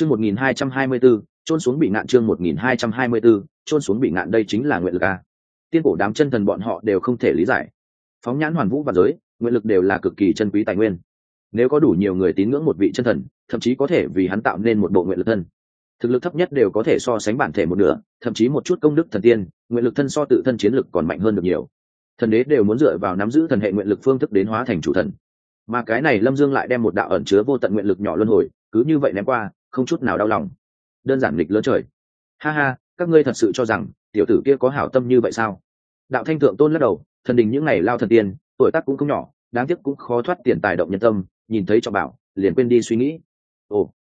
chương một nghìn hai trăm hai mươi bốn trôn xuống bị ngạn chương một nghìn hai trăm hai mươi bốn trôn xuống bị ngạn đây chính là nguyện lực a tiên cổ đám chân thần bọn họ đều không thể lý giải. Phóng nhãn hoàn vũ và giới, nguyện lực đều là cực kỳ chân quý tài nguyên. Nếu có đủ nhiều người tín ngưỡng một vị chân thần, thậm chí có thể vì hắn tạo nên một bộ nguyện lực thân. Thực lực thấp nhất đều có thể so sánh bản thể một nửa, thậm chí một chút công đức thần tiên, nguyện lực thân so tự thân chiến lực còn mạnh hơn được nhiều. Thần đế đều muốn dựa vào nắm giữ thần hệ nguyện lực phương thức đến hóa thành chủ thần. Mà cái này lâm dương lại đem một đạo ẩn chứa vô tận nguyện lực nhỏ luân hồi, cứ như vậy ném qua không chút nào đau lòng. Đơn giản lịch lớn trời. Ha ha, các ngươi thật sự cho rằng tiểu tử kia có hảo tâm như vậy sao? Đạo thanh thượng tôn lắc đầu, thần đình những ngày lao thần tiên, tuổi tác cũng không nhỏ, đáng tiếc cũng khó thoát tiền tài động nhân tâm, nhìn thấy cho bảo, liền quên đi suy nghĩ. Ồ,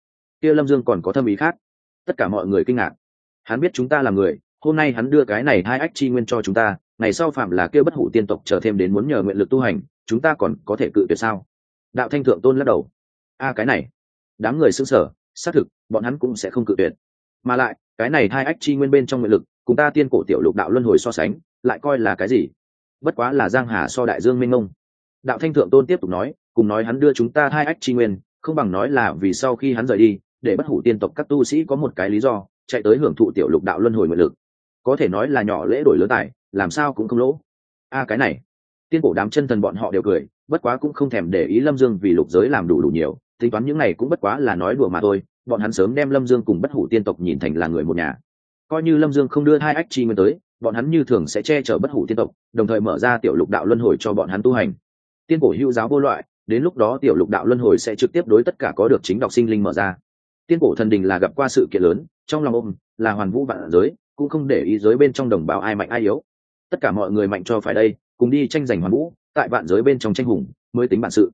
kia lâm dương còn có thâm ý khác. Tất cả mọi người kinh ngạc. Hắn biết chúng ta là người, hôm nay hắn đưa cái này hai ách chi nguyên cho chúng ta, ngày sau phạm là kêu bất hủ tiên tộc trở thêm đến muốn nhờ nguyện lực tu hành, chúng ta còn có thể cự tuyệt sao? Đạo thanh thượng tôn lắc đầu. A, cái này, đám người xứng sở xác thực, bọn hắn cũng sẽ không cự tuyệt. Mà lại, cái này hai ách chi nguyên bên trong nguyện lực, cùng ta tiên cổ tiểu lục đạo luân hồi so sánh, lại coi là cái gì? Bất quá là giang hà so đại dương minh ngông đạo thanh thượng tôn tiếp tục nói, cùng nói hắn đưa chúng ta hai ách chi nguyên, không bằng nói là vì sau khi hắn rời đi, để bất hủ tiên tộc các tu sĩ có một cái lý do, chạy tới hưởng thụ tiểu lục đạo luân hồi nguyện lực. Có thể nói là nhỏ lễ đổi lớn tài, làm sao cũng không lỗ. A, cái này. Tiên cổ đám chân thần bọn họ đều cười, bất quá cũng không thèm để ý lâm dương vì lục giới làm đủ đủ nhiều tính toán những này cũng bất quá là nói đùa mà thôi, bọn hắn sớm đem lâm dương cùng bất hủ tiên tộc nhìn thành là người một nhà. Coi như lâm dương không đưa hai ách chi nguyên tới, bọn hắn như thường sẽ che chở bất hủ tiên tộc, đồng thời mở ra tiểu lục đạo luân hồi cho bọn hắn tu hành. Tiên cổ hữu giáo vô loại, đến lúc đó tiểu lục đạo luân hồi sẽ trực tiếp đối tất cả có được chính đọc sinh linh mở ra. Tiên cổ thần đình là gặp qua sự kiện lớn, trong lòng ôm, là hoàn vũ vạn giới, cũng không để ý giới bên trong đồng bào ai mạnh ai yếu. Tất cả mọi người mạnh cho phải đây, cùng đi tranh giành hoàn vũ, tại vạn giới bên trong tranh hùng, mới tính bản sự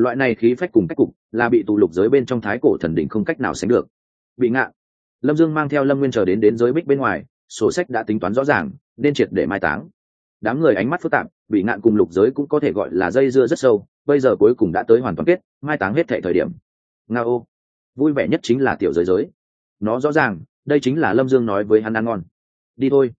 loại này khí phách cùng cách cục là bị tụ lục giới bên trong thái cổ thần đỉnh không cách nào sánh được. Bị ngạ. Lâm dương mang theo lâm nguyên chờ đến đến giới bích bên ngoài, sổ sách đã tính toán rõ ràng, nên triệt để mai táng. Đám người ánh mắt phức tạp, bị ngạn cùng lục giới cũng có thể gọi là dây dưa rất sâu, bây giờ cuối cùng đã tới hoàn toàn kết, mai táng hết thệ thời điểm. Nga ô. Vui vẻ nhất chính là tiểu giới giới. Nó rõ ràng, đây chính là lâm dương nói với hắn ăn ngon. Đi thôi.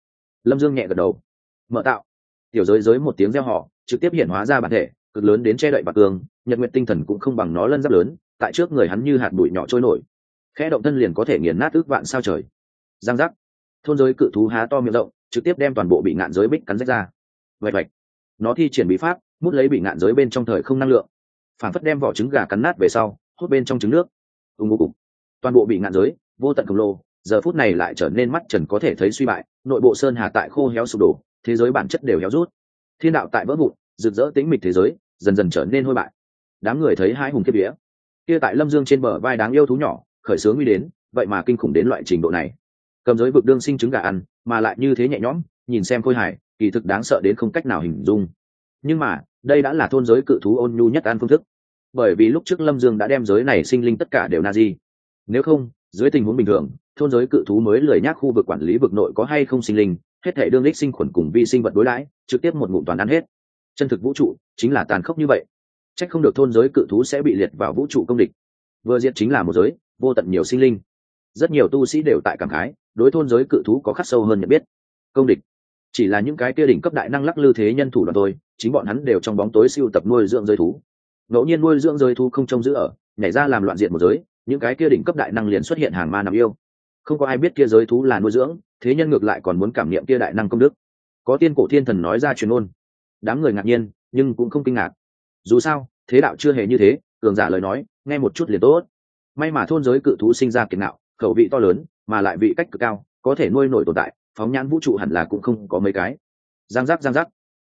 Lâm dương nhẹ gật đầu. Mở tạo. Tiểu giới giới một tiếng reo họ trực tiếp hiện hóa ra bản thể cực lớn đến che đậy bạc cương nhật nguyện tinh thần cũng không bằng nó lân giáp lớn, tại trước người hắn như hạt bụi nhỏ trôi nổi. Khẽ động thân liền có thể nghiền nát ước vạn sao trời. Giang giác. Thôn giới cự thú há to miệng rộng, trực tiếp đem toàn bộ bị ngạn giới bích cắn rách ra. Vạch vạch. Nó thi triển bí pháp, mút lấy bị ngạn giới bên trong thời không năng lượng. Phản phất đem vỏ trứng gà cắn nát về sau, hút bên trong trứng nước. Ưng ngô cục toàn bộ bị ngạn giới, vô tận khổng lồ, giờ phút này lại trở nên mắt trần có thể thấy suy bại, nội bộ sơn hà tại khô héo sụp đổ, thế giới bản chất đều héo rút. Thiên đạo tại vỡ vụn rực rỡ tĩnh mịch thế giới, dần dần trở nên hôi bại. Đám người thấy hai hùng kiếp vía. Kia tại lâm dương trên bờ vai đáng yêu thú nhỏ, khởi sướng nguy đến, vậy mà kinh khủng đến loại trình độ này. Cầm giới vực đương sinh trứng gà ăn, mà lại như thế nhẹ nhõm, nhìn xem khôi hài, kỳ thực đáng sợ đến không cách nào hình dung. Nhưng mà, đây đã là thôn giới cự thú ôn nhu nhất ăn phương thức. Bởi vì lúc trước lâm dương đã đem giới này sinh linh tất cả đều na di. Nếu không, dưới tình huống bình thường, thôn giới cự thú mới lười nhác khu vực quản lý vực nội có hay không sinh linh, hết thể đương lích sinh khuẩn cùng vi sinh vật đối lãi trực tiếp một ngụm toàn ăn hết chân thực vũ trụ chính là tàn khốc như vậy. Trách không được thôn giới cự thú sẽ bị liệt vào vũ trụ công địch. Vừa diệt chính là một giới, vô tận nhiều sinh linh. Rất nhiều tu sĩ đều tại cảm khái, đối thôn giới cự thú có khắc sâu hơn nhận biết. Công địch. Chỉ là những cái kia đỉnh cấp đại năng lắc lư thế nhân thủ đoạn tôi chính bọn hắn đều trong bóng tối siêu tập nuôi dưỡng giới thú. Ngẫu nhiên nuôi dưỡng giới thú không trông giữ ở, nhảy ra làm loạn diện một giới, những cái kia đỉnh cấp đại năng liền xuất hiện hàng ma nằm yêu. Không có ai biết kia giới thú là nuôi dưỡng, thế nhân ngược lại còn muốn cảm nghiệm kia đại năng công đức. Có tiên cổ thiên thần nói ra truyền ôn đám người ngạc nhiên, nhưng cũng không kinh ngạc. Dù sao, thế đạo chưa hề như thế, cường giả lời nói, nghe một chút liền tốt. May mà thôn giới cự thú sinh ra kiệt nạo khẩu vị to lớn, mà lại vị cách cực cao, có thể nuôi nổi tồn tại, phóng nhãn vũ trụ hẳn là cũng không có mấy cái. Giang giác giang giác.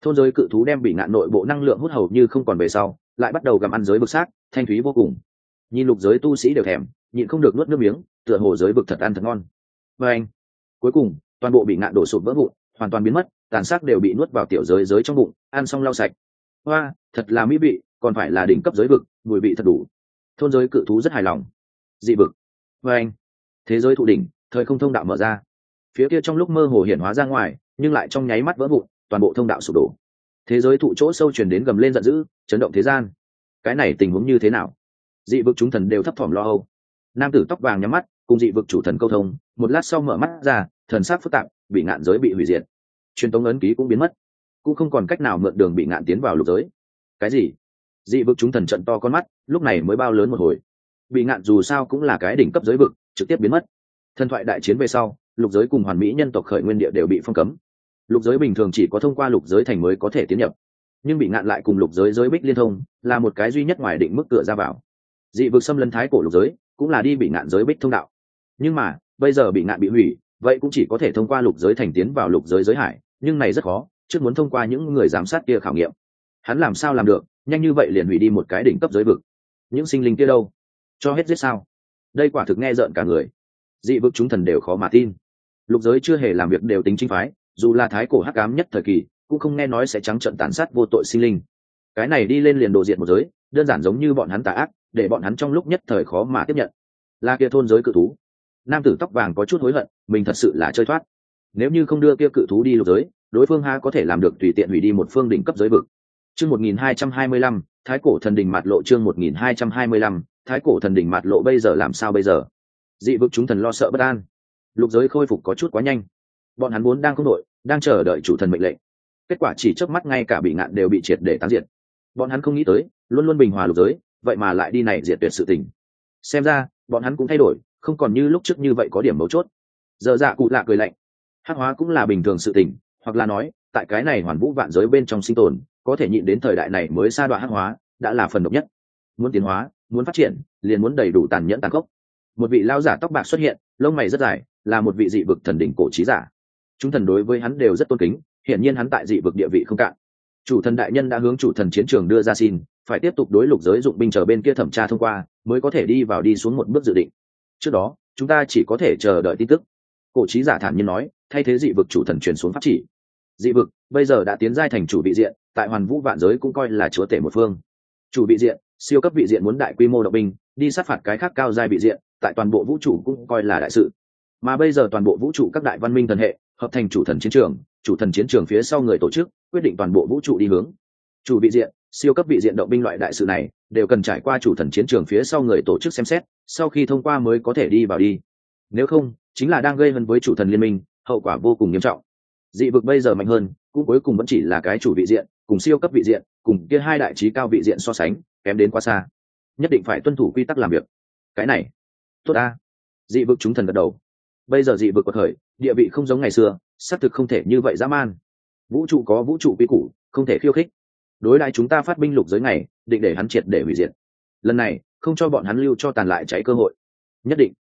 Thôn giới cự thú đem bị ngạn nội bộ năng lượng hút hầu như không còn về sau, lại bắt đầu gặm ăn giới bực xác thanh thúy vô cùng. Nhìn lục giới tu sĩ đều thèm, nhịn không được nuốt nước miếng, tựa hồ giới bực thật ăn thật ngon. Và anh, cuối cùng, toàn bộ bị ngạn đổ sụp vỡ vụn, hoàn toàn biến mất tàn xác đều bị nuốt vào tiểu giới giới trong bụng, ăn xong lau sạch. Hoa, thật là mỹ vị, còn phải là đỉnh cấp giới vực, mùi vị thật đủ. Thôn giới cự thú rất hài lòng. Dị vực. Và anh, thế giới thụ đỉnh, thời không thông đạo mở ra. Phía kia trong lúc mơ hồ hiển hóa ra ngoài, nhưng lại trong nháy mắt vỡ vụn, toàn bộ thông đạo sụp đổ. Thế giới thụ chỗ sâu truyền đến gầm lên giận dữ, chấn động thế gian. Cái này tình huống như thế nào? Dị vực chúng thần đều thấp thỏm lo âu. Nam tử tóc vàng nhắm mắt, cùng dị vực chủ thần câu thông, một lát sau mở mắt ra, thần sắc phức tạp, bị ngạn giới bị hủy diệt truyền tống ấn ký cũng biến mất. Cũng không còn cách nào mượn đường bị ngạn tiến vào lục giới. Cái gì? Dị vực chúng thần trận to con mắt, lúc này mới bao lớn một hồi. Bị ngạn dù sao cũng là cái đỉnh cấp giới vực, trực tiếp biến mất. Thần thoại đại chiến về sau, lục giới cùng hoàn mỹ nhân tộc khởi nguyên địa đều bị phong cấm. Lục giới bình thường chỉ có thông qua lục giới thành mới có thể tiến nhập. Nhưng bị ngạn lại cùng lục giới giới bích liên thông, là một cái duy nhất ngoài định mức cửa ra vào. Dị vực xâm lấn thái cổ lục giới, cũng là đi bị ngạn giới bích thông đạo. Nhưng mà, bây giờ bị ngạn bị hủy vậy cũng chỉ có thể thông qua lục giới thành tiến vào lục giới giới hải, nhưng này rất khó, trước muốn thông qua những người giám sát kia khảo nghiệm. Hắn làm sao làm được, nhanh như vậy liền hủy đi một cái đỉnh cấp giới vực. Những sinh linh kia đâu? Cho hết giết sao? Đây quả thực nghe rợn cả người. Dị vực chúng thần đều khó mà tin. Lục giới chưa hề làm việc đều tính chính phái, dù là thái cổ hắc ám nhất thời kỳ, cũng không nghe nói sẽ trắng trận tàn sát vô tội sinh linh. Cái này đi lên liền đồ diện một giới, đơn giản giống như bọn hắn tà ác, để bọn hắn trong lúc nhất thời khó mà tiếp nhận. Là kia thôn giới cự thú nam tử tóc vàng có chút hối hận, mình thật sự là chơi thoát. Nếu như không đưa kia cự thú đi lục giới, đối phương ha có thể làm được tùy tiện hủy đi một phương đỉnh cấp giới vực. Chương một nghìn hai trăm hai mươi lăm, thái cổ thần đình mạt lộ chương một nghìn hai trăm hai mươi lăm, thái cổ thần đình mạt lộ bây giờ làm sao bây giờ? Dị vực chúng thần lo sợ bất an. Lục giới khôi phục có chút quá nhanh. Bọn hắn vốn đang không đội, đang chờ đợi chủ thần mệnh lệnh. Kết quả chỉ trước mắt ngay cả bị ngạn đều bị triệt để tán diệt. Bọn hắn không nghĩ tới, luôn luôn bình hòa lục giới, vậy mà lại đi này diệt tuyệt sự tình. Xem ra, bọn hắn cũng thay đổi không còn như lúc trước như vậy có điểm mấu chốt. Giờ dạ cụ lạ cười lạnh. Hắc hóa cũng là bình thường sự tình, hoặc là nói, tại cái này hoàn vũ vạn giới bên trong sinh tồn, có thể nhịn đến thời đại này mới xa đoạn hắc hóa, đã là phần độc nhất. Muốn tiến hóa, muốn phát triển, liền muốn đầy đủ tàn nhẫn tàn khốc. Một vị lao giả tóc bạc xuất hiện, lông mày rất dài, là một vị dị vực thần đỉnh cổ trí giả. Chúng thần đối với hắn đều rất tôn kính, hiển nhiên hắn tại dị vực địa vị không cạn. Chủ thần đại nhân đã hướng chủ thần chiến trường đưa ra xin, phải tiếp tục đối lục giới dụng binh chờ bên kia thẩm tra thông qua, mới có thể đi vào đi xuống một bước dự định trước đó, chúng ta chỉ có thể chờ đợi tin tức. Cổ trí giả thản nhiên nói, thay thế dị vực chủ thần truyền xuống pháp chỉ. Dị vực, bây giờ đã tiến giai thành chủ vị diện, tại hoàn vũ vạn giới cũng coi là chúa tể một phương. Chủ vị diện, siêu cấp vị diện muốn đại quy mô động binh, đi sát phạt cái khác cao giai vị diện, tại toàn bộ vũ trụ cũng coi là đại sự. Mà bây giờ toàn bộ vũ trụ các đại văn minh thần hệ, hợp thành chủ thần chiến trường, chủ thần chiến trường phía sau người tổ chức, quyết định toàn bộ vũ trụ đi hướng. Chủ vị diện, siêu cấp vị diện động binh loại đại sự này, đều cần trải qua chủ thần chiến trường phía sau người tổ chức xem xét sau khi thông qua mới có thể đi vào đi. Nếu không, chính là đang gây hấn với chủ thần liên minh, hậu quả vô cùng nghiêm trọng. Dị vực bây giờ mạnh hơn, cũng cuối cùng vẫn chỉ là cái chủ vị diện, cùng siêu cấp vị diện, cùng kia hai đại trí cao vị diện so sánh, kém đến quá xa. Nhất định phải tuân thủ quy tắc làm việc. Cái này, tốt a dị vực chúng thần gật đầu. Bây giờ dị vực có thời, địa vị không giống ngày xưa, xác thực không thể như vậy dã man. Vũ trụ có vũ trụ quy củ, không thể khiêu khích. Đối lại chúng ta phát binh lục giới này, định để hắn triệt để hủy diệt. Lần này không cho bọn hắn lưu cho tàn lại cháy cơ hội. Nhất định.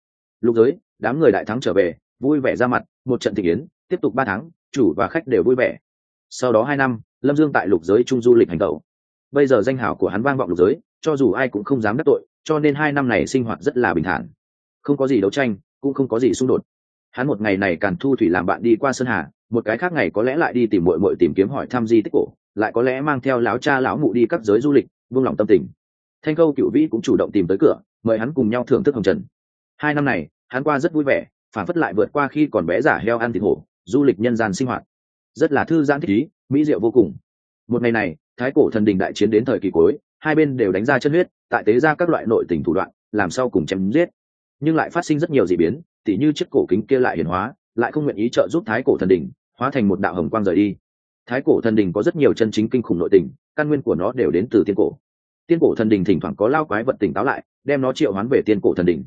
Lục giới, đám người đại thắng trở về, vui vẻ ra mặt, một trận thị kiến tiếp tục ba tháng, chủ và khách đều vui vẻ. Sau đó hai năm, lâm dương tại lục giới trung du lịch hành tẩu. Bây giờ danh hào của hắn vang vọng lục giới, cho dù ai cũng không dám đắc tội, cho nên hai năm này sinh hoạt rất là bình thản. Không có gì đấu tranh, cũng không có gì xung đột. Hắn một ngày này càn thu thủy làm bạn đi qua sơn hà, một cái khác ngày có lẽ lại đi tìm mội mội tìm kiếm hỏi thăm di tích cổ, lại có lẽ mang theo lão cha lão mụ đi các giới du lịch vương lòng tâm tình thanh câu cựu vĩ cũng chủ động tìm tới cửa, mời hắn cùng nhau thưởng thức hồng trần. Hai năm này, hắn qua rất vui vẻ, phản phất lại vượt qua khi còn bé giả heo ăn thịt hổ, du lịch nhân gian sinh hoạt. Rất là thư giãn thích ý, mỹ diệu vô cùng. Một ngày này, thái cổ thần đình đại chiến đến thời kỳ cuối, hai bên đều đánh ra chân huyết, tại tế ra các loại nội tình thủ đoạn, làm sao cùng chém giết. Nhưng lại phát sinh rất nhiều d ị biến, tỉ như chiếc cổ kính kia lại hiển hóa, lại không nguyện ý trợ giúp thái cổ thần đình, hóa thành một đạo hồng quang rời đi. Thái cổ thần đình có rất nhiều chân chính kinh khủng nội tình, căn nguyên của nó đều đến từ tiên cổ tiên cổ thần đình thỉnh thoảng có lao quái vật tỉnh táo lại, đem nó triệu hoán về tiên cổ thần đình,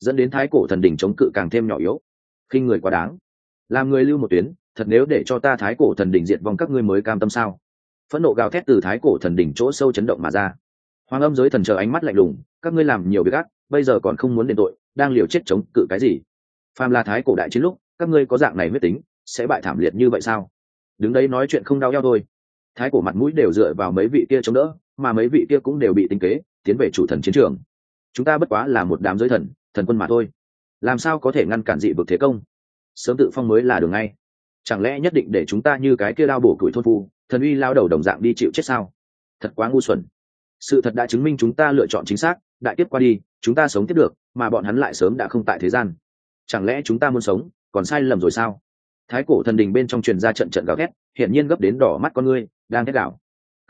dẫn đến thái cổ thần đình chống cự càng thêm nhỏ yếu. Khi người quá đáng. Làm người lưu một tuyến, thật nếu để cho ta thái cổ thần đình diệt vong các ngươi mới cam tâm sao? Phẫn nộ gào thét từ thái cổ thần đình chỗ sâu chấn động mà ra. Hoàng âm giới thần chờ ánh mắt lạnh lùng, các ngươi làm nhiều việc ác, bây giờ còn không muốn đền tội, đang liều chết chống cự cái gì? Phàm là thái cổ đại chiến lúc, các ngươi có dạng này huyết tính, sẽ bại thảm liệt như vậy sao? Đứng đấy nói chuyện không đau nhau thôi. Thái cổ mặt mũi đều dựa vào mấy vị kia chống đỡ mà mấy vị kia cũng đều bị tính kế, tiến về chủ thần chiến trường. Chúng ta bất quá là một đám giới thần thần quân mà thôi. Làm sao có thể ngăn cản dị vực thế công? Sớm tự phong mới là đường ngay. Chẳng lẽ nhất định để chúng ta như cái kia lao bổ tuổi thôn phu, thần uy lao đầu đồng dạng đi chịu chết sao? Thật quá ngu xuẩn. Sự thật đã chứng minh chúng ta lựa chọn chính xác, đại tiếp qua đi, chúng ta sống tiếp được, mà bọn hắn lại sớm đã không tại thế gian. Chẳng lẽ chúng ta muốn sống, còn sai lầm rồi sao? Thái cổ thần đình bên trong truyền ra trận trận gào thét, hiển nhiên gấp đến đỏ mắt con ngươi, đang thét đảo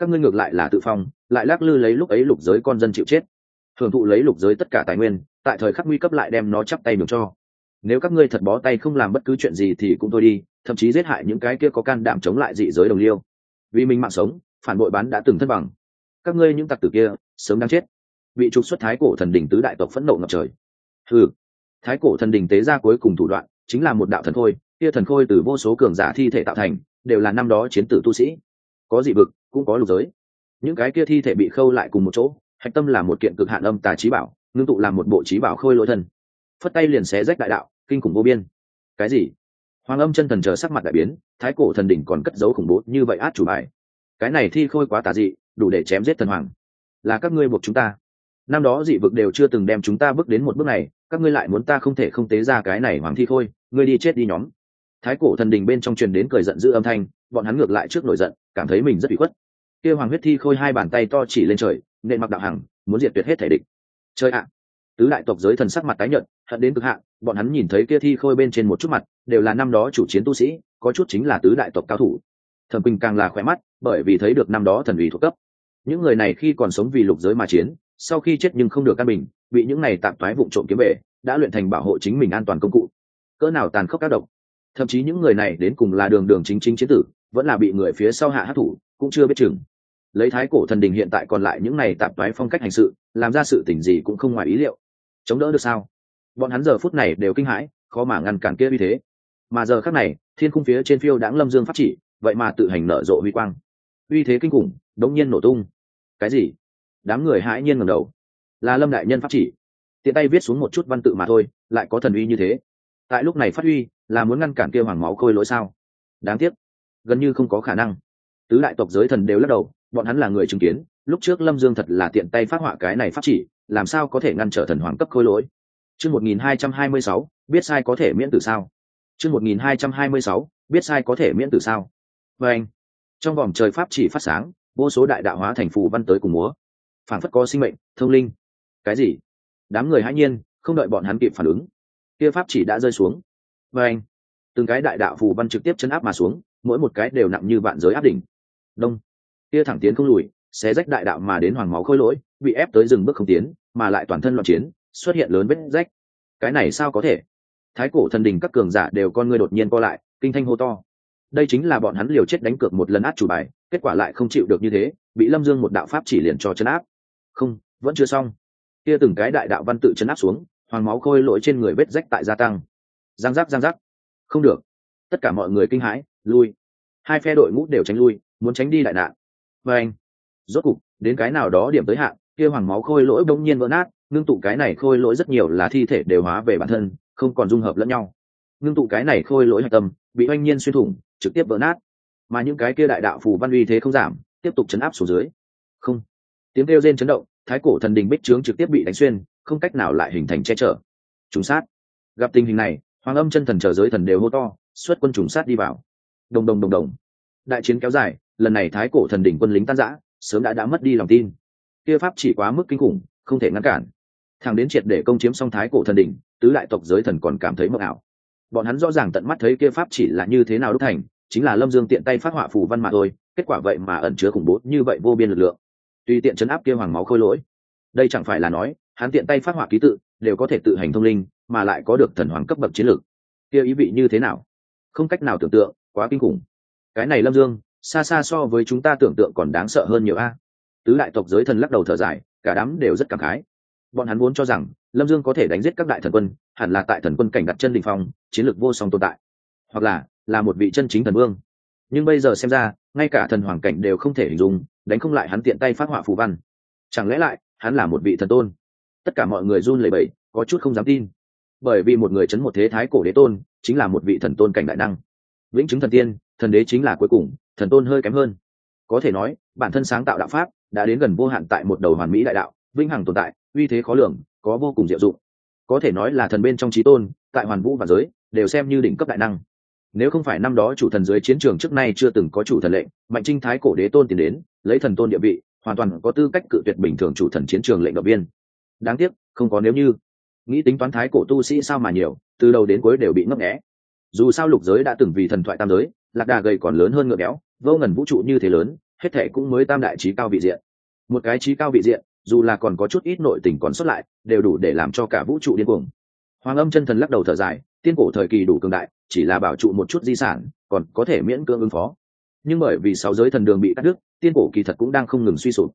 các ngươi ngược lại là tự phong, lại lắc lư lấy lúc ấy lục giới con dân chịu chết. Hưởng thụ lấy lục giới tất cả tài nguyên, tại thời khắc nguy cấp lại đem nó chắp tay đường cho. Nếu các ngươi thật bó tay không làm bất cứ chuyện gì thì cũng thôi đi, thậm chí giết hại những cái kia có can đảm chống lại dị giới đồng liêu. Vì mình mạng sống, phản bội bán đã từng thất bằng. Các ngươi những tặc tử kia, sớm đang chết. Bị trục xuất thái cổ thần đình tứ đại tộc phẫn nộ ngập trời. Ừ thái cổ thần đình tế ra cuối cùng thủ đoạn, chính là một đạo thần khôi, kia thần khôi từ vô số cường giả thi thể tạo thành, đều là năm đó chiến tử tu sĩ có dị vực, cũng có lục giới. Những cái kia thi thể bị khâu lại cùng một chỗ, hạch tâm là một kiện cực hạn âm tà trí bảo, ngưng tụ làm một bộ trí bảo khôi lỗi thân. Phất tay liền xé rách đại đạo, kinh khủng vô biên. Cái gì? Hoàng âm chân thần chờ sắc mặt đại biến, thái cổ thần đỉnh còn cất giấu khủng bố như vậy át chủ bài. Cái này thi khôi quá tà dị, đủ để chém giết thần hoàng. Là các ngươi buộc chúng ta. Năm đó dị vực đều chưa từng đem chúng ta bước đến một bước này, các ngươi lại muốn ta không thể không tế ra cái này hoàng thi khôi, ngươi đi chết đi nhóm thái cổ thần đình bên trong truyền đến cười giận dữ âm thanh, bọn hắn ngược lại trước nổi giận, cảm thấy mình rất bị khuất. Kia hoàng huyết thi khôi hai bàn tay to chỉ lên trời nên mặc đạo hằng, muốn diệt tuyệt hết thể địch. Chơi ạ! Tứ đại tộc giới thần sắc mặt tái nhợt, hận đến cực hạn bọn hắn nhìn thấy kia thi khôi bên trên một chút mặt, đều là năm đó chủ chiến tu sĩ, có chút chính là tứ đại tộc cao thủ. Thẩm quỳnh càng là khỏe mắt, bởi vì thấy được năm đó thần ủy thuộc cấp. Những người này khi còn sống vì lục giới mà chiến, sau khi chết nhưng không được căn bình, bị những này tạm thoái vụ trộm kiếm về đã luyện thành bảo hộ chính mình an toàn công cụ. Cỡ nào tàn khốc các độc thậm chí những người này đến cùng là đường đường chính chính chiến tử, vẫn là bị người phía sau hạ hát thủ cũng chưa biết chừng. Lấy thái cổ thần đình hiện tại còn lại những này tạp toái phong cách hành sự, làm ra sự tình gì cũng không ngoài ý liệu. Chống đỡ được sao? Bọn hắn giờ phút này đều kinh hãi, khó mà ngăn cản kia uy thế. Mà giờ khác này, thiên khung phía trên phiêu đãng lâm dương phát chỉ, vậy mà tự hành nở rộ huy quang. Uy thế kinh khủng, đống nhiên nổ tung. Cái gì? Đám người hãi nhiên ngầm đầu. Là lâm đại nhân phát chỉ. Tiện tay viết xuống một chút văn tự mà thôi, lại có thần uy như thế. Tại lúc này phát huy là muốn ngăn cản kia hoàng máu khôi lỗi sao? Đáng tiếc, gần như không có khả năng. Tứ đại tộc giới thần đều lắc đầu, bọn hắn là người chứng kiến, lúc trước lâm dương thật là tiện tay phát họa cái này phát chỉ, làm sao có thể ngăn trở thần hoàng cấp khôi lỗi? Chương một nghìn hai trăm hai mươi sáu, biết sai có thể miễn tử sao? Chương một nghìn hai trăm hai mươi sáu, biết sai có thể miễn tử sao? Và anh, trong vòng trời pháp chỉ phát sáng, vô số đại đạo hóa thành phù văn tới cùng múa. Phản phất có sinh mệnh, thông linh. Cái gì? Đám người hãy nhiên, không đợi bọn hắn kịp phản ứng. Kia pháp chỉ đã rơi xuống và anh, từng cái đại đạo phù văn trực tiếp chấn áp mà xuống, mỗi một cái đều nặng như vạn giới áp đỉnh. Đông. Kia thẳng tiến không lùi, xé rách đại đạo mà đến hoàng máu khôi lỗi, bị ép tới dừng bước không tiến, mà lại toàn thân loạn chiến, xuất hiện lớn vết rách. Cái này sao có thể? Thái cổ thần đình các cường giả đều con người đột nhiên co lại, kinh thanh hô to. Đây chính là bọn hắn liều chết đánh cược một lần át chủ bài, kết quả lại không chịu được như thế, bị lâm dương một đạo pháp chỉ liền cho chấn áp. Không, vẫn chưa xong. Kia từng cái đại đạo văn tự chấn áp xuống, hoàng máu khôi lỗi trên người vết rách tại gia tăng giang giác giang giác. Không được. Tất cả mọi người kinh hãi, lui. Hai phe đội ngũ đều tránh lui, muốn tránh đi đại nạn. Và anh, rốt cục, đến cái nào đó điểm tới hạn, kia hoàng máu khôi lỗi bỗng nhiên vỡ nát, ngưng tụ cái này khôi lỗi rất nhiều là thi thể đều hóa về bản thân, không còn dung hợp lẫn nhau. Ngưng tụ cái này khôi lỗi hạch tâm, bị oanh nhiên xuyên thủng, trực tiếp vỡ nát. Mà những cái kia đại đạo phù văn uy thế không giảm, tiếp tục chấn áp xuống dưới. Không. Tiếng kêu rên chấn động, thái cổ thần đình bích trướng trực tiếp bị đánh xuyên, không cách nào lại hình thành che chở. Trùng sát. Gặp tình hình này hoàng âm chân thần chờ giới thần đều hô to, xuất quân trùng sát đi vào. Đồng đồng đồng đồng. Đại chiến kéo dài, lần này thái cổ thần đỉnh quân lính tan rã, sớm đã đã mất đi lòng tin. Kia pháp chỉ quá mức kinh khủng, không thể ngăn cản. Thằng đến triệt để công chiếm xong thái cổ thần đỉnh, tứ đại tộc giới thần còn cảm thấy mộng ảo. Bọn hắn rõ ràng tận mắt thấy kia pháp chỉ là như thế nào đúc thành, chính là lâm dương tiện tay phát họa phù văn mà thôi, kết quả vậy mà ẩn chứa khủng bố như vậy vô biên lực lượng. Tùy tiện chấn áp kia hoàng máu khôi lỗi. Đây chẳng phải là nói hắn tiện tay phát họa ký tự, đều có thể tự hành thông linh, mà lại có được thần hoàng cấp bậc chiến lược. Kia ý vị như thế nào? Không cách nào tưởng tượng, quá kinh khủng. Cái này lâm dương, xa xa so với chúng ta tưởng tượng còn đáng sợ hơn nhiều a. Tứ đại tộc giới thần lắc đầu thở dài, cả đám đều rất cảm khái. Bọn hắn muốn cho rằng, lâm dương có thể đánh giết các đại thần quân, hẳn là tại thần quân cảnh đặt chân đình phong, chiến lược vô song tồn tại. Hoặc là là một vị chân chính thần vương. Nhưng bây giờ xem ra, ngay cả thần hoàng cảnh đều không thể hình dung, đánh không lại hắn tiện tay phát họa phù văn. Chẳng lẽ lại, hắn là một vị thần tôn? Tất cả mọi người run lẩy bẩy, có chút không dám tin. Bởi vì một người chấn một thế thái cổ đế tôn, chính là một vị thần tôn cảnh đại năng. Vĩnh chứng thần tiên, thần đế chính là cuối cùng, thần tôn hơi kém hơn. Có thể nói, bản thân sáng tạo đạo pháp đã đến gần vô hạn tại một đầu hoàn mỹ đại đạo, vĩnh hằng tồn tại, uy thế khó lường, có vô cùng diệu dụng. Có thể nói là thần bên trong trí tôn, tại hoàn vũ và giới, đều xem như đỉnh cấp đại năng. Nếu không phải năm đó chủ thần dưới chiến trường trước nay chưa từng có chủ thần lệnh, mạnh trinh thái cổ đế tôn tiến đến, lấy thần tôn địa vị, hoàn toàn có tư cách cự tuyệt bình thường chủ thần chiến trường lệnh động viên đáng tiếc, không có nếu như. Nghĩ tính toán thái cổ tu sĩ sao mà nhiều, từ đầu đến cuối đều bị ngấp nghẽ dù sao lục giới đã từng vì thần thoại tam giới, lạc đà gầy còn lớn hơn ngựa béo, vô ngần vũ trụ như thế lớn, hết thệ cũng mới tam đại trí cao vị diện. Một cái trí cao vị diện, dù là còn có chút ít nội tình còn xuất lại, đều đủ để làm cho cả vũ trụ điên cuồng. Hoàng âm chân thần lắc đầu thở dài, tiên cổ thời kỳ đủ cường đại, chỉ là bảo trụ một chút di sản, còn có thể miễn cưỡng ứng phó. Nhưng bởi vì sáu giới thần đường bị cắt đứt, tiên cổ kỳ thật cũng đang không ngừng suy sụp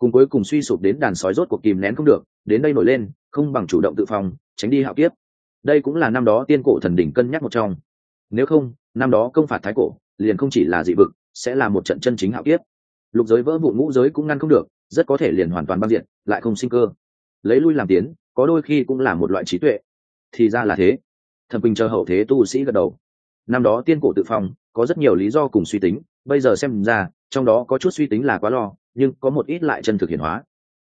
cùng cuối cùng suy sụp đến đàn sói rốt cuộc kìm nén không được đến đây nổi lên không bằng chủ động tự phòng tránh đi hạo kiếp. Đây cũng là năm đó tiên cổ thần đỉnh cân nhắc một trong. Nếu không năm đó công phạt thái cổ liền không chỉ là dị vực sẽ là một trận chân chính hạo kiếp. Lục giới vỡ vụ ngũ giới cũng ngăn không được rất có thể liền hoàn toàn băng diện lại không sinh cơ. Lấy lui làm tiến có đôi khi cũng là một loại trí tuệ. Thì ra là thế. Thần bình chờ hậu thế tu sĩ gật đầu. Năm đó tiên cổ tự phòng, có rất nhiều lý do cùng suy tính bây giờ xem ra trong đó có chút suy tính là quá lo nhưng có một ít lại chân thực hiện hóa.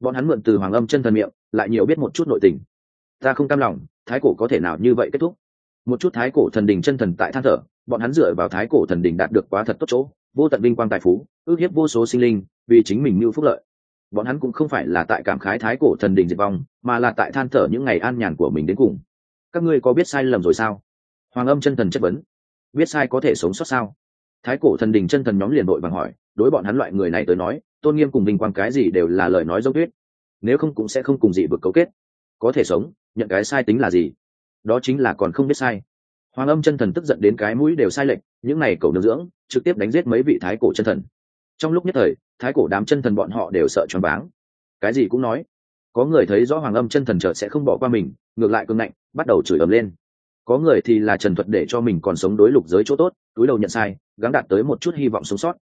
Bọn hắn mượn từ hoàng âm chân thần miệng, lại nhiều biết một chút nội tình. Ta không cam lòng, thái cổ có thể nào như vậy kết thúc? Một chút thái cổ thần đình chân thần tại than thở, bọn hắn dựa vào thái cổ thần đình đạt được quá thật tốt chỗ, vô tận vinh quang tài phú, ước hiếp vô số sinh linh, vì chính mình mưu phúc lợi. Bọn hắn cũng không phải là tại cảm khái thái cổ thần đình diệt vong, mà là tại than thở những ngày an nhàn của mình đến cùng. Các ngươi có biết sai lầm rồi sao? Hoàng âm chân thần chất vấn. Biết sai có thể sống sót sao? Thái cổ thần đình chân thần nhóm liền đội bằng hỏi, đối bọn hắn loại người này tới nói, tôn nghiêm cùng vinh quang cái gì đều là lời nói dốc tuyết nếu không cũng sẽ không cùng dị vực cấu kết. Có thể sống, nhận cái sai tính là gì? Đó chính là còn không biết sai. Hoàng âm chân thần tức giận đến cái mũi đều sai lệch, những này cầu nương dưỡng, trực tiếp đánh giết mấy vị thái cổ chân thần. Trong lúc nhất thời, thái cổ đám chân thần bọn họ đều sợ choáng váng. Cái gì cũng nói. Có người thấy rõ hoàng âm chân thần chợt sẽ không bỏ qua mình, ngược lại cương nạnh bắt đầu chửi ầm lên có người thì là trần thuật để cho mình còn sống đối lục giới chỗ tốt, túi đầu nhận sai, gắng đạt tới một chút hy vọng sống sót.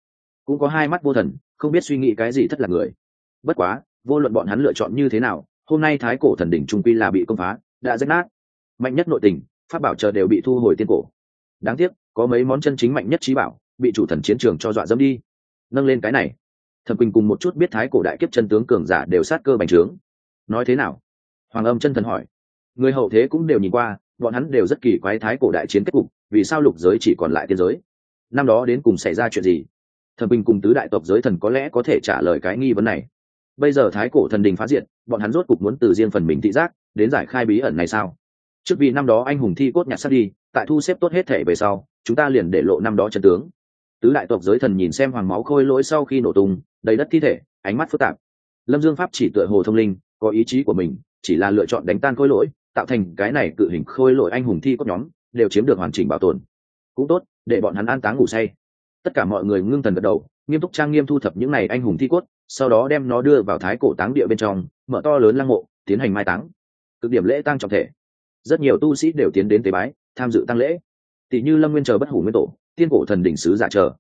Cũng có hai mắt vô thần, không biết suy nghĩ cái gì thất là người. Bất quá, vô luận bọn hắn lựa chọn như thế nào, hôm nay thái cổ thần đỉnh trung quy là bị công phá, đã rách nát. Mạnh nhất nội tình, pháp bảo chờ đều bị thu hồi tiên cổ. Đáng tiếc, có mấy món chân chính mạnh nhất trí bảo, bị chủ thần chiến trường cho dọa dẫm đi. Nâng lên cái này. Thẩm quỳnh cùng một chút biết thái cổ đại kiếp chân tướng cường giả đều sát cơ bành trướng. Nói thế nào? Hoàng âm chân thần hỏi. Người hậu thế cũng đều nhìn qua bọn hắn đều rất kỳ quái thái cổ đại chiến kết cục, vì sao lục giới chỉ còn lại tiên giới? Năm đó đến cùng xảy ra chuyện gì? Thần bình cùng tứ đại tộc giới thần có lẽ có thể trả lời cái nghi vấn này. Bây giờ thái cổ thần đình phá diện bọn hắn rốt cục muốn từ riêng phần mình thị giác, đến giải khai bí ẩn này sao? Trước vì năm đó anh hùng thi cốt nhặt sắt đi, tại thu xếp tốt hết thể về sau, chúng ta liền để lộ năm đó chân tướng. Tứ đại tộc giới thần nhìn xem hoàng máu khôi lỗi sau khi nổ tung, đầy đất thi thể, ánh mắt phức tạp. Lâm dương pháp chỉ tựa hồ thông linh, có ý chí của mình, chỉ là lựa chọn đánh tan khôi lỗi tạo thành cái này cự hình khôi lỗi anh hùng thi cốt nhóm, đều chiếm được hoàn chỉnh bảo tồn. Cũng tốt, để bọn hắn an táng ngủ say. Tất cả mọi người ngưng thần gật đầu, nghiêm túc trang nghiêm thu thập những này anh hùng thi cốt, sau đó đem nó đưa vào thái cổ táng địa bên trong, mở to lớn lăng mộ, tiến hành mai táng. Cực điểm lễ tăng trọng thể. Rất nhiều tu sĩ đều tiến đến tế bái, tham dự tăng lễ. Tỷ như lâm nguyên chờ bất hủ nguyên tổ, tiên cổ thần đỉnh sứ giả chờ.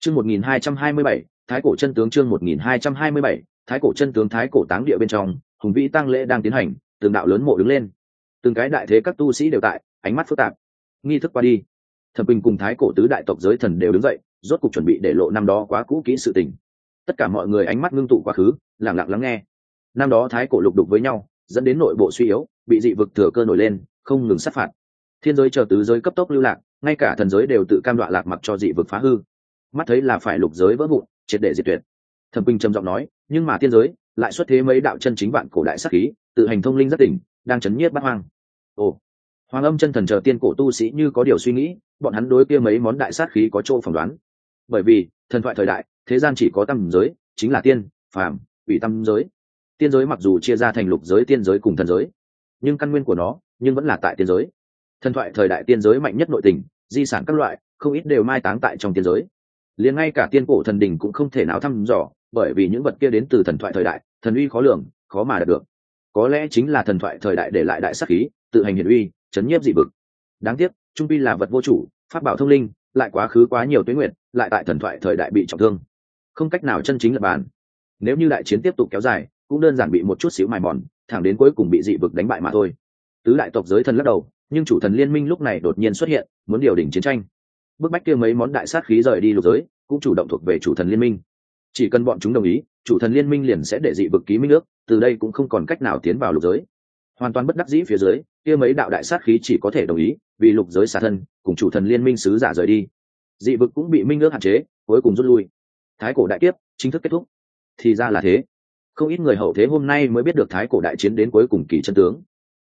Chương một nghìn hai trăm hai mươi bảy, thái cổ chân tướng chương một nghìn hai trăm hai mươi bảy, thái cổ chân tướng thái cổ táng địa bên trong, hùng vĩ tăng lễ đang tiến hành tường đạo lớn mộ đứng lên từng cái đại thế các tu sĩ đều tại, ánh mắt phức tạp. Nghi thức qua đi. Thẩm bình cùng thái cổ tứ đại tộc giới thần đều đứng dậy, rốt cục chuẩn bị để lộ năm đó quá cũ kỹ sự tình. Tất cả mọi người ánh mắt ngưng tụ quá khứ lẳng lặng lắng nghe. Năm đó thái cổ lục đục với nhau, dẫn đến nội bộ suy yếu, bị dị vực thừa cơ nổi lên, không ngừng sát phạt. Thiên giới chờ tứ giới cấp tốc lưu lạc, ngay cả thần giới đều tự cam đoạ lạc mặc cho dị vực phá hư. Mắt thấy là phải lục giới vỡ vụn, triệt để diệt tuyệt. Thẩm bình trầm giọng nói, nhưng mà thiên giới, lại xuất thế mấy đạo chân chính vạn cổ đại sắc khí, tự hành thông linh rất tỉnh đang chấn nhiếp bắt hoang. Ồ, hoàng âm chân thần chờ tiên cổ tu sĩ như có điều suy nghĩ, bọn hắn đối kia mấy món đại sát khí có chỗ phỏng đoán. Bởi vì, thần thoại thời đại, thế gian chỉ có tam giới, chính là tiên, phàm ủy tam giới. Tiên giới mặc dù chia ra thành lục giới, tiên giới cùng thần giới, nhưng căn nguyên của nó, nhưng vẫn là tại tiên giới. Thần thoại thời đại tiên giới mạnh nhất nội tình, di sản các loại, không ít đều mai táng tại trong tiên giới. Liền ngay cả tiên cổ thần đình cũng không thể nào thăm dò, bởi vì những vật kia đến từ thần thoại thời đại, thần uy khó lường, khó mà đạt được có lẽ chính là thần thoại thời đại để lại đại sắc khí, tự hành hiển uy, chấn nhiếp dị vực. Đáng tiếc, trung pi là vật vô chủ, pháp bảo thông linh, lại quá khứ quá nhiều tuyến nguyện lại tại thần thoại thời đại bị trọng thương. Không cách nào chân chính lập bàn. Nếu như đại chiến tiếp tục kéo dài, cũng đơn giản bị một chút xíu mài mòn, thẳng đến cuối cùng bị dị vực đánh bại mà thôi. Tứ đại tộc giới thần lắc đầu, nhưng chủ thần liên minh lúc này đột nhiên xuất hiện, muốn điều đỉnh chiến tranh. Bức bách kia mấy món đại sát khí rời đi lục giới, cũng chủ động thuộc về chủ thần liên minh chỉ cần bọn chúng đồng ý, chủ thần liên minh liền sẽ để dị vực ký minh ước, từ đây cũng không còn cách nào tiến vào lục giới. Hoàn toàn bất đắc dĩ phía dưới, kia mấy đạo đại sát khí chỉ có thể đồng ý, vì lục giới xả thân, cùng chủ thần liên minh sứ giả rời đi. Dị vực cũng bị minh ước hạn chế, cuối cùng rút lui. Thái cổ đại kiếp, chính thức kết thúc. Thì ra là thế. Không ít người hậu thế hôm nay mới biết được thái cổ đại chiến đến cuối cùng kỳ chân tướng.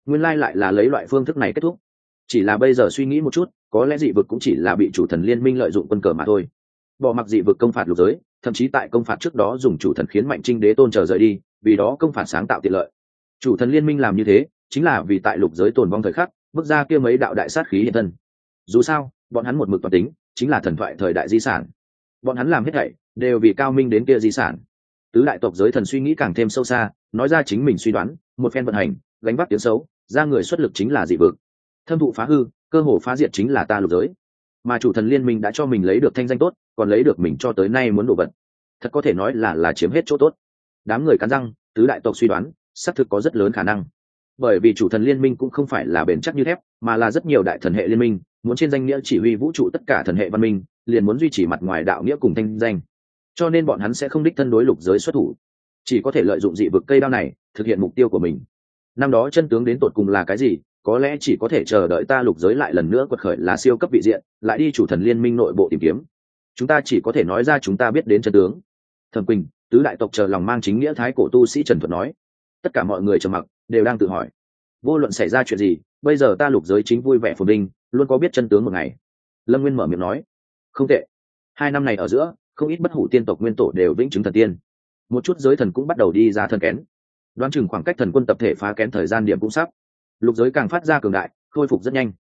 Nguyên lai lại là lấy loại phương thức này kết thúc. Chỉ là bây giờ suy nghĩ một chút, có lẽ dị vực cũng chỉ là bị chủ thần liên minh lợi dụng quân cờ mà thôi. Bỏ mặc dị vực công phạt lục giới thậm chí tại công phạt trước đó dùng chủ thần khiến mạnh trinh đế tôn chờ rời đi, vì đó công phạt sáng tạo tiện lợi. Chủ thần liên minh làm như thế, chính là vì tại lục giới tồn vong thời khắc, bước ra kia mấy đạo đại sát khí hiện thân. Dù sao, bọn hắn một mực toàn tính, chính là thần thoại thời đại di sản. Bọn hắn làm hết thảy, đều vì cao minh đến kia di sản. Tứ đại tộc giới thần suy nghĩ càng thêm sâu xa, nói ra chính mình suy đoán, một phen vận hành, gánh vác tiếng xấu, ra người xuất lực chính là dị vực. Thâm thụ phá hư, cơ hồ phá diệt chính là ta lục giới mà chủ thần liên minh đã cho mình lấy được thanh danh tốt, còn lấy được mình cho tới nay muốn đổ vật. Thật có thể nói là là chiếm hết chỗ tốt. Đám người cắn răng, tứ đại tộc suy đoán, xác thực có rất lớn khả năng. Bởi vì chủ thần liên minh cũng không phải là bền chắc như thép, mà là rất nhiều đại thần hệ liên minh, muốn trên danh nghĩa chỉ huy vũ trụ tất cả thần hệ văn minh, liền muốn duy trì mặt ngoài đạo nghĩa cùng thanh danh. Cho nên bọn hắn sẽ không đích thân đối lục giới xuất thủ. Chỉ có thể lợi dụng dị vực cây đao này, thực hiện mục tiêu của mình. Năm đó chân tướng đến tột cùng là cái gì có lẽ chỉ có thể chờ đợi ta lục giới lại lần nữa quật khởi là siêu cấp vị diện, lại đi chủ thần liên minh nội bộ tìm kiếm. Chúng ta chỉ có thể nói ra chúng ta biết đến chân tướng. Thẩm quỳnh, tứ đại tộc chờ lòng mang chính nghĩa thái cổ tu sĩ trần thuật nói. Tất cả mọi người trầm mặc, đều đang tự hỏi. Vô luận xảy ra chuyện gì, bây giờ ta lục giới chính vui vẻ phồn vinh, luôn có biết chân tướng một ngày. Lâm nguyên mở miệng nói. Không tệ. Hai năm này ở giữa, không ít bất hủ tiên tộc nguyên tổ đều vĩnh chứng thần tiên. Một chút giới thần cũng bắt đầu đi ra thần kén. Đoán chừng khoảng cách thần quân tập thể phá kén thời gian điểm cũng sắp lục giới càng phát ra cường đại, khôi phục rất nhanh.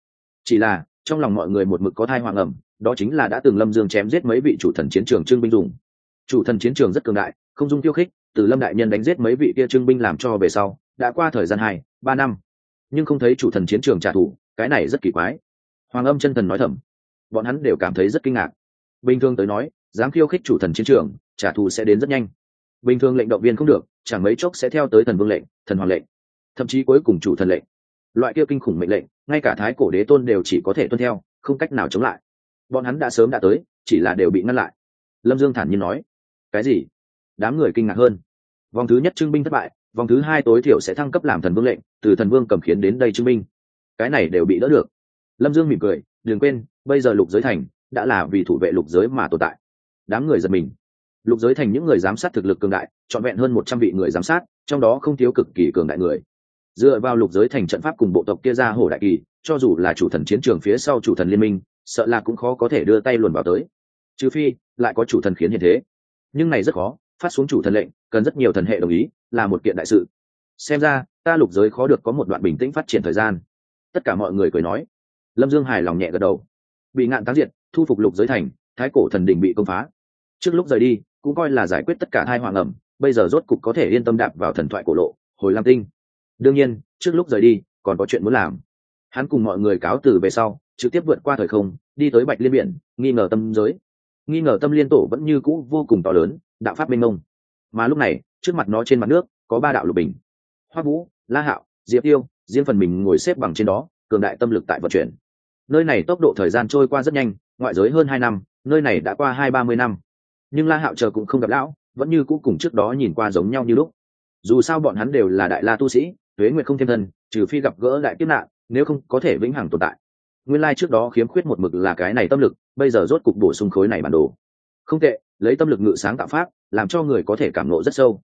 Chỉ là, trong lòng mọi người một mực có thai hoàng ẩm, đó chính là đã từng lâm dương chém giết mấy vị chủ thần chiến trường trương binh dùng. Chủ thần chiến trường rất cường đại, không dung tiêu khích, từ lâm đại nhân đánh giết mấy vị kia trương binh làm cho về sau, đã qua thời gian hai, ba năm. Nhưng không thấy chủ thần chiến trường trả thù, cái này rất kỳ quái. Hoàng âm chân thần nói thầm. Bọn hắn đều cảm thấy rất kinh ngạc. Bình thường tới nói, dám khiêu khích chủ thần chiến trường, trả thù sẽ đến rất nhanh. Bình thường lệnh động viên không được, chẳng mấy chốc sẽ theo tới thần vương lệnh, thần hoàng lệnh. Thậm chí cuối cùng chủ thần lệnh loại kia kinh khủng mệnh lệnh, ngay cả thái cổ đế tôn đều chỉ có thể tuân theo, không cách nào chống lại. Bọn hắn đã sớm đã tới, chỉ là đều bị ngăn lại. Lâm dương thản nhiên nói, cái gì? Đám người kinh ngạc hơn. Vòng thứ nhất trưng binh thất bại, vòng thứ hai tối thiểu sẽ thăng cấp làm thần vương lệnh, từ thần vương cầm khiến đến đây trưng binh. Cái này đều bị đỡ được. Lâm dương mỉm cười, đừng quên, bây giờ lục giới thành đã là vì thủ vệ lục giới mà tồn tại. Đám người giật mình. Lục giới thành những người giám sát thực lực cường đại, trọn vẹn hơn một trăm vị người giám sát, trong đó không thiếu cực kỳ cường đại người dựa vào lục giới thành trận pháp cùng bộ tộc kia ra hổ đại kỳ, cho dù là chủ thần chiến trường phía sau chủ thần liên minh, sợ là cũng khó có thể đưa tay luồn vào tới. Trừ phi, lại có chủ thần khiến hiện thế. Nhưng này rất khó, phát xuống chủ thần lệnh, cần rất nhiều thần hệ đồng ý, là một kiện đại sự. Xem ra, ta lục giới khó được có một đoạn bình tĩnh phát triển thời gian. Tất cả mọi người cười nói. Lâm dương hài lòng nhẹ gật đầu. Bị ngạn táng diệt, thu phục lục giới thành, thái cổ thần đình bị công phá. Trước lúc rời đi, cũng coi là giải quyết tất cả hai hoàng ẩm, bây giờ rốt cục có thể yên tâm đạp vào thần thoại cổ lộ, hồi lam tinh đương nhiên, trước lúc rời đi, còn có chuyện muốn làm. Hắn cùng mọi người cáo từ về sau, trực tiếp vượt qua thời không, đi tới bạch liên biển, nghi ngờ tâm giới. Nghi ngờ tâm liên tổ vẫn như cũ vô cùng to lớn, đạo pháp minh mông. Mà lúc này, trước mặt nó trên mặt nước, có ba đạo lục bình. Hoa vũ, la hạo, diệp tiêu, riêng phần mình ngồi xếp bằng trên đó, cường đại tâm lực tại vận chuyển. Nơi này tốc độ thời gian trôi qua rất nhanh, ngoại giới hơn hai năm, nơi này đã qua hai ba mươi năm. Nhưng la hạo chờ cũng không gặp lão, vẫn như cũ cùng trước đó nhìn qua giống nhau như lúc. Dù sao bọn hắn đều là đại la tu sĩ tuế nguyệt không thêm thân, trừ phi gặp gỡ đại kiếp nạn, nếu không có thể vĩnh hằng tồn tại. Nguyên lai trước đó khiếm khuyết một mực là cái này tâm lực, bây giờ rốt cục bổ sung khối này bản đồ. Không tệ, lấy tâm lực ngự sáng tạo pháp, làm cho người có thể cảm nộ rất sâu.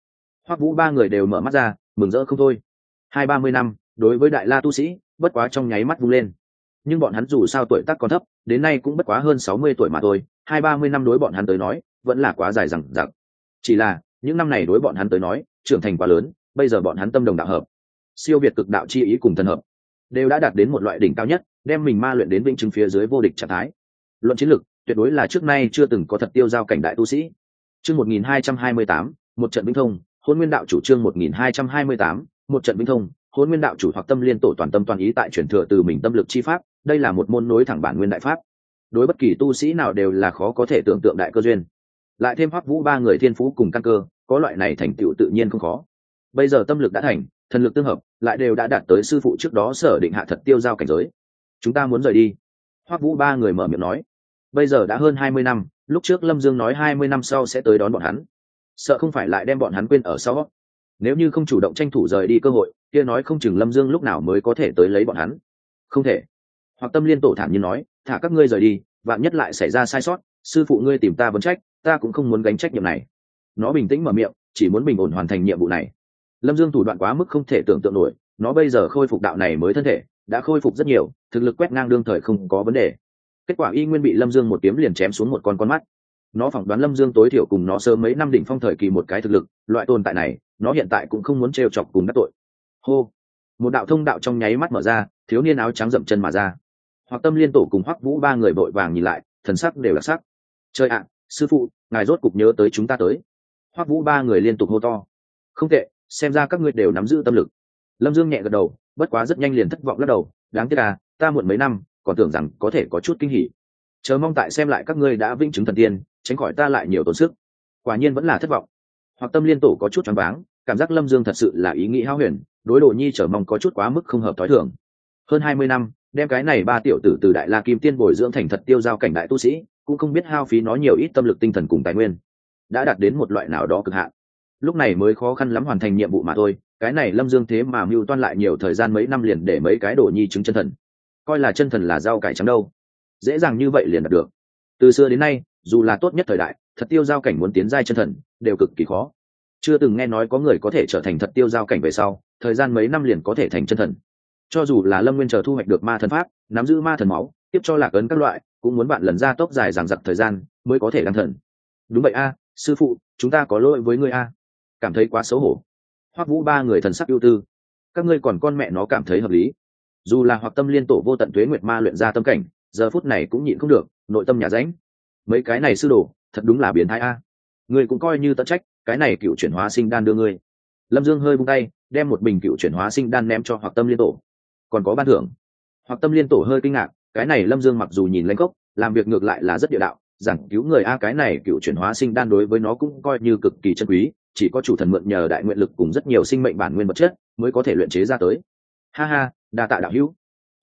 Hoắc vũ ba người đều mở mắt ra, mừng rỡ không thôi. Hai ba mươi năm, đối với đại la tu sĩ, bất quá trong nháy mắt vung lên. Nhưng bọn hắn dù sao tuổi tác còn thấp, đến nay cũng bất quá hơn sáu mươi tuổi mà thôi, hai ba mươi năm đối bọn hắn tới nói, vẫn là quá dài rằng rằng chỉ là, những năm này đối bọn hắn tới nói, trưởng thành quá lớn, bây giờ bọn hắn tâm đồng đạo hợp siêu việt cực đạo chi ý cùng thần hợp, đều đã đạt đến một loại đỉnh cao nhất, đem mình ma luyện đến vĩnh chứng phía dưới vô địch trạng thái. Luận chiến lược tuyệt đối là trước nay chưa từng có thật tiêu giao cảnh đại tu sĩ. Chương một nghìn hai trăm hai mươi tám, một trận binh thông hôn nguyên đạo chủ trương một nghìn hai trăm hai mươi tám, một trận binh thông hôn nguyên đạo chủ hoặc tâm liên tổ toàn tâm toàn ý tại truyền thừa từ mình tâm lực chi pháp, đây là một môn nối thẳng bản nguyên đại pháp. Đối bất kỳ tu sĩ nào đều là khó có thể tưởng tượng đại cơ duyên. Lại thêm hoắc vũ ba người thiên phú cùng căn cơ, có loại này thành tựu tự nhiên không khó. Bây giờ tâm lực đã thành thần lực tương hợp, lại đều đã đạt tới sư phụ trước đó sở định hạ thật tiêu giao cảnh giới. Chúng ta muốn rời đi. Hoắc vũ ba người mở miệng nói. Bây giờ đã hơn hai mươi năm, lúc trước lâm dương nói hai mươi năm sau sẽ tới đón bọn hắn. Sợ không phải lại đem bọn hắn quên ở sau. Nếu như không chủ động tranh thủ rời đi cơ hội, kia nói không chừng lâm dương lúc nào mới có thể tới lấy bọn hắn. Không thể. Hoặc tâm liên tổ thản nhiên nói, thả các ngươi rời đi, vạn nhất lại xảy ra sai sót, sư phụ ngươi tìm ta vấn trách, ta cũng không muốn gánh trách nhiệm này. Nó bình tĩnh mở miệng, chỉ muốn bình ổn hoàn thành nhiệm vụ này lâm dương thủ đoạn quá mức không thể tưởng tượng nổi, nó bây giờ khôi phục đạo này mới thân thể, đã khôi phục rất nhiều, thực lực quét ngang đương thời không có vấn đề. Kết quả y nguyên bị lâm dương một kiếm liền chém xuống một con con mắt. Nó phỏng đoán lâm dương tối thiểu cùng nó sớm mấy năm đỉnh phong thời kỳ một cái thực lực, loại tồn tại này, nó hiện tại cũng không muốn trêu chọc cùng đắc tội. Hô! Một đạo thông đạo trong nháy mắt mở ra, thiếu niên áo trắng dậm chân mà ra. Hoặc tâm liên tổ cùng hoắc vũ ba người vội vàng nhìn lại, thần sắc đều là sắc. Trời ạ, sư phụ, ngài rốt cục nhớ tới chúng ta tới. Hoắc vũ ba người liên tục hô to. Không tệ xem ra các ngươi đều nắm giữ tâm lực. Lâm dương nhẹ gật đầu, bất quá rất nhanh liền thất vọng lắc đầu, đáng tiếc à ta muộn mấy năm, còn tưởng rằng có thể có chút kinh hỉ. Chờ mong tại xem lại các ngươi đã vinh chứng thần tiên, tránh khỏi ta lại nhiều tốn sức. Quả nhiên vẫn là thất vọng. Hoặc tâm liên tổ có chút choáng váng, cảm giác lâm dương thật sự là ý nghĩ hao huyền, đối đồ nhi chờ mong có chút quá mức không hợp t h ó i thường. Hơn hai mươi năm, đem cái này ba tiểu tử từ đại la kim tiên bồi dưỡng thành thật tiêu giao cảnh đại tu sĩ, cũng không biết hao phí nó nhiều ít tâm lực tinh thần cùng tài nguyên, đã đạt đến một loại nào đó cực hạn lúc này mới khó khăn lắm hoàn thành nhiệm vụ mà thôi, cái này lâm dương thế mà mưu toan lại nhiều thời gian mấy năm liền để mấy cái đồ nhi chứng chân thần. Coi là chân thần là rau cải trắng đâu. Dễ dàng như vậy liền đạt được. Từ xưa đến nay, dù là tốt nhất thời đại, thật tiêu giao cảnh muốn tiến giai chân thần, đều cực kỳ khó. Chưa từng nghe nói có người có thể trở thành thật tiêu giao cảnh về sau, thời gian mấy năm liền có thể thành chân thần. Cho dù là lâm nguyên chờ thu hoạch được ma thần pháp, nắm giữ ma thần máu, tiếp cho lạc ấn các loại, cũng muốn bạn lần ra tốc dài dằng dặc thời gian, mới có thể đăng thần. Đúng vậy a, sư phụ, chúng ta có lỗi với ngươi a cảm thấy quá xấu hổ. Hoắc vũ ba người thần sắc ưu tư. Các ngươi còn con mẹ nó cảm thấy hợp lý. Dù là hoặc tâm liên tổ vô tận tuế nguyệt ma luyện ra tâm cảnh, giờ phút này cũng nhịn không được, nội tâm nhà ránh. Mấy cái này sư đồ, thật đúng là biến thái a. Ngươi cũng coi như tận trách, cái này cựu chuyển hóa sinh đan đưa ngươi. Lâm dương hơi bung tay, đem một bình cựu chuyển hóa sinh đan ném cho hoặc tâm liên tổ. Còn có ban thưởng. Hoặc tâm liên tổ hơi kinh ngạc, cái này lâm dương mặc dù nhìn lanh cốc, làm việc ngược lại là rất địa đạo, giảng cứu người a, cái này cựu chuyển hóa sinh đan đối với nó cũng coi như cực kỳ chân quý chỉ có chủ thần mượn nhờ đại nguyện lực cùng rất nhiều sinh mệnh bản nguyên vật chất mới có thể luyện chế ra tới. Ha ha, đa tạ đạo hữu.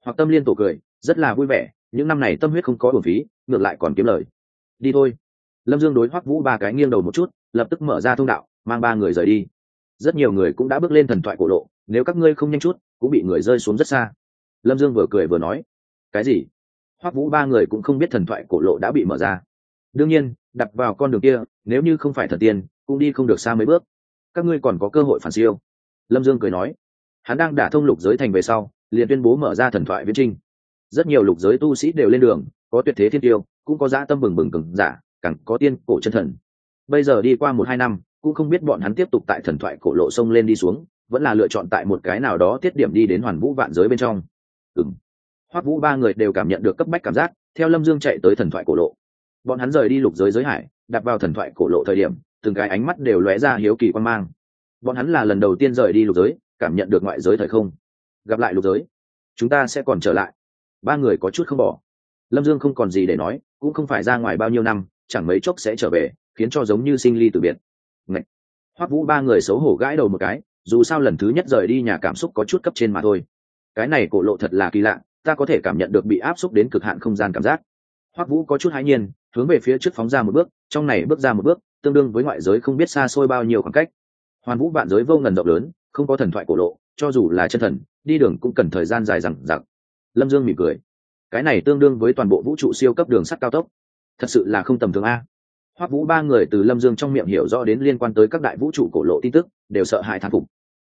Hoặc tâm liên tổ cười, rất là vui vẻ, những năm này tâm huyết không có bổn phí, ngược lại còn kiếm lời. Đi thôi. Lâm dương đối hoắc vũ ba cái nghiêng đầu một chút, lập tức mở ra thông đạo, mang ba người rời đi. Rất nhiều người cũng đã bước lên thần thoại cổ lộ, nếu các ngươi không nhanh chút, cũng bị người rơi xuống rất xa. Lâm dương vừa cười vừa nói, cái gì? Hoắc vũ ba người cũng không biết thần thoại cổ lộ đã bị mở ra đương nhiên, đặt vào con đường kia, nếu như không phải thần tiên, cũng đi không được xa mấy bước. Các ngươi còn có cơ hội phản siêu. Lâm dương cười nói. Hắn đang đả thông lục giới thành về sau, liền tuyên bố mở ra thần thoại viễn trinh rất nhiều lục giới tu sĩ đều lên đường, có tuyệt thế thiên tiêu, cũng có dã tâm bừng bừng cừng giả, càng có tiên cổ chân thần. Bây giờ đi qua một hai năm, cũng không biết bọn hắn tiếp tục tại thần thoại cổ lộ sông lên đi xuống, vẫn là lựa chọn tại một cái nào đó tiết điểm đi đến hoàn vũ vạn giới bên trong. Ừ m hoắc vũ ba người đều cảm nhận được cấp bách cảm giác, theo lâm dương chạy tới thần thoại cổ lộ bọn hắn rời đi lục giới giới hải đặt vào thần thoại cổ lộ thời điểm, từng cái ánh mắt đều lóe ra hiếu kỳ quan mang. Bọn hắn là lần đầu tiên rời đi lục giới, cảm nhận được ngoại giới thời không. Gặp lại lục giới, chúng ta sẽ còn trở lại. Ba người có chút không bỏ. Lâm dương không còn gì để nói, cũng không phải ra ngoài bao nhiêu năm, chẳng mấy chốc sẽ trở về, khiến cho giống như sinh ly từ biệt. Ngậy! hoắc vũ ba người xấu hổ gãi đầu một cái, dù sao lần thứ nhất rời đi nhà cảm xúc có chút cấp trên mà thôi. Cái này cổ lộ thật là kỳ lạ, ta có thể cảm nhận được bị áp xúc đến cực hạn không gian cảm giác hoắc vũ có chút hãi nhiên, hướng về phía trước phóng ra một bước, trong này bước ra một bước, tương đương với ngoại giới không biết xa xôi bao nhiêu khoảng cách. Hoàn vũ vạn giới vô ngần rộng lớn, không có thần thoại cổ lộ, cho dù là chân thần, đi đường cũng cần thời gian dài rằng dặc. lâm dương mỉm cười. Cái này tương đương với toàn bộ vũ trụ siêu cấp đường sắt cao tốc. Thật sự là không tầm thường a. Hoắc vũ ba người từ lâm dương trong miệng hiểu rõ đến liên quan tới các đại vũ trụ cổ lộ tin tức, đều sợ hãi thán phục.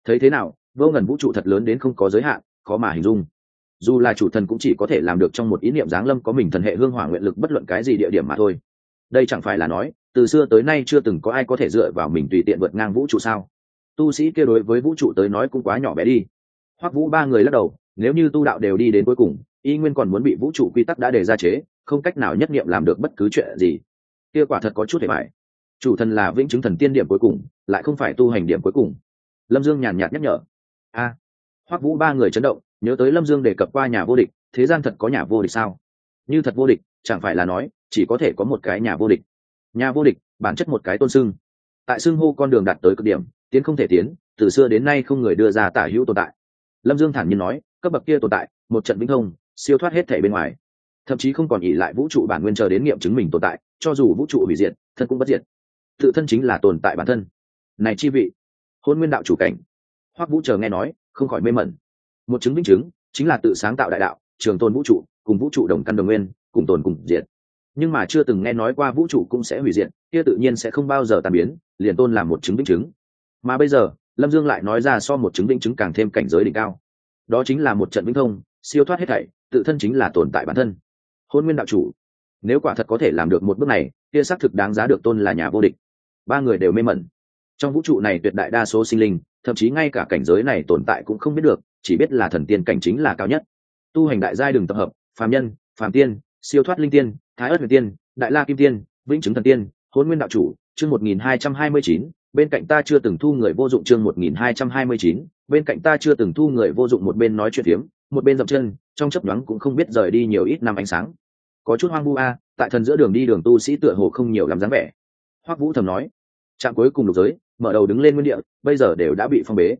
Thấy thế nào, vô ngần vũ trụ thật lớn đến không có giới hạn, khó mà hình dung dù là chủ thần cũng chỉ có thể làm được trong một ý niệm giáng lâm có mình thần hệ hương hỏa nguyện lực bất luận cái gì địa điểm mà thôi. Đây chẳng phải là nói từ xưa tới nay chưa từng có ai có thể dựa vào mình tùy tiện vượt ngang vũ trụ sao? Tu sĩ kia đối với vũ trụ tới nói cũng quá nhỏ bé đi. Hoắc vũ ba người lắc đầu nếu như tu đạo đều đi đến cuối cùng y nguyên còn muốn bị vũ trụ quy tắc đã đề ra chế không cách nào nhất nghiệm làm được bất cứ chuyện gì. Kia quả thật có chút hề bại. Chủ thần là vĩnh chứng thần tiên điểm cuối cùng lại không phải tu hành điểm cuối cùng. Lâm dương nhàn nhạt nhắc nhở. A. À, hoắc vũ ba người chấn động nhớ tới lâm dương đề cập qua nhà vô địch, thế gian thật có nhà vô địch sao? Như thật vô địch, chẳng phải là nói, chỉ có thể có một cái nhà vô địch. Nhà vô địch, bản chất một cái tôn sưng. Tại xưng hô con đường đạt tới cực điểm, tiến không thể tiến, từ xưa đến nay không người đưa ra tả hữu tồn tại. Lâm dương thản nhiên nói, cấp bậc kia tồn tại, một trận vĩnh thông siêu thoát hết thể bên ngoài. Thậm chí không còn ỉ lại vũ trụ bản nguyên chờ đến nghiệm chứng mình tồn tại, cho dù vũ trụ hủy diệt, thân cũng bất diệt. Tự thân chính là tồn tại bản thân. Này chi vị, hôn nguyên đạo chủ cảnh. Hoắc vũ chờ nghe nói, không khỏi mê mẩn một chứng minh chứng chính là tự sáng tạo đại đạo, trường tôn vũ trụ cùng vũ trụ đồng căn đồng nguyên cùng tồn cùng diệt. Nhưng mà chưa từng nghe nói qua vũ trụ cũng sẽ hủy diệt, kia tự nhiên sẽ không bao giờ tàn biến, liền tôn làm một chứng minh chứng. Mà bây giờ, lâm dương lại nói ra so một chứng minh chứng càng thêm cảnh giới đỉnh cao. Đó chính là một trận vĩnh thông, siêu thoát hết thảy, tự thân chính là tồn tại bản thân. Hôn nguyên đạo chủ, nếu quả thật có thể làm được một bước này, kia xác thực đáng giá được tôn là nhà vô địch. Ba người đều mê mẩn. Trong vũ trụ này tuyệt đại đa số sinh linh, thậm chí ngay cả cảnh giới này tồn tại cũng không biết được chỉ biết là thần tiên cảnh chính là cao nhất. Tu hành đại giai đường tập hợp, phàm nhân, phàm tiên, siêu thoát linh tiên, thái ất huyền tiên, đại la kim tiên, vĩnh chứng thần tiên, hôn nguyên đạo chủ, chương một nghìn hai trăm hai mươi chín, bên cạnh ta chưa từng thu người vô dụng chương một nghìn hai trăm hai mươi chín, bên cạnh ta chưa từng thu người vô dụng một bên nói chuyện phiếm, một bên dậm chân, trong chấp nhoáng cũng không biết rời đi nhiều ít năm ánh sáng. Có chút hoang vu a, tại thần giữa đường đi đường tu sĩ tựa hồ không nhiều làm dáng vẻ. Hoắc vũ thầm nói, trạm cuối cùng lục giới, mở đầu đứng lên nguyên địa, bây giờ đều đã bị phong bế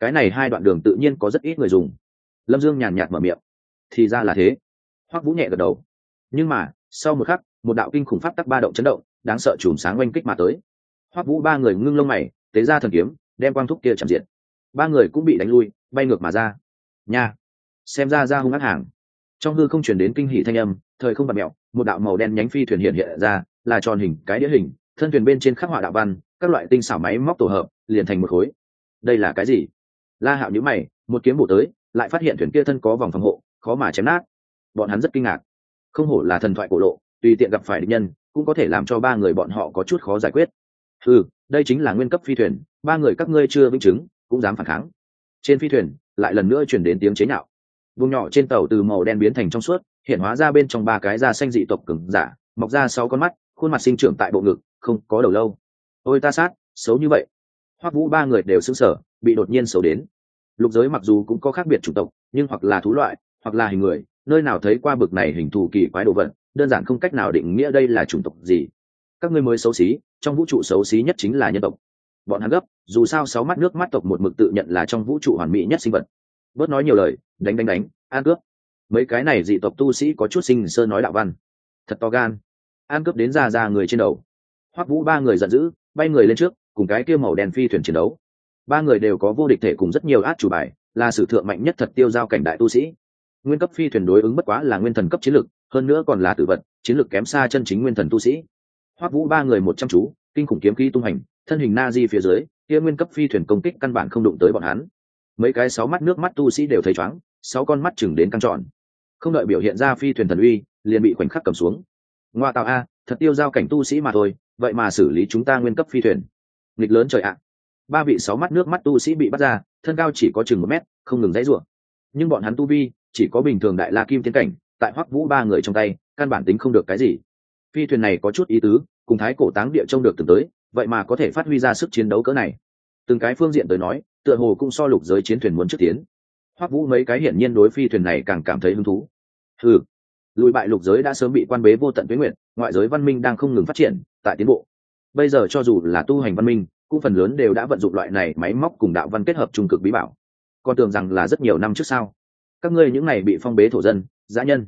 cái này hai đoạn đường tự nhiên có rất ít người dùng. Lâm dương nhàn nhạt mở miệng. Thì ra là thế. Hoắc vũ nhẹ gật đầu. Nhưng mà, sau một khắc, một đạo kinh khủng pháp tắc ba động chấn động, đáng sợ chùm sáng oanh kích mà tới. Hoắc vũ ba người ngưng lông mày, tế ra thần kiếm, đem quang thúc kia chạm diện. Ba người cũng bị đánh lui, bay ngược mà ra. Nha! Xem ra ra hung ác hàng. Trong hư không chuyển đến kinh hỷ thanh âm, thời không bật mẹo, một đạo màu đen nhánh phi thuyền hiện hiện ra, là tròn hình, cái đĩa hình, thân thuyền bên trên khắc họa đạo văn, các loại tinh xảo máy móc tổ hợp, liền thành một khối. Đây là cái gì? La hạo nhữ mày, một kiếm bổ tới, lại phát hiện thuyền kia thân có vòng phòng hộ, khó mà chém nát. Bọn hắn rất kinh ngạc. Không hổ là thần thoại cổ lộ, tùy tiện gặp phải địch nhân, cũng có thể làm cho ba người bọn họ có chút khó giải quyết. Ừ đây chính là nguyên cấp phi thuyền, ba người các ngươi chưa vĩnh chứng, cũng dám phản kháng. Trên phi thuyền, lại lần nữa chuyển đến tiếng chế nhạo. Vùng nhỏ trên tàu từ màu đen biến thành trong suốt, hiện hóa ra bên trong ba cái da xanh dị tộc cứng giả, mọc ra sáu con mắt, khuôn mặt sinh trưởng tại bộ ngực, không có đầu lâu. Ôi ta sát, xấu như vậy. Hoắc vũ ba người đều sững sờ bị đột nhiên xấu đến. Lục giới mặc dù cũng có khác biệt chủng tộc, nhưng hoặc là thú loại, hoặc là hình người, nơi nào thấy qua bực này hình thù kỳ quái đồ vật, đơn giản không cách nào định nghĩa đây là chủng tộc gì. Các ngươi mới xấu xí, trong vũ trụ xấu xí nhất chính là nhân tộc. Bọn hắn gấp, dù sao sáu mắt nước mắt tộc một mực tự nhận là trong vũ trụ hoàn mỹ nhất sinh vật. Bớt nói nhiều lời, đánh đánh đánh an cướp. Mấy cái này dị tộc tu sĩ có chút sinh sơ nói đạo văn. Thật to gan. An cướp đến ra ra người trên đầu. Hoắc vũ ba người giận dữ, bay người lên trước, cùng cái kia màu đen phi thuyền chiến đấu ba người đều có vô địch thể cùng rất nhiều át chủ bài là sử thượng mạnh nhất thật tiêu giao cảnh đại tu sĩ. Nguyên cấp phi thuyền đối ứng bất quá là nguyên thần cấp chiến lược, hơn nữa còn là tử vật chiến lược kém xa chân chính nguyên thần tu sĩ. Hoắc vũ ba người một chăm chú kinh khủng kiếm khí tung hành thân hình na di phía dưới kia nguyên cấp phi thuyền công kích căn bản không đụng tới bọn hắn. Mấy cái sáu mắt nước mắt tu sĩ đều thấy chóng sáu con mắt chừng đến căng tròn. Không đợi biểu hiện ra phi thuyền thần uy liền bị khoảnh khắc cầm xuống. Ngoa tạo a thật tiêu giao cảnh tu sĩ mà thôi vậy mà xử lý chúng ta nguyên cấp phi thuyền. Nghịch lớn trời ạ ba vị sáu mắt nước mắt tu sĩ bị bắt ra, thân cao chỉ có chừng một mét, không ngừng dãy rủa. Nhưng bọn hắn tu vi chỉ có bình thường đại la kim tiến cảnh, tại hoắc vũ ba người trong tay, căn bản tính không được cái gì. Phi thuyền này có chút ý tứ, cùng thái cổ táng địa trông được từng tới, vậy mà có thể phát huy ra sức chiến đấu cỡ này. Từng cái phương diện tới nói, tựa hồ cũng so lục giới chiến thuyền muốn trước tiến. Hoắc vũ mấy cái hiển nhiên đối phi thuyền này càng cảm thấy hứng thú. Ừ lùi bại lục giới đã sớm bị quan bế vô tận tuyến nguyện, ngoại giới văn minh đang không ngừng phát triển, tại tiến bộ. Bây giờ cho dù là tu hành văn minh cũng phần lớn đều đã vận dụng loại này máy móc cùng đạo văn kết hợp trung cực bí bảo. Con tưởng rằng là rất nhiều năm trước sau các ngươi những này bị phong bế thổ dân, dã nhân.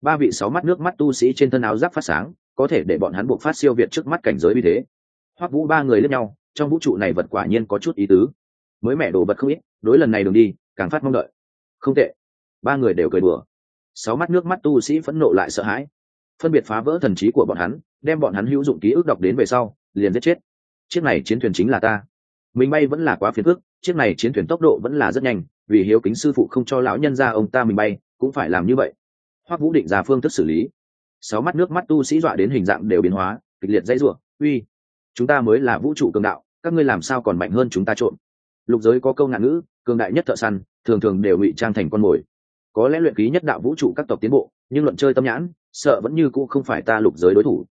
Ba vị sáu mắt nước mắt tu sĩ trên thân áo giáp phát sáng, có thể để bọn hắn buộc phát siêu việt trước mắt cảnh giới vì thế. Hoắc vũ ba người lẫn nhau, trong vũ trụ này vật quả nhiên có chút ý tứ. Mới mẹ đồ vật không ít, đối lần này đường đi, càng phát mong đợi. Không tệ. Ba người đều cười đùa. Sáu mắt nước mắt tu sĩ phẫn nộ lại sợ hãi. Phân biệt phá vỡ thần trí của bọn hắn, đem bọn hắn hữu dụng ký ức đọc đến về sau, liền giết chết chiếc này chiến thuyền chính là ta. Mình bay vẫn là quá phiền phức, chiếc này chiến thuyền tốc độ vẫn là rất nhanh, vì hiếu kính sư phụ không cho lão nhân ra ông ta mình bay, cũng phải làm như vậy. Hoắc vũ định ra phương thức xử lý. Sáu mắt nước mắt tu sĩ dọa đến hình dạng đều biến hóa, kịch liệt dãy ruộng uy, chúng ta mới là vũ trụ cường đạo, các ngươi làm sao còn mạnh hơn chúng ta trộn lục giới có câu ngạn ngữ, cường đại nhất thợ săn, thường thường đều ngụy trang thành con mồi. Có lẽ luyện ký nhất đạo vũ trụ các tộc tiến bộ, nhưng luận chơi tâm nhãn, sợ vẫn như cũ không phải ta lục giới đối thủ.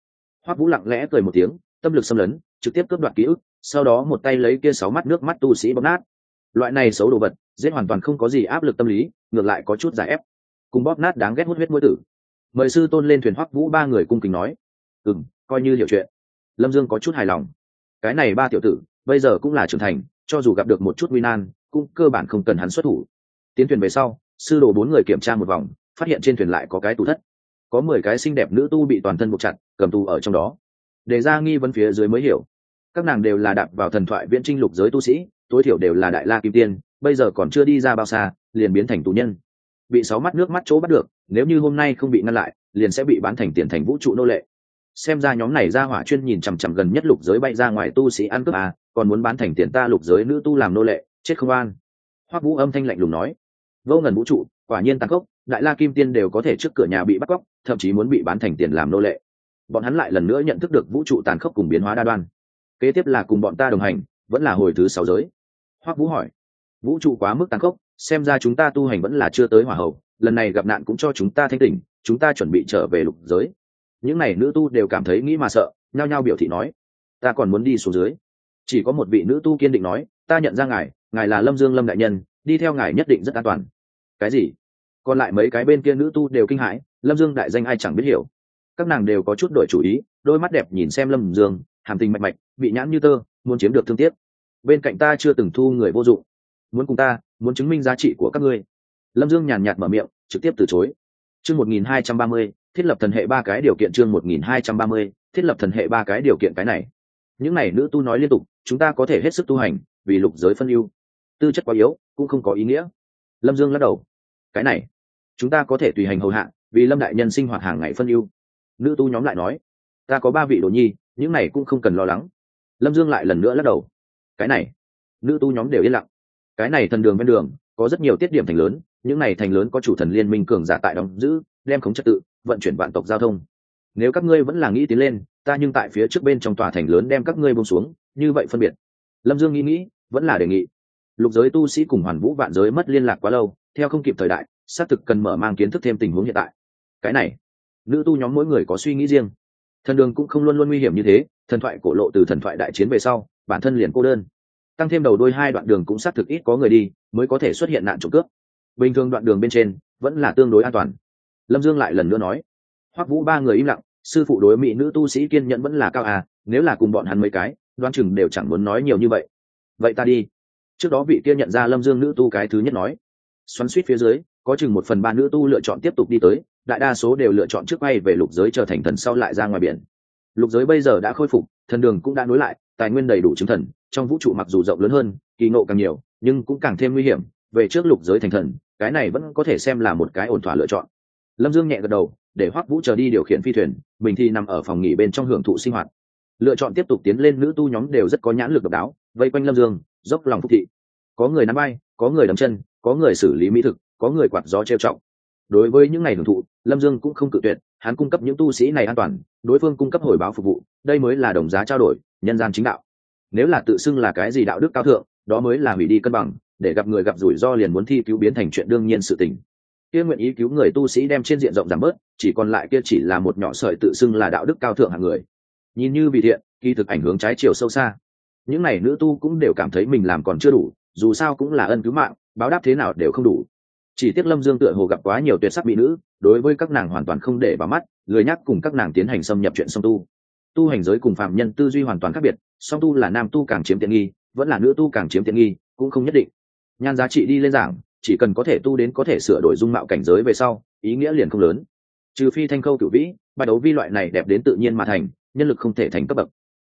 Hoắc vũ lặng lẽ cười một tiếng, tâm lực xâm lấn trực tiếp cướp đoạt ký ức, sau đó một tay lấy kia sáu mắt nước mắt tu sĩ bóp nát. Loại này xấu đồ vật, giết hoàn toàn không có gì áp lực tâm lý, ngược lại có chút giải ép. Cùng bóp nát đáng ghét hút huyết mũi tử. Mời sư tôn lên thuyền hoắc vũ ba người cung kính nói. Ừ coi như hiểu chuyện. Lâm dương có chút hài lòng. Cái này ba tiểu tử, bây giờ cũng là trưởng thành, cho dù gặp được một chút nguy nan, cũng cơ bản không cần hắn xuất thủ. Tiến thuyền về sau, sư đồ bốn người kiểm tra một vòng, phát hiện trên thuyền lại có cái tủ thất. Có mười cái xinh đẹp nữ tu bị toàn thân buộc chặt, cầm tù ở trong đó để ra nghi vấn phía dưới mới hiểu. Các nàng đều là đạp vào thần thoại viễn trinh lục giới tu sĩ, tối thiểu đều là đại la kim tiên, bây giờ còn chưa đi ra bao xa, liền biến thành tù nhân. Bị sáu mắt nước mắt chỗ bắt được, nếu như hôm nay không bị ngăn lại, liền sẽ bị bán thành tiền thành vũ trụ nô lệ. Xem ra nhóm này ra hỏa chuyên nhìn chằm chằm gần nhất lục giới bay ra ngoài tu sĩ ăn cướp à còn muốn bán thành tiền ta lục giới nữ tu làm nô lệ, chết không an. Hoắc vũ âm thanh lạnh lùng nói. Vô ngần vũ trụ, quả nhiên tăng cốc đại la kim tiên đều có thể trước cửa nhà bị bắt cóc, thậm chí muốn bị bán thành tiền làm nô lệ bọn hắn lại lần nữa nhận thức được vũ trụ tàn khốc cùng biến hóa đa đoan. Kế tiếp là cùng bọn ta đồng hành, vẫn là hồi thứ sáu giới. Hoắc vũ hỏi, vũ trụ quá mức tàn khốc, xem ra chúng ta tu hành vẫn là chưa tới hỏa hậu, lần này gặp nạn cũng cho chúng ta thanh tỉnh, chúng ta chuẩn bị trở về lục giới. Những n à y nữ tu đều cảm thấy nghĩ mà sợ, nhao nhao biểu thị nói, ta còn muốn đi xuống dưới. Chỉ có một vị nữ tu kiên định nói, ta nhận ra ngài ngài là lâm dương lâm đại nhân, đi theo ngài nhất định rất an toàn. Cái gì? Còn lại mấy cái bên kia nữ tu đều kinh hãi, lâm dương đại danh ai chẳng biết hiểu các nàng đều có chút đổi chủ ý, đôi mắt đẹp nhìn xem lâm dương, hàm tình mạch mạch, bị nhãn như tơ, muốn chiếm được thương tiếc. Bên cạnh ta chưa từng thu người vô dụng. Muốn cùng ta, muốn chứng minh giá trị của các ngươi. Lâm dương nhàn nhạt mở miệng, trực tiếp từ chối. Chương một nghìn hai trăm ba mươi, thiết lập thần hệ ba cái điều kiện chương một nghìn hai trăm ba mươi, thiết lập thần hệ ba cái điều kiện cái này. Những này nữ tu nói liên tục, chúng ta có thể hết sức tu hành, vì lục giới phân ưu. Tư chất quá yếu, cũng không có ý nghĩa. Lâm dương lắc đầu. Cái này, chúng ta có thể tùy hành hầu hạ, vì lâm đại nhân sinh hoạt hàng ngày phân ưu nữ tu nhóm lại nói, ta có ba vị đồ nhi, những này cũng không cần lo lắng. Lâm dương lại lần nữa lắc đầu, cái này. Nữ tu nhóm đều yên lặng. Cái này thần đường ven đường, có rất nhiều tiết điểm thành lớn, những này thành lớn có chủ thần liên minh cường giả tại đóng giữ, đem khống trật tự, vận chuyển vạn tộc giao thông. Nếu các ngươi vẫn là nghĩ tiến lên, ta nhưng tại phía trước bên trong tòa thành lớn đem các ngươi bông xuống, như vậy phân biệt. Lâm dương nghĩ nghĩ, vẫn là đề nghị. Lục giới tu sĩ cùng hoàn vũ vạn giới mất liên lạc quá lâu, theo không kịp thời đại, xác thực cần mở mang kiến thức thêm tình huống hiện tại. Cái này nữ tu nhóm mỗi người có suy nghĩ riêng. Thần đường cũng không luôn luôn nguy hiểm như thế, thần thoại cổ lộ từ thần thoại đại chiến về sau, bản thân liền cô đơn. Tăng thêm đầu đôi hai đoạn đường cũng xác thực ít có người đi, mới có thể xuất hiện nạn trộm cướp. Bình thường đoạn đường bên trên, vẫn là tương đối an toàn. Lâm dương lại lần nữa nói, hoắc vũ ba người im lặng, sư phụ đối mỹ nữ tu sĩ kiên nhẫn vẫn là cao à nếu là cùng bọn hắn mấy cái đoan chừng đều chẳng muốn nói nhiều như vậy. Vậy ta đi. Trước đó vị kia nhận ra lâm dương nữ tu cái thứ nhất nói. Xoắn suýt phía dưới, có chừng một phần ba nữ tu lựa chọn tiếp tục đi tới đại đa số đều lựa chọn trước bay về lục giới trở thành thần sau lại ra ngoài biển. Lục giới bây giờ đã khôi phục, thần đường cũng đã nối lại, tài nguyên đầy đủ chứng thần, trong vũ trụ mặc dù rộng lớn hơn, kỳ ngộ càng nhiều, nhưng cũng càng thêm nguy hiểm. Về trước lục giới thành thần, cái này vẫn có thể xem là một cái ổn thỏa lựa chọn. Lâm dương nhẹ gật đầu, để hoắc vũ chờ đi điều khiển phi thuyền, mình thì nằm ở phòng nghỉ bên trong hưởng thụ sinh hoạt. Lựa chọn tiếp tục tiến lên, nữ tu nhóm đều rất có nhãn lực độc đáo, vây quanh lâm dương, dốc lòng phúc thị. Có người nắm bay có người đấm chân, có người xử lý mỹ thực, có người quạt gió trêu trọng đối với những ngày hưởng thụ, lâm dương cũng không cự tuyệt, hắn cung cấp những tu sĩ này an toàn, đối phương cung cấp hồi báo phục vụ, đây mới là đồng giá trao đổi, nhân gian chính đạo. Nếu là tự xưng là cái gì đạo đức cao thượng, đó mới là hủy đi cân bằng, để gặp người gặp rủi ro liền muốn thi cứu biến thành chuyện đương nhiên sự tình. Kia nguyện ý cứu người tu sĩ đem trên diện rộng giảm bớt, chỉ còn lại kia chỉ là một nhỏ sợi tự xưng là đạo đức cao thượng hàng người. Nhìn như vị thiện, kỳ thực ảnh hướng trái chiều sâu xa. Những n à y nữ tu cũng đều cảm thấy mình làm còn chưa đủ, dù sao cũng là ân cứu mạng, báo đáp thế nào đều không đủ chỉ tiếc lâm dương tựa hồ gặp quá nhiều tuyệt sắc mỹ nữ, đối với các nàng hoàn toàn không để vào mắt, lười nhắc cùng các nàng tiến hành xâm nhập chuyện song tu. Tu hành giới cùng phạm nhân tư duy hoàn toàn khác biệt, song tu là nam tu càng chiếm tiện nghi, vẫn là nữ tu càng chiếm tiện nghi, cũng không nhất định. Nhan giá trị đi lên giảng, chỉ cần có thể tu đến có thể sửa đổi dung mạo cảnh giới về sau, ý nghĩa liền không lớn. Trừ phi thanh khâu cửu vĩ bài đấu vi loại này đẹp đến tự nhiên mà thành, nhân lực không thể thành cấp bậc.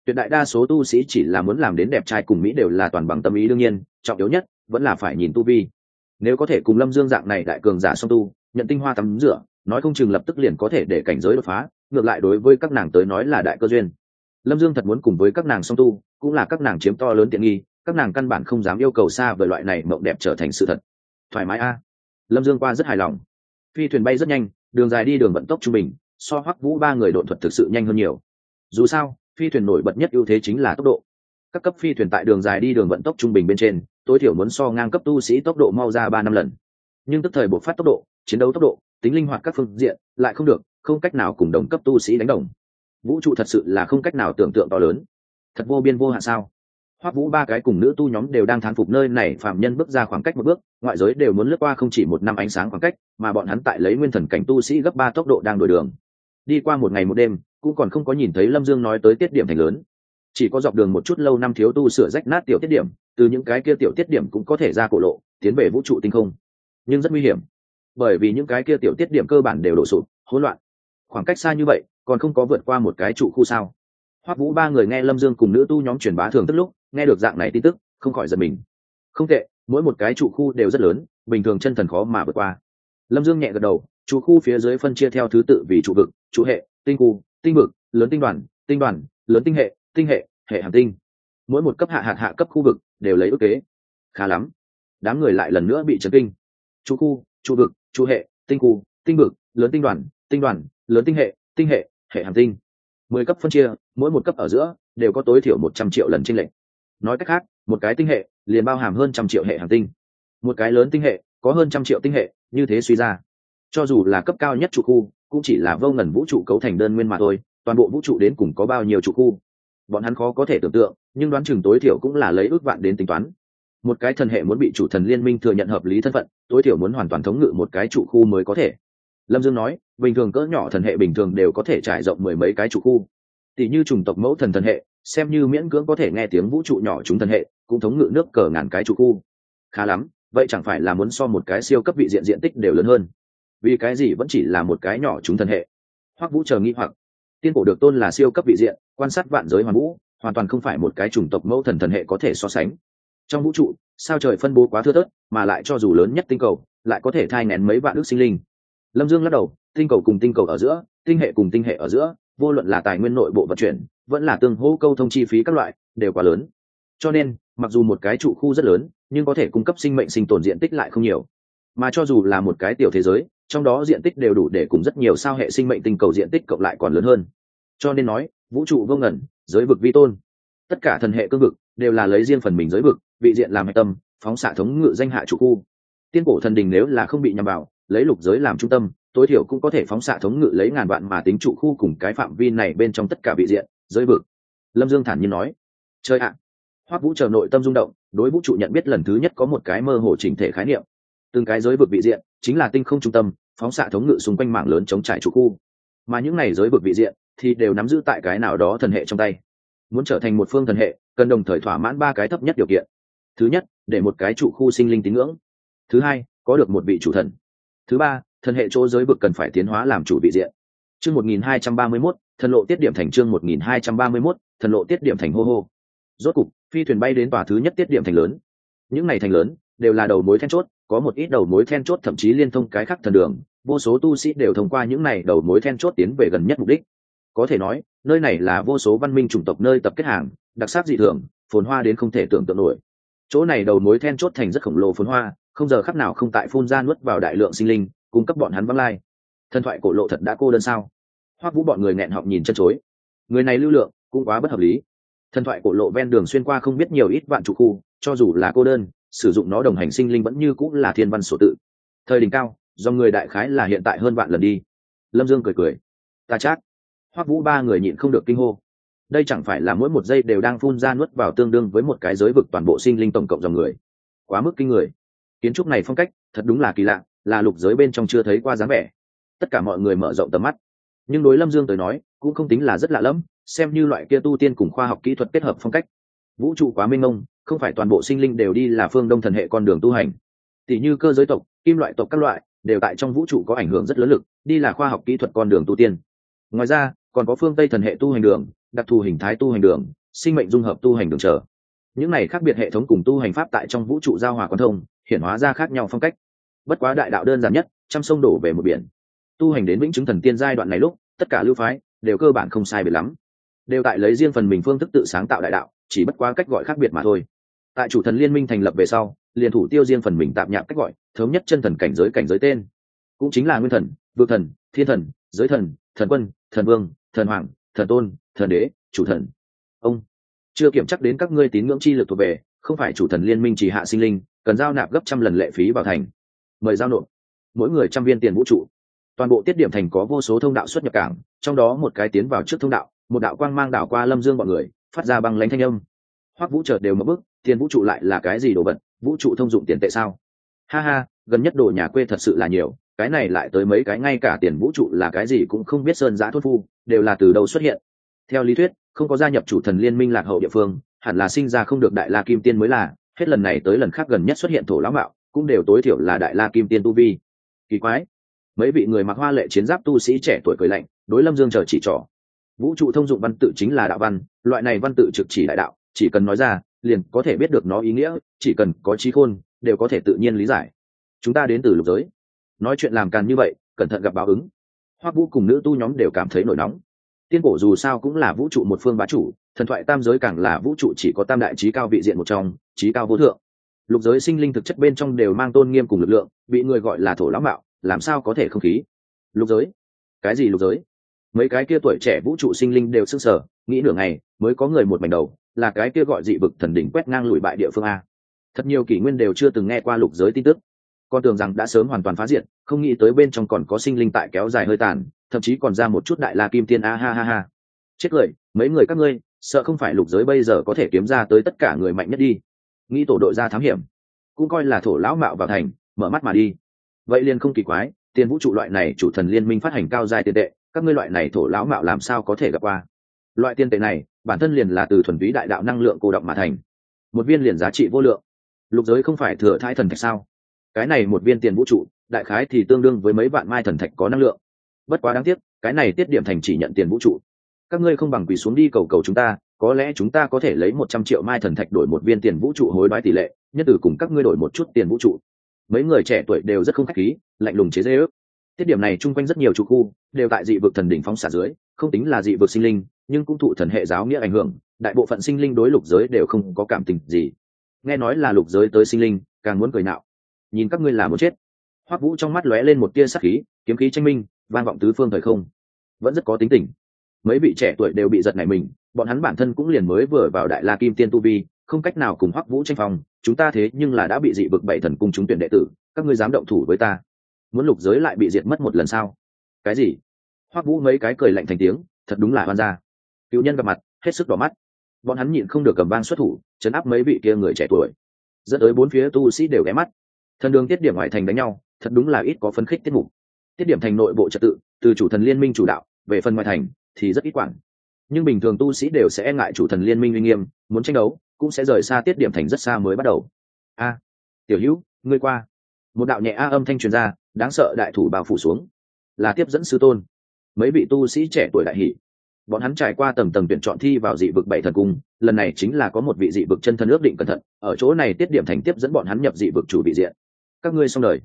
Tuyệt đại đa số tu sĩ chỉ là muốn làm đến đẹp trai cùng mỹ đều là toàn bằng tâm ý đương nhiên, trọng yếu nhất vẫn là phải nhìn tu vi nếu có thể cùng lâm dương dạng này đại cường giả song tu, nhận tinh hoa tắm rửa, nói không chừng lập tức liền có thể để cảnh giới đột phá, ngược lại đối với các nàng tới nói là đại cơ duyên. Lâm dương thật muốn cùng với các nàng song tu, cũng là các nàng chiếm to lớn tiện nghi, các nàng căn bản không dám yêu cầu xa về loại này mộng đẹp trở thành sự thật. Thoải mái a. Lâm dương qua rất hài lòng. Phi thuyền bay rất nhanh, đường dài đi đường vận tốc trung bình, so hoắc vũ ba người đội thuật thực sự nhanh hơn nhiều. Dù sao, phi thuyền nổi bật nhất ưu thế chính là tốc độ. Các cấp phi thuyền tại đường dài đi đường vận tốc trung bình bên trên tối thiểu muốn so ngang cấp tu sĩ tốc độ mau ra ba năm lần. Nhưng tức thời bộc phát tốc độ, chiến đấu tốc độ, tính linh hoạt các phương diện, lại không được, không cách nào cùng đồng cấp tu sĩ đánh đồng. Vũ trụ thật sự là không cách nào tưởng tượng to lớn. Thật vô biên vô hạn sao? Hoắc vũ ba cái cùng nữ tu nhóm đều đang thán phục nơi này phạm nhân bước ra khoảng cách một bước, ngoại giới đều muốn lướt qua không chỉ một năm ánh sáng khoảng cách, mà bọn hắn tại lấy nguyên thần cảnh tu sĩ gấp ba tốc độ đang đổi đường. Đi qua một ngày một đêm, cũng còn không có nhìn thấy lâm dương nói tới tiết điểm thành lớn chỉ có dọc đường một chút lâu năm thiếu tu sửa rách nát tiểu tiết điểm, từ những cái kia tiểu tiết điểm cũng có thể ra cổ lộ, tiến về vũ trụ tinh không. Nhưng rất nguy hiểm, bởi vì những cái kia tiểu tiết điểm cơ bản đều đổ sụp, hỗn loạn. Khoảng cách xa như vậy, còn không có vượt qua một cái trụ khu sao? Hoắc vũ ba người nghe lâm dương cùng nữ tu nhóm truyền bá thường tức lúc, nghe được dạng này tin tức, không khỏi giật mình. Không tệ, mỗi một cái trụ khu đều rất lớn, bình thường chân thần khó mà vượt qua. Lâm dương nhẹ gật đầu, trụ khu phía dưới phân chia theo thứ tự vì trụ vực, trụ hệ, tinh khu, tinh vực, lớn tinh đoàn tinh đoàn, lớn tinh hệ tinh hệ hệ hàm tinh. Mỗi một cấp hạ hạt hạ cấp khu vực đều lấy ước kế. Khá lắm. Đám người lại lần nữa bị chấn kinh. Trụ khu trụ vực trụ hệ, tinh khu, tinh vực, lớn tinh đoàn tinh đoàn, lớn tinh hệ tinh hệ hệ hàm tinh. Mười cấp phân chia, mỗi một cấp ở giữa đều có tối thiểu một trăm triệu lần tranh lệch. Nói cách khác, một cái tinh hệ liền bao hàm hơn trăm triệu hệ hành tinh. Một cái lớn tinh hệ có hơn trăm triệu tinh hệ, như thế suy ra. Cho dù là cấp cao nhất trụ khu, cũng chỉ là vô ngần vũ trụ cấu thành đơn nguyên mà thôi, toàn bộ vũ trụ đến cùng có bao nhiêu trụ khu bọn hắn khó có thể tưởng tượng, nhưng đoán chừng tối thiểu cũng là lấy ước vạn đến tính toán. Một cái thần hệ muốn bị chủ thần liên minh thừa nhận hợp lý thân phận, tối thiểu muốn hoàn toàn thống ngự một cái trụ khu mới có thể. Lâm dương nói, bình thường cỡ nhỏ thần hệ bình thường đều có thể trải rộng mười mấy cái trụ khu. Tỷ như chủng tộc mẫu thần thần hệ, xem như miễn cưỡng có thể nghe tiếng vũ trụ nhỏ chúng thần hệ, cũng thống ngự nước cờ ngàn cái trụ khu. Khá lắm, vậy chẳng phải là muốn so một cái siêu cấp vị diện diện tích đều lớn hơn. Vì cái gì vẫn chỉ là một cái nhỏ chúng thần hệ? Hoặc vũ chờ nghĩ hoặc tiên cổ được tôn là siêu cấp vị diện, quan sát vạn giới hoàn vũ, hoàn toàn không phải một cái chủng tộc mẫu thần thần hệ có thể so sánh. Trong vũ trụ, sao trời phân bố quá thưa thớt, mà lại cho dù lớn nhất tinh cầu, lại có thể thai ngén mấy vạn ước sinh linh. Lâm dương lắc đầu, tinh cầu cùng tinh cầu ở giữa, tinh hệ cùng tinh hệ ở giữa, vô luận là tài nguyên nội bộ vận chuyển, vẫn là tương hô câu thông chi phí các loại, đều quá lớn. Cho nên, mặc dù một cái trụ khu rất lớn, nhưng có thể cung cấp sinh mệnh sinh tồn diện tích lại không nhiều. Mà cho dù là một cái tiểu thế giới trong đó diện tích đều đủ để cùng rất nhiều sao hệ sinh mệnh tinh cầu diện tích cộng lại còn lớn hơn. Cho nên nói, vũ trụ vô ngẩn giới vực vi tôn. Tất cả thần hệ cương vực đều là lấy riêng phần mình giới vực, vị diện làm hạch tâm, phóng xạ thống ngự danh hạ trụ khu. Tiên cổ thần đình nếu là không bị nhằm vào, lấy lục giới làm trung tâm, tối thiểu cũng có thể phóng xạ thống ngự lấy ngàn vạn mà tính trụ khu cùng cái phạm vi này bên trong tất cả vị diện, giới vực. Lâm dương thản nhiên nói chơi ạ. À. hoắc vũ chờ nội tâm rung động, đối vũ trụ nhận biết lần thứ nhất có một cái mơ hồ chỉnh thể khái niệm. Từng cái giới vực vị diện chính là tinh không trung tâm phóng xạ thống ngự xung quanh mạng lớn chống trải trụ khu. Mà những này giới vực vị diện thì đều nắm giữ tại cái nào đó thần hệ trong tay. Muốn trở thành một phương thần hệ, cần đồng thời thỏa mãn ba cái thấp nhất điều kiện. Thứ nhất, để một cái trụ khu sinh linh tín ngưỡng. Thứ hai, có được một vị chủ thần. Thứ ba, thần hệ chỗ giới vực cần phải tiến hóa làm chủ vị diện. Chương một nghìn hai trăm ba mươi mốt, thần lộ tiết điểm thành chương một nghìn hai trăm ba mươi mốt, thần lộ tiết điểm thành hô hô. Rốt cục, phi thuyền bay đến tòa thứ nhất tiết điểm thành lớn. Những ngày thành lớn đều là đầu mối then chốt có một ít đầu mối then chốt, thậm chí liên thông cái khác thần đường, vô số tu sĩ đều thông qua những này đầu mối then chốt tiến về gần nhất mục đích. Có thể nói, nơi này là vô số văn minh chủng tộc nơi tập kết hàng, đặc sắc dị thường, phồn hoa đến không thể tưởng tượng nổi. Chỗ này đầu mối then chốt thành rất khổng lồ phồn hoa, không giờ khắc nào không tại phun ra nuốt vào đại lượng sinh linh, cung cấp bọn hắn văng lai. Thần thoại cổ lộ thật đã cô đơn sao? Hoắc vũ bọn người nghẹn họng nhìn chân chối. Người này lưu lượng, cũng quá bất hợp lý. Thần thoại cổ lộ ven đường xuyên qua không biết nhiều ít vạn trụ khu, cho dù là cô đơn sử dụng nó đồng hành sinh linh vẫn như cũng là thiên văn sổ tự. Thời đỉnh cao, do người đại khái là hiện tại hơn vạn lần đi. Lâm dương cười cười. Ta chắc. Hoắc vũ ba người nhịn không được kinh hô. Đây chẳng phải là mỗi một giây đều đang phun ra nuốt vào tương đương với một cái giới vực toàn bộ sinh linh tổng cộng dòng người. Quá mức kinh người. Kiến trúc này phong cách, thật đúng là kỳ lạ, là lục giới bên trong chưa thấy qua dáng vẻ. Tất cả mọi người mở rộng tầm mắt. Nhưng đối lâm dương tới nói, cũng không tính là rất lạ lẫm, xem như loại kia tu tiên cùng khoa học kỹ thuật kết hợp phong cách. Vũ trụ quá minh mông không phải toàn bộ sinh linh đều đi là phương đông thần hệ con đường tu hành. Tỷ như cơ giới tộc, kim loại tộc các loại, đều tại trong vũ trụ có ảnh hưởng rất lớn lực, đi là khoa học kỹ thuật con đường tu tiên. Ngoài ra, còn có phương tây thần hệ tu hành đường, đặc thù hình thái tu hành đường, sinh mệnh dung hợp tu hành đường trở. Những này khác biệt hệ thống cùng tu hành pháp tại trong vũ trụ giao hòa quan thông, hiện hóa ra khác nhau phong cách. Bất quá đại đạo đơn giản nhất, trăm sông đổ về một biển. Tu hành đến vĩnh chứng thần tiên giai đoạn này lúc, tất cả lưu phái, đều cơ bản không sai biệt lắm. Đều tại lấy riêng phần mình phương thức tự sáng tạo đại đạo, chỉ bất quá cách gọi khác biệt mà thôi tại chủ thần liên minh thành lập về sau, liền thủ tiêu riêng phần mình tạm nhạc cách gọi, thống nhất chân thần cảnh giới cảnh giới tên. Cũng chính là nguyên thần vượt thần, thiên thần, giới thần thần quân, thần vương, thần hoàng, thần tôn, thần đế, chủ thần. Ông, chưa kiểm chắc đến các ngươi tín ngưỡng chi lực thuộc về, không phải chủ thần liên minh chỉ hạ sinh linh, cần giao nạp gấp trăm lần lệ phí vào thành. Mời giao nộp. Mỗi người trăm viên tiền vũ trụ. Toàn bộ tiết điểm thành có vô số thông đạo xuất nhập cảng, trong đó một cái tiến vào trước thông đạo, một đạo quang mang đảo qua lâm dương bọn người, phát ra bằng lãnh thanh âm. Hoắc vũ chợt đều mất bức tiền vũ trụ lại là cái gì đồ vật? Vũ trụ thông dụng tiền tệ sao? Ha ha, gần nhất đồ nhà quê thật sự là nhiều, cái này lại tới mấy cái, ngay cả tiền vũ trụ là cái gì cũng không biết sơn giã thốt phu, đều là từ đâu xuất hiện. Theo lý thuyết, không có gia nhập chủ thần liên minh lạc hậu địa phương, hẳn là sinh ra không được đại la kim tiên mới là, hết lần này tới lần khác gần nhất xuất hiện thổ lão mạo, cũng đều tối thiểu là đại la kim tiên tu vi. Kỳ quái. Mấy vị người mặc hoa lệ chiến giáp tu sĩ trẻ tuổi cười lạnh, đối lâm dương chờ chỉ trỏ. Vũ trụ thông dụng văn tự chính là đạo văn, loại này văn tự trực chỉ đại đạo, chỉ cần nói ra liền có thể biết được nó ý nghĩa, chỉ cần có trí khôn, đều có thể tự nhiên lý giải. Chúng ta đến từ lục giới. Nói chuyện làm càn như vậy, cẩn thận gặp báo ứng. Hoắc vũ cùng nữ tu nhóm đều cảm thấy nổi nóng. Tiên cổ dù sao cũng là vũ trụ một phương bá chủ, thần thoại tam giới càng là vũ trụ chỉ có tam đại trí cao vị diện một trong, trí cao vô thượng. Lục giới sinh linh thực chất bên trong đều mang tôn nghiêm cùng lực lượng, bị người gọi là thổ lão mạo, làm sao có thể không khí? Lục giới? Cái gì lục giới? Mấy cái kia tuổi trẻ vũ trụ sinh linh đều s ư n g sở nghĩ nửa ngày, mới có người một mảnh đầu là cái kia gọi dị vực thần đỉnh quét ngang lùi bại địa phương a. Thật nhiều kỷ nguyên đều chưa từng nghe qua lục giới tin tức. Con tưởng rằng đã sớm hoàn toàn phá diện không nghĩ tới bên trong còn có sinh linh tại kéo dài hơi tàn, thậm chí còn ra một chút đại la kim tiên a, ha ha ha. Chết cười, mấy người các ngươi, sợ không phải lục giới bây giờ có thể kiếm ra tới tất cả người mạnh nhất đi. Nghĩ tổ đội ra thám hiểm, cũng coi là thổ lão mạo vào thành, mở mắt mà đi. Vậy liền không kỳ quái tiền vũ trụ loại này chủ thần liên minh phát hành cao dài tiền tệ, các ngươi loại này thổ lão mạo làm sao có thể gặp qua? Loại tiền tệ này bản thân liền là từ thuần túy đại đạo năng lượng cô động mà thành. Một viên liền giá trị vô lượng. Lục giới không phải thừa thai thần thạch sao? Cái này một viên tiền vũ trụ, đại khái thì tương đương với mấy vạn mai thần thạch có năng lượng. Bất quá đáng tiếc, cái này tiết điểm thành chỉ nhận tiền vũ trụ. Các ngươi không bằng quỳ xuống đi cầu cầu chúng ta, có lẽ chúng ta có thể lấy một trăm triệu mai thần thạch đổi một viên tiền vũ trụ hối đoái tỷ lệ nhất từ cùng các ngươi đổi một chút tiền vũ trụ. Mấy người trẻ tuổi đều rất không khách khí, lạnh lùng chế dây ước tiết điểm này chung quanh rất nhiều trụ khu, đều tại dị vực thần đỉnh phóng xả dưới, không tính là dị vực sinh linh nhưng cũng thụ thần hệ giáo nghĩa ảnh hưởng, đại bộ phận sinh linh đối lục giới đều không có cảm tình gì. Nghe nói là lục giới tới sinh linh, càng muốn cười nạo. Nhìn các ngươi là muốn chết. Hoắc vũ trong mắt lóe lên một tia sắc khí, kiếm khí tranh minh, vang vọng tứ phương thời không. Vẫn rất có tính tình. Mấy vị trẻ tuổi đều bị giật nảy mình, bọn hắn bản thân cũng liền mới vừa vào đại la kim tiên tu vi, không cách nào cùng hoắc vũ tranh phòng chúng ta thế nhưng là đã bị dị vực bảy thần cung chúng tuyển đệ tử, các ngươi dám động thủ với ta. Muốn lục giới lại bị diệt mất một lần sao? Cái gì? Hoắc vũ mấy cái cười lạnh thành tiếng, thật đúng là hoan gia cựu nhân gặp mặt, hết sức đỏ mắt. Bọn hắn nhịn không được cầm vang xuất thủ, chấn áp mấy vị kia người trẻ tuổi. Dẫn tới bốn phía tu sĩ đều ghé mắt. Thần đường tiết điểm ngoại thành đánh nhau, thật đúng là ít có phấn khích tiết mục. Tiết điểm thành nội bộ trật tự, từ chủ thần liên minh chủ đạo, về phần ngoại thành thì rất ít quản. Nhưng bình thường tu sĩ đều sẽ e ngại chủ thần liên minh uy nghiêm, muốn tranh đấu cũng sẽ rời xa tiết điểm thành rất xa mới bắt đầu. A, tiểu hữu, ngươi qua. Một đạo nhẹ a âm thanh truyền ra, đáng sợ đại thủ bao phủ xuống. Là tiếp dẫn sư tôn. Mấy vị tu sĩ trẻ tuổi đại hỷ bọn hắn trải qua tầng tầng tuyển chọn thi vào dị vực bảy thần cung, lần này chính là có một vị dị vực chân thân ước định cẩn thận, ở chỗ này tiết điểm thành tiếp dẫn bọn hắn nhập dị vực chủ vị diện. Các ngươi xong đời.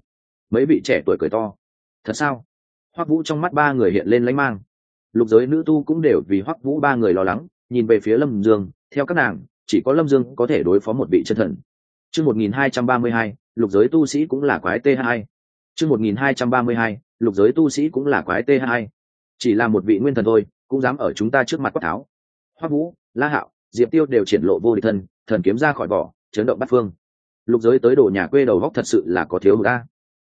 Mấy vị trẻ tuổi cười to. Thật sao? Hoắc vũ trong mắt ba người hiện lên lánh mang. Lục giới nữ tu cũng đều vì hoắc vũ ba người lo lắng, nhìn về phía lâm dương, theo các nàng, chỉ có lâm dương có thể đối phó một vị chân thần. Chương một nghìn hai trăm ba mươi hai, lục giới tu sĩ cũng là quái t hai. Chương một nghìn hai trăm ba mươi hai, lục giới tu sĩ cũng là quái t hai. Chỉ là một vị nguyên thần thôi cũng dám ở chúng ta trước mặt quát tháo. Hoắc vũ, la hạo, diệp tiêu đều triển lộ vô địch thân, thần kiếm ra khỏi vỏ, chấn động bắt phương. Lục giới tới đồ nhà quê đầu góc thật sự là có thiếu hụt ta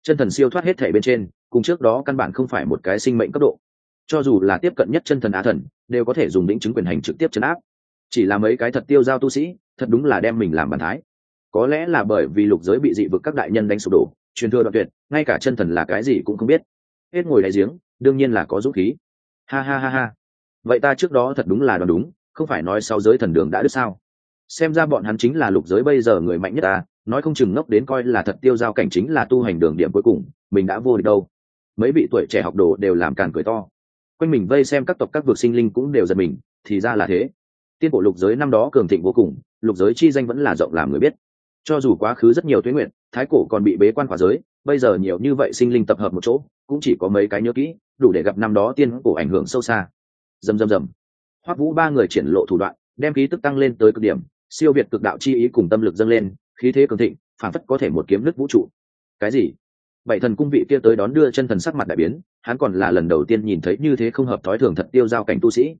chân thần siêu thoát hết thể bên trên, cùng trước đó căn bản không phải một cái sinh mệnh cấp độ. Cho dù là tiếp cận nhất chân thần á thần, đều có thể dùng lĩnh chứng quyền hành trực tiếp chấn áp. Chỉ là mấy cái thật tiêu giao tu sĩ, thật đúng là đem mình làm bàn thái. Có lẽ là bởi vì lục giới bị dị vực các đại nhân đánh sụp đổ, truyền thừa đoạn tuyệt, ngay cả chân thần là cái gì cũng không biết. Hết ngồi đại giếng, đương nhiên là có dũng khí. Ha ha ha ha vậy ta trước đó thật đúng là đoán đúng, không phải nói sau giới thần đường đã đứt sao? Xem ra bọn hắn chính là lục giới bây giờ người mạnh nhất ta, nói không chừng ngốc đến coi là thật tiêu giao cảnh chính là tu hành đường điểm cuối cùng, mình đã vô địch đâu. Mấy vị tuổi trẻ học đồ đều làm càn cười to. Quanh mình vây xem các tộc các vực sinh linh cũng đều giật mình, thì ra là thế. Tiên bộ lục giới năm đó cường thịnh vô cùng, lục giới chi danh vẫn là rộng làm người biết. Cho dù quá khứ rất nhiều tuyến nguyện, thái cổ còn bị bế quan quả giới, bây giờ nhiều như vậy sinh linh tập hợp một chỗ, cũng chỉ có mấy cái nhớ kỹ, đủ để gặp năm đó tiên cổ ảnh hưởng sâu xa dầm dầm dầm hoắc vũ ba người triển lộ thủ đoạn, đem khí tức tăng lên tới cực điểm, siêu việt cực đạo chi ý cùng tâm lực dâng lên, khí thế cường thịnh, phản phất có thể một kiếm nứt vũ trụ. Cái gì? Bảy thần cung vị kia tới đón đưa chân thần sắc mặt đại biến, hắn còn là lần đầu tiên nhìn thấy như thế không hợp thói thường thật tiêu giao cảnh tu sĩ.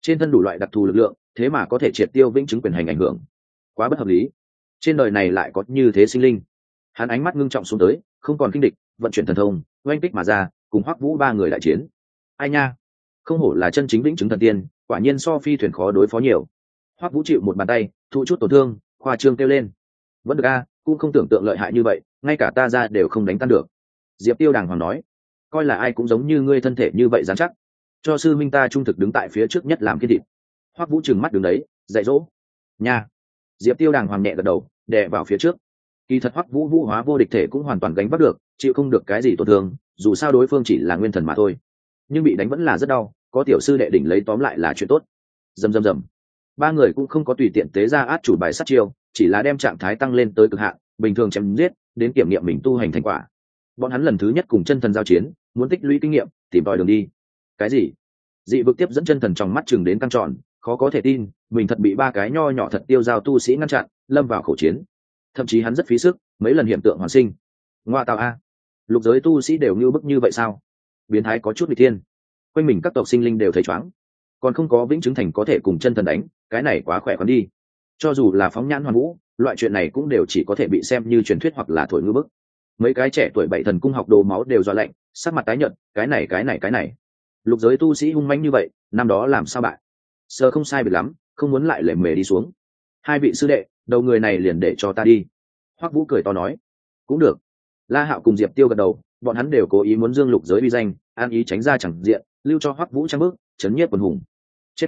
Trên thân đủ loại đặc thù lực lượng, thế mà có thể triệt tiêu vĩnh chứng quyền hành ảnh hưởng. Quá bất hợp lý. Trên đời này lại có như thế sinh linh. Hắn ánh mắt ngưng trọng xuống tới, không còn kinh địch, vận chuyển thần thông, oanh kích mà ra, cùng hoắc vũ ba người đại chiến. Ai nha? Không hổ là chân chính vĩnh chứng thần tiên, quả nhiên so phi thuyền khó đối phó nhiều. Hoắc vũ chịu một bàn tay thụ chút tổn thương, khoa trương kêu lên. Vẫn được a, cũng không tưởng tượng lợi hại như vậy, ngay cả ta ra đều không đánh tan được. Diệp tiêu đàng hoàng nói, coi là ai cũng giống như ngươi thân thể như vậy dán chắc. Cho sư minh ta trung thực đứng tại phía trước nhất làm kiên thịt. Hoắc vũ trừng mắt đứng đấy, dạy dỗ. Nha. Diệp tiêu đàng hoàng nhẹ gật đầu, đè vào phía trước. Kỳ thật hoắc vũ vũ hóa vô địch thể cũng hoàn toàn gánh vác được, chịu không được cái gì tổn thương, dù sao đối phương chỉ là nguyên thần mà thôi nhưng bị đánh vẫn là rất đau, có tiểu sư đệ đỉnh lấy tóm lại là chuyện tốt. Dầm dầm dầm ba người cũng không có tùy tiện tế ra át chủ bài sát chiêu, chỉ là đem trạng thái tăng lên tới cực hạn, bình thường chém giết, đến kiểm nghiệm mình tu hành thành quả. Bọn hắn lần thứ nhất cùng chân thần giao chiến, muốn tích lũy kinh nghiệm, tìm tòi đường đi. Cái gì? Dị vực tiếp dẫn chân thần trong mắt chừng đến căng tròn, khó có thể tin, mình thật bị ba cái nho nhỏ thật tiêu giao tu sĩ ngăn chặn, lâm vào khẩu chiến. Thậm chí hắn rất phí sức, mấy lần hiện tượng hoàn sinh. Ngoa tạo a. Lục giới tu sĩ đều như bức như vậy sao? Biến thái có chút bị thiên. Quanh mình các tộc sinh linh đều thấy chóng còn không có vĩnh chứng thành có thể cùng chân thần đánh, cái này quá khỏe còn đi. Cho dù là phóng nhãn hoàn vũ, loại chuyện này cũng đều chỉ có thể bị xem như truyền thuyết hoặc là thổi ngư bức. Mấy cái trẻ tuổi bảy thần cung học đồ máu đều dọa lạnh, sắc mặt tái nhợt, cái này cái này cái này. Lục giới tu sĩ hung manh như vậy, năm đó làm sao bạn sơ không sai biệt lắm, không muốn lại lề mề đi xuống. Hai vị sư đệ, đầu người này liền để cho ta đi. Hoắc vũ cười to nói. Cũng được. La hạo cùng diệp tiêu gật đầu bọn hắn đều cố ý muốn dương lục giới uy danh, an ý tránh ra chẳng diện, lưu cho hoắc vũ trang bước, chấn nhiếp quần hùng. Chết.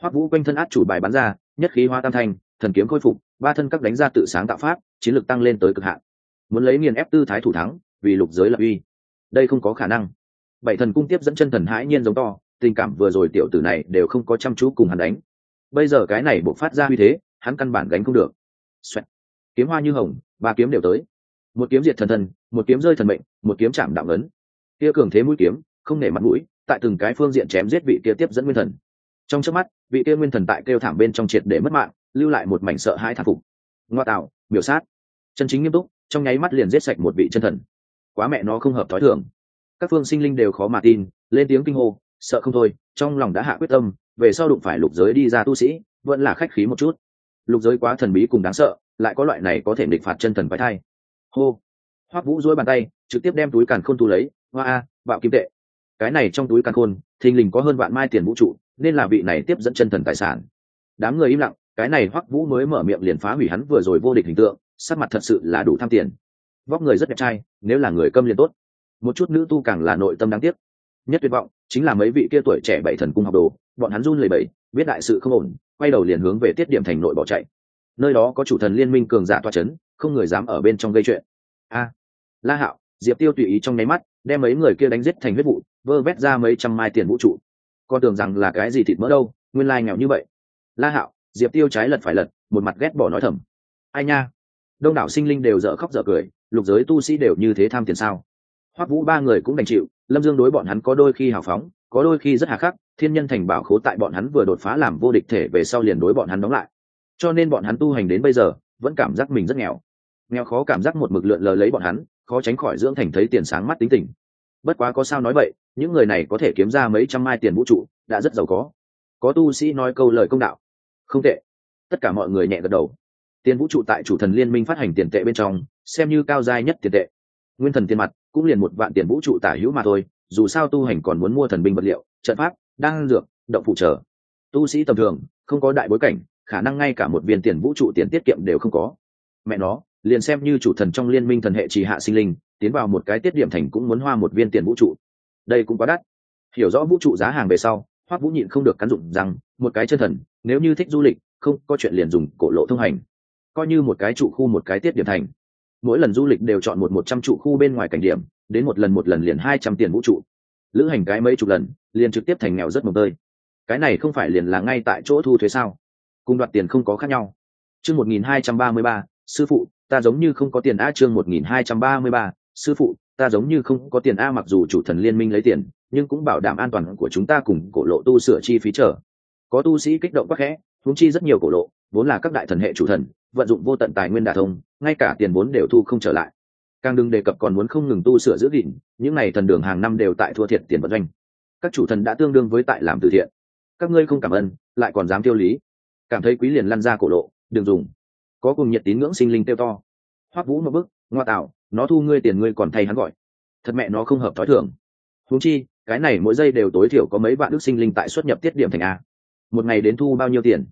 Hoắc vũ quanh thân át chủ bài bắn ra, nhất khí hoa tam thanh, thần kiếm khôi phục, ba thân các đánh ra tự sáng tạo pháp, chiến lược tăng lên tới cực hạn. Muốn lấy nghiền ép tư thái thủ thắng, vì lục giới lập uy. Đây không có khả năng. Bảy thần cung tiếp dẫn chân thần hãi nhiên giống to, tình cảm vừa rồi tiểu tử này đều không có chăm chú cùng hắn đánh. Bây giờ cái này buộc phát ra uy thế, hắn căn bản gánh không được. Xoẹt. kiếm hoa như hồng, ba kiếm đều tới một kiếm diệt thần thần, một kiếm rơi thần mệnh, một kiếm chạm đạo ấn kia cường thế mũi kiếm, không nể mặt mũi, tại từng cái phương diện chém giết vị kia tiếp dẫn nguyên thần. Trong trước mắt, vị kia nguyên thần tại kêu thảm bên trong triệt để mất mạng, lưu lại một mảnh sợ hai thản phục. Ngoa tạo biểu sát. Chân chính nghiêm túc, trong nháy mắt liền giết sạch một vị chân thần. Quá mẹ nó không hợp thói thường. Các phương sinh linh đều khó mà tin, lên tiếng kinh hô, sợ không thôi, trong lòng đã hạ quyết tâm, về sau đụng phải lục giới đi ra tu sĩ, vẫn là khách khí một chút. Lục giới quá thần bí cùng đáng sợ, lại có loại này có thể địch phạt chân thần phải thay hô. Hoắc vũ dối bàn tay, trực tiếp đem túi càn khôn tu lấy. Hoa a, bạo kim tệ. Cái này trong túi càn khôn, thình lình có hơn vạn mai tiền vũ trụ, nên là vị này tiếp dẫn chân thần tài sản. Đám người im lặng, cái này hoắc vũ mới mở miệng liền phá hủy hắn vừa rồi vô địch hình tượng, sắc mặt thật sự là đủ tham tiền. Vóc người rất đẹp trai, nếu là người câm liền tốt. Một chút nữ tu càng là nội tâm đáng tiếc. Nhất tuyệt vọng, chính là mấy vị kia tuổi trẻ bảy thần cung học đồ, bọn hắn run lẩy bẩy, biết đại sự không ổn, quay đầu liền hướng về tiết điểm thành nội bỏ chạy. Nơi đó có chủ thần liên minh cường giả toa c h ấ n không người dám ở bên trong gây chuyện. A, la hạo, diệp tiêu tùy ý trong nháy mắt, đem mấy người kia đánh giết thành huyết vụ, vơ vét ra mấy trăm mai tiền vũ trụ. Con tưởng rằng là cái gì thịt mỡ đâu, nguyên lai nghèo như vậy. La hạo, diệp tiêu trái lật phải lật, một mặt ghét bỏ nói thầm. Ai nha? Đông đảo sinh linh đều dở khóc dở cười, lục giới tu sĩ đều như thế tham tiền sao? Hoắc vũ ba người cũng đành chịu, lâm dương đối bọn hắn có đôi khi hào phóng, có đôi khi rất hà khắc, thiên nhân thành bảo khố tại bọn hắn vừa đột phá làm vô địch thể về sau liền đối bọn hắn đóng lại. Cho nên bọn hắn tu hành đến bây giờ, vẫn cảm giác mình rất nghèo nghèo khó cảm giác một mực lượn lờ lấy bọn hắn, khó tránh khỏi dưỡng thành thấy tiền sáng mắt tính tình. Bất quá có sao nói vậy, những người này có thể kiếm ra mấy trăm mai tiền vũ trụ, đã rất giàu có. Có tu sĩ nói câu lời công đạo. Không tệ. Tất cả mọi người nhẹ gật đầu. Tiền vũ trụ tại chủ thần liên minh phát hành tiền tệ bên trong, xem như cao giai nhất tiền tệ. Nguyên thần tiền mặt cũng liền một vạn tiền vũ trụ tả hữu mà thôi, dù sao tu hành còn muốn mua thần binh vật liệu, trận pháp đang dược, động phụ trợ. Tu sĩ tầm thường, không có đại bối cảnh, khả năng ngay cả một viên tiền vũ trụ tiền tiết kiệm đều không có. Mẹ nó liền xem như chủ thần trong liên minh thần hệ trì hạ sinh linh, tiến vào một cái tiết điểm thành cũng muốn hoa một viên tiền vũ trụ. Đây cũng quá đắt. Hiểu rõ vũ trụ giá hàng về sau, hoắc vũ nhịn không được cắn dụng rằng, một cái chân thần, nếu như thích du lịch, không, có chuyện liền dùng cổ lộ thông hành. Coi như một cái trụ khu một cái tiết điểm thành. Mỗi lần du lịch đều chọn một một trăm trụ khu bên ngoài cảnh điểm, đến một lần một lần liền hai trăm tiền vũ trụ. Lữ hành cái mấy chục lần, liền trực tiếp thành nghèo rất mồm tơi. Cái này không phải liền là ngay tại chỗ thu thuế sao? Cùng đoạt tiền không có khác nhau. Chương một nghìn hai trăm ba mươi ba, sư phụ ta giống như không có tiền a chương một nghìn hai trăm ba mươi ba, sư phụ, ta giống như không có tiền a mặc dù chủ thần liên minh lấy tiền, nhưng cũng bảo đảm an toàn của chúng ta cùng cổ lộ tu sửa chi phí trở có tu sĩ kích động quá khẽ, huống chi rất nhiều cổ lộ, vốn là các đại thần hệ chủ thần, vận dụng vô tận tài nguyên đà thông, ngay cả tiền vốn đều thu không trở lại. Càng đừng đề cập còn muốn không ngừng tu sửa giữ gìn, những n à y thần đường hàng năm đều tại thua thiệt tiền vận doanh. Các chủ thần đã tương đương với tại làm từ thiện. Các ngươi không cảm ơn, lại còn dám tiêu lý. Cảm thấy quý liền lăn ra cổ lộ, đừng dùng có cùng nhiệt tín ngưỡng sinh linh tiêu to. Hoắc vũ một bức ngoa tạo, nó thu ngươi tiền ngươi còn thay hắn gọi. Thật mẹ nó không hợp thói thường. Huống chi, cái này mỗi giây đều tối thiểu có mấy vạn đức sinh linh tại xuất nhập tiết điểm thành a. Một ngày đến thu bao nhiêu tiền?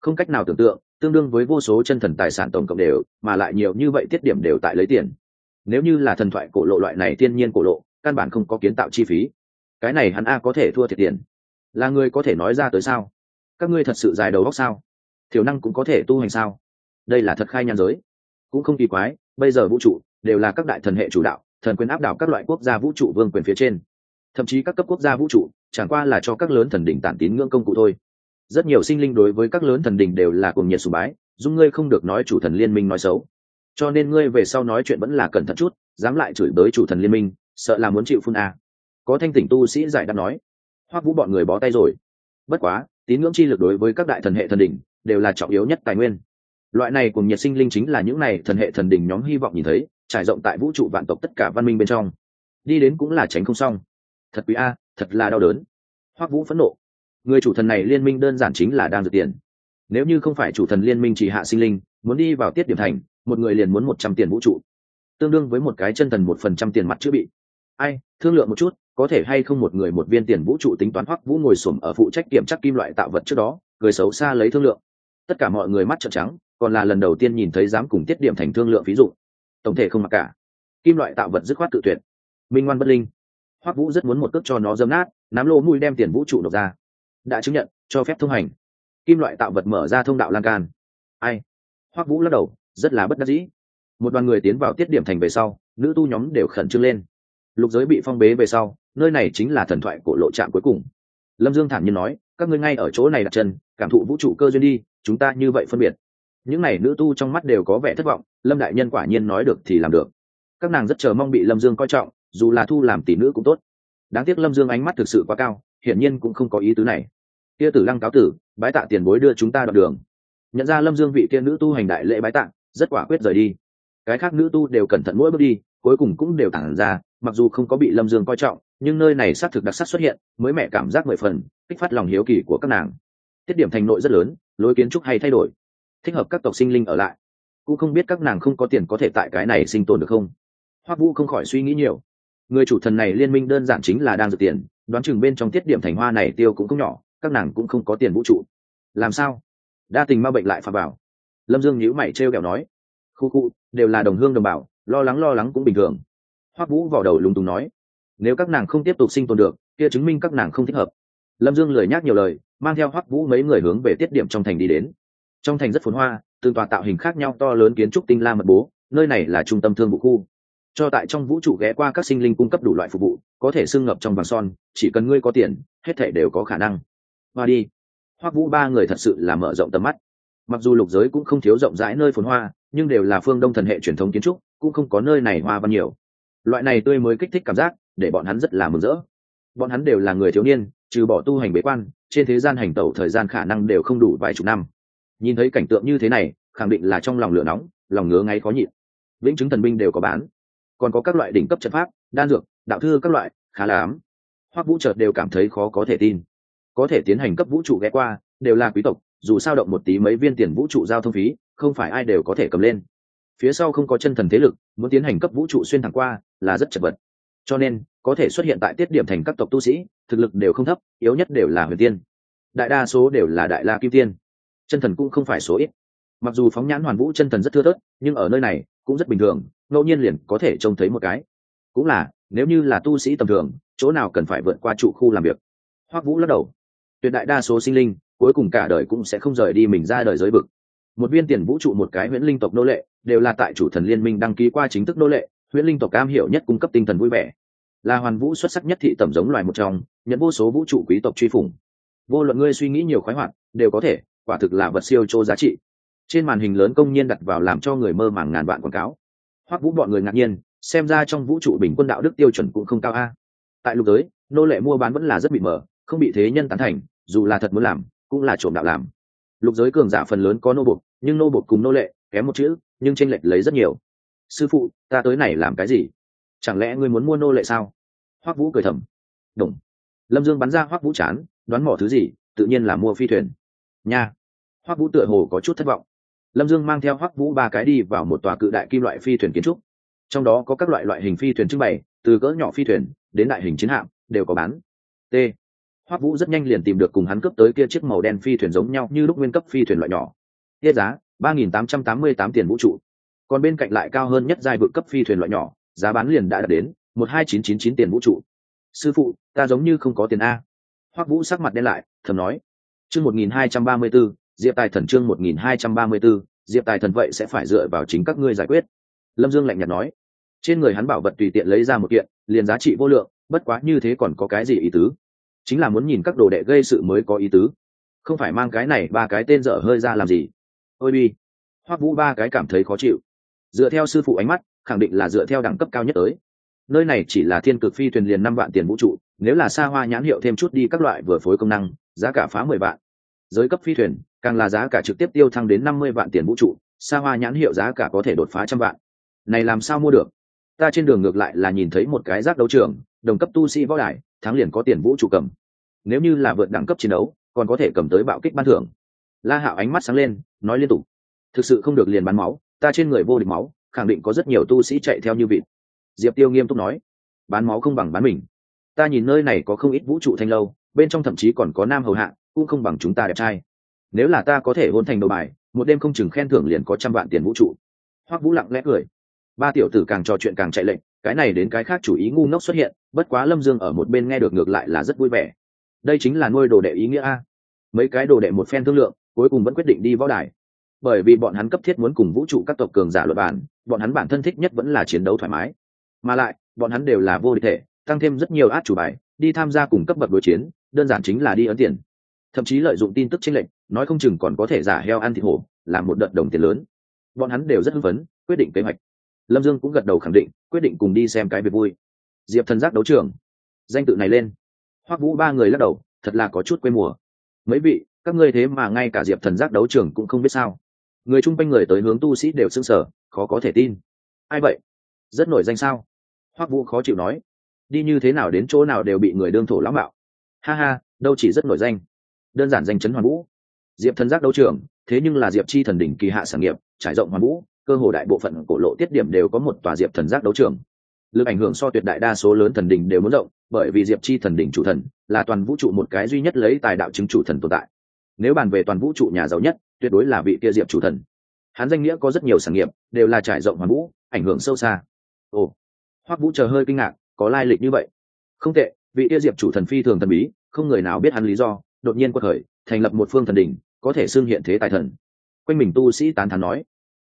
Không cách nào tưởng tượng, tương đương với vô số chân thần tài sản tổng cộng đều, mà lại nhiều như vậy tiết điểm đều tại lấy tiền. Nếu như là thần thoại cổ lộ loại này thiên nhiên cổ lộ, căn bản không có kiến tạo chi phí. Cái này hắn a có thể thua thiệt tiền. Là người có thể nói ra tới sao? Các ngươi thật sự dài đầu góc sao? Thiểu năng cũng có thể tu hành sao? Đây là thật khai nhan giới. Cũng không kỳ quái, bây giờ vũ trụ đều là các đại thần hệ chủ đạo, thần quyền áp đảo các loại quốc gia vũ trụ vương quyền phía trên. Thậm chí các cấp quốc gia vũ trụ chẳng qua là cho các lớn thần đỉnh tản tín ngưỡng công cụ thôi. Rất nhiều sinh linh đối với các lớn thần đình đều là cuồng nhiệt sùng bái, dung ngươi không được nói chủ thần liên minh nói xấu. Cho nên ngươi về sau nói chuyện vẫn là cẩn thận chút, dám lại chửi bới chủ thần liên minh, sợ là muốn chịu phun a. Có thanh tỉnh tu sĩ giải đáp nói. Hoắc vũ bọn người bó tay rồi. Bất quá, tín ngưỡng chi lực đối với các đại thần hệ thần đỉnh đều là trọng yếu nhất tài nguyên loại này cùng nhiệt sinh linh chính là những này thần hệ thần đình nhóm hy vọng nhìn thấy, trải rộng tại vũ trụ vạn tộc tất cả văn minh bên trong. Đi đến cũng là tránh không xong. Thật quý a, thật là đau đớn. Hoắc vũ phẫn nộ. Người chủ thần này liên minh đơn giản chính là đang dự tiền. Nếu như không phải chủ thần liên minh chỉ hạ sinh linh, muốn đi vào tiết điểm thành, một người liền muốn một trăm tiền vũ trụ. Tương đương với một cái chân thần một phần trăm tiền mặt chữa bị. Ai, thương lượng một chút, có thể hay không một người một viên tiền vũ trụ tính toán hoắc vũ ngồi xổm ở phụ trách kiểm tra kim loại tạo vật trước đó, người xấu xa lấy thương lượng. Tất cả mọi người mắt trợn trắng còn là lần đầu tiên nhìn thấy dám cùng tiết điểm thành thương lượng ví dụ tổng thể không mặc cả. Kim loại tạo vật dứt khoát tự tuyệt. Minh ngoan bất linh. Hoắc vũ rất muốn một cước cho nó dấm nát nắm lô mùi đem tiền vũ trụ nộp ra. Đã chứng nhận, cho phép thông hành. Kim loại tạo vật mở ra thông đạo lan can. Ai? Hoắc vũ lắc đầu, rất là bất đắc dĩ. Một đoàn người tiến vào tiết điểm thành về sau, nữ tu nhóm đều khẩn trương lên. Lục giới bị phong bế về sau, nơi này chính là thần thoại của lộ trạm cuối cùng. Lâm dương thản nhiên nói, các ngươi ngay ở chỗ này đặt chân, cảm thụ vũ trụ cơ duyên đi, chúng ta như vậy phân biệt những n à y nữ tu trong mắt đều có vẻ thất vọng, lâm đại nhân quả nhiên nói được thì làm được. Các nàng rất chờ mong bị lâm dương coi trọng, dù là thu làm tỷ nữ cũng tốt. Đáng tiếc lâm dương ánh mắt thực sự quá cao, hiển nhiên cũng không có ý tứ này. Kia tử lăng cáo tử, bái tạ tiền bối đưa chúng ta đoạn đường. Nhận ra lâm dương vị kia nữ tu hành đại lễ bái tạ, rất quả quyết rời đi. Cái khác nữ tu đều cẩn thận mỗi bước đi, cuối cùng cũng đều tản ra, mặc dù không có bị lâm dương coi trọng, nhưng nơi này xác thực đặc sắc xuất hiện, mới mẹ cảm giác mười phần, kích phát lòng hiếu kỳ của các nàng. Tiết điểm thành nội rất lớn, lối kiến trúc hay thay đổi thích hợp các tộc sinh linh ở lại. Cũng không biết các nàng không có tiền có thể tại cái này sinh tồn được không? Hoắc vũ không khỏi suy nghĩ nhiều. Người chủ thần này liên minh đơn giản chính là đang dự tiền, đoán chừng bên trong tiết điểm thành hoa này tiêu cũng không nhỏ, các nàng cũng không có tiền vũ trụ. Làm sao? Đa tình ma bệnh lại phà bảo. Lâm dương nhữ mày t r e o kẹo nói. Khu khu, đều là đồng hương đồng bào, lo lắng lo lắng cũng bình thường. Hoắc vũ vào đầu lúng túng nói. Nếu các nàng không tiếp tục sinh tồn được, kia chứng minh các nàng không thích hợp. Lâm dương lười nhắc nhiều lời, mang theo hoắc vũ mấy người hướng về tiết điểm trong thành đi đến trong thành rất phồn hoa, từng tòa tạo hình khác nhau to lớn kiến trúc tinh la mật bố, nơi này là trung tâm thương vụ khu. Cho tại trong vũ trụ ghé qua các sinh linh cung cấp đủ loại phục vụ, có thể xưng ngập trong vàng son, chỉ cần ngươi có tiền, hết thể đều có khả năng. Hoa đi. Hoắc vũ ba người thật sự là mở rộng tầm mắt. Mặc dù lục giới cũng không thiếu rộng rãi nơi phồn hoa, nhưng đều là phương đông thần hệ truyền thống kiến trúc, cũng không có nơi này hoa văn nhiều. Loại này tươi mới kích thích cảm giác, để bọn hắn rất là mừng rỡ. Bọn hắn đều là người thiếu niên, trừ bỏ tu hành bế quan, trên thế gian hành tẩu thời gian khả năng đều không đủ vài chục năm nhìn thấy cảnh tượng như thế này, khẳng định là trong lòng lửa nóng, lòng ngứa ngáy khó nhịn. Vĩnh chứng thần binh đều có bán. Còn có các loại đỉnh cấp trận pháp, đan dược, đạo thư các loại, khá là ám. Hoắc vũ chợt đều cảm thấy khó có thể tin. Có thể tiến hành cấp vũ trụ ghé qua, đều là quý tộc, dù sao động một tí mấy viên tiền vũ trụ giao thông phí, không phải ai đều có thể cầm lên. Phía sau không có chân thần thế lực, muốn tiến hành cấp vũ trụ xuyên thẳng qua, là rất chật vật. Cho nên, có thể xuất hiện tại tiết điểm thành các tộc tu sĩ, thực lực đều không thấp, yếu nhất đều là huyền tiên. Đại đa số đều là đại la kim tiên chân thần cũng không phải số ít. Mặc dù phóng nhãn hoàn vũ chân thần rất thưa thớt, nhưng ở nơi này cũng rất bình thường, ngẫu nhiên liền có thể trông thấy một cái. Cũng là, nếu như là tu sĩ tầm thường, chỗ nào cần phải vượt qua trụ khu làm việc. Hoắc vũ lắc đầu. Tuyệt đại đa số sinh linh, cuối cùng cả đời cũng sẽ không rời đi mình ra đời giới vực. Một viên tiền vũ trụ một cái huyễn linh tộc nô lệ, đều là tại chủ thần liên minh đăng ký qua chính thức nô lệ, huyễn linh tộc cam hiểu nhất cung cấp tinh thần vui vẻ. Là hoàn vũ xuất sắc nhất thị tẩm giống loài một trong, nhận vô số vũ trụ quý tộc truy phủng. Vô luận ngươi suy nghĩ nhiều khoái hoạt, đều có thể quả thực là vật siêu chô giá trị. Trên màn hình lớn công nhiên đặt vào làm cho người mơ màng ngàn vạn quảng cáo. Hoắc vũ bọn người ngạc nhiên, xem ra trong vũ trụ bình quân đạo đức tiêu chuẩn cũng không cao a. Tại lục giới, nô lệ mua bán vẫn là rất bị mở không bị thế nhân tán thành, dù là thật muốn làm, cũng là trộm đạo làm. Lục giới cường giả phần lớn có nô bột nhưng nô bột cùng nô lệ, kém một chữ, nhưng tranh lệch lấy rất nhiều. Sư phụ, ta tới này làm cái gì? Chẳng lẽ ngươi muốn mua nô lệ sao? Hoắc vũ cười thầm. Đúng lâm dương bắn ra hoắc vũ chán, đoán mỏ thứ gì, tự nhiên là mua phi thuyền. Nha hoắc vũ tựa hồ có chút thất vọng. Lâm dương mang theo hoắc vũ ba cái đi vào một tòa cự đại kim loại phi thuyền kiến trúc. Trong đó có các loại loại hình phi thuyền trưng bày, từ cỡ nhỏ phi thuyền đến đại hình chiến hạm, đều có bán. T. Hoắc vũ rất nhanh liền tìm được cùng hắn cấp tới kia chiếc màu đen phi thuyền giống nhau như lúc nguyên cấp phi thuyền loại nhỏ. Tiết giá, ba nghìn tám trăm tám mươi tám tiền vũ trụ. Còn bên cạnh lại cao hơn nhất giai vực cấp phi thuyền loại nhỏ, giá bán liền đã đạt đến một hai chín chín chín tiền vũ trụ. Sư phụ, ta giống như không có tiền a. Hoắc vũ sắc mặt đen lại, thầm nói. Chương một nghìn hai trăm ba mươi bốn diệp tài thần chương một nghìn hai trăm ba mươi b diệp tài thần vậy sẽ phải dựa vào chính các ngươi giải quyết. Lâm dương lạnh nhạt nói. Trên người hắn bảo vật tùy tiện lấy ra một kiện, liền giá trị vô lượng, bất quá như thế còn có cái gì ý tứ? Chính là muốn nhìn các đồ đệ gây sự mới có ý tứ. Không phải mang cái này ba cái tên dở hơi ra làm gì? Ôi bi. Hoắc vũ ba cái cảm thấy khó chịu. Dựa theo sư phụ ánh mắt, khẳng định là dựa theo đẳng cấp cao nhất tới. Nơi này chỉ là thiên cực phi thuyền liền năm vạn tiền vũ trụ, nếu là xa hoa nhãn hiệu thêm chút đi các loại vừa phối công năng, giá cả phá mười vạn. Giới cấp phi thuyền càng là giá cả trực tiếp tiêu thăng đến năm mươi vạn tiền vũ trụ xa hoa nhãn hiệu giá cả có thể đột phá trăm vạn. Này làm sao mua được? Ta trên đường ngược lại là nhìn thấy một cái giác đấu trường, đồng cấp tu sĩ võ đài thắng liền có tiền vũ trụ cầm. Nếu như là vượt đẳng cấp chiến đấu, còn có thể cầm tới bạo kích ban thưởng. La hạo ánh mắt sáng lên, nói liên tục. Thực sự không được liền bán máu, ta trên người vô địch máu, khẳng định có rất nhiều tu sĩ chạy theo như vịt. Diệp tiêu nghiêm túc nói. Bán máu không bằng bán mình. Ta nhìn nơi này có không ít vũ trụ thanh lâu, bên trong thậm chí còn có nam hầu hạ, cũng không bằng chúng ta đẹp trai nếu là ta có thể hôn thành đồ bài, một đêm không chừng khen thưởng liền có trăm vạn tiền vũ trụ. Hoắc vũ lặng lẽ cười. Ba tiểu tử càng trò chuyện càng chạy lệnh cái này đến cái khác chủ ý ngu ngốc xuất hiện, bất quá lâm dương ở một bên nghe được ngược lại là rất vui vẻ. Đây chính là nuôi đồ đệ ý nghĩa a. Mấy cái đồ đệ một phen thương lượng, cuối cùng vẫn quyết định đi võ đài. Bởi vì bọn hắn cấp thiết muốn cùng vũ trụ các tộc cường giả luật bản bọn hắn bản thân thích nhất vẫn là chiến đấu thoải mái. Mà lại, bọn hắn đều là vô địch thể, tăng thêm rất nhiều át chủ bài, đi tham gia cùng cấp bậc đối chiến, đơn giản chính là đi ấn tiền thậm chí lợi dụng tin tức chênh lệnh nói không chừng còn có thể giả heo ăn thịt hổ, làm một đợt đồng tiền lớn. Bọn hắn đều rất hưng phấn, quyết định kế hoạch. Lâm dương cũng gật đầu khẳng định, quyết định cùng đi xem cái việc vui. Diệp thần giác đấu trường. Danh tự này lên. Hoắc vũ ba người lắc đầu, thật là có chút quê mùa. Mấy vị, các ngươi thế mà ngay cả diệp thần giác đấu trường cũng không biết sao. Người chung quanh người tới hướng tu sĩ đều s ư n g sở khó có thể tin. Ai vậy? Rất nổi danh sao? Hoắc vũ khó chịu nói. Đi như thế nào đến chỗ nào đều bị người đương thổ lãng mạo. Ha ha, đâu chỉ rất nổi danh đơn giản danh chấn hoàn vũ. Diệp thần giác đấu trường, thế nhưng là diệp chi thần đỉnh kỳ hạ sản nghiệp, trải rộng hoàn vũ, cơ hồ đại bộ phận cổ lộ tiết điểm đều có một tòa diệp thần giác đấu trường. Lực ảnh hưởng so tuyệt đại đa số lớn thần đỉnh đều muốn rộng, bởi vì diệp chi thần đỉnh chủ thần là toàn vũ trụ một cái duy nhất lấy tài đạo chứng chủ thần tồn tại. Nếu bàn về toàn vũ trụ nhà giàu nhất, tuyệt đối là vị kia diệp chủ thần. Hắn danh nghĩa có rất nhiều sản nghiệp, đều là trải rộng hoàn vũ, ảnh hưởng sâu xa. Ồ, hoắc vũ chờ hơi kinh ngạc, có lai lịch như vậy. Không tệ, vị kia diệp chủ thần phi thường thần bí, không người nào biết hắn lý do đột nhiên quật khởi, thành lập một phương thần đình có thể xưng hiện thế tài thần. Quanh mình tu sĩ tán thán nói,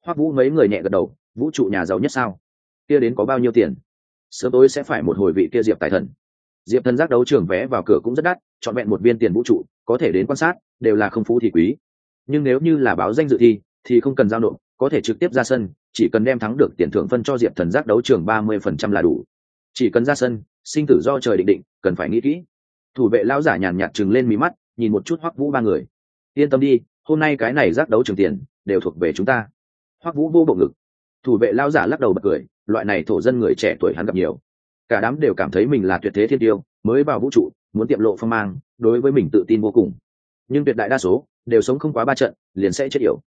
hoắc vũ mấy người nhẹ gật đầu, vũ trụ nhà giàu nhất sao? Kia đến có bao nhiêu tiền? Sớm tối sẽ phải một hồi vị kia diệp tài thần. Diệp thần giác đấu trường vé vào cửa cũng rất đắt chọn vẹn một viên tiền vũ trụ, có thể đến quan sát, đều là không phú thì quý. Nhưng nếu như là báo danh dự thi, thì không cần giao nộp, có thể trực tiếp ra sân, chỉ cần đem thắng được tiền thưởng phân cho diệp thần giác đấu trường ba mươi phần trăm là đủ. Chỉ cần ra sân, sinh tử do trời định định, cần phải nghĩ kỹ thủ vệ lão giả nhàn nhạt chừng lên mí mắt, nhìn một chút hoắc vũ ba người. Yên tâm đi, hôm nay cái này giác đấu trường tiền đều thuộc về chúng ta. Hoắc vũ vô bộ ngực. Thủ vệ lão giả lắc đầu bật cười, loại này thổ dân người trẻ tuổi hắn gặp nhiều. Cả đám đều cảm thấy mình là tuyệt thế thiên tiêu, mới vào vũ trụ, muốn tiệm lộ phong mang, đối với mình tự tin vô cùng. Nhưng tuyệt đại đa số đều sống không quá ba trận, liền sẽ chết yểu.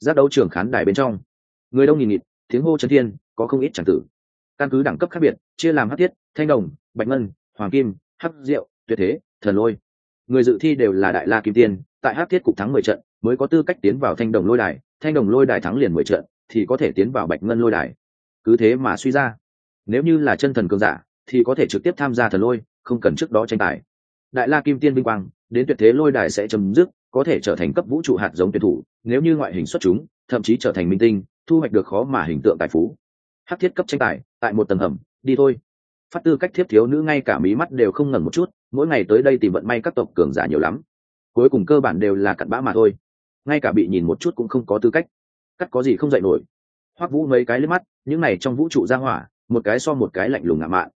Giác đấu trường khán đài bên trong, người đông nghìn nghịt, tiếng hô trấn thiên, có không ít chẳng tử. Căn cứ đẳng cấp khác biệt, chia làm hắc thiết, thanh đồng, bạch ngân, hoàng kim, hắc rượu tuyệt thế, thần lôi. Người dự thi đều là đại la kim tiên, tại hát thiết cục thắng mười trận, mới có tư cách tiến vào thanh đồng lôi đài. Thanh đồng lôi đài thắng liền mười trận, thì có thể tiến vào bạch ngân lôi đài. Cứ thế mà suy ra. Nếu như là chân thần cường giả, thì có thể trực tiếp tham gia thần lôi, không cần trước đó tranh tài. Đại la kim tiên vinh quang, đến tuyệt thế lôi đài sẽ chấm dứt, có thể trở thành cấp vũ trụ hạt giống tuyển thủ. Nếu như ngoại hình xuất chúng, thậm chí trở thành minh tinh, thu hoạch được khó mà hình tượng tài phú. Hát thiết cấp tranh tài, tại một tầng hầm, đi thôi phát tư cách thiếp thiếu nữ ngay cả mí mắt đều không ngẩn một chút, mỗi ngày tới đây tìm vận may các tộc cường giả nhiều lắm. Cuối cùng cơ bản đều là cặn bã mà thôi. Ngay cả bị nhìn một chút cũng không có tư cách. Cắt có gì không dạy nổi. Hoắc vũ mấy cái lên mắt, những này trong vũ trụ ra hỏa, một cái so một cái lạnh lùng ngạo mạn.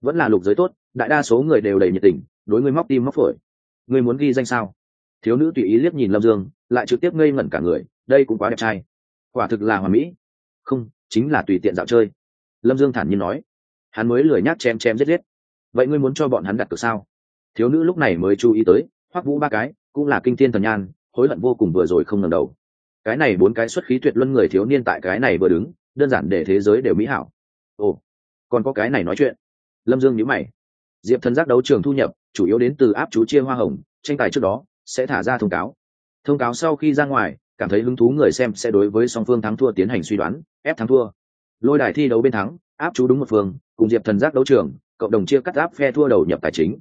Vẫn là lục giới tốt, đại đa số người đều đầy nhiệt tình, đối người móc tim móc phổi. Người muốn ghi danh sao? Thiếu nữ tùy ý liếc nhìn lâm dương, lại trực tiếp ngây ngẩn cả người, đây cũng quá đẹp trai. Quả thực là hoàn mỹ. Không, chính là tùy tiện dạo chơi. Lâm dương thản nhiên nói hắn mới lười nhác chém chém giết giết. Vậy ngươi muốn cho bọn hắn đặt cược sao? Thiếu nữ lúc này mới chú ý tới, hoắc vũ ba cái, cũng là kinh thiên thần nhan, hối hận vô cùng vừa rồi không ngẩng đầu. Cái này bốn cái xuất khí tuyệt luân người thiếu niên tại cái này vừa đứng, đơn giản để thế giới đều mỹ hảo. Ồ, còn có cái này nói chuyện. Lâm dương nhíu mày. Diệp thần giác đấu trường thu nhập, chủ yếu đến từ áp chú chia hoa hồng, tranh tài trước đó, sẽ thả ra thông cáo. Thông cáo sau khi ra ngoài, cảm thấy hứng thú người xem sẽ đối với song phương thắng thua tiến hành suy đoán, ép thắng thua. Lôi đài thi đấu bên thắng áp chú đúng một phương, cùng diệp thần giác đấu trường, cộng đồng chia cắt áp phe thua đầu nhập tài chính.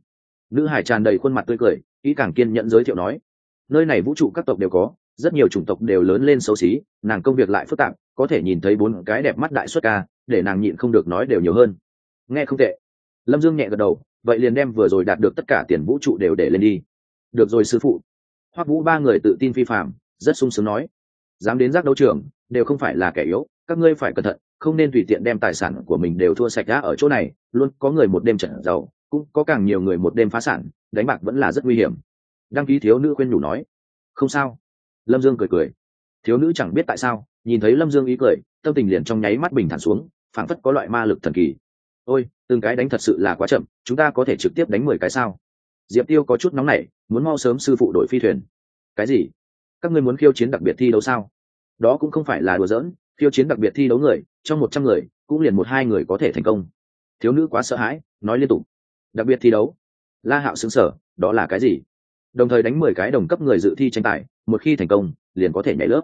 Nữ hải tràn đầy khuôn mặt tươi cười ý càng kiên nhẫn giới thiệu nói, nơi này vũ trụ các tộc đều có, rất nhiều chủng tộc đều lớn lên xấu xí, nàng công việc lại phức tạp, có thể nhìn thấy bốn cái đẹp mắt đại xuất ca, để nàng nhịn không được nói đều nhiều hơn. Nghe không tệ. Lâm dương nhẹ gật đầu, vậy liền đem vừa rồi đạt được tất cả tiền vũ trụ đều để lên đi. Được rồi sư phụ. Hoắc vũ ba người tự tin phi phạm rất sung sướng nói, dám đến giác đấu trường, đều không phải là kẻ yếu, các ngươi phải cẩn thận không nên tùy tiện đem tài sản của mình đều thua sạch đã ở chỗ này, luôn có người một đêm trận giàu cũng có càng nhiều người một đêm phá sản, đánh bạc vẫn là rất nguy hiểm. Đăng ký thiếu nữ khuyên nhủ nói. Không sao. Lâm dương cười cười. Thiếu nữ chẳng biết tại sao, nhìn thấy lâm dương ý cười, tâm tình liền trong nháy mắt bình thản xuống, phảng phất có loại ma lực thần kỳ. Ôi, từng cái đánh thật sự là quá chậm, chúng ta có thể trực tiếp đánh mười cái sao? Diệp tiêu có chút nóng nảy, muốn mau sớm sư phụ đội phi thuyền. Cái gì? Các ngươi muốn khiêu chiến đặc biệt thi đấu sao? Đó cũng không phải là đùa giỡn, khiêu chiến đặc biệt thi đấu người trong một trăm người, cũng liền một hai người có thể thành công. Thiếu nữ quá sợ hãi, nói liên tục. Đặc biệt thi đấu. La hạo xứng sở đó là cái gì? Đồng thời đánh mười cái đồng cấp người dự thi tranh tài, một khi thành công, liền có thể nhảy lớp.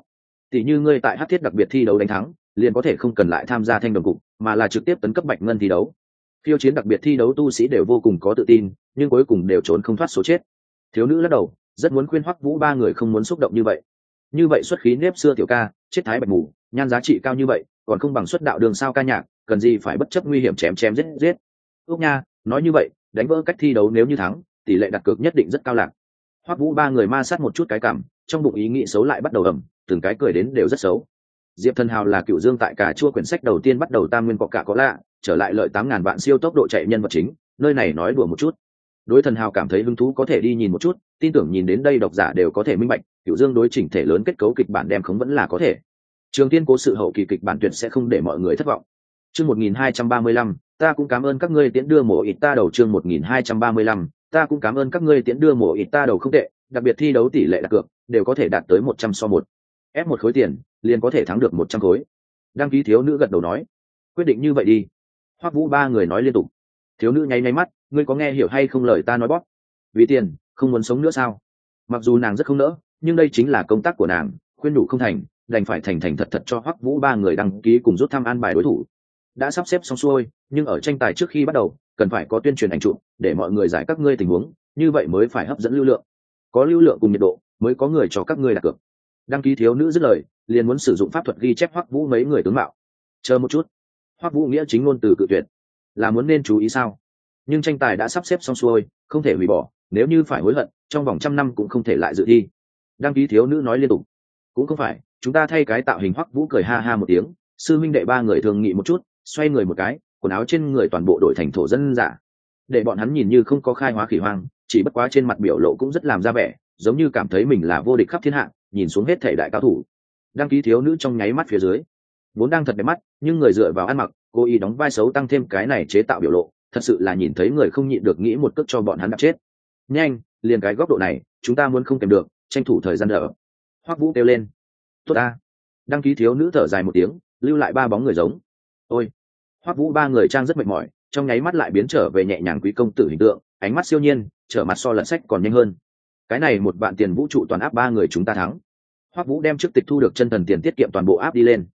Tỷ như ngươi tại hát thiết đặc biệt thi đấu đánh thắng, liền có thể không cần lại tham gia thanh đồng cục, mà là trực tiếp tấn cấp bạch ngân thi đấu. Phiêu chiến đặc biệt thi đấu tu sĩ đều vô cùng có tự tin, nhưng cuối cùng đều trốn không thoát số chết. Thiếu nữ lắc đầu, rất muốn khuyên hoắc vũ ba người không muốn xúc động như vậy. Như vậy xuất khí nếp xưa tiểu ca, chết thái bạch mù, nhan giá trị cao như vậy còn không bằng xuất đạo đường sao ca nhạc, cần gì phải bất chấp nguy hiểm chém chém giết giết. Ước nha, nói như vậy, đánh vỡ cách thi đấu nếu như thắng, tỷ lệ đặt cược nhất định rất cao lạc. Hoắc vũ ba người ma sát một chút cái cảm, trong bụng ý nghĩ xấu lại bắt đầu ẩm từng cái cười đến đều rất xấu. Diệp thần hào là cựu dương tại cả chua quyển sách đầu tiên bắt đầu tam nguyên cọ cả có lạ, trở lại lợi tám ngàn vạn siêu tốc độ chạy nhân vật chính, nơi này nói đùa một chút. Đối thần hào cảm thấy hứng thú có thể đi nhìn một chút, tin tưởng nhìn đến đây độc giả đều có thể minh bạch, cựu dương đối chỉnh thể lớn kết cấu kịch bản đem khống vẫn là có thể trường tiên cố sự hậu kỳ kịch bản tuyệt sẽ không để mọi người thất vọng. Chương một nghìn hai trăm ba mươi lăm, ta cũng cảm ơn các ngươi tiễn đưa mổ ít ta đầu chương một nghìn hai trăm ba mươi lăm, ta cũng cảm ơn các ngươi tiễn đưa mổ ít ta đầu không tệ, đặc biệt thi đấu tỷ lệ đặt cược, đều có thể đạt tới một trăm so một. Ép một khối tiền, liền có thể thắng được một trăm khối. Đăng ký thiếu nữ gật đầu nói. Quyết định như vậy đi. Hoắc vũ ba người nói liên tục. Thiếu nữ nháy nháy mắt, ngươi có nghe hiểu hay không lời ta nói bóp? Vì tiền, không muốn sống nữa sao? Mặc dù nàng rất không nỡ, nhưng đây chính là công tác của nàng, khuyên đủ không thành đành phải thành thành thật thật cho hoắc vũ ba người đăng ký cùng rút thăm an bài đối thủ. Đã sắp xếp xong xuôi, nhưng ở tranh tài trước khi bắt đầu, cần phải có tuyên truyền ảnh chụp để mọi người giải các ngươi tình huống, như vậy mới phải hấp dẫn lưu lượng. Có lưu lượng cùng nhiệt độ, mới có người cho các ngươi đặt cược. Đăng ký thiếu nữ dứt lời, liền muốn sử dụng pháp thuật ghi chép hoắc vũ mấy người tướng mạo. Chờ một chút. Hoắc vũ nghĩa chính ngôn từ cự tuyệt. Là muốn nên chú ý sao? Nhưng tranh tài đã sắp xếp xong xuôi, không thể hủy bỏ, nếu như phải hối hận, trong vòng trăm năm cũng không thể lại dự thi. Đăng ký thiếu nữ nói liên tục cũng không phải, chúng ta thay cái tạo hình hoắc vũ cười ha ha một tiếng, sư minh đệ ba người thường nghị một chút, xoay người một cái, quần áo trên người toàn bộ đổi thành thổ dân giả. Để bọn hắn nhìn như không có khai hóa khỉ hoang, chỉ bất quá trên mặt biểu lộ cũng rất làm ra vẻ, giống như cảm thấy mình là vô địch khắp thiên hạ, nhìn xuống hết thể đại cao thủ. Đăng ký thiếu nữ trong nháy mắt phía dưới. Vốn đang thật đẹp mắt, nhưng người dựa vào ăn mặc cô ý đóng vai xấu tăng thêm cái này chế tạo biểu lộ, thật sự là nhìn thấy người không nhịn được nghĩ một cước cho bọn hắn đập chết. Nhanh, liền cái góc độ này, chúng ta muốn không kèm được, tranh thủ thời gian đỡ hoắc vũ kêu lên tốt ta đăng ký thiếu nữ thở dài một tiếng lưu lại ba bóng người giống ôi hoắc vũ ba người trang rất mệt mỏi trong nháy mắt lại biến trở về nhẹ nhàng quý công tử hình tượng ánh mắt siêu nhiên trở mặt so lẫn sách còn nhanh hơn cái này một bạn tiền vũ trụ toàn áp ba người chúng ta thắng hoắc vũ đem trước tịch thu được chân thần tiền tiết kiệm toàn bộ áp đi lên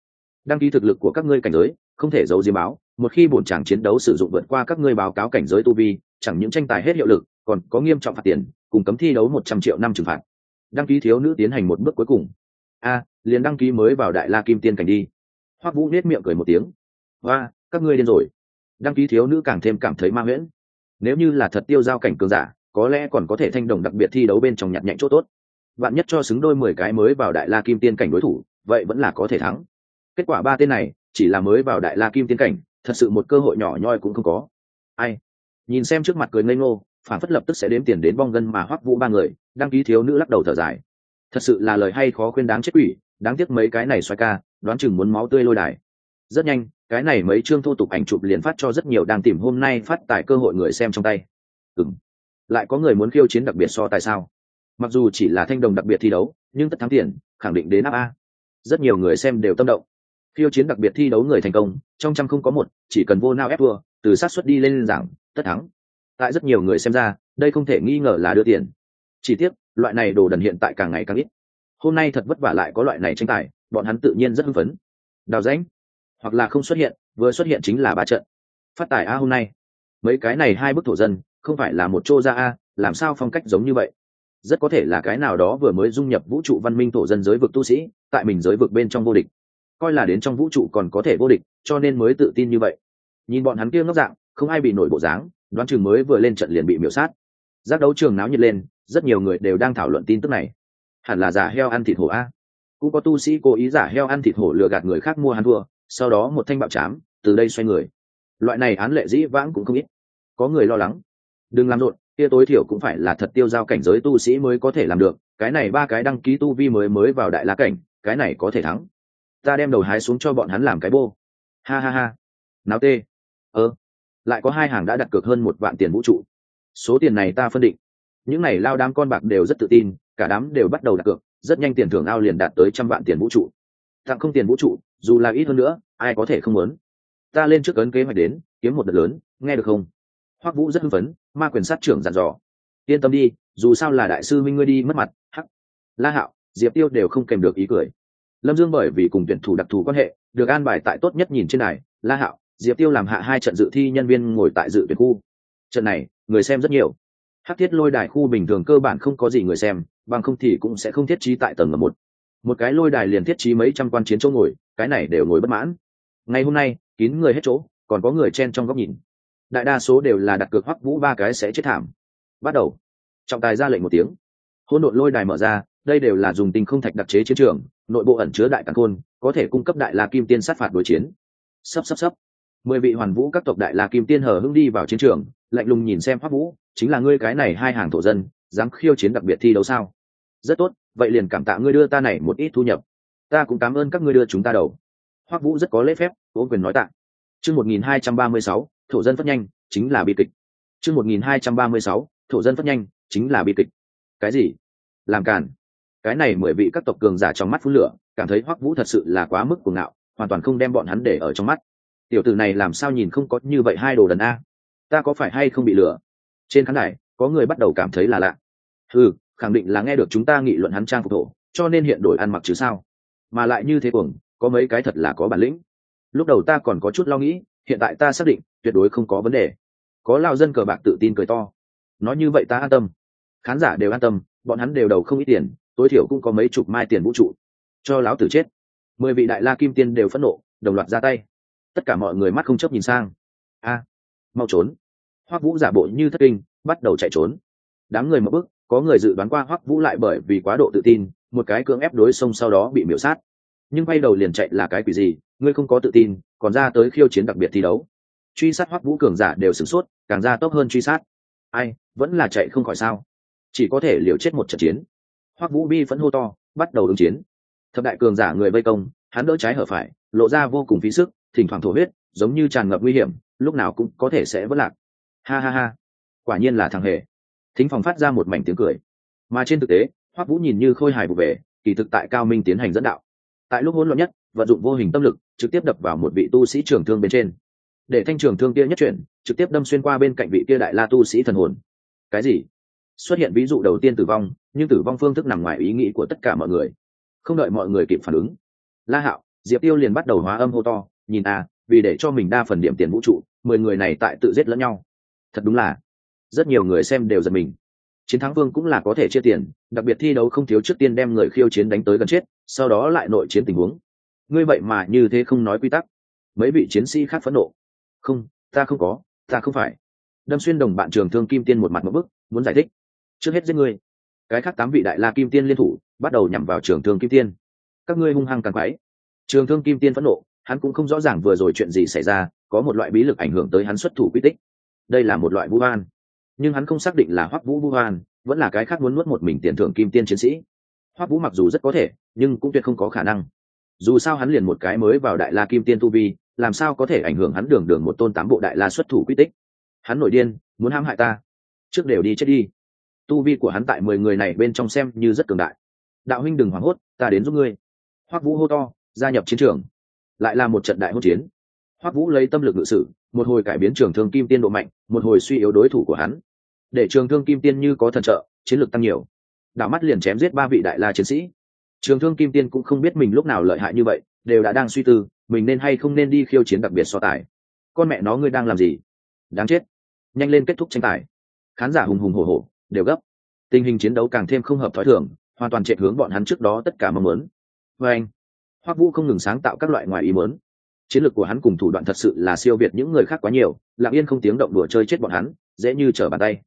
đăng ký thực lực của các ngươi cảnh giới không thể giấu diếm báo một khi bổn chàng chiến đấu sử dụng vượt qua các ngươi báo cáo cảnh giới tu vi chẳng những tranh tài hết hiệu lực còn có nghiêm trọng phạt tiền cùng cấm thi đấu một trăm triệu năm trừng phạt đăng ký thiếu nữ tiến hành một bước cuối cùng. A, liền đăng ký mới vào đại la kim tiên cảnh đi. Hoắc vũ nết miệng cười một tiếng. Và các ngươi điên rồi. Đăng ký thiếu nữ càng thêm cảm thấy ma nguyễn nếu như là thật tiêu giao cảnh cường giả, có lẽ còn có thể thanh đồng đặc biệt thi đấu bên trong nhặt nhạnh chỗ tốt. Bạn nhất cho xứng đôi mười cái mới vào đại la kim tiên cảnh đối thủ, vậy vẫn là có thể thắng. Kết quả ba tên này, chỉ là mới vào đại la kim tiên cảnh, thật sự một cơ hội nhỏ nhoi cũng không có. Ai? Nhìn xem trước mặt cười ngây ngô phản phất lập tức sẽ đếm tiền đến bong gân mà hoắc vũ ba người, đăng ký thiếu nữ lắc đầu thở dài. Thật sự là lời hay khó khuyên đáng chết quỷ, đáng tiếc mấy cái này xoay ca, đoán chừng muốn máu tươi lôi đài. Rất nhanh, cái này mấy chương thô tục ảnh chụp liền phát cho rất nhiều đang tìm hôm nay phát tài cơ hội người xem trong tay. Ừng lại có người muốn khiêu chiến đặc biệt so tại sao? Mặc dù chỉ là thanh đồng đặc biệt thi đấu, nhưng tất thắng tiền, khẳng định đến áp a. Rất nhiều người xem đều tâm động. Khiêu chiến đặc biệt thi đấu người thành công, trong trăm không có một, chỉ cần vô nao ép vua, từ sát xuất đi lên giảng, tất thắng tại rất nhiều người xem ra, đây không thể nghi ngờ là đưa tiền. Chỉ tiếc, loại này đồ đần hiện tại càng ngày càng ít. Hôm nay thật vất vả lại có loại này tranh tài, bọn hắn tự nhiên rất hưng phấn. Đào rãnh, hoặc là không xuất hiện, vừa xuất hiện chính là ba trận. Phát tài a hôm nay. Mấy cái này hai bức thổ dân, không phải là một chô ra a, làm sao phong cách giống như vậy? Rất có thể là cái nào đó vừa mới dung nhập vũ trụ văn minh thổ dân giới vực tu sĩ, tại mình giới vực bên trong vô địch. Coi là đến trong vũ trụ còn có thể vô địch, cho nên mới tự tin như vậy. Nhìn bọn hắn kia ngốc dạng, không ai bị nổi bộ dáng đoán chừng mới vừa lên trận liền bị miểu sát. Giác đấu trường náo nhiệt lên, rất nhiều người đều đang thảo luận tin tức này. Hẳn là giả heo ăn thịt hổ a. Cũng có tu sĩ cố ý giả heo ăn thịt hổ lừa gạt người khác mua hắn thua, sau đó một thanh bạo chám, từ đây xoay người. Loại này án lệ dĩ vãng cũng không ít. Có người lo lắng. Đừng làm rộn, kia tối thiểu cũng phải là thật tiêu giao cảnh giới tu sĩ mới có thể làm được, cái này ba cái đăng ký tu vi mới mới vào đại la cảnh, cái này có thể thắng. Ta đem đầu hái xuống cho bọn hắn làm cái bô. Ha ha ha. Nào tê. Ơ lại có hai hàng đã đặt cược hơn một vạn tiền vũ trụ. Số tiền này ta phân định. Những này lao đám con bạc đều rất tự tin, cả đám đều bắt đầu đặt cược, rất nhanh tiền thưởng ao liền đạt tới trăm vạn tiền vũ trụ. Tặng không tiền vũ trụ, dù là ít hơn nữa, ai có thể không muốn? Ta lên trước ấn kế hoạch đến, kiếm một đợt lớn, nghe được không? Hoắc vũ rất hưng phấn, ma quyền sát trưởng dặn dò. Yên tâm đi, dù sao là đại sư minh ngươi đi mất mặt. Hắc. La hạo, diệp tiêu đều không kèm được ý cười. Lâm dương bởi vì cùng tuyển thủ đặc thù quan hệ, được an bài tại tốt nhất nhìn trên này la hạo diệp tiêu làm hạ hai trận dự thi nhân viên ngồi tại dự tuyển khu. Trận này, người xem rất nhiều. Hắc thiết lôi đài khu bình thường cơ bản không có gì người xem, bằng không thì cũng sẽ không thiết trí tại tầng một. Một cái lôi đài liền thiết trí mấy trăm quan chiến chỗ ngồi, cái này đều ngồi bất mãn. Ngày hôm nay, kín người hết chỗ, còn có người chen trong góc nhìn. Đại đa số đều là đặt cược hoắc vũ ba cái sẽ chết thảm. Bắt đầu. Trọng tài ra lệnh một tiếng. Hỗn độn lôi đài mở ra, đây đều là dùng tinh không thạch đặc chế chiến trường, nội bộ ẩn chứa đại càn khôn, có thể cung cấp đại la kim tiên sát phạt đối chiến. Sắp sắp sắp mười vị hoàn vũ các tộc đại la kim tiên Hở hưng đi vào chiến trường, lạnh lùng nhìn xem hoắc vũ, chính là ngươi cái này hai hàng thổ dân, dám khiêu chiến đặc biệt thi đấu sao? Rất tốt, vậy liền cảm tạ ngươi đưa ta này một ít thu nhập. Ta cũng cảm ơn các ngươi đưa chúng ta đầu. Hoắc vũ rất có lễ phép cố quyền nói tạ. Chương một nghìn hai trăm ba mươi sáu, thổ dân phát nhanh, chính là bi kịch. Chương một nghìn hai trăm ba mươi sáu, thổ dân phát nhanh, chính là bi kịch. Cái gì? Làm càn. Cái này mười vị các tộc cường giả trong mắt phú lửa, cảm thấy hoắc vũ thật sự là quá mức cuồng ngạo, hoàn toàn không đem bọn hắn để ở trong mắt tiểu tử này làm sao nhìn không có như vậy hai đồ đần a? Ta có phải hay không bị lừa? Trên khán đài, có người bắt đầu cảm thấy là lạ. Ừ khẳng định là nghe được chúng ta nghị luận hắn trang phục thổ, cho nên hiện đổi ăn mặc chứ sao? Mà lại như thế cuồng, có mấy cái thật là có bản lĩnh. Lúc đầu ta còn có chút lo nghĩ, hiện tại ta xác định, tuyệt đối không có vấn đề. Có lao dân cờ bạc tự tin cười to. Nói như vậy ta an tâm. Khán giả đều an tâm, bọn hắn đều đầu không ít tiền, tối thiểu cũng có mấy chục mai tiền vũ trụ. Cho láo tử chết. Mười vị đại la kim tiên đều phẫn nộ, đồng loạt ra tay tất cả mọi người mắt không chớp nhìn sang. A, mau trốn. Hoắc vũ giả bộ như thất kinh, bắt đầu chạy trốn. Đám người một bước, có người dự đoán qua hoắc vũ lại bởi vì quá độ tự tin, một cái cưỡng ép đối xông sau đó bị miễu sát. Nhưng quay đầu liền chạy là cái quỷ gì, ngươi không có tự tin, còn ra tới khiêu chiến đặc biệt thi đấu. Truy sát hoắc vũ cường giả đều sửng sốt, càng ra tốc hơn truy sát. Ai, vẫn là chạy không khỏi sao? Chỉ có thể liều chết một trận chiến. Hoắc vũ bi vẫn hô to, bắt đầu ứng chiến. Thập đại cường giả người vây công, hắn đỡ trái hở phải, lộ ra vô cùng phí sức thỉnh thoảng thổ huyết, giống như tràn ngập nguy hiểm, lúc nào cũng có thể sẽ vất lạc. Ha ha ha. Quả nhiên là thằng hề. Thính phòng phát ra một mảnh tiếng cười. Mà trên thực tế, hoắc vũ nhìn như khôi hài vụ về kỳ thực tại cao minh tiến hành dẫn đạo. Tại lúc hỗn loạn nhất, vận dụng vô hình tâm lực, trực tiếp đập vào một vị tu sĩ trường thương bên trên. Để thanh trường thương kia nhất chuyển, trực tiếp đâm xuyên qua bên cạnh vị kia đại la tu sĩ thần hồn. Cái gì? Xuất hiện ví dụ đầu tiên tử vong, nhưng tử vong phương thức nằm ngoài ý nghĩ của tất cả mọi người. Không đợi mọi người kịp phản ứng, la hạo, diệp tiêu liền bắt đầu hóa âm hô to nhìn à vì để cho mình đa phần điểm tiền vũ trụ, mười người này tại tự giết lẫn nhau. Thật đúng là, rất nhiều người xem đều giật mình. Chiến thắng vương cũng là có thể chia tiền, đặc biệt thi đấu không thiếu trước tiên đem người khiêu chiến đánh tới gần chết, sau đó lại nội chiến tình huống. Ngươi vậy mà như thế không nói quy tắc. Mấy vị chiến sĩ khác phẫn nộ. Không, ta không có, ta không phải. Đâm xuyên đồng bạn trường thương kim tiên một mặt một bức, muốn giải thích. Trước hết giết ngươi. Cái khác tám vị đại la kim tiên liên thủ, bắt đầu nhằm vào trường thương kim tiên. Các ngươi hung hăng càng quái trường thương kim tiên phẫn nộ hắn cũng không rõ ràng vừa rồi chuyện gì xảy ra, có một loại bí lực ảnh hưởng tới hắn xuất thủ quy tích. Đây là một loại vũ hoan nhưng hắn không xác định là hoắc vũ vũ hoan vẫn là cái khác muốn nuốt một mình tiền thưởng kim tiên chiến sĩ. Hoắc vũ mặc dù rất có thể, nhưng cũng tuyệt không có khả năng. Dù sao hắn liền một cái mới vào đại la kim tiên tu vi, làm sao có thể ảnh hưởng hắn đường đường một tôn tám bộ đại la xuất thủ quy tích? Hắn nổi điên, muốn hãm hại ta. Trước đều đi chết đi. Tu vi của hắn tại mười người này bên trong xem như rất cường đại. Đạo huynh đừng hoảng hốt, ta đến giúp ngươi. Hoắc vũ hô to, gia nhập chiến trường lại là một trận đại hỗn chiến. Hoắc vũ lấy tâm lực ngự sử, một hồi cải biến trường thương kim tiên độ mạnh, một hồi suy yếu đối thủ của hắn. Để trường thương kim tiên như có thần trợ, chiến lược tăng nhiều. Đạo mắt liền chém giết ba vị đại la chiến sĩ. Trường thương kim tiên cũng không biết mình lúc nào lợi hại như vậy, đều đã đang suy tư, mình nên hay không nên đi khiêu chiến đặc biệt so tài. Con mẹ nó ngươi đang làm gì? Đáng chết. Nhanh lên kết thúc tranh tài. Khán giả hùng hùng hổ hổ, đều gấp. Tình hình chiến đấu càng thêm không hợp thói thường, hoàn toàn chạy hướng bọn hắn trước đó tất cả mong muốn. Và anh hoắc vũ không ngừng sáng tạo các loại ngoài ý muốn. Chiến lược của hắn cùng thủ đoạn thật sự là siêu việt những người khác quá nhiều, lặng yên không tiếng động đùa chơi chết bọn hắn, dễ như trở bàn tay.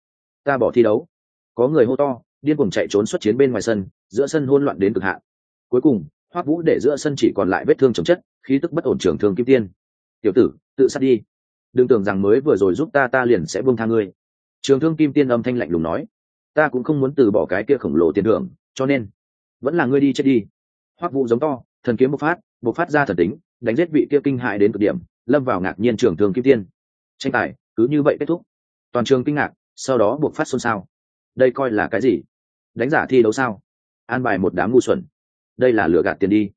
Ta bỏ thi đấu. Có người hô to, điên cuồng chạy trốn xuất chiến bên ngoài sân, giữa sân hôn loạn đến cực hạn. Cuối cùng, hoắc vũ để giữa sân chỉ còn lại vết thương chồng chất, khí tức bất ổn trưởng thương kim tiên. Tiểu tử, tự sát đi. Đừng tưởng rằng mới vừa rồi giúp ta ta liền sẽ buông tha ngươi. Trường thương kim tiên âm thanh lạnh lùng nói. Ta cũng không muốn từ bỏ cái kia khổng lồ tiền thưởng, cho nên vẫn là ngươi đi chết đi. Hoắc vũ giống to thần kiếm bộc phát bộc phát ra thần tính, đánh giết vị kia kinh hại đến cực điểm, lâm vào ngạc nhiên trường thường kim tiên. Tranh tài, cứ như vậy kết thúc. Toàn trường kinh ngạc, sau đó buộc phát xôn xao. Đây coi là cái gì? Đánh giả thi đấu sao? An bài một đám ngu xuẩn. Đây là lừa gạt tiền đi.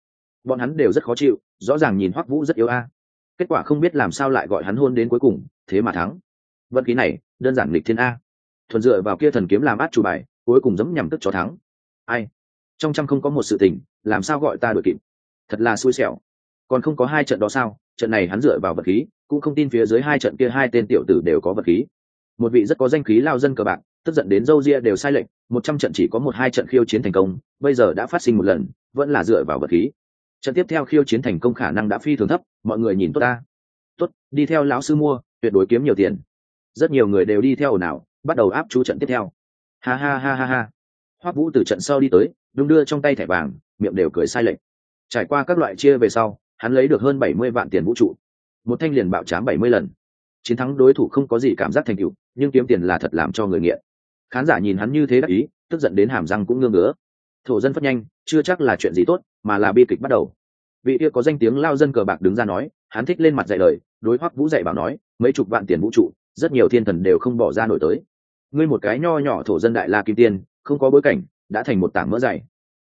Bọn hắn đều rất khó chịu, rõ ràng nhìn hoắc vũ rất yếu a. Kết quả không biết làm sao lại gọi hắn hôn đến cuối cùng, thế mà thắng. Vận khí này, đơn giản lịch thiên a. Thuần dựa vào kia thần kiếm làm át chủ bài, cuối cùng dẫm nhằm tức cho thắng. Ai? Trong trăm không có một sự tình, làm sao gọi ta đuổi kịp? Thật là xui xẻo. Còn không có hai trận đó sao? Trận này hắn dựa vào vật khí, cũng không tin phía dưới hai trận kia hai tên tiểu tử đều có vật khí. Một vị rất có danh khí lao dân cờ bạc, tức giận đến dâu ria đều sai lệch, một trăm trận chỉ có một hai trận khiêu chiến thành công, bây giờ đã phát sinh một lần, vẫn là dựa vào vật khí. Trận tiếp theo khiêu chiến thành công khả năng đã phi thường thấp, mọi người nhìn tốt ta. Tốt, đi theo lão sư mua, tuyệt đối kiếm nhiều tiền. Rất nhiều người đều đi theo ồn ào, bắt đầu áp chú trận tiếp theo. Ha ha ha ha ha. Hoắc vũ từ trận sau đi tới, đung đưa trong tay thẻ vàng, miệng đều cười sai lệch trải qua các loại chia về sau, hắn lấy được hơn bảy mươi vạn tiền vũ trụ. Một thanh liền bạo chám bảy mươi lần. Chiến thắng đối thủ không có gì cảm giác thành tựu, nhưng kiếm tiền là thật làm cho người nghiện. Khán giả nhìn hắn như thế đắc ý, tức giận đến hàm răng cũng ngưng ngứa. Thổ dân phất nhanh, chưa chắc là chuyện gì tốt, mà là bi kịch bắt đầu. Vị kia có danh tiếng lao dân cờ bạc đứng ra nói, hắn thích lên mặt dạy lời đối hoắc vũ dạy bảo nói, mấy chục vạn tiền vũ trụ, rất nhiều thiên thần đều không bỏ ra nổi tới. Ngươi một cái nho nhỏ thổ dân đại la kim tiên, không có bối cảnh, đã thành một tảng mỡ dày.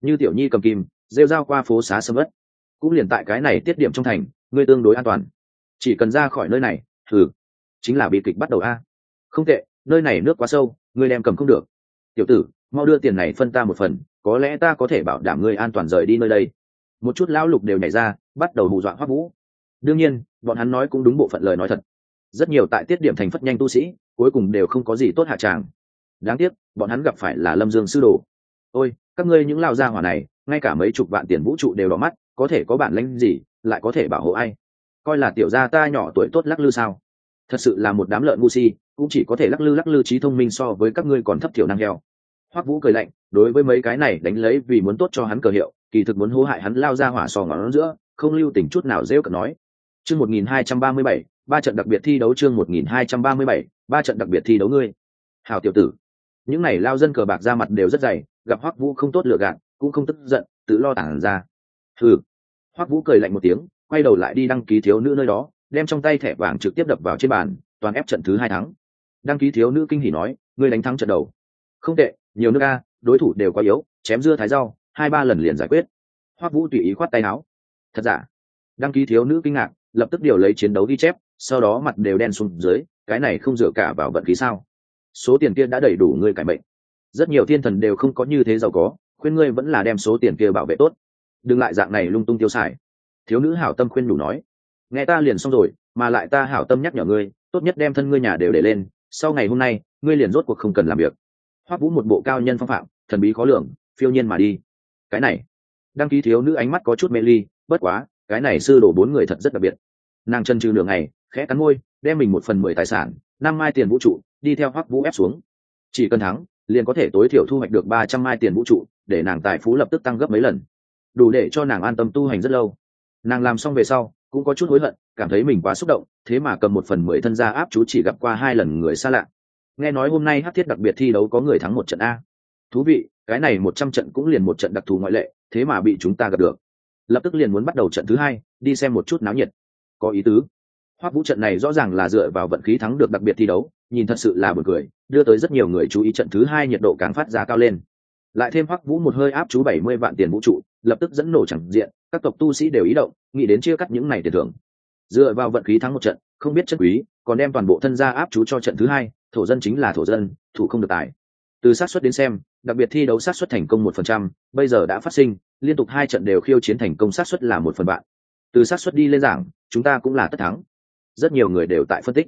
Như tiểu nhi cầm kim rêu rao qua phố xá sầm ớt. Cũng liền tại cái này tiết điểm trong thành, ngươi tương đối an toàn. Chỉ cần ra khỏi nơi này, thử. Chính là bị kịch bắt đầu a. Không tệ, nơi này nước quá sâu, ngươi đem cầm không được. Tiểu tử, mau đưa tiền này phân ta một phần, có lẽ ta có thể bảo đảm ngươi an toàn rời đi nơi đây. Một chút lão lục đều nhảy ra, bắt đầu hù dọa hoắc vũ. Đương nhiên, bọn hắn nói cũng đúng bộ phận lời nói thật. Rất nhiều tại tiết điểm thành phất nhanh tu sĩ, cuối cùng đều không có gì tốt hạ tràng. Đáng tiếc, bọn hắn gặp phải là lâm dương sư đồ. Ôi, các ngươi những lao gia hỏa này ngay cả mấy chục vạn tiền vũ trụ đều đỏ mắt, có thể có bản lãnh gì, lại có thể bảo hộ ai? Coi là tiểu gia ta nhỏ tuổi tốt lắc lư sao? Thật sự là một đám lợn ngu si, cũng chỉ có thể lắc lư lắc lư trí thông minh so với các ngươi còn thấp thiểu năng heo. Hoắc vũ cười lạnh, đối với mấy cái này đánh lấy vì muốn tốt cho hắn cờ hiệu, kỳ thực muốn hố hại hắn lao ra hỏa sò ngón giữa, không lưu tình chút nào rêu cợt nói. Chương một nghìn hai trăm ba mươi bảy, ba trận đặc biệt thi đấu chương một nghìn hai trăm ba mươi bảy, ba trận đặc biệt thi đấu ngươi. Hào tiểu tử. Những này lao dân cờ bạc ra mặt đều rất dày, gặp hoắc vũ không tốt lựa gạt cũng không tức giận, tự lo tản ra. Thử hoắc vũ cười lạnh một tiếng, quay đầu lại đi đăng ký thiếu nữ nơi đó, đem trong tay thẻ vàng trực tiếp đập vào trên bàn, toàn ép trận thứ hai thắng. Đăng ký thiếu nữ kinh hỉ nói, ngươi đánh thắng trận đầu. Không tệ, nhiều nước a, đối thủ đều quá yếu, chém dưa thái rau, hai ba lần liền giải quyết. Hoắc vũ tùy ý khoát tay áo. Thật giả? Đăng ký thiếu nữ kinh ngạc, lập tức điều lấy chiến đấu ghi chép, sau đó mặt đều đen xuống dưới, cái này không dựa cả vào vận khí sao? Số tiền kia đã đầy đủ ngươi cải mệnh. Rất nhiều thiên thần đều không có như thế giàu có khuyên ngươi vẫn là đem số tiền kia bảo vệ tốt. Đừng lại dạng này lung tung tiêu xài. Thiếu nữ hảo tâm khuyên đủ nói. Nghe ta liền xong rồi, mà lại ta hảo tâm nhắc nhở ngươi, tốt nhất đem thân ngươi nhà đều để lên, sau ngày hôm nay, ngươi liền rốt cuộc không cần làm việc. Hoắc vũ một bộ cao nhân phong phạm, thần bí khó lường, phiêu nhiên mà đi. Cái này. Đăng ký thiếu nữ ánh mắt có chút mê ly, bất quá, cái này sư đổ bốn người thật rất đặc biệt. Nàng chân trừ đường này khẽ cắn môi, đem mình một phần mười tài sản, năm mai tiền vũ trụ, đi theo hoắc vũ ép xuống. Chỉ cần thắng liền có thể tối thiểu thu hoạch được ba trăm mai tiền vũ trụ, để nàng tài phú lập tức tăng gấp mấy lần. Đủ để cho nàng an tâm tu hành rất lâu. Nàng làm xong về sau, cũng có chút hối hận, cảm thấy mình quá xúc động, thế mà cầm một phần mười thân gia áp chú chỉ gặp qua hai lần người xa lạ. Nghe nói hôm nay hát thiết đặc biệt thi đấu có người thắng một trận a. Thú vị, cái này một trăm trận cũng liền một trận đặc thù ngoại lệ, thế mà bị chúng ta gặp được. Lập tức liền muốn bắt đầu trận thứ hai, đi xem một chút náo nhiệt. Có ý tứ hoắc vũ trận này rõ ràng là dựa vào vận khí thắng được đặc biệt thi đấu, nhìn thật sự là buồn cười, đưa tới rất nhiều người chú ý trận thứ hai nhiệt độ càng phát ra cao lên. Lại thêm hoắc vũ một hơi áp chú bảy mươi vạn tiền vũ trụ, lập tức dẫn nổ chẳng diện, các tộc tu sĩ đều ý động, nghĩ đến chia cắt những này tiền thưởng. Dựa vào vận khí thắng một trận, không biết chất quý, còn đem toàn bộ thân gia áp chú cho trận thứ hai, thổ dân chính là thổ dân, thủ không được tài. Từ sát xuất đến xem, đặc biệt thi đấu sát xuất thành công một phần trăm, bây giờ đã phát sinh, liên tục hai trận đều khiêu chiến thành công sát xuất là một phần bạn từ sát xuất đi lên giảng, chúng ta cũng là tất thắng rất nhiều người đều tại phân tích.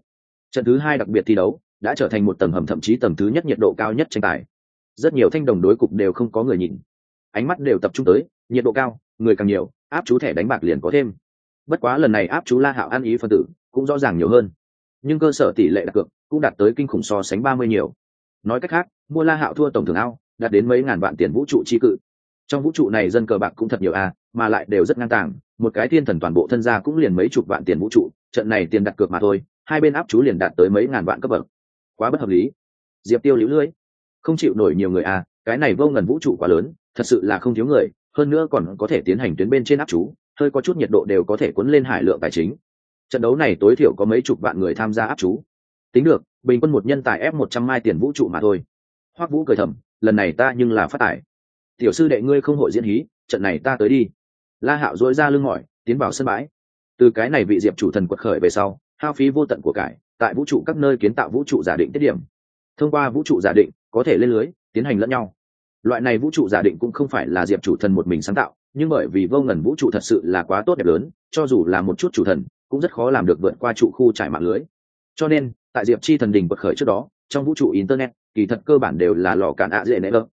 Trận thứ hai đặc biệt thi đấu đã trở thành một tầng hầm thậm chí tầng thứ nhất nhiệt độ cao nhất tranh tài. Rất nhiều thanh đồng đối cục đều không có người nhìn. Ánh mắt đều tập trung tới nhiệt độ cao người càng nhiều áp chú thẻ đánh bạc liền có thêm. Bất quá lần này áp chú la hạo an ý phân tử cũng rõ ràng nhiều hơn. Nhưng cơ sở tỷ lệ đặt cược cũng đạt tới kinh khủng so sánh ba mươi nhiều. Nói cách khác mua la hạo thua tổng thưởng ao đạt đến mấy ngàn vạn tiền vũ trụ chi cự. Trong vũ trụ này dân cờ bạc cũng thật nhiều a à, mà lại đều rất ngang tàng, một cái thiên thần toàn bộ thân gia cũng liền mấy chục vạn tiền vũ trụ, trận này tiền đặt cược mà thôi, hai bên áp chú liền đạt tới mấy ngàn vạn cấp bậc. Quá bất hợp lý. Diệp tiêu lũ lưỡi. Không chịu nổi nhiều người à cái này vô ngần vũ trụ quá lớn, thật sự là không thiếu người, hơn nữa còn có thể tiến hành tuyến bên trên áp chú, hơi có chút nhiệt độ đều có thể cuốn lên hải lượng tài chính. Trận đấu này tối thiểu có mấy chục vạn người tham gia áp chú. Tính được, bình quân một nhân tài ép một trăm mai tiền vũ trụ mà thôi. Hoắc vũ cười thầm, lần này ta nhưng là phát tài. Tiểu sư đệ ngươi không hội diễn hí, trận này ta tới đi la hạo dỗi ra lưng mỏi tiến vào sân bãi. Từ cái này vị diệp chủ thần quật khởi về sau hao phí vô tận của cải tại vũ trụ các nơi kiến tạo vũ trụ giả định tiết điểm. Thông qua vũ trụ giả định có thể lên lưới tiến hành lẫn nhau. Loại này vũ trụ giả định cũng không phải là diệp chủ thần một mình sáng tạo nhưng bởi vì vô ngần vũ trụ thật sự là quá tốt đẹp lớn cho dù là một chút chủ thần cũng rất khó làm được vượt qua trụ khu trải mạng lưới. Cho nên tại diệp chi thần đình bật khởi trước đó trong vũ trụ internet kỳ thật cơ bản đều là lò cản ạ dễ nệ ơ,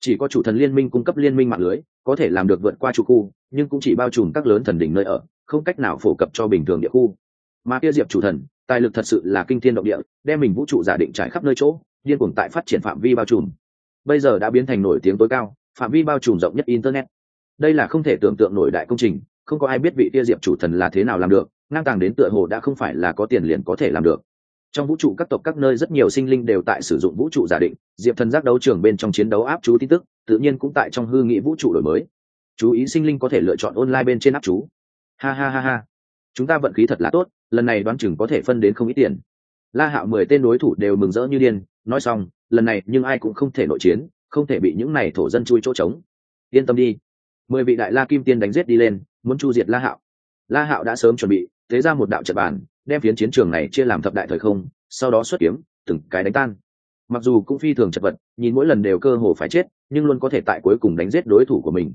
chỉ có chủ thần liên minh cung cấp liên minh mạng lưới có thể làm được vượt qua trụ khu, nhưng cũng chỉ bao trùm các lớn thần đỉnh nơi ở, không cách nào phổ cập cho bình thường địa khu. Mà kia diệp chủ thần, tài lực thật sự là kinh thiên động địa, đem mình vũ trụ giả định trải khắp nơi chỗ, điên cuồng tại phát triển phạm vi bao trùm. Bây giờ đã biến thành nổi tiếng tối cao, phạm vi bao trùm rộng nhất internet. Đây là không thể tưởng tượng nổi đại công trình, không có ai biết vị kia diệp chủ thần là thế nào làm được, ngang tàng đến tựa hồ đã không phải là có tiền liền có thể làm được. Trong vũ trụ các tộc các nơi rất nhiều sinh linh đều tại sử dụng vũ trụ giả định, diệp thần giác đấu trường bên trong chiến đấu áp chú tin tức tự nhiên cũng tại trong hư nghị vũ trụ đổi mới. Chú ý sinh linh có thể lựa chọn online bên trên áp chú. Ha ha ha ha. Chúng ta vận khí thật là tốt, lần này đoán chừng có thể phân đến không ít tiền. La hạo mười tên đối thủ đều mừng rỡ như điên, nói xong, lần này nhưng ai cũng không thể nội chiến, không thể bị những này thổ dân chui chỗ trống. Yên tâm đi. Mười vị đại la kim tiên đánh giết đi lên, muốn chu diệt la hạo. La hạo đã sớm chuẩn bị, thế ra một đạo trận bàn, đem phiến chiến trường này chia làm thập đại thời không, sau đó xuất kiếm, từng cái đánh tan mặc dù cũng phi thường chật vật, nhìn mỗi lần đều cơ hồ phải chết, nhưng luôn có thể tại cuối cùng đánh giết đối thủ của mình.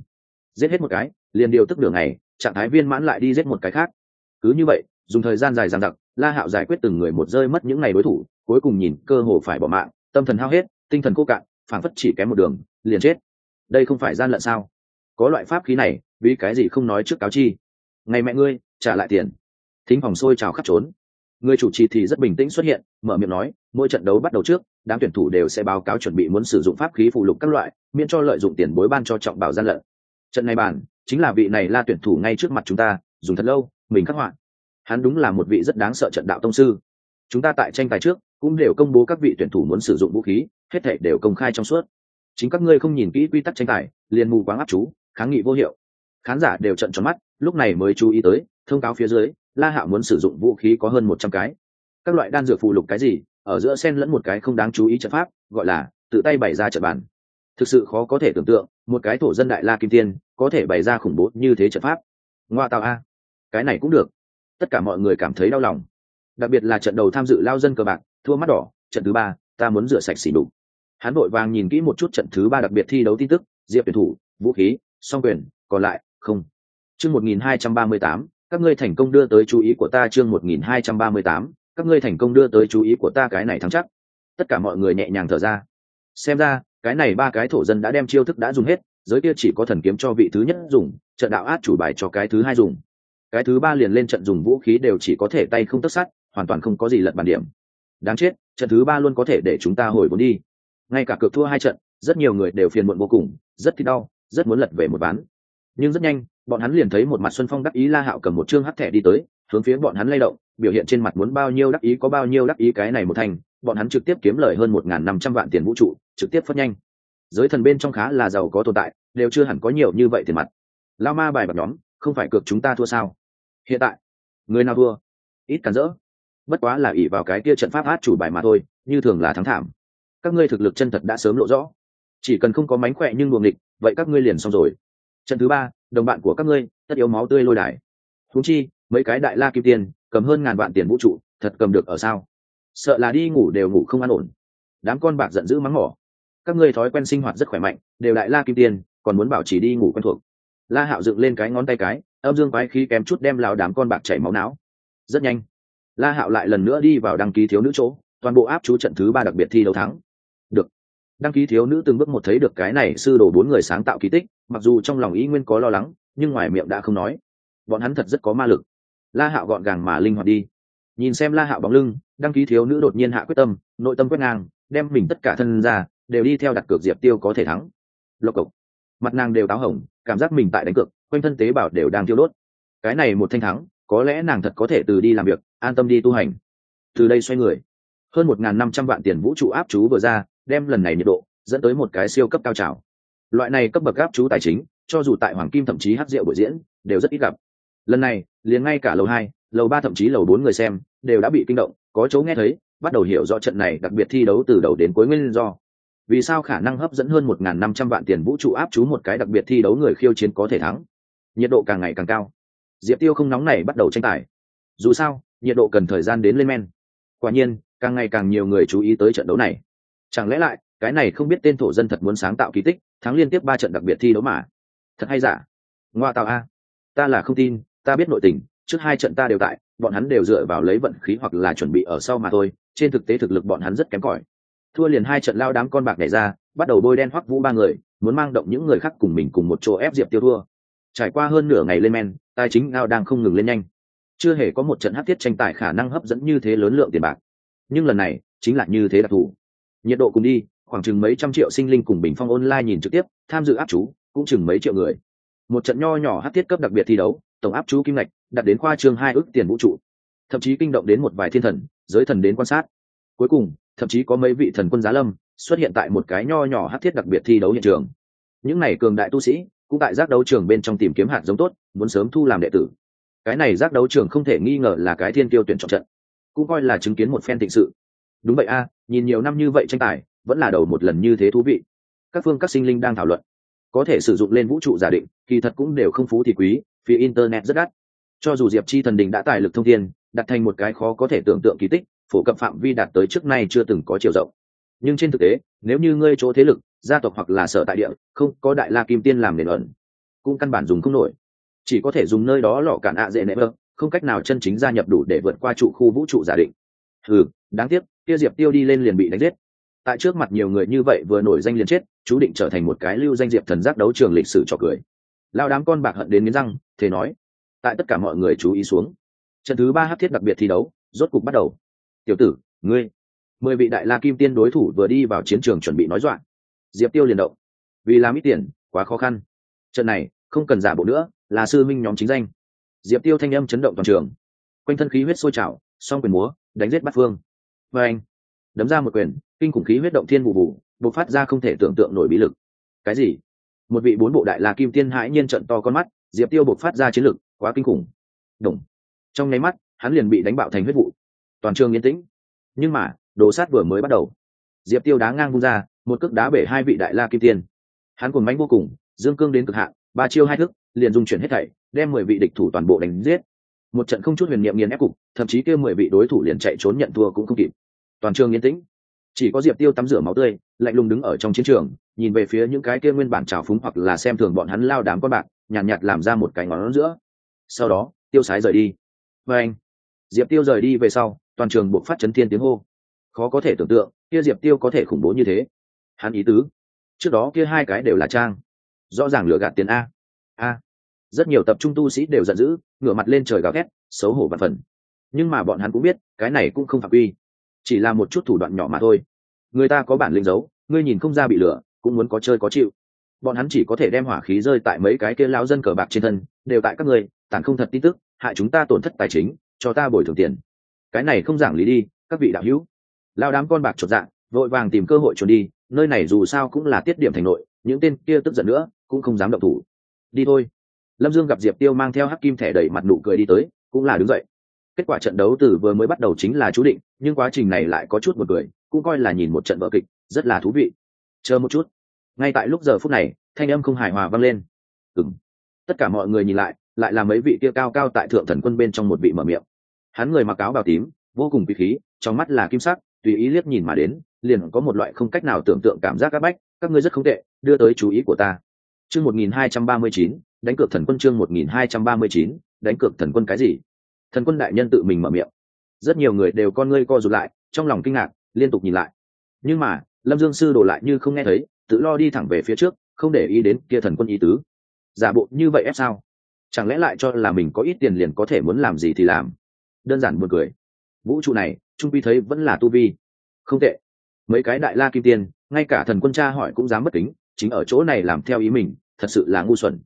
Giết hết một cái, liền điều tức đường này, trạng thái viên mãn lại đi giết một cái khác. Cứ như vậy, dùng thời gian dài dằng dặc, la hạo giải quyết từng người một rơi mất những ngày đối thủ, cuối cùng nhìn cơ hồ phải bỏ mạng, tâm thần hao hết, tinh thần cô cạn, phảng phất chỉ kém một đường, liền chết. Đây không phải gian lận sao? Có loại pháp khí này, vì cái gì không nói trước cáo chi? Ngày mẹ ngươi, trả lại tiền. Thính phòng sôi trào khắp trốn. Người chủ trì thì rất bình tĩnh xuất hiện, mở miệng nói, mỗi trận đấu bắt đầu trước đám tuyển thủ đều sẽ báo cáo chuẩn bị muốn sử dụng pháp khí phụ lục các loại miễn cho lợi dụng tiền bối ban cho trọng bảo gian lận. Trận này bản, chính là vị này la tuyển thủ ngay trước mặt chúng ta dùng thật lâu mình khắc họa. Hắn đúng là một vị rất đáng sợ trận đạo tông sư. Chúng ta tại tranh tài trước cũng đều công bố các vị tuyển thủ muốn sử dụng vũ khí hết thể đều công khai trong suốt. Chính các ngươi không nhìn kỹ quy tắc tranh tài liền mù quáng áp chú kháng nghị vô hiệu. Khán giả đều trận tròn mắt lúc này mới chú ý tới thông cáo phía dưới la hạ muốn sử dụng vũ khí có hơn một trăm cái. Các loại đan dược phụ lục cái gì ở giữa sen lẫn một cái không đáng chú ý trận pháp, gọi là tự tay bày ra trận bàn. Thực sự khó có thể tưởng tượng, một cái thổ dân đại la kim tiên có thể bày ra khủng bố như thế trận pháp. Ngoa tạo a. Cái này cũng được. Tất cả mọi người cảm thấy đau lòng. Đặc biệt là trận đầu tham dự lao dân cờ bạc, thua mắt đỏ, trận thứ ba, ta muốn rửa sạch xỉ đục. Hắn vội vàng nhìn kỹ một chút trận thứ ba đặc biệt thi đấu tin tức, diệp tuyển thủ, vũ khí, song quyền, còn lại, không. Chương một nghìn hai trăm ba mươi tám, các ngươi thành công đưa tới chú ý của ta chương một nghìn hai trăm ba mươi tám các ngươi thành công đưa tới chú ý của ta cái này thắng chắc. Tất cả mọi người nhẹ nhàng thở ra. Xem ra, cái này ba cái thổ dân đã đem chiêu thức đã dùng hết, giới kia chỉ có thần kiếm cho vị thứ nhất dùng, trận đạo át chủ bài cho cái thứ hai dùng. Cái thứ ba liền lên trận dùng vũ khí đều chỉ có thể tay không tất sát, hoàn toàn không có gì lật bàn điểm. Đáng chết, trận thứ ba luôn có thể để chúng ta hồi vốn đi. Ngay cả cược thua hai trận, rất nhiều người đều phiền muộn vô cùng, rất thích đau, rất muốn lật về một ván. Nhưng rất nhanh, bọn hắn liền thấy một mặt xuân phong đắc ý la hạo cầm một chương hắt thẻ đi tới hướng phía bọn hắn lay động, biểu hiện trên mặt muốn bao nhiêu đắc ý có bao nhiêu đắc ý cái này một thành, bọn hắn trực tiếp kiếm lời hơn một n g h n năm trăm vạn tiền vũ trụ, trực tiếp phất nhanh. Giới thần bên trong khá là giàu có tồn tại, đều chưa hẳn có nhiều như vậy tiền mặt. Lao ma bài bạc nhóm, không phải cược chúng ta thua sao? Hiện tại, người nào thua? Ít cản rỡ. Bất quá là ỉ vào cái kia trận pháp át chủ bài mà thôi, như thường là thắng thảm. Các ngươi thực lực chân thật đã sớm lộ rõ. Chỉ cần không có mánh khỏe nhưng buồng địch vậy các ngươi liền xong rồi. Trận thứ ba, đồng bạn của các ngươi, tất yếu máu tươi lôi đài. Thú chi mấy cái đại la kim tiền cầm hơn ngàn vạn tiền vũ trụ, thật cầm được ở sao? Sợ là đi ngủ đều ngủ không an ổn. Đám con bạc giận dữ mắng mỏ. Các ngươi thói quen sinh hoạt rất khỏe mạnh, đều đại la kim tiền còn muốn bảo chỉ đi ngủ quen thuộc. La hạo dựng lên cái ngón tay cái, âm dương quái khí kém chút đem lao đám con bạc chảy máu não. Rất nhanh, la hạo lại lần nữa đi vào đăng ký thiếu nữ chỗ, toàn bộ áp chú trận thứ ba đặc biệt thi đấu thắng. Được. Đăng ký thiếu nữ từng bước một thấy được cái này sư đồ bốn người sáng tạo kỳ tích, mặc dù trong lòng ý nguyên có lo lắng, nhưng ngoài miệng đã không nói. Bọn hắn thật rất có ma lực la hạo gọn gàng mà linh hoạt đi. Nhìn xem la hạo bóng lưng, đăng ký thiếu nữ đột nhiên hạ quyết tâm, nội tâm quét ngang, đem mình tất cả thân ra, đều đi theo đặt cược diệp tiêu có thể thắng. Lộc cộc. Mặt nàng đều táo hồng, cảm giác mình tại đánh cược, quanh thân tế bào đều đang tiêu đốt. Cái này một thanh thắng, có lẽ nàng thật có thể từ đi làm việc, an tâm đi tu hành. Từ đây xoay người. Hơn một n g h n năm trăm vạn tiền vũ trụ áp chú vừa ra, đem lần này nhiệt độ, dẫn tới một cái siêu cấp cao trào. Loại này cấp bậc áp chú tài chính, cho dù tại hoàng kim thậm chí hát rượu buổi diễn, đều rất ít gặp lần này, liền ngay cả lầu hai, lầu ba thậm chí lầu bốn người xem, đều đã bị kinh động, có chỗ nghe thấy, bắt đầu hiểu rõ trận này đặc biệt thi đấu từ đầu đến cuối nguyên do. Vì sao khả năng hấp dẫn hơn một n g h n năm trăm vạn tiền vũ trụ áp chú một cái đặc biệt thi đấu người khiêu chiến có thể thắng? Nhiệt độ càng ngày càng cao. Diệp tiêu không nóng này bắt đầu tranh tài. Dù sao, nhiệt độ cần thời gian đến lên men. Quả nhiên, càng ngày càng nhiều người chú ý tới trận đấu này. Chẳng lẽ lại, cái này không biết tên thổ dân thật muốn sáng tạo kỳ tích, thắng liên tiếp ba trận đặc biệt thi đấu mà. Thật hay giả? Ngoa tạo a. Ta là không tin ta biết nội tình, trước hai trận ta đều tại, bọn hắn đều dựa vào lấy vận khí hoặc là chuẩn bị ở sau mà thôi, trên thực tế thực lực bọn hắn rất kém cỏi. Thua liền hai trận lao đám con bạc này ra, bắt đầu bôi đen hoắc vũ ba người, muốn mang động những người khác cùng mình cùng một chỗ ép diệp tiêu thua. Trải qua hơn nửa ngày lên men, tài chính ngao đang không ngừng lên nhanh. Chưa hề có một trận hát tiết tranh tài khả năng hấp dẫn như thế lớn lượng tiền bạc. Nhưng lần này, chính là như thế đặc thù. Nhiệt độ cùng đi, khoảng chừng mấy trăm triệu sinh linh cùng bình phong online nhìn trực tiếp, tham dự áp chú, cũng chừng mấy triệu người. Một trận nho nhỏ hát tiết cấp đặc biệt thi đấu tổng áp chú kim ngạch, đạt đến khoa trương hai ước tiền vũ trụ. Thậm chí kinh động đến một vài thiên thần, giới thần đến quan sát. Cuối cùng, thậm chí có mấy vị thần quân giá lâm xuất hiện tại một cái nho nhỏ hát thiết đặc biệt thi đấu hiện trường. Những n à y cường đại tu sĩ cũng tại giác đấu trường bên trong tìm kiếm hạt giống tốt, muốn sớm thu làm đệ tử. Cái này giác đấu trường không thể nghi ngờ là cái thiên tiêu tuyển chọn trận, cũng coi là chứng kiến một phen thịnh sự. Đúng vậy a, nhìn nhiều năm như vậy tranh tài, vẫn là đầu một lần như thế thú vị. Các phương các sinh linh đang thảo luận có thể sử dụng lên vũ trụ giả định, kỳ thật cũng đều không phú thì quý, phía internet rất đắt. Cho dù diệp chi thần đình đã tài lực thông thiên, đặt thành một cái khó có thể tưởng tượng kỳ tích, phổ cập phạm vi đạt tới trước nay chưa từng có chiều rộng. Nhưng trên thực tế, nếu như ngươi chỗ thế lực, gia tộc hoặc là sở tại địa, không có đại la kim tiên làm nền ẩn, cũng căn bản dùng không nổi. Chỉ có thể dùng nơi đó lọ cản ạ dễ nệm vơ không cách nào chân chính gia nhập đủ để vượt qua trụ khu vũ trụ giả định. Ừ đáng tiếc Tiêu diệp tiêu đi lên liền bị đánh giết tại trước mặt nhiều người như vậy vừa nổi danh liền chết, chú định trở thành một cái lưu danh diệp thần giác đấu trường lịch sử trò cười. Lao đám con bạc hận đến nghiến răng thế nói, tại tất cả mọi người chú ý xuống, trận thứ ba hát thiết đặc biệt thi đấu, rốt cục bắt đầu. Tiểu tử, ngươi, mười vị đại la kim tiên đối thủ vừa đi vào chiến trường chuẩn bị nói dọa. Diệp tiêu liền động, vì làm ít tiền, quá khó khăn. Trận này, không cần giả bộ nữa, là sư minh nhóm chính danh. Diệp tiêu thanh âm chấn động toàn trường. Quanh thân khí huyết sôi trào, song quyền múa, đánh giết bắt phương. Và anh, đấm ra một quyền kinh khủng khí huyết động thiên vụ vụ, bộc phát ra không thể tưởng tượng nổi bí lực. Cái gì? Một vị bốn bộ đại la kim tiên hãi nhiên trận to con mắt, diệp tiêu bộc phát ra chiến lực, quá kinh khủng. Đồng trong nháy mắt, hắn liền bị đánh bạo thành huyết vụ. Toàn trường yên tĩnh. Nhưng mà, đồ sát vừa mới bắt đầu. Diệp tiêu đá ngang vung ra, một cước đá bể hai vị đại la kim tiên. Hắn cùng mánh vô cùng, dương cương đến cực hạn, ba chiêu hai thức, liền dung chuyển hết thảy, đem mười vị địch thủ toàn bộ đánh giết. Một trận không chút huyền niệm nghiền ép cục, thậm chí kêu mười vị đối thủ liền chạy trốn nhận thua cũng không kịp. Toàn trường yên tĩnh chỉ có diệp tiêu tắm rửa máu tươi lạnh lùng đứng ở trong chiến trường nhìn về phía những cái kia nguyên bản trào phúng hoặc là xem thường bọn hắn lao đám con bạc nhàn nhạt, nhạt làm ra một cái ngón giữa. Sau đó tiêu sái rời đi. Và anh diệp tiêu rời đi về sau toàn trường buộc phát chấn thiên tiếng hô. Khó có thể tưởng tượng kia diệp tiêu có thể khủng bố như thế. Hắn ý tứ trước đó kia hai cái đều là trang. Rõ ràng lừa gạt tiền a. A. Rất nhiều tập trung tu sĩ đều giận dữ ngửa mặt lên trời gào ghét xấu hổ và phần. Nhưng mà bọn hắn cũng biết cái này cũng không phạm quy chỉ là một chút thủ đoạn nhỏ mà thôi. Người ta có bản linh giấu, ngươi nhìn không ra bị lửa cũng muốn có chơi có chịu. Bọn hắn chỉ có thể đem hỏa khí rơi tại mấy cái kia lao dân cờ bạc trên thân, đều tại các người tàn không thật tin tức, hại chúng ta tổn thất tài chính, cho ta bồi thường tiền. Cái này không giảng lý đi, các vị đạo hữu. Lao đám con bạc chột dạng vội vàng tìm cơ hội trốn đi, nơi này dù sao cũng là tiết điểm thành nội, những tên kia tức giận nữa, cũng không dám động thủ. Đi thôi. Lâm dương gặp diệp tiêu mang theo hắc kim thẻ đẩy mặt nụ cười đi tới, cũng là đứng dậy kết quả trận đấu từ vừa mới bắt đầu chính là chú định nhưng quá trình này lại có chút một người, cũng coi là nhìn một trận vợ kịch rất là thú vị. Chờ một chút. Ngay tại lúc giờ phút này thanh âm không hài hòa vang lên. Ừng tất cả mọi người nhìn lại lại là mấy vị kia cao cao tại thượng thần quân bên trong một vị mở miệng. Hắn người mặc áo bào tím vô cùng quý khí trong mắt là kim sắc tùy ý liếc nhìn mà đến liền có một loại không cách nào tưởng tượng cảm giác các bách các ngươi rất không tệ đưa tới chú ý của ta. Chương một nghìn hai trăm ba mươi chín đánh cược thần quân chương một nghìn hai trăm ba mươi chín đánh cược thần quân cái gì? Thần quân đại nhân tự mình mở miệng. Rất nhiều người đều con ngươi co rụt lại, trong lòng kinh ngạc, liên tục nhìn lại. Nhưng mà, lâm dương sư đổ lại như không nghe thấy, tự lo đi thẳng về phía trước, không để ý đến kia thần quân ý tứ. Giả bộ như vậy ép sao? Chẳng lẽ lại cho là mình có ít tiền liền có thể muốn làm gì thì làm? Đơn giản buồn cười. Vũ trụ này, trung vi thấy vẫn là tu vi. Không tệ. Mấy cái đại la kim tiên, ngay cả thần quân cha hỏi cũng dám bất kính, chính ở chỗ này làm theo ý mình, thật sự là ngu xuẩn.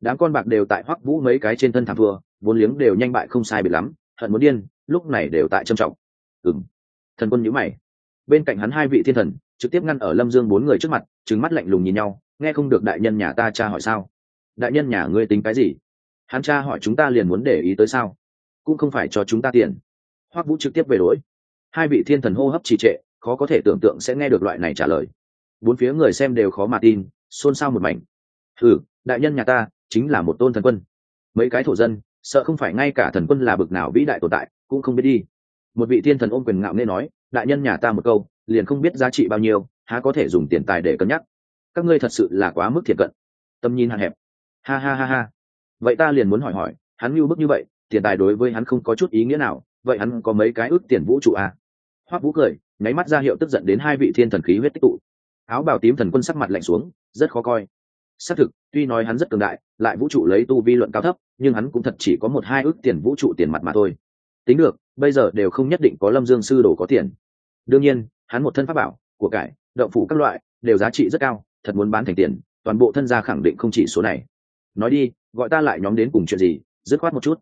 Đám con bạc đều tại hoắc vũ mấy cái trên thân thảm thua vốn liếng đều nhanh bại không sai biệt lắm, hận muốn điên, lúc này đều tại trầm trọng. Ừng thần quân nhữ mày. Bên cạnh hắn hai vị thiên thần, trực tiếp ngăn ở lâm dương bốn người trước mặt trứng mắt lạnh lùng nhìn nhau, nghe không được đại nhân nhà ta cha hỏi sao? Đại nhân nhà ngươi tính cái gì? Hắn cha hỏi chúng ta liền muốn để ý tới sao? Cũng không phải cho chúng ta tiền. Hoắc vũ trực tiếp về đối. Hai vị thiên thần hô hấp trì trệ, khó có thể tưởng tượng sẽ nghe được loại này trả lời. Bốn phía người xem đều khó mà tin, xôn xao một mảnh. Ừ đại nhân nhà ta, chính là một tôn thần quân. Mấy cái thổ dân sợ không phải ngay cả thần quân là bực nào vĩ đại tồn tại, cũng không biết đi. Một vị thiên thần ôm quyền ngạo nghe nói, đại nhân nhà ta một câu, liền không biết giá trị bao nhiêu, há có thể dùng tiền tài để cân nhắc. Các ngươi thật sự là quá mức thiệt cận. Tâm nhìn hạn hẹp. Ha ha ha ha. Vậy ta liền muốn hỏi hỏi, hắn mưu bức như vậy, tiền tài đối với hắn không có chút ý nghĩa nào, vậy hắn có mấy cái ước tiền vũ trụ à? hoắc vũ cười, nháy mắt ra hiệu tức giận đến hai vị thiên thần khí huyết tích tụ. Áo bào tím thần quân sắc mặt lạnh xuống, rất khó coi xác thực, tuy nói hắn rất cường đại, lại vũ trụ lấy tu vi luận cao thấp, nhưng hắn cũng thật chỉ có một hai ước tiền vũ trụ tiền mặt mà thôi. Tính được, bây giờ đều không nhất định có lâm dương sư đồ có tiền. Đương nhiên, hắn một thân pháp bảo, của cải, động phủ các loại, đều giá trị rất cao, thật muốn bán thành tiền, toàn bộ thân gia khẳng định không chỉ số này. Nói đi, gọi ta lại nhóm đến cùng chuyện gì, dứt khoát một chút.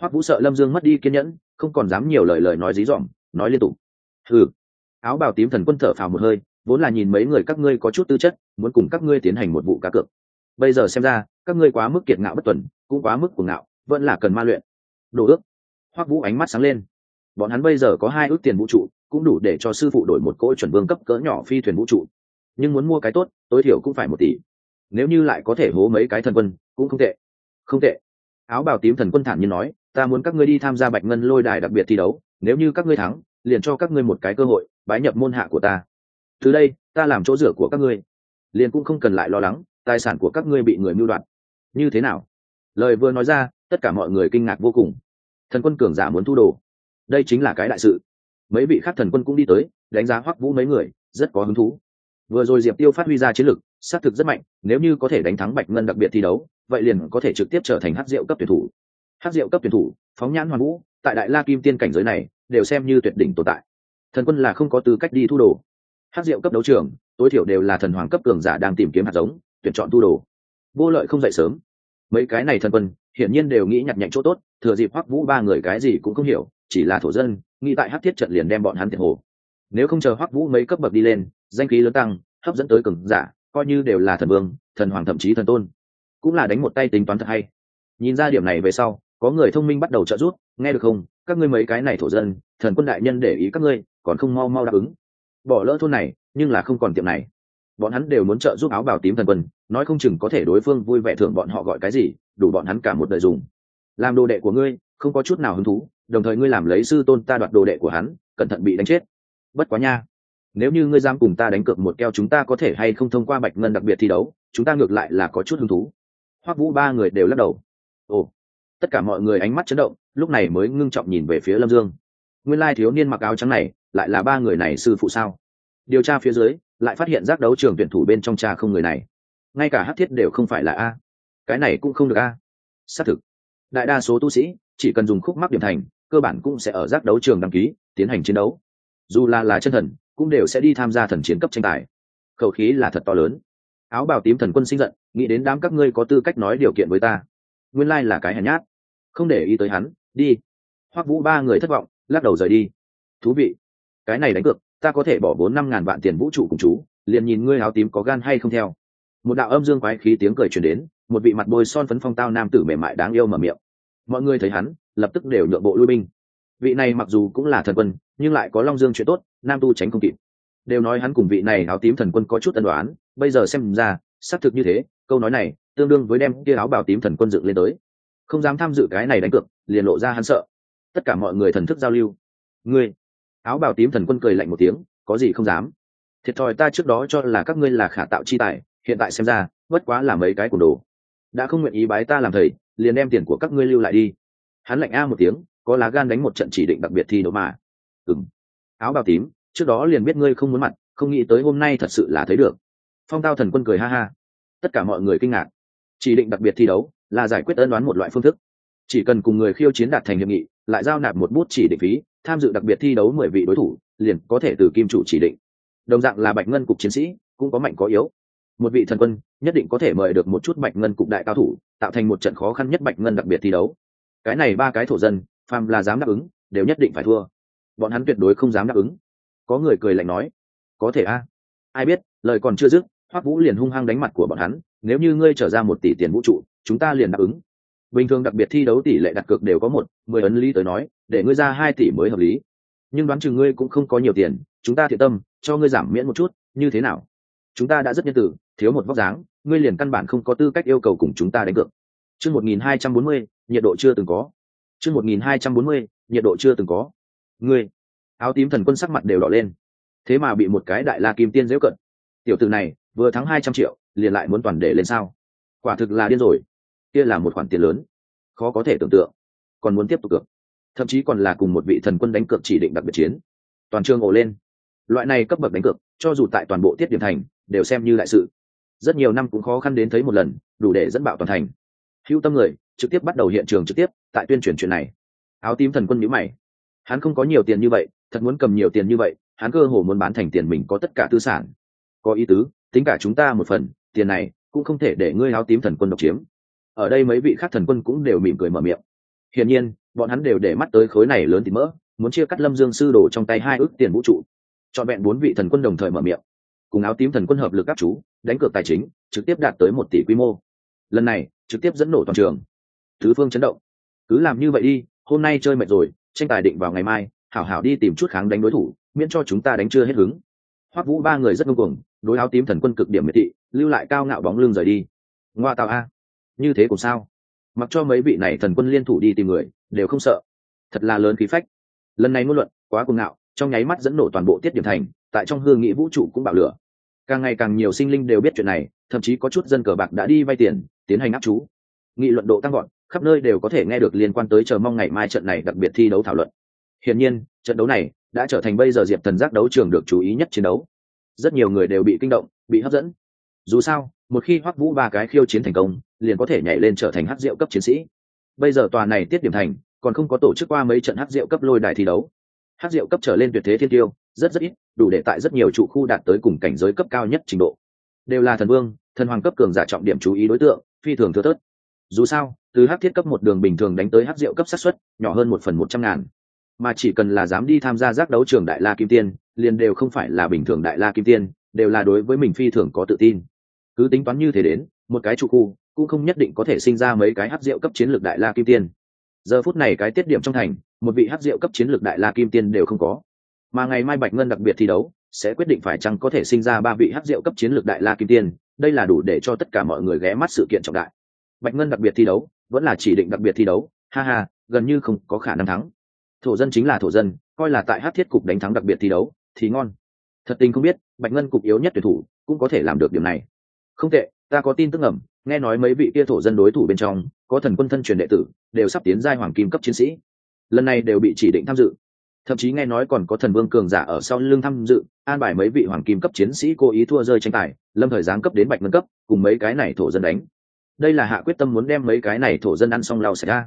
Hoắc vũ sợ lâm dương mất đi kiên nhẫn, không còn dám nhiều lời lời nói dí dỏm, nói liên tục. Ừ áo bào tím thần quân thở phào một hơi vốn là nhìn mấy người các ngươi có chút tư chất, muốn cùng các ngươi tiến hành một vụ cá cược. Bây giờ xem ra, các ngươi quá mức kiệt ngạo bất tuần, cũng quá mức cuồng ngạo, vẫn là cần ma luyện. Đồ ước. Hoắc vũ ánh mắt sáng lên. Bọn hắn bây giờ có hai ước tiền vũ trụ, cũng đủ để cho sư phụ đổi một cỗ chuẩn vương cấp cỡ nhỏ phi thuyền vũ trụ. Nhưng muốn mua cái tốt, tối thiểu cũng phải một tỷ. Nếu như lại có thể hố mấy cái thần quân, cũng không tệ. Không tệ. Áo bào tím thần quân thản nhiên nói, ta muốn các ngươi đi tham gia bạch ngân lôi đài đặc biệt thi đấu, nếu như các ngươi thắng, liền cho các ngươi một cái cơ hội, bái nhập môn hạ của ta từ đây, ta làm chỗ dựa của các ngươi. Liền cũng không cần lại lo lắng, tài sản của các ngươi bị người mưu đoạt. Như thế nào? Lời vừa nói ra, tất cả mọi người kinh ngạc vô cùng. Thần quân cường giả muốn thu đồ. Đây chính là cái đại sự. Mấy vị khác thần quân cũng đi tới, đánh giá hoắc vũ mấy người, rất có hứng thú. Vừa rồi diệp tiêu phát huy ra chiến lực xác thực rất mạnh, nếu như có thể đánh thắng bạch ngân đặc biệt thi đấu, vậy liền có thể trực tiếp trở thành hát rượu cấp tuyển thủ. Hát rượu cấp tuyển thủ, phóng nhãn hoàn vũ, tại đại la kim tiên cảnh giới này, đều xem như tuyệt đỉnh tồn tại. Thần quân là không có tư cách đi thu đồ hát rượu cấp đấu trường, tối thiểu đều là thần hoàng cấp cường giả đang tìm kiếm hạt giống, tuyển chọn tu đồ. Vô lợi không dậy sớm. Mấy cái này thần quân, hiển nhiên đều nghĩ nhặt nhạnh chỗ tốt, thừa dịp hoắc vũ ba người cái gì cũng không hiểu, chỉ là thổ dân, nghĩ tại hát thiết trận liền đem bọn hắn tiền hồ. Nếu không chờ hoắc vũ mấy cấp bậc đi lên, danh khí lớn tăng, hấp dẫn tới cường giả, coi như đều là thần vương, thần hoàng thậm chí thần tôn. Cũng là đánh một tay tính toán thật hay. Nhìn ra điểm này về sau, có người thông minh bắt đầu trợ giúp, nghe được không? Các ngươi mấy cái này thổ dân, thần quân đại nhân để ý các ngươi, còn không mau mau đáp ứng bỏ lỡ thôn này, nhưng là không còn tiệm này. Bọn hắn đều muốn trợ giúp áo bào tím thần quân, nói không chừng có thể đối phương vui vẻ thưởng bọn họ gọi cái gì, đủ bọn hắn cả một đời dùng. Làm đồ đệ của ngươi, không có chút nào hứng thú, đồng thời ngươi làm lấy sư tôn ta đoạt đồ đệ của hắn, cẩn thận bị đánh chết. Bất quá nha, nếu như ngươi giam cùng ta đánh cược một keo chúng ta có thể hay không thông qua bạch ngân đặc biệt thi đấu, chúng ta ngược lại là có chút hứng thú. Hoắc vũ ba người đều lắc đầu. Ồ, tất cả mọi người ánh mắt chấn động, lúc này mới ngưng trọng nhìn về phía lâm dương. Nguyên lai thiếu niên mặc áo trắng này lại là ba người này sư phụ sao? Điều tra phía dưới, lại phát hiện giác đấu trường tuyển thủ bên trong cha không người này. Ngay cả hát thiết đều không phải là a. Cái này cũng không được a. Xác thực. Đại đa số tu sĩ, chỉ cần dùng khúc mắc điểm thành, cơ bản cũng sẽ ở giác đấu trường đăng ký, tiến hành chiến đấu. Dù là là chân thần, cũng đều sẽ đi tham gia thần chiến cấp tranh tài. Khẩu khí là thật to lớn. Áo bào tím thần quân sinh giận, nghĩ đến đám các ngươi có tư cách nói điều kiện với ta. Nguyên lai là cái hèn nhát. Không để ý tới hắn, đi. Hoắc vũ ba người thất vọng, lắc đầu rời đi. Thú vị cái này đánh cược, ta có thể bỏ bốn năm ngàn vạn tiền vũ trụ cùng chú, liền nhìn ngươi áo tím có gan hay không theo. Một đạo âm dương quái khí tiếng cười truyền đến, một vị mặt bôi son phấn phong tao nam tử mềm mại đáng yêu mở miệng. Mọi người thấy hắn, lập tức đều nhượng bộ lui binh. Vị này mặc dù cũng là thần quân, nhưng lại có long dương chuyện tốt, nam tu tránh không kịp. Đều nói hắn cùng vị này áo tím thần quân có chút tân đoán, bây giờ xem ra, xác thực như thế, câu nói này tương đương với đem kia áo bào tím thần quân dựng lên tới. Không dám tham dự cái này đánh cược, liền lộ ra hắn sợ. Tất cả mọi người thần thức giao lưu. Ngươi áo bào tím thần quân cười lạnh một tiếng, có gì không dám? Thiệt thòi ta trước đó cho là các ngươi là khả tạo chi tài, hiện tại xem ra, bất quá là mấy cái của đồ. Đã không nguyện ý bái ta làm thầy, liền đem tiền của các ngươi lưu lại đi. Hắn lạnh a một tiếng, có lá gan đánh một trận chỉ định đặc biệt thi đấu mà. Ừng áo bào tím, trước đó liền biết ngươi không muốn mặt, không nghĩ tới hôm nay thật sự là thấy được. Phong tao thần quân cười ha ha. Tất cả mọi người kinh ngạc. Chỉ định đặc biệt thi đấu là giải quyết ân đoán một loại phương thức. Chỉ cần cùng người khiêu chiến đạt thành hiệp nghị, lại giao nạp một bút chỉ định phí tham dự đặc biệt thi đấu mười vị đối thủ, liền có thể từ kim chủ chỉ định. Đồng dạng là bạch ngân cục chiến sĩ, cũng có mạnh có yếu. Một vị thần quân, nhất định có thể mời được một chút bạch ngân cục đại cao thủ, tạo thành một trận khó khăn nhất bạch ngân đặc biệt thi đấu. Cái này ba cái thổ dân, phàm là dám đáp ứng, đều nhất định phải thua. Bọn hắn tuyệt đối không dám đáp ứng. Có người cười lạnh nói, có thể a. Ai biết, lời còn chưa dứt, hoắc vũ liền hung hăng đánh mặt của bọn hắn, nếu như ngươi trở ra một tỷ tiền vũ trụ, chúng ta liền đáp ứng bình thường đặc biệt thi đấu tỷ lệ đặt cược đều có một, mười ấn lý tới nói, để ngươi ra hai tỷ mới hợp lý. Nhưng đoán chừng ngươi cũng không có nhiều tiền, chúng ta thiện tâm, cho ngươi giảm miễn một chút, như thế nào? Chúng ta đã rất nhân tử thiếu một vóc dáng, ngươi liền căn bản không có tư cách yêu cầu cùng chúng ta đánh cược. Chương một nghìn hai trăm bốn mươi, nhiệt độ chưa từng có. Chương một nghìn hai trăm bốn mươi, nhiệt độ chưa từng có. Ngươi, áo tím thần quân sắc mặt đều đỏ lên. Thế mà bị một cái đại la kim tiên dễu cận. Tiểu tử này, vừa thắng hai trăm triệu, liền lại muốn toàn để lên sao? Quả thực là điên rồi kia là một khoản tiền lớn. Khó có thể tưởng tượng. Còn muốn tiếp tục cược. Thậm chí còn là cùng một vị thần quân đánh cược chỉ định đặc biệt chiến. Toàn trường ổ lên. Loại này cấp bậc đánh cược, cho dù tại toàn bộ tiết điểm thành, đều xem như đại sự. Rất nhiều năm cũng khó khăn đến thấy một lần, đủ để dẫn bạo toàn thành. Hữu tâm người, trực tiếp bắt đầu hiện trường trực tiếp, tại tuyên truyền chuyện này. Áo tím thần quân nhữ mày. Hắn không có nhiều tiền như vậy, thật muốn cầm nhiều tiền như vậy, hắn cơ hồ muốn bán thành tiền mình có tất cả tư sản. Có ý tứ, tính cả chúng ta một phần, tiền này cũng không thể để ngươi áo tím thần quân độc chiếm ở đây mấy vị khác thần quân cũng đều mỉm cười mở miệng. Hiển nhiên, bọn hắn đều để mắt tới khối này lớn thì mỡ, muốn chia cắt lâm dương sư đồ trong tay hai ước tiền vũ trụ. Cho vẹn bốn vị thần quân đồng thời mở miệng. Cùng áo tím thần quân hợp lực các chú, đánh cược tài chính, trực tiếp đạt tới một tỷ quy mô. Lần này, trực tiếp dẫn nổ toàn trường. Thứ phương chấn động. Cứ làm như vậy đi, hôm nay chơi mệt rồi, tranh tài định vào ngày mai, hảo hảo đi tìm chút kháng đánh đối thủ, miễn cho chúng ta đánh chưa hết hứng. Hoắc vũ ba người rất ngông cuồng, đối áo tím thần quân cực điểm miệt thị, lưu lại cao ngạo bóng lưng rời đi. Ngoa tạo a như thế cũng sao? Mặc cho mấy vị này thần quân liên thủ đi tìm người, đều không sợ. Thật là lớn khí phách. Lần này ngôn luận quá cuồng ngạo, trong nháy mắt dẫn nổ toàn bộ tiết điểm thành, tại trong hương nghị vũ trụ cũng bạo lửa. Càng ngày càng nhiều sinh linh đều biết chuyện này, thậm chí có chút dân cờ bạc đã đi vay tiền, tiến hành áp chú. Nghị luận độ tăng gọn khắp nơi đều có thể nghe được liên quan tới chờ mong ngày mai trận này đặc biệt thi đấu thảo luận. Hiển nhiên, trận đấu này đã trở thành bây giờ diệp thần giác đấu trường được chú ý nhất chiến đấu. Rất nhiều người đều bị kinh động, bị hấp dẫn. Dù sao, một khi hoắc vũ ba cái khiêu chiến thành công liền có thể nhảy lên trở thành hát rượu cấp chiến sĩ. Bây giờ tòa này tiết điểm thành, còn không có tổ chức qua mấy trận hát rượu cấp lôi đài thi đấu. Hát rượu cấp trở lên tuyệt thế thiên tiêu, rất rất ít, đủ để tại rất nhiều trụ khu đạt tới cùng cảnh giới cấp cao nhất trình độ. Đều là thần vương, thần hoàng cấp cường giả trọng điểm chú ý đối tượng, phi thường thưa thớt. Dù sao, từ hát thiết cấp một đường bình thường đánh tới hát rượu cấp sát xuất nhỏ hơn một phần một trăm ngàn. Mà chỉ cần là dám đi tham gia giác đấu trường đại la kim tiên, liền đều không phải là bình thường đại la kim tiên, đều là đối với mình phi thường có tự tin. Cứ tính toán như thế đến, một cái trụ khu cũng không nhất định có thể sinh ra mấy cái hắc rượu cấp chiến lược đại la kim tiên. Giờ phút này cái tiết điểm trong thành, một vị hắc rượu cấp chiến lược đại la kim tiên đều không có. Mà ngày mai bạch ngân đặc biệt thi đấu, sẽ quyết định phải chăng có thể sinh ra ba vị hắc rượu cấp chiến lược đại la kim tiên, đây là đủ để cho tất cả mọi người ghé mắt sự kiện trọng đại. Bạch ngân đặc biệt thi đấu, vẫn là chỉ định đặc biệt thi đấu, ha ha, gần như không có khả năng thắng. Thổ dân chính là thổ dân, coi là tại hát thiết cục đánh thắng đặc biệt thi đấu, thì ngon. Thật tình không biết, bạch ngân cục yếu nhất tuyển thủ, cũng có thể làm được điểm này. Không tệ, ta có tin tức ẩm nghe nói mấy vị kia thổ dân đối thủ bên trong, có thần quân thân truyền đệ tử, đều sắp tiến giai hoàng kim cấp chiến sĩ. Lần này đều bị chỉ định tham dự. Thậm chí nghe nói còn có thần vương cường giả ở sau lưng tham dự, an bài mấy vị hoàng kim cấp chiến sĩ cố ý thua rơi tranh tài, lâm thời giáng cấp đến bạch ngân cấp, cùng mấy cái này thổ dân đánh. Đây là hạ quyết tâm muốn đem mấy cái này thổ dân ăn xong lao xảy ra.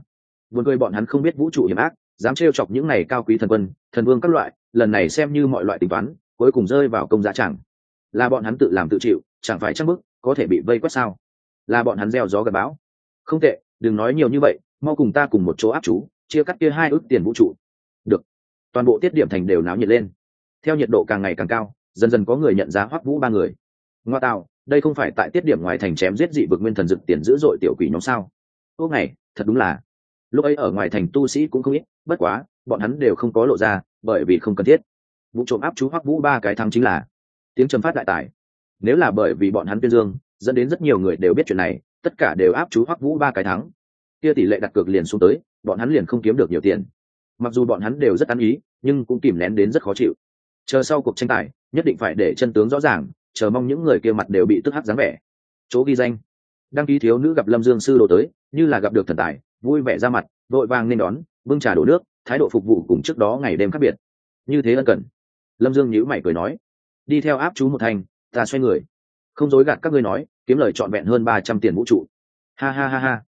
Buồn cười bọn hắn không biết vũ trụ hiểm ác, dám trêu chọc những này cao quý thần quân, thần vương các loại, lần này xem như mọi loại tính toán, cuối cùng rơi vào công giá chẳng. Là bọn hắn tự làm tự chịu, chẳng phải chắc bức, có thể bị vây quét sao? Là bọn hắn gieo gió gặp bão. Không tệ, đừng nói nhiều như vậy, mau cùng ta cùng một chỗ áp chú, chia cắt kia hai ước tiền vũ trụ. Được. Toàn bộ tiết điểm thành đều náo nhiệt lên. Theo nhiệt độ càng ngày càng cao, dần dần có người nhận ra hoắc vũ ba người. Ngoa tạo, đây không phải tại tiết điểm ngoài thành chém giết dị vực nguyên thần dực tiền dữ dội tiểu quỷ nhóm sao? Ô này thật đúng là. Lúc ấy ở ngoài thành tu sĩ cũng không ít, bất quá, bọn hắn đều không có lộ ra, bởi vì không cần thiết. Vụ trộm áp chú hoắc vũ ba cái thắng chính là. Tiếng trầm phát đại tài. Nếu là bởi vì bọn hắn tuyên dương dẫn đến rất nhiều người đều biết chuyện này, tất cả đều áp chú hoắc vũ ba cái thắng. Kia tỷ lệ đặt cược liền xuống tới, bọn hắn liền không kiếm được nhiều tiền. Mặc dù bọn hắn đều rất ăn ý, nhưng cũng kìm nén đến rất khó chịu. Chờ sau cuộc tranh tài, nhất định phải để chân tướng rõ ràng, chờ mong những người kia mặt đều bị tức hắc dáng vẻ. Chỗ ghi danh. Đăng ký thiếu nữ gặp lâm dương sư đồ tới, như là gặp được thần tài, vui vẻ ra mặt vội vàng nên đón, bưng trà đổ nước, thái độ phục vụ cùng trước đó ngày đêm khác biệt. Như thế ân cần. Lâm dương nhữ mày cười nói, đi theo áp chú một thành, ta xoay người không dối gạt các ngươi nói, kiếm lời trọn vẹn hơn ba trăm tiền vũ trụ. Ha ha ha ha.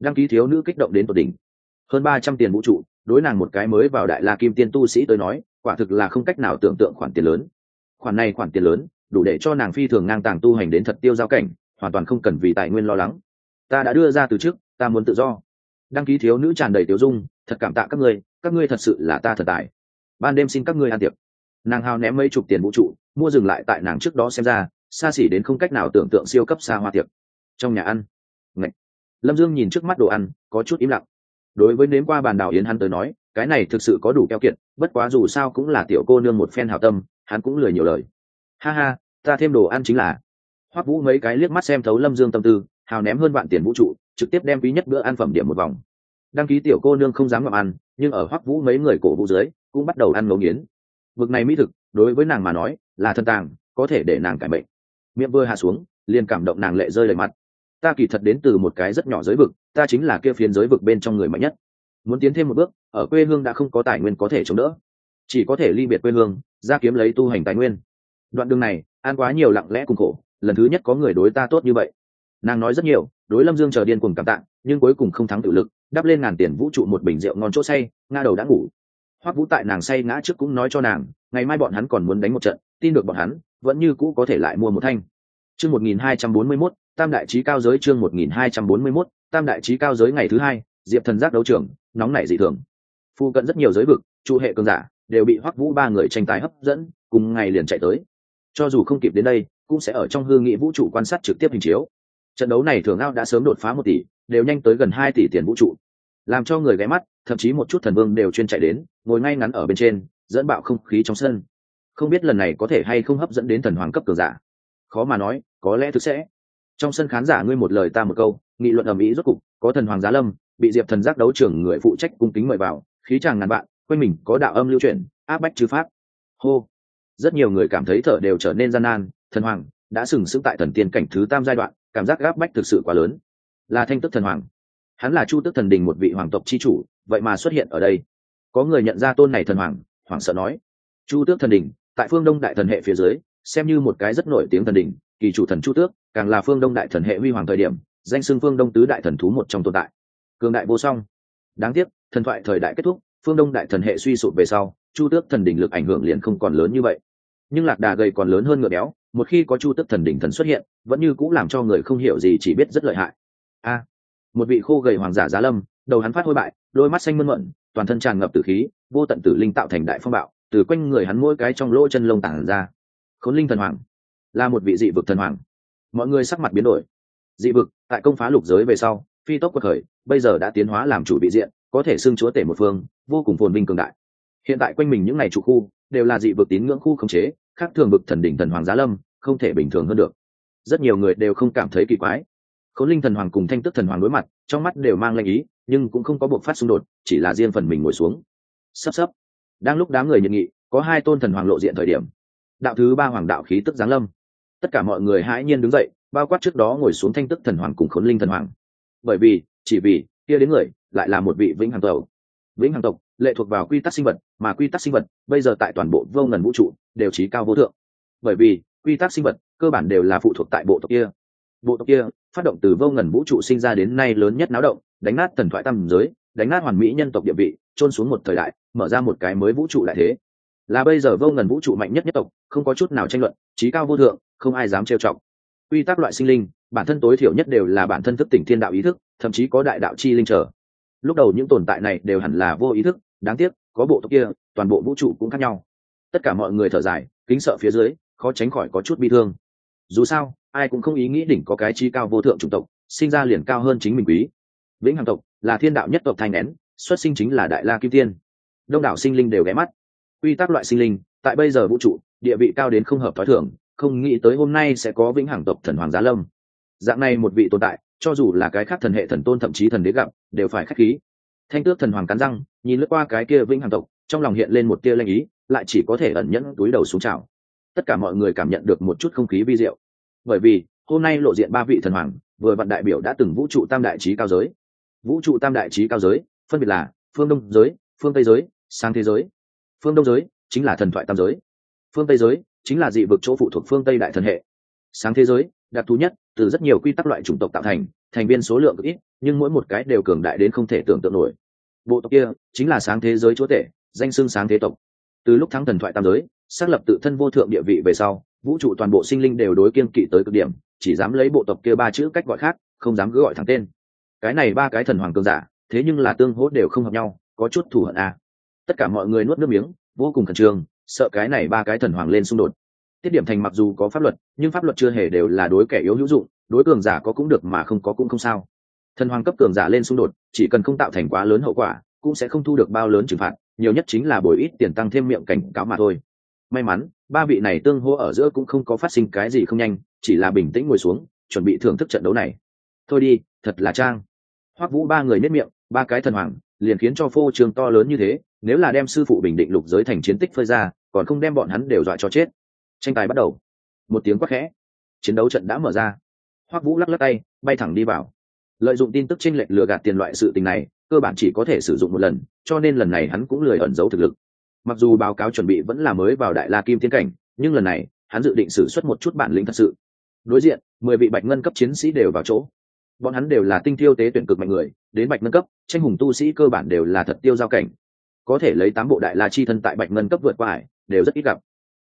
Đăng ký thiếu nữ kích động đến tột đỉnh. Hơn ba trăm tiền vũ trụ, đối nàng một cái mới vào đại la kim tiên tu sĩ tới nói, quả thực là không cách nào tưởng tượng khoản tiền lớn. Khoản này khoản tiền lớn, đủ để cho nàng phi thường ngang tàng tu hành đến thật tiêu giao cảnh, hoàn toàn không cần vì tài nguyên lo lắng. Ta đã đưa ra từ trước, ta muốn tự do. Đăng ký thiếu nữ tràn đầy tiêu dung, thật cảm tạ các ngươi các ngươi thật sự là ta thật tài. Ban đêm xin các ngươi ăn tiệc. Nàng hào ném mấy chục tiền vũ trụ, mua dừng lại tại nàng trước đó xem ra xa xỉ đến không cách nào tưởng tượng siêu cấp xa hoa tiệc. Trong nhà ăn. Ngậy. lâm dương nhìn trước mắt đồ ăn, có chút im lặng. Đối với nếm qua bàn đảo yến hắn tới nói, cái này thực sự có đủ keo kiệt, bất quá dù sao cũng là tiểu cô nương một phen hào tâm, hắn cũng lười nhiều lời. Ha ha, ta thêm đồ ăn chính là. Hoắc vũ mấy cái liếc mắt xem thấu lâm dương tâm tư, hào ném hơn vạn tiền vũ trụ, trực tiếp đem quý nhất bữa ăn phẩm điểm một vòng. Đăng ký tiểu cô nương không dám ngậm ăn, nhưng ở hoắc vũ mấy người cổ vũ dưới, cũng bắt đầu ăn ngấu nghiến. Vực này mỹ thực, đối với nàng mà nói, là thân tàng, có thể để nàng cải mệnh miệng vừa hạ xuống, liền cảm động nàng lệ rơi đầy mặt. Ta kỳ thật đến từ một cái rất nhỏ giới vực, ta chính là kia phiến giới vực bên trong người mạnh nhất. Muốn tiến thêm một bước, ở quê hương đã không có tài nguyên có thể chống đỡ. Chỉ có thể ly biệt quê hương, ra kiếm lấy tu hành tài nguyên. Đoạn đường này, an quá nhiều lặng lẽ cùng khổ, lần thứ nhất có người đối ta tốt như vậy. Nàng nói rất nhiều, đối lâm dương chờ điên cùng cảm tạng nhưng cuối cùng không thắng tự lực, đắp lên ngàn tiền vũ trụ một bình rượu ngon chỗ say nga đầu đã ngủ. Hoắc vũ tại nàng say ngã trước cũng nói cho nàng ngày mai bọn hắn còn muốn đánh một trận, tin được bọn hắn, vẫn như cũ có thể lại mua một thanh. Chương một nghìn hai trăm bốn mươi mốt, tam đại trí cao giới chương một nghìn hai trăm bốn mươi mốt, tam đại trí cao giới ngày thứ hai, diệp thần giác đấu trường, nóng nảy dị thường. Phu cận rất nhiều giới vực, trụ hệ cường giả, đều bị hoắc vũ ba người tranh tài hấp dẫn, cùng ngày liền chạy tới. Cho dù không kịp đến đây, cũng sẽ ở trong hương nghị vũ trụ quan sát trực tiếp hình chiếu. Trận đấu này thường ao đã sớm đột phá một tỷ, đều nhanh tới gần hai tỷ tiền vũ trụ. Làm cho người ghé mắt, thậm chí một chút thần vương đều chuyên chạy đến, ngồi ngay ngắn ở bên trên dẫn bạo không khí trong sân. Không biết lần này có thể hay không hấp dẫn đến thần hoàng cấp cường giả. Khó mà nói, có lẽ thực sẽ. Trong sân khán giả ngươi một lời ta một câu, nghị luận ầm ĩ rốt cục, có thần hoàng giá lâm, bị diệp thần giác đấu trưởng người phụ trách cung kính mời vào, khí chàng ngàn bạn quanh mình có đạo âm lưu chuyển, áp bách chư pháp. Hô. Rất nhiều người cảm thấy thở đều trở nên gian nan, thần hoàng đã sừng sững tại thần tiên cảnh thứ tam giai đoạn, cảm giác gáp bách thực sự quá lớn. Là thanh tức thần hoàng. Hắn là chu tức thần đình một vị hoàng tộc c h i chủ, vậy mà xuất hiện ở đây. Có người nhận ra tôn này thần hoàng Hoảng sợ nói, chu tước thần đình tại phương đông đại thần hệ phía dưới, xem như một cái rất nổi tiếng thần đình kỳ chủ thần chu tước, càng là phương đông đại thần hệ huy hoàng thời điểm, danh xưng phương đông tứ đại thần thú một trong tồn tại. Cường đại vô song. Đáng tiếc, thần thoại thời đại kết thúc, phương đông đại thần hệ suy sụp về sau, chu tước thần đỉnh lực ảnh hưởng liền không còn lớn như vậy. Nhưng lạc đà gầy còn lớn hơn ngựa béo, một khi có chu tước thần đỉnh thần xuất hiện, vẫn như cũng làm cho người không hiểu gì chỉ biết rất lợi hại. A. Một vị khô gầy hoàng giả giá lâm, đầu hắn phát hôi bại, đôi mắt xanh mơn mận toàn thân tràn ngập tử khí vô tận tử linh tạo thành đại phong bạo, từ quanh người hắn mỗi cái trong lỗ chân lông tản ra. Khốn linh thần hoàng, là một vị dị vực thần hoàng. Mọi người sắc mặt biến đổi. Dị vực, tại công phá lục giới về sau, phi tốc quật khởi, bây giờ đã tiến hóa làm chủ bị diện, có thể xưng chúa tể một phương, vô cùng phồn vinh cường đại. Hiện tại quanh mình những ngày trụ khu, đều là dị vực tín ngưỡng khu khống chế, khác thường vực thần đỉnh thần hoàng giá lâm, không thể bình thường hơn được. Rất nhiều người đều không cảm thấy kỳ quái. Khốn linh thần hoàng cùng thanh tức thần hoàng đối mặt, trong mắt đều mang lanh ý, nhưng cũng không có buộc phát xung đột, chỉ là riêng phần mình ngồi xuống sắp sắp đang lúc đám người nhận nghị, có hai tôn thần hoàng lộ diện thời điểm. Đạo thứ ba hoàng đạo khí tức giáng lâm. Tất cả mọi người hãi nhiên đứng dậy, bao quát trước đó ngồi xuống thanh tức thần hoàng cùng khốn linh thần hoàng. Bởi vì, chỉ vì, kia đến người, lại là một vị vĩnh hằng tộc. Vĩnh hằng tộc, lệ thuộc vào quy tắc sinh vật, mà quy tắc sinh vật, bây giờ tại toàn bộ vô ngần vũ trụ, đều trí cao vô thượng. Bởi vì, quy tắc sinh vật, cơ bản đều là phụ thuộc tại bộ tộc kia. Bộ tộc kia, phát động từ vô ngần vũ trụ sinh ra đến nay lớn nhất náo động, đánh nát thần thoại tam giới đánh nát hoàn mỹ nhân tộc địa vị trôn xuống một thời đại, mở ra một cái mới vũ trụ lại thế. Là bây giờ vô ngần vũ trụ mạnh nhất nhất tộc, không có chút nào tranh luận, trí cao vô thượng, không ai dám trêu trọng quy tắc loại sinh linh, bản thân tối thiểu nhất đều là bản thân thức tỉnh thiên đạo ý thức, thậm chí có đại đạo chi linh trở. Lúc đầu những tồn tại này đều hẳn là vô ý thức, đáng tiếc, có bộ tộc kia, toàn bộ vũ trụ cũng khác nhau. Tất cả mọi người thở dài, kính sợ phía dưới, khó tránh khỏi có chút bi thương. Dù sao, ai cũng không ý nghĩ đỉnh có cái chi cao vô thượng chủng tộc, sinh ra liền cao hơn chính mình quý vĩnh hằng tộc là thiên đạo nhất tộc thanh nén, xuất sinh chính là đại la kim tiên. Đông đảo sinh linh đều ghé mắt. Quy tắc loại sinh linh, tại bây giờ vũ trụ, địa vị cao đến không hợp thói thường, không nghĩ tới hôm nay sẽ có vĩnh hằng tộc thần hoàng giá lâm. Dạng này một vị tồn tại, cho dù là cái khác thần hệ thần tôn thậm chí thần đế gặp, đều phải k h á c h khí. Thanh tước thần hoàng cắn răng, nhìn lướt qua cái kia vĩnh hằng tộc, trong lòng hiện lên một tia lanh ý, lại chỉ có thể ẩn nhẫn túi đầu xuống trào tất cả mọi người cảm nhận được một chút không khí vi diệu. Bởi vì, hôm nay lộ diện ba vị thần hoàng, vừa vặn đại biểu đã từng vũ trụ tam đại trí cao giới vũ trụ tam đại trí cao giới, phân biệt là phương đông giới, phương tây giới, sang thế giới. Phương đông giới chính là thần thoại tam giới. Phương tây giới chính là dị vực chỗ phụ thuộc phương tây đại thần hệ. Sáng thế giới, đặc thù nhất, từ rất nhiều quy tắc loại chủng tộc tạo thành thành viên số lượng cực ít, nhưng mỗi một cái đều cường đại đến không thể tưởng tượng nổi. Bộ tộc kia chính là sáng thế giới chúa tể, danh xưng sáng thế tộc. Từ lúc thắng thần thoại tam giới, xác lập tự thân vô thượng địa vị về sau, vũ trụ toàn bộ sinh linh đều đối kiên kỵ tới cực điểm, chỉ dám lấy bộ tộc kia ba chữ cách gọi khác, không dám cứ gọi thẳng tên cái này ba cái thần hoàng cường giả, thế nhưng là tương hỗ đều không hợp nhau, có chút thủ hận a tất cả mọi người nuốt nước miếng, vô cùng khẩn trương, sợ cái này ba cái thần hoàng lên xung đột. Tiết điểm thành mặc dù có pháp luật, nhưng pháp luật chưa hề đều là đối kẻ yếu hữu dụng, đối cường giả có cũng được mà không có cũng không sao. Thần hoàng cấp cường giả lên xung đột, chỉ cần không tạo thành quá lớn hậu quả, cũng sẽ không thu được bao lớn trừng phạt, nhiều nhất chính là bồi ít tiền tăng thêm miệng cảnh cáo mà thôi. May mắn, ba vị này tương hô ở giữa cũng không có phát sinh cái gì không nhanh, chỉ là bình tĩnh ngồi xuống, chuẩn bị thưởng thức trận đấu này. Thôi đi, thật là trang hoắc vũ ba người nếp miệng, ba cái thần hoàng, liền khiến cho phô trường to lớn như thế, nếu là đem sư phụ bình định lục giới thành chiến tích phơi ra, còn không đem bọn hắn đều dọa cho chết. Tranh tài bắt đầu. Một tiếng quát khẽ. Chiến đấu trận đã mở ra. Hoắc vũ lắc lắc tay, bay thẳng đi vào. Lợi dụng tin tức tranh lệch lừa gạt tiền loại sự tình này, cơ bản chỉ có thể sử dụng một lần, cho nên lần này hắn cũng lười ẩn giấu thực lực. Mặc dù báo cáo chuẩn bị vẫn là mới vào đại la kim tiến cảnh, nhưng lần này, hắn dự định xử suất một chút bản lĩnh thật sự. Đối diện, mười vị bạch ngân cấp chiến sĩ đều vào chỗ bọn hắn đều là tinh tiêu tế tuyển cực mạnh người, đến bạch ngân cấp, tranh hùng tu sĩ cơ bản đều là thật tiêu giao cảnh. Có thể lấy tám bộ đại la chi thân tại bạch ngân cấp vượt qua ải đều rất ít gặp.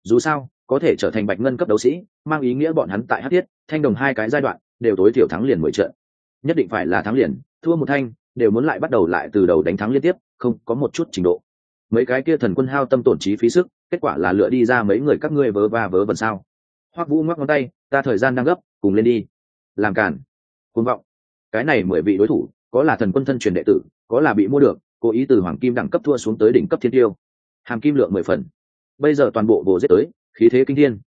Dù sao, có thể trở thành bạch ngân cấp đấu sĩ, mang ý nghĩa bọn hắn tại hát thiết, thanh đồng hai cái giai đoạn, đều tối thiểu thắng liền mười trận. Nhất định phải là thắng liền, thua một thanh, đều muốn lại bắt đầu lại từ đầu đánh thắng liên tiếp, không, có một chút trình độ. Mấy cái kia thần quân hao tâm tổn trí phí sức, kết quả là lựa đi ra mấy người các ngươi vớ va vớ vẩn sao. Hoắc vũ ngoắc ngón tay, ta thời gian đang gấp, cùng lên đi. Làm cản côn vọng. Cái này mười vị đối thủ, có là thần quân thân truyền đệ tử, có là bị mua được, cố ý từ hoàng kim đẳng cấp thua xuống tới đỉnh cấp thiên tiêu. Hàm kim lượng mười phần. Bây giờ toàn bộ bộ giết tới, khí thế kinh thiên.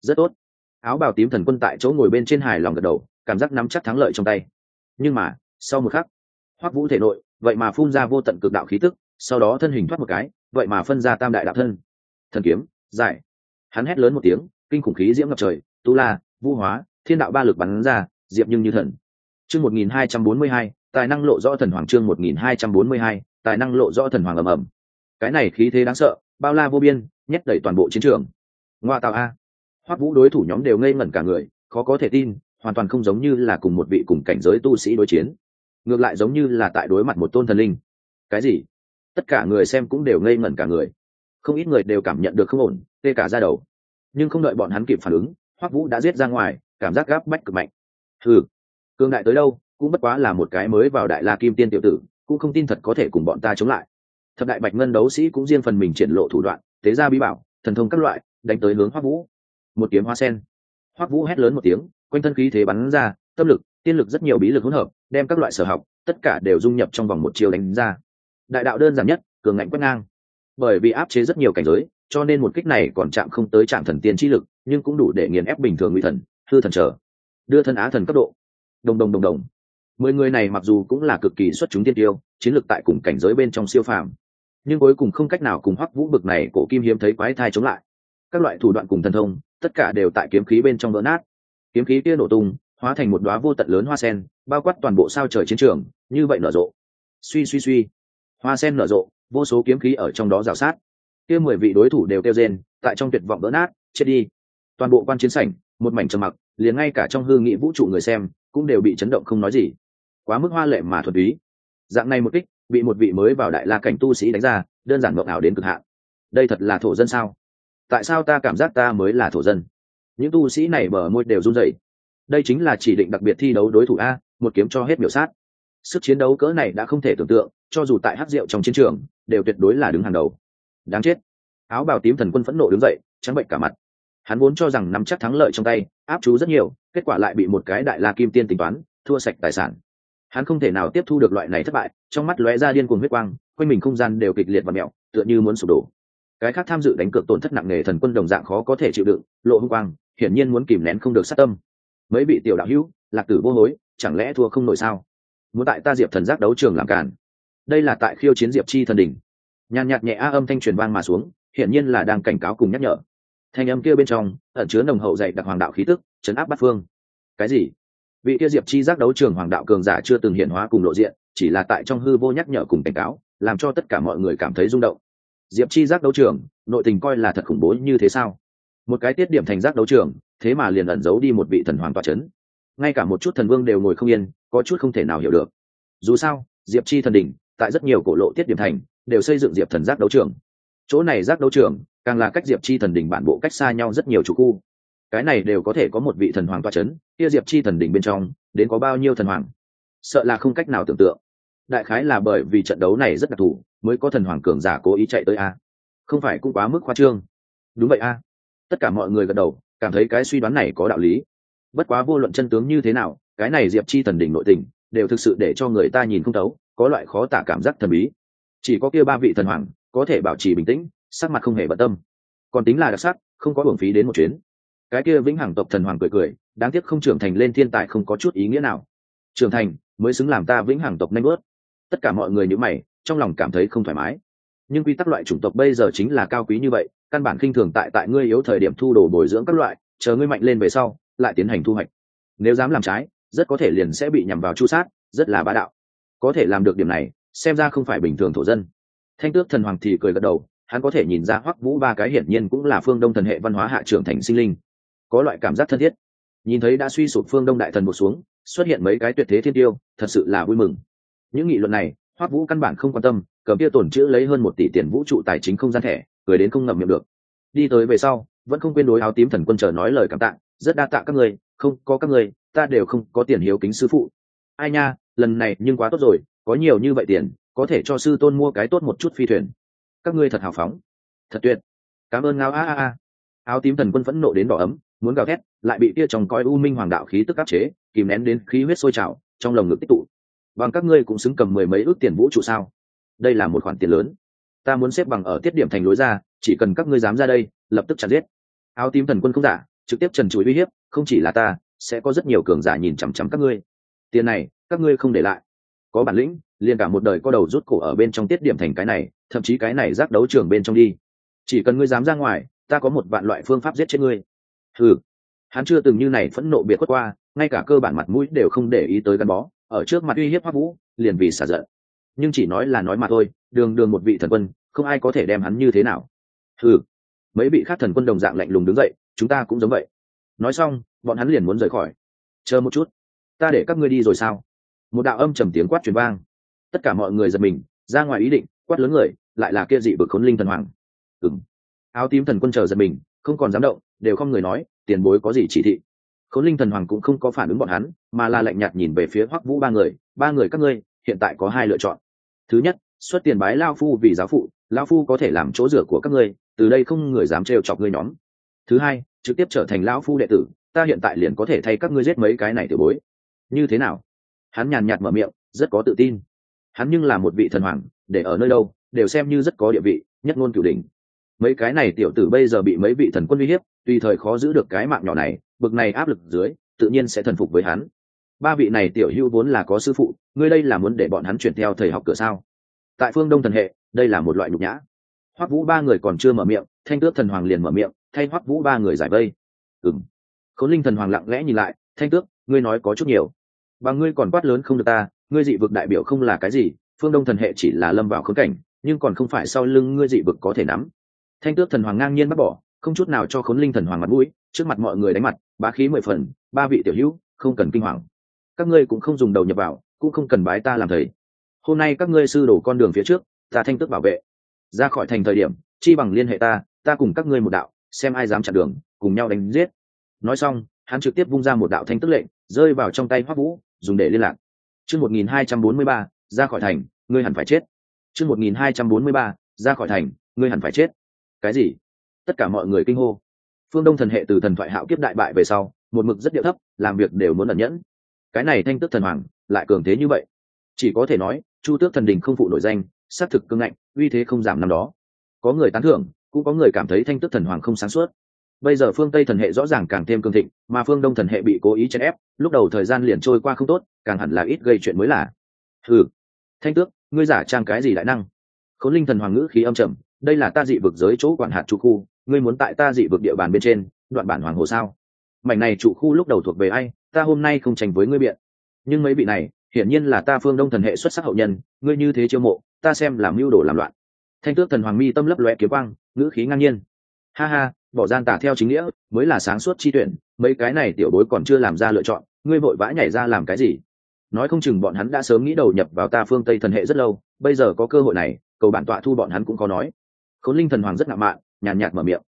Rất tốt. Áo bào tím thần quân tại chỗ ngồi bên trên hài lòng gật đầu, cảm giác nắm chắc thắng lợi trong tay. Nhưng mà, sau một khắc, hoắc vũ thể nội, vậy mà phun ra vô tận cực đạo khí tức, sau đó thân hình thoát một cái, vậy mà phân ra tam đại đạo thân. Thần kiếm, giải. Hắn hét lớn một tiếng, kinh khủng khí diễm ngập trời, tu la, vũ hóa, thiên đạo ba lực bắn ra, diệp nhưng như thần chương một nghìn hai trăm bốn mươi hai, tài năng lộ rõ thần hoàng chương một nghìn hai trăm bốn mươi hai, tài năng lộ rõ thần hoàng ầm ầm. Cái này khí thế đáng sợ, bao la vô biên, nhét đẩy toàn bộ chiến trường. Ngoa tạo a. Hoắc vũ đối thủ nhóm đều ngây ngẩn cả người, khó có thể tin, hoàn toàn không giống như là cùng một vị cùng cảnh giới tu sĩ đối chiến. Ngược lại giống như là tại đối mặt một tôn thần linh. Cái gì? Tất cả người xem cũng đều ngây ngẩn cả người. Không ít người đều cảm nhận được không ổn, tê cả ra đầu. Nhưng không đợi bọn hắn kịp phản ứng, hoắc vũ đã giết ra ngoài, cảm giác gáp bách cực mạnh. Ừ cương đại tới đâu, cũng bất quá là một cái mới vào đại la kim tiên tiểu tử, cũng không tin thật có thể cùng bọn ta chống lại. Thập đại bạch ngân đấu sĩ cũng riêng phần mình triển lộ thủ đoạn, tế ra bí bảo, thần thông các loại, đánh tới hướng hoắc vũ. Một kiếm hoa sen. Hoắc vũ hét lớn một tiếng, quanh thân khí thế bắn ra, tâm lực, tiên lực rất nhiều bí lực hỗn hợp, đem các loại sở học, tất cả đều dung nhập trong vòng một chiều đánh ra. Đại đạo đơn giản nhất, cường ngạnh quét ngang. Bởi vì áp chế rất nhiều cảnh giới, cho nên một kích này còn chạm không tới trạng thần tiên chi lực, nhưng cũng đủ để nghiền ép bình thường nguy thần, hư thần trở. Đưa thân á thần cấp độ đồng đồng đồng đồng. Mười người này mặc dù cũng là cực kỳ xuất chúng tiên tiêu, chiến lược tại cùng cảnh giới bên trong siêu phàm, nhưng cuối cùng không cách nào cùng hoắc vũ bực này cổ kim hiếm thấy quái thai chống lại. Các loại thủ đoạn cùng thần thông, tất cả đều tại kiếm khí bên trong vỡ nát. Kiếm khí kia nổ tung, hóa thành một đoá vô tận lớn hoa sen, bao quát toàn bộ sao trời chiến trường, như vậy nở rộ. Suy suy suy. Hoa sen nở rộ, vô số kiếm khí ở trong đó rào sát. Kia mười vị đối thủ đều kêu rên, tại trong tuyệt vọng vỡ nát, chết đi. Toàn bộ quan chiến sảnh, một mảnh trầm mặc, liền ngay cả trong hư nghị vũ trụ người xem cũng đều bị chấn động không nói gì. Quá mức hoa lệ mà thuần túy. Dạng này một kích, bị một vị mới vào đại la cảnh tu sĩ đánh ra, đơn giản mộng ảo đến cực hạn. Đây thật là thổ dân sao? Tại sao ta cảm giác ta mới là thổ dân? Những tu sĩ này bờ môi đều run rẩy. Đây chính là chỉ định đặc biệt thi đấu đối thủ a, một kiếm cho hết biểu sát. Sức chiến đấu cỡ này đã không thể tưởng tượng, cho dù tại hát rượu trong chiến trường, đều tuyệt đối là đứng hàng đầu. Đáng chết. Áo bào tím thần quân phẫn nộ đứng dậy, trắng bệnh cả mặt. Hắn vốn cho rằng nắm chắc thắng lợi trong tay, áp chú rất nhiều kết quả lại bị một cái đại la kim tiên tính toán, thua sạch tài sản. Hắn không thể nào tiếp thu được loại này thất bại, trong mắt lóe ra điên cuồng huyết quang, quanh mình không gian đều kịch liệt và mẹo, tựa như muốn sụp đổ. Cái khác tham dự đánh cược tổn thất nặng nề thần quân đồng dạng khó có thể chịu đựng, lộ hung quang, hiển nhiên muốn kìm nén không được sát tâm. Mấy vị tiểu đạo hữu, lạc tử vô hối, chẳng lẽ thua không nổi sao? Muốn tại ta diệp thần giác đấu trường làm cản đây là tại khiêu chiến diệp chi thần đỉnh. Nhàn nhạt nhẹ a âm thanh truyền vang mà xuống, hiển nhiên là đang cảnh cáo cùng nhắc nhở thanh âm kia bên trong ẩn chứa nồng hậu dạy đặc hoàng đạo khí tức, chấn áp bát phương. Cái gì? Vị kia diệp chi giác đấu trường hoàng đạo cường giả chưa từng hiện hóa cùng lộ diện, chỉ là tại trong hư vô nhắc nhở cùng cảnh cáo, làm cho tất cả mọi người cảm thấy rung động. Diệp chi giác đấu trường, nội tình coi là thật khủng bố như thế sao? Một cái tiết điểm thành giác đấu trường, thế mà liền ẩn giấu đi một vị thần hoàng tọa c h ấ n ngay cả một chút thần vương đều ngồi không yên, có chút không thể nào hiểu được. Dù sao, diệp chi thần đình tại rất nhiều cổ lộ tiết điểm thành, đều xây dựng diệp thần giác đấu trường. Chỗ này giác đấu trường càng là cách diệp chi thần Đỉnh bản bộ cách xa nhau rất nhiều chủ khu. Cái này đều có thể có một vị thần hoàng toa c h ấ n kia diệp chi thần Đỉnh bên trong, đến có bao nhiêu thần hoàng? Sợ là không cách nào tưởng tượng. Đại khái là bởi vì trận đấu này rất đặc thù, mới có thần hoàng cường giả cố ý chạy tới a. Không phải cũng quá mức khoa trương. Đúng vậy a. Tất cả mọi người gật đầu, cảm thấy cái suy đoán này có đạo lý. Bất quá vô luận chân tướng như thế nào, cái này diệp chi thần đỉnh nội tình, đều thực sự để cho người ta nhìn không thấu, có loại khó tả cảm giác thần bí. Chỉ có kia ba vị thần hoàng, có thể bảo trì bình tĩnh sắc mặt không hề bận tâm. Còn tính là đặc sắc, không có hưởng phí đến một chuyến. Cái kia vĩnh hằng tộc thần hoàng cười cười, đáng tiếc không trưởng thành lên thiên tài không có chút ý nghĩa nào. Trưởng thành mới xứng làm ta vĩnh hằng tộc nanh bớt tất cả mọi người như mày, trong lòng cảm thấy không thoải mái. Nhưng quy tắc loại chủng tộc bây giờ chính là cao quý như vậy, căn bản khinh thường tại tại ngươi yếu thời điểm thu đồ bồi dưỡng các loại, chờ ngươi mạnh lên về sau, lại tiến hành thu hoạch. Nếu dám làm trái, rất có thể liền sẽ bị nhằm vào chu sát, rất là bá đạo. Có thể làm được điểm này, xem ra không phải bình thường thổ dân. Thanh tước thần hoàng thì cười gật đầu hắn có thể nhìn ra hoắc vũ ba cái hiển nhiên cũng là phương đông thần hệ văn hóa hạ trưởng thành sinh linh có loại cảm giác thân thiết nhìn thấy đã suy sụp phương đông đại thần một xuống xuất hiện mấy cái tuyệt thế thiên tiêu thật sự là vui mừng những nghị luận này hoắc vũ căn bản không quan tâm cầm kia tổn chữ lấy hơn một tỷ tiền vũ trụ tài chính không gian thẻ cười đến không ngậm miệng được đi tới về sau vẫn không quên đối áo tím thần quân chờ nói lời cảm tạ rất đa tạ các người không có các người ta đều không có tiền hiếu kính sư phụ ai nha lần này nhưng quá tốt rồi có nhiều như vậy tiền có thể cho sư tôn mua cái tốt một chút phi thuyền các ngươi thật hào phóng. Thật tuyệt. Cảm ơn ngao, a a a. Áo tím thần quân phẫn nộ đến đỏ ấm, muốn gào thét, lại bị tia chồng coi u minh hoàng đạo khí tức áp chế, kìm nén đến khí huyết sôi trào, trong lồng ngực tích tụ. Bằng các ngươi cũng xứng cầm mười mấy ước tiền vũ trụ sao? Đây là một khoản tiền lớn. Ta muốn xếp bằng ở tiết điểm thành lối ra, chỉ cần các ngươi dám ra đây, lập tức chặt giết. Áo tím thần quân không giả, trực tiếp trần chuối uy hiếp, không chỉ là ta, sẽ có rất nhiều cường giả nhìn chằm chằm các ngươi. Tiền này, các ngươi không để lại. Có bản lĩnh liền cả một đời có đầu rút cổ ở bên trong tiết điểm thành cái này, thậm chí cái này giác đấu trường bên trong đi. Chỉ cần ngươi dám ra ngoài, ta có một vạn loại phương pháp giết chết ngươi. Ừ hắn chưa từng như này phẫn nộ biệt khuất qua, ngay cả cơ bản mặt mũi đều không để ý tới gắn bó, ở trước mặt uy hiếp hoắc vũ, liền vì xả giận. Nhưng chỉ nói là nói mà thôi, đường đường một vị thần quân, không ai có thể đem hắn như thế nào. Ừ mấy vị khác thần quân đồng dạng lạnh lùng đứng dậy, chúng ta cũng giống vậy. Nói xong, bọn hắn liền muốn rời khỏi. Chờ một chút. Ta để các ngươi đi rồi sao? Một đạo âm trầm tiếng quát truyền vang tất cả mọi người giật mình, ra ngoài ý định, quát lớn người, lại là kia dị bực khốn linh thần hoàng. Ừng áo tím thần quân chờ giật mình, không còn dám động, đều không người nói, tiền bối có gì chỉ thị? Khốn linh thần hoàng cũng không có phản ứng bọn hắn, mà là lạnh nhạt nhìn về phía hoắc vũ ba người ba người các ngươi, hiện tại có hai lựa chọn. Thứ nhất, xuất tiền bái lao phu vì giáo phụ, lao phu có thể làm chỗ rửa của các ngươi, từ đây không người dám trêu chọc ngươi nhóm. Thứ hai, trực tiếp trở thành lão phu đệ tử, ta hiện tại liền có thể thay các ngươi giết mấy cái này tiểu bối. Như thế nào? Hắn nhàn nhạt mở miệng, rất có tự tin hắn nhưng là một vị thần hoàng, để ở nơi đâu, đều xem như rất có địa vị, nhất ngôn cửu đỉnh. Mấy cái này tiểu tử bây giờ bị mấy vị thần quân uy hiếp, tùy thời khó giữ được cái mạng nhỏ này, bực này áp lực dưới, tự nhiên sẽ thần phục với hắn. Ba vị này tiểu hưu vốn là có sư phụ, ngươi đây là muốn để bọn hắn chuyển theo thầy học cửa sao? Tại phương đông thần hệ, đây là một loại nhục nhã. Hoắc vũ ba người còn chưa mở miệng, thanh tước thần hoàng liền mở miệng, thay hoắc vũ ba người giải vây. Ừng khốn linh thần hoàng lặng lẽ nhìn lại, thanh tước, ngươi nói có chút nhiều. Bằng ngươi còn quát lớn không được ta ngươi dị vực đại biểu không là cái gì, phương đông thần hệ chỉ là lâm vào khốn cảnh, nhưng còn không phải sau lưng ngươi dị vực có thể nắm. Thanh tước thần hoàng ngang nhiên bắt bỏ, không chút nào cho khốn linh thần hoàng mặt mũi, trước mặt mọi người đánh mặt, bá khí mười phần, ba vị tiểu hữu, không cần kinh hoàng. Các ngươi cũng không dùng đầu nhập vào, cũng không cần bái ta làm thầy. Hôm nay các ngươi sư đổ con đường phía trước, ta thanh tước bảo vệ. Ra khỏi thành thời điểm, chi bằng liên hệ ta ta cùng các ngươi một đạo, xem ai dám chặn đường, cùng nhau đánh giết. Nói xong, hắn trực tiếp vung ra một đạo thanh tức lệnh, rơi vào trong tay hoắc vũ, dùng để liên lạc chương một nghìn hai trăm bốn mươi ba, ra khỏi thành, ngươi hẳn phải chết. Chương một nghìn hai trăm bốn mươi ba, ra khỏi thành, ngươi hẳn phải chết. Cái gì? Tất cả mọi người kinh hô. Phương đông thần hệ từ thần thoại hạo kiếp đại bại về sau, một mực rất điệu thấp, làm việc đều muốn ẩn nhẫn. Cái này thanh tước thần hoàng, lại cường thế như vậy. Chỉ có thể nói, chu tước thần đình không phụ nổi danh xác thực cương ngạnh, uy thế không giảm năm đó. Có người tán thưởng, cũng có người cảm thấy thanh tước thần hoàng không sáng suốt bây giờ phương tây thần hệ rõ ràng càng thêm cương thịnh, mà phương đông thần hệ bị cố ý chèn ép, lúc đầu thời gian liền trôi qua không tốt, càng hẳn là ít gây chuyện mới là ừ thanh tước, ngươi giả trang cái gì đại năng? Khốn linh thần hoàng ngữ khí âm trầm, đây là ta dị vực giới chỗ quản hạt trụ khu, ngươi muốn tại ta dị vực địa bàn bên trên, đoạn bản hoàng hồ sao? Mảnh này trụ khu lúc đầu thuộc về ai, ta hôm nay không tranh với ngươi biện. Nhưng mấy vị này, hiển nhiên là ta phương đông thần hệ xuất sắc hậu nhân, ngươi như thế chiêu mộ, ta xem làm mưu đồ làm loạn. Thanh tước thần hoàng mi tâm lấp loe kiếm quang, ngữ khí ngang nhiên. Ha ha bỏ gian tà theo chính nghĩa, mới là sáng suốt chi tuyển, mấy cái này tiểu bối còn chưa làm ra lựa chọn, ngươi vội vã nhảy ra làm cái gì? Nói không chừng bọn hắn đã sớm nghĩ đầu nhập vào ta phương tây thần hệ rất lâu, bây giờ có cơ hội này, cầu bản tọa thu bọn hắn cũng có nói. Khốn linh thần hoàng rất ngạo mạn, nhàn nhạt mở miệng.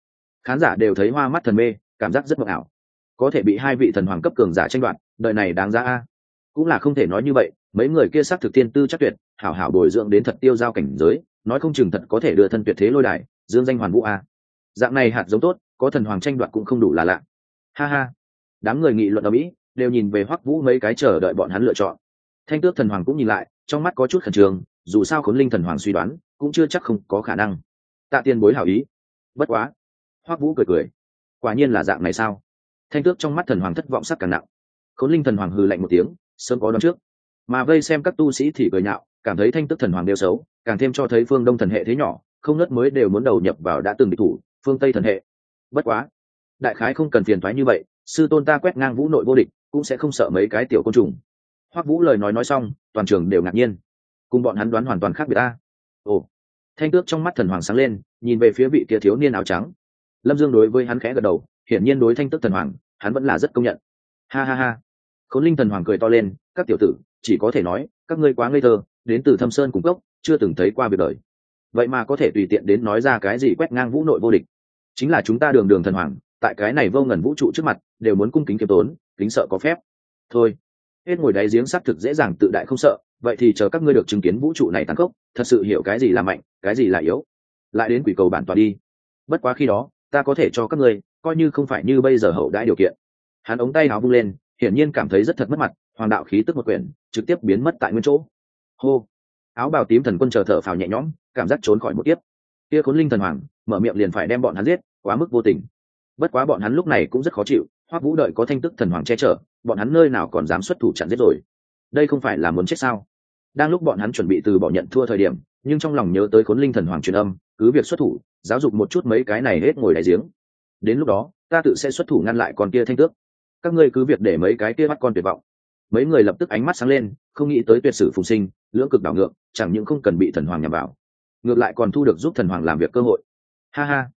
Khán giả đều thấy hoa mắt thần mê, cảm giác rất mộng ảo. Có thể bị hai vị thần hoàng cấp cường giả tranh đoạt đợi này đáng ra a. Cũng là không thể nói như vậy, mấy người kia xác thực tiên tư chắc tuyệt, hảo hảo bồi dưỡng đến thật tiêu giao cảnh giới, nói không chừng thật có thể đưa thân tuyệt thế lôi đài, dương danh hoàn vũ a dạng này hạt giống tốt, có thần hoàng tranh đoạt cũng không đủ là lạ. Ha ha. Đám người nghị luận ở mỹ, đều nhìn về hoắc vũ mấy cái chờ đợi bọn hắn lựa chọn. Thanh tước thần hoàng cũng nhìn lại, trong mắt có chút khẩn trương, dù sao khốn linh thần hoàng suy đoán, cũng chưa chắc không có khả năng. Tạ tiên bối hảo ý. Bất quá. Hoắc vũ cười cười. Quả nhiên là dạng này sao? Thanh tước trong mắt thần hoàng thất vọng sắc càng nặng. Khốn linh thần hoàng hừ lạnh một tiếng, sớm có đón trước. Mà vây xem các tu sĩ thì cười nhạo, cảm thấy thanh tước thần hoàng đều xấu, càng thêm cho thấy phương đông thần hệ thế nhỏ, không nớt mới đều muốn đầu nhập vào đã từng địch thủ phương tây thần hệ. Bất quá, đại khái không cần phiền thoái như vậy, sư tôn ta quét ngang vũ nội vô địch, cũng sẽ không sợ mấy cái tiểu côn trùng. Hoắc vũ lời nói nói xong, toàn trường đều ngạc nhiên. Cùng bọn hắn đoán hoàn toàn khác biệt ta ồ, thanh tước trong mắt thần hoàng sáng lên, nhìn về phía vị kia thiếu niên áo trắng. Lâm dương đối với hắn khẽ gật đầu, hiển nhiên đối thanh tước thần hoàng, hắn vẫn là rất công nhận. Ha ha ha. Khốn linh thần hoàng cười to lên, các tiểu tử, chỉ có thể nói, các ngươi quá ngây thơ, đến từ thâm sơn cung cốc, chưa từng thấy qua việc đời vậy mà có thể tùy tiện đến nói ra cái gì quét ngang vũ nội vô địch. Chính là chúng ta đường đường thần hoàng, tại cái này vô ngần vũ trụ trước mặt, đều muốn cung kính kiêm tốn, kính sợ có phép. Thôi. Hết ngồi đáy giếng xác thực dễ dàng tự đại không sợ, vậy thì chờ các ngươi được chứng kiến vũ trụ này tăng cốc thật sự hiểu cái gì là mạnh, cái gì là yếu. Lại đến quỷ cầu bản tòa đi. Bất quá khi đó, ta có thể cho các ngươi, coi như không phải như bây giờ hậu đãi điều kiện. Hắn ống tay áo vung lên, hiển nhiên cảm thấy rất thật mất mặt, hoàng đạo khí tức một quyển, trực tiếp biến mất tại nguyên chỗ. Hô áo bào tím thần quân chờ thở phào nhẹ nhõm, cảm giác trốn khỏi một tiếp kia khốn linh thần hoàng, mở miệng liền phải đem bọn hắn giết, quá mức vô tình. Bất quá bọn hắn lúc này cũng rất khó chịu, hoắc vũ đợi có thanh tức thần hoàng che chở, bọn hắn nơi nào còn dám xuất thủ chặn giết rồi. Đây không phải là muốn chết sao? Đang lúc bọn hắn chuẩn bị từ bỏ nhận thua thời điểm, nhưng trong lòng nhớ tới khốn linh thần hoàng truyền âm, cứ việc xuất thủ, giáo dục một chút mấy cái này hết ngồi đại giếng. Đến lúc đó, ta tự sẽ xuất thủ ngăn lại con kia thanh tước. Các ngươi cứ việc để mấy cái kia bắt con tuyệt vọng mấy người lập tức ánh mắt sáng lên, không nghĩ tới tuyệt sử phùng sinh, lưỡng cực đảo ngược, chẳng những không cần bị thần hoàng nhằm vào, ngược lại còn thu được giúp thần hoàng làm việc cơ hội. Ha ha.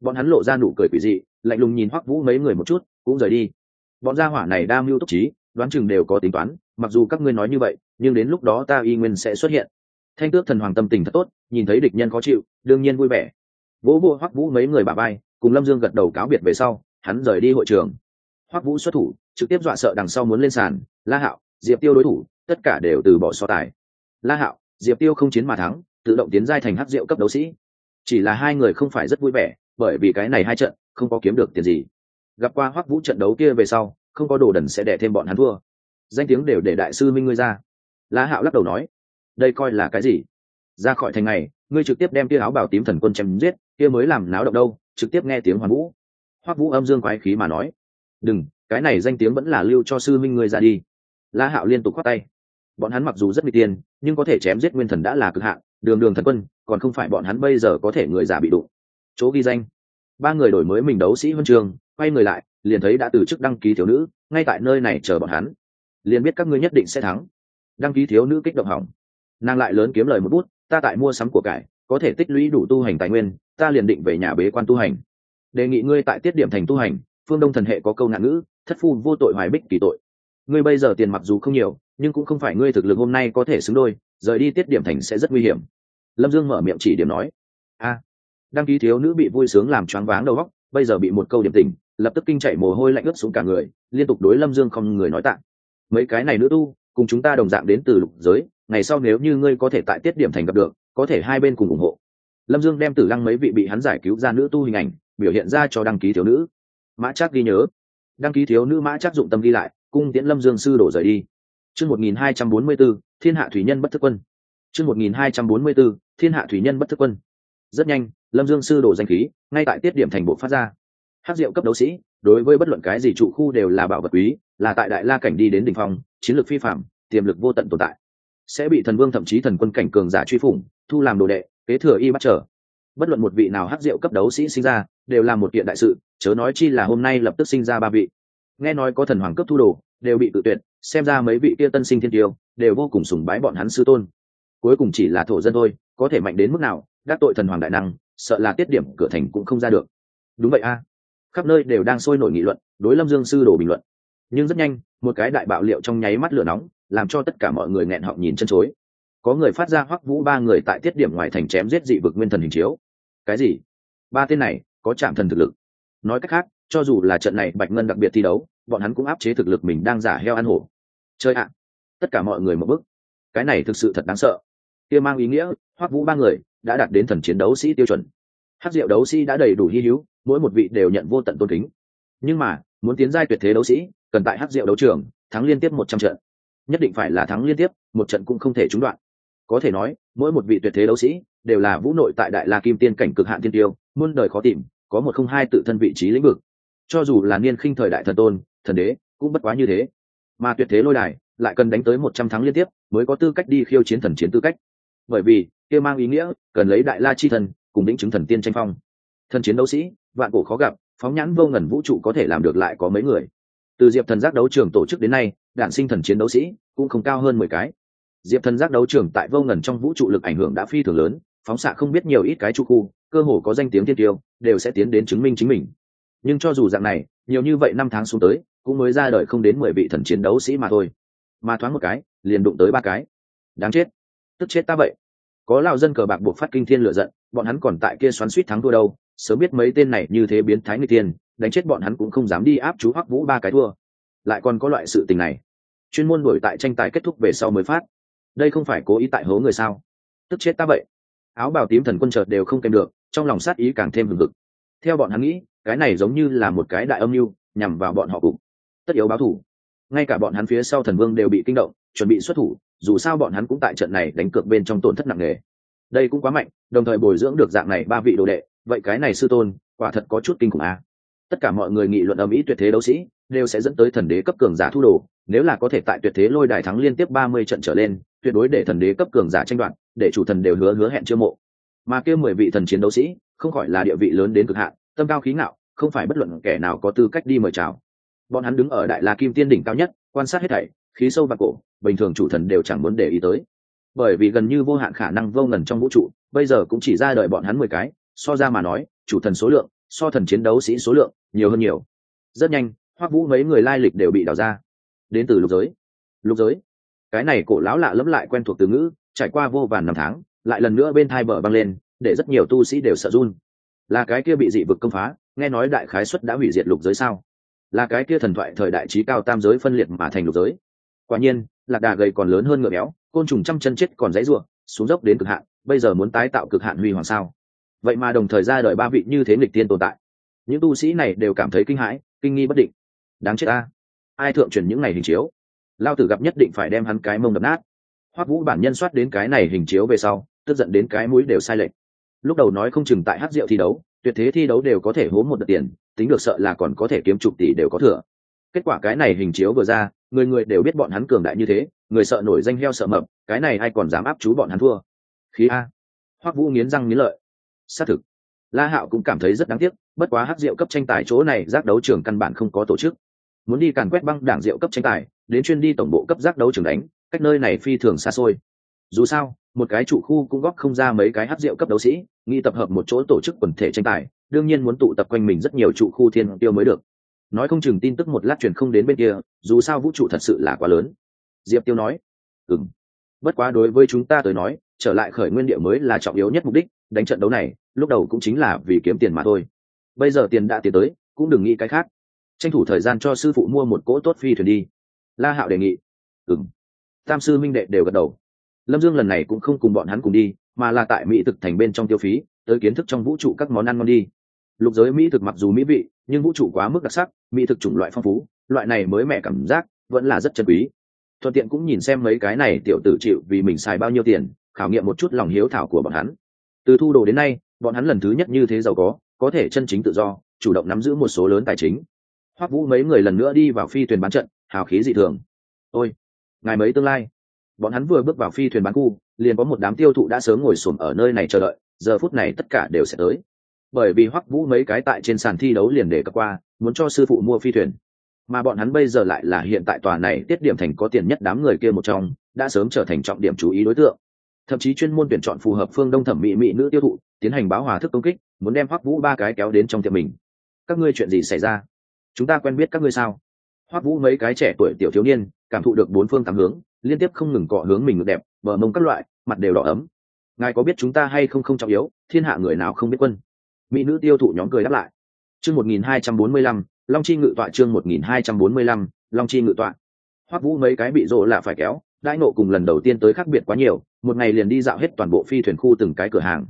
Bọn hắn lộ ra nụ cười quỷ dị, lạnh lùng nhìn hoắc vũ mấy người một chút, cũng rời đi. Bọn gia hỏa này đa mưu túc trí, đoán chừng đều có tính toán, mặc dù các ngươi nói như vậy, nhưng đến lúc đó ta y nguyên sẽ xuất hiện. Thanh tước thần hoàng tâm tình thật tốt, nhìn thấy địch nhân khó chịu, đương nhiên vui vẻ. Vỗ vô hoắc vũ mấy người bà bay cùng lâm dương gật đầu cáo biệt về sau, hắn rời đi hội trường. Hoắc vũ xuất thủ trực tiếp dọa sợ đằng sau muốn lên sàn, la hạo, diệp tiêu đối thủ, tất cả đều từ bỏ so tài. La hạo, diệp tiêu không chiến mà thắng, tự động tiến giai thành hắc diệu cấp đấu sĩ. Chỉ là hai người không phải rất vui vẻ, bởi vì cái này hai trận, không có kiếm được tiền gì. Gặp qua hoắc vũ trận đấu kia về sau, không có đồ đần sẽ đẻ thêm bọn hắn thua. Danh tiếng đều để đại sư minh ngươi ra. La hạo lắc đầu nói, đây coi là cái gì? Ra khỏi thành này, ngươi trực tiếp đem tia áo bảo tím thần quân chém giết, kia mới làm náo động đâu, trực tiếp nghe tiếng hoàn vũ. Hoắc vũ âm dương quái khí mà nói, đừng cái này danh tiếng vẫn là lưu cho sư minh ngươi ra đi. La hạo liên tục khoát tay. Bọn hắn mặc dù rất bị tiền nhưng có thể chém giết nguyên thần đã là cực hạn, đường đường thần quân, còn không phải bọn hắn bây giờ có thể người giả bị đụng. Chỗ ghi danh. Ba người đổi mới mình đấu sĩ huân trường, quay người lại, liền thấy đã từ chức đăng ký thiếu nữ, ngay tại nơi này chờ bọn hắn. Liền biết các ngươi nhất định sẽ thắng. Đăng ký thiếu nữ kích động hỏng. Nàng lại lớn kiếm lời một bút, ta tại mua sắm của cải, có thể tích lũy đủ tu hành tài nguyên, ta liền định về nhà bế quan tu hành. Đề nghị ngươi tại tiết điểm thành tu hành, phương đông thần hệ có câu nạn ngữ thất phu vô tội hoài bích kỳ tội. Ngươi bây giờ tiền mặc dù không nhiều, nhưng cũng không phải ngươi thực lực hôm nay có thể xứng đôi, rời đi tiết điểm thành sẽ rất nguy hiểm. Lâm dương mở miệng chỉ điểm nói. A, đăng ký thiếu nữ bị vui sướng làm choáng váng đầu góc bây giờ bị một câu điểm tình, lập tức kinh chạy mồ hôi lạnh ướt xuống cả người, liên tục đối lâm dương không người nói tạng mấy cái này nữ tu, cùng chúng ta đồng dạng đến từ lục giới, ngày sau nếu như ngươi có thể tại tiết điểm thành gặp được, có thể hai bên cùng ủng hộ. Lâm dương đem tử lăng mấy vị bị hắn giải cứu ra nữ tu hình ảnh, biểu hiện ra cho đăng ký thiếu nữ. Mã chắc ghi nhớ đăng ký thiếu nữ mã chắc dụng tâm đi lại, cung tiễn lâm dương sư đổ rời đi. Chương một nghìn hai trăm bốn mươi b ố thiên hạ thủy nhân bất thức quân. Chương một nghìn hai trăm bốn mươi b ố thiên hạ thủy nhân bất thức quân. Rất nhanh, lâm dương sư đổ danh khí, ngay tại tiết điểm thành bộ phát ra. Hát diệu cấp đấu sĩ, đối với bất luận cái gì trụ khu đều là bảo vật quý, là tại đại la cảnh đi đến đ ỉ n h phong, chiến lược phi phạm, tiềm lực vô tận tồn tại. Sẽ bị thần vương thậm chí thần quân cảnh cường giả truy phủng, thu làm đồ đệ, kế thừa y bắt trở bất luận một vị nào hát diệu cấp đấu sĩ sinh ra, đều là một kiện đại sự, chớ nói chi là hôm nay lập tức sinh ra ba vị. Nghe nói có thần hoàng cấp thu đồ, đều bị tự tuyệt, xem ra mấy vị kia tân sinh thiên tiêu, đều vô cùng sùng bái bọn hắn sư tôn. Cuối cùng chỉ là thổ dân thôi, có thể mạnh đến mức nào đắc tội thần hoàng đại năng, sợ là tiết điểm cửa thành cũng không ra được. Đúng vậy a. Khắp nơi đều đang sôi nổi nghị luận, đối lâm dương sư đồ bình luận. Nhưng rất nhanh, một cái đại bạo liệu trong nháy mắt lửa nóng, làm cho tất cả mọi người nghẹn họng nhìn chân chối có người phát ra hoắc vũ ba người tại tiết điểm ngoài thành chém giết dị vực nguyên thần hình chiếu. Cái gì? Ba tên này có chạm thần thực lực. Nói cách khác, cho dù là trận này bạch ngân đặc biệt thi đấu, bọn hắn cũng áp chế thực lực mình đang giả heo ăn hổ. Chơi ạ. À, tất cả mọi người một bức. Cái này thực sự thật đáng sợ. Kia mang ý nghĩa, hoắc vũ ba người đã đạt đến thần chiến đấu sĩ tiêu chuẩn. Hát diệu đấu sĩ đã đầy đủ hy hữu, mỗi một vị đều nhận vô tận tôn kính. Nhưng mà, muốn tiến giai tuyệt thế đấu sĩ, cần tại hát diệu đấu trường, thắng liên tiếp một trăm trận. Nhất định phải là thắng liên tiếp, một trận cũng không thể trúng đoạn có thể nói, mỗi một vị tuyệt thế đấu sĩ đều là vũ nội tại đại la kim tiên cảnh cực hạn tiên tiêu, muôn đời khó tìm, có một không hai tự thân vị trí lĩnh vực. Cho dù là niên khinh thời đại thần tôn, thần đế cũng bất quá như thế. Mà tuyệt thế lôi đài lại cần đánh tới một trăm tháng liên tiếp mới có tư cách đi khiêu chiến thần chiến tư cách. Bởi vì, kia mang ý nghĩa cần lấy đại la chi thần cùng lĩnh chứng thần tiên tranh phong. Thần chiến đấu sĩ, vạn cổ khó gặp, phóng nhãn vô ngần vũ trụ có thể làm được lại có mấy người. Từ diệp thần giác đấu trường tổ chức đến nay, đạn sinh thần chiến đấu sĩ cũng không cao hơn mười cái diệp thần giác đấu trường tại vô ngần trong vũ trụ lực ảnh hưởng đã phi thường lớn, phóng xạ không biết nhiều ít cái chu khu, cơ hồ có danh tiếng thiên tiêu, đều sẽ tiến đến chứng minh chính mình. Nhưng cho dù dạng này, nhiều như vậy năm tháng xuống tới, cũng mới ra đời không đến mười vị thần chiến đấu sĩ mà thôi. Mà thoáng một cái, liền đụng tới ba cái. Đáng chết. Tức chết ta vậy. Có lao dân cờ bạc buộc phát kinh thiên lựa giận, bọn hắn còn tại kia xoắn suýt thắng thua đâu, sớm biết mấy tên này như thế biến thái người tiên đánh chết bọn hắn cũng không dám đi áp chú hoắc vũ ba cái thua. Lại còn có loại sự tình này. Chuyên môn đổi tại tranh tài kết thúc về sau mới phát đây không phải cố ý tại hố người sao? Tức chết ta vậy. Áo bào tím thần quân chợt đều không kèm được, trong lòng sát ý càng thêm hừng hực. Theo bọn hắn nghĩ, cái này giống như là một cái đại âm mưu, nhằm vào bọn họ cùng. tất yếu báo thủ. Ngay cả bọn hắn phía sau thần vương đều bị kinh động, chuẩn bị xuất thủ, dù sao bọn hắn cũng tại trận này đánh cược bên trong tổn thất nặng nề. Đây cũng quá mạnh, đồng thời bồi dưỡng được dạng này ba vị đồ đệ, vậy cái này sư tôn, quả thật có chút kinh khủng à? tất cả mọi người nghị luận âm ý tuyệt thế đấu sĩ đều sẽ dẫn tới thần đế cấp cường giả thu đồ, nếu là có thể tại tuyệt thế lôi đài thắng liên tiếp ba mươi trận trở lên, tuyệt đối để thần đế cấp cường giả tranh đoạt, để chủ thần đều hứa hứa hẹn chiêu mộ. Mà kia mười vị thần chiến đấu sĩ, không khỏi là địa vị lớn đến cực hạn, tâm cao khí ngạo, không phải bất luận kẻ nào có tư cách đi mời chào. Bọn hắn đứng ở đại la kim tiên đỉnh cao nhất, quan sát hết thảy, khí sâu và cổ, bình thường chủ thần đều chẳng muốn để ý tới. Bởi vì gần như vô hạn khả năng vô ngần trong vũ trụ, bây giờ cũng chỉ ra đợi bọn hắn mười cái, so ra mà nói, chủ thần số lượng, so thần chiến đấu sĩ số lượng nhiều hơn nhiều. Rất nhanh hoắc vũ mấy người lai lịch đều bị đào ra. Đến từ lục giới. Lục giới? Cái này cổ lão lạ lẫm lại quen thuộc từ ngữ, trải qua vô vàn năm tháng, lại lần nữa bên thai bờ băng lên, để rất nhiều tu sĩ đều sợ run. Là cái kia bị dị vực công phá, nghe nói đại khái xuất đã hủy diệt lục giới sao? Là cái kia thần thoại thời đại trí cao tam giới phân liệt mà thành lục giới. Quả nhiên, lạc đà gầy còn lớn hơn ngựa béo, côn trùng trăm chân chết còn dãy ruộng xuống dốc đến cực hạn, bây giờ muốn tái tạo cực hạn huy hoàng sao? Vậy mà đồng thời ra đời ba vị như thế nghịch tiên tồn tại. Những tu sĩ này đều cảm thấy kinh hãi, kinh nghi bất định đáng chết ta ai thượng truyền những ngày hình chiếu? Lao tử gặp nhất định phải đem hắn cái mông đập nát. Hoắc vũ bản nhân soát đến cái này hình chiếu về sau, tức giận đến cái mũi đều sai lệch. Lúc đầu nói không chừng tại hát rượu thi đấu, tuyệt thế thi đấu đều có thể hố một đợt tiền, tính được sợ là còn có thể kiếm chục tỷ đều có thừa. Kết quả cái này hình chiếu vừa ra, người người đều biết bọn hắn cường đại như thế, người sợ nổi danh heo sợ mập, cái này ai còn dám áp chú bọn hắn thua. Khí a. Hoắc vũ nghiến răng nghiến lợi. Xác thực. La hạo cũng cảm thấy rất đáng tiếc, bất quá hát rượu cấp tranh tài chỗ này, giác đấu trường căn bản không có tổ chức muốn đi càn quét băng đảng rượu cấp tranh tài, đến chuyên đi tổng bộ cấp giác đấu trường đánh, cách nơi này phi thường xa xôi. Dù sao, một cái trụ khu cũng góp không ra mấy cái hát rượu cấp đấu sĩ, nghi tập hợp một chỗ tổ chức quần thể tranh tài, đương nhiên muốn tụ tập quanh mình rất nhiều trụ khu thiên tiêu mới được. Nói không chừng tin tức một lát truyền không đến bên kia, dù sao vũ trụ thật sự là quá lớn. Diệp tiêu nói ừng bất quá đối với chúng ta tới nói, trở lại khởi nguyên địa mới là trọng yếu nhất mục đích, đánh trận đấu này, lúc đầu cũng chính là vì kiếm tiền mà thôi. Bây giờ tiền đã tiến tới, cũng đừng nghĩ cái khác tranh thủ thời gian cho sư phụ mua một cỗ tốt phi thuyền đi. La hạo đề nghị. Ừng tam sư minh đệ đều gật đầu. Lâm dương lần này cũng không cùng bọn hắn cùng đi, mà là tại mỹ thực thành bên trong tiêu phí, tới kiến thức trong vũ trụ các món ăn ngon đi. Lục giới mỹ thực mặc dù mỹ vị, nhưng vũ trụ quá mức đặc sắc, mỹ thực chủng loại phong phú, loại này mới mẻ cảm giác vẫn là rất chân quý. Thuận tiện cũng nhìn xem mấy cái này tiểu tử chịu vì mình xài bao nhiêu tiền, khảo nghiệm một chút lòng hiếu thảo của bọn hắn. Từ thu đồ đến nay, bọn hắn lần thứ nhất như thế giàu có có thể chân chính tự do, chủ động nắm giữ một số lớn tài chính hoắc vũ mấy người lần nữa đi vào phi thuyền bán trận, hào khí dị thường. Ôi, ngài mấy tương lai? Bọn hắn vừa bước vào phi thuyền bán khu, liền có một đám tiêu thụ đã sớm ngồi xổm ở nơi này chờ đợi, giờ phút này tất cả đều sẽ tới. Bởi vì hoắc vũ mấy cái tại trên sàn thi đấu liền để cập qua, muốn cho sư phụ mua phi thuyền. Mà bọn hắn bây giờ lại là hiện tại tòa này tiết điểm thành có tiền nhất đám người kia một trong, đã sớm trở thành trọng điểm chú ý đối tượng. Thậm chí chuyên môn tuyển chọn phù hợp phương đông thẩm mỹ mỹ nữ tiêu thụ, tiến hành báo hòa thức công kích, muốn đem hoắc vũ ba cái kéo đến trong tiệm mình. Các ngươi chuyện gì xảy ra? Chúng ta quen biết các ngươi sao? Hoắc vũ mấy cái trẻ tuổi tiểu thiếu niên cảm thụ được bốn phương tám hướng, liên tiếp không ngừng cọ hướng mình ngực đẹp, bờ mông các loại, mặt đều đỏ ấm. Ngài có biết chúng ta hay không không trọng yếu, thiên hạ người nào không biết quân? Mỹ nữ tiêu thụ nhóm cười đáp lại. Chương một nghìn hai trăm bốn mươi lăm, long chi ngự tọa chương một nghìn hai trăm bốn mươi lăm, long chi ngự tọa. Hoắc vũ mấy cái bị rộ là phải kéo, đãi nộ cùng lần đầu tiên tới khác biệt quá nhiều, một ngày liền đi dạo hết toàn bộ phi thuyền khu từng cái cửa hàng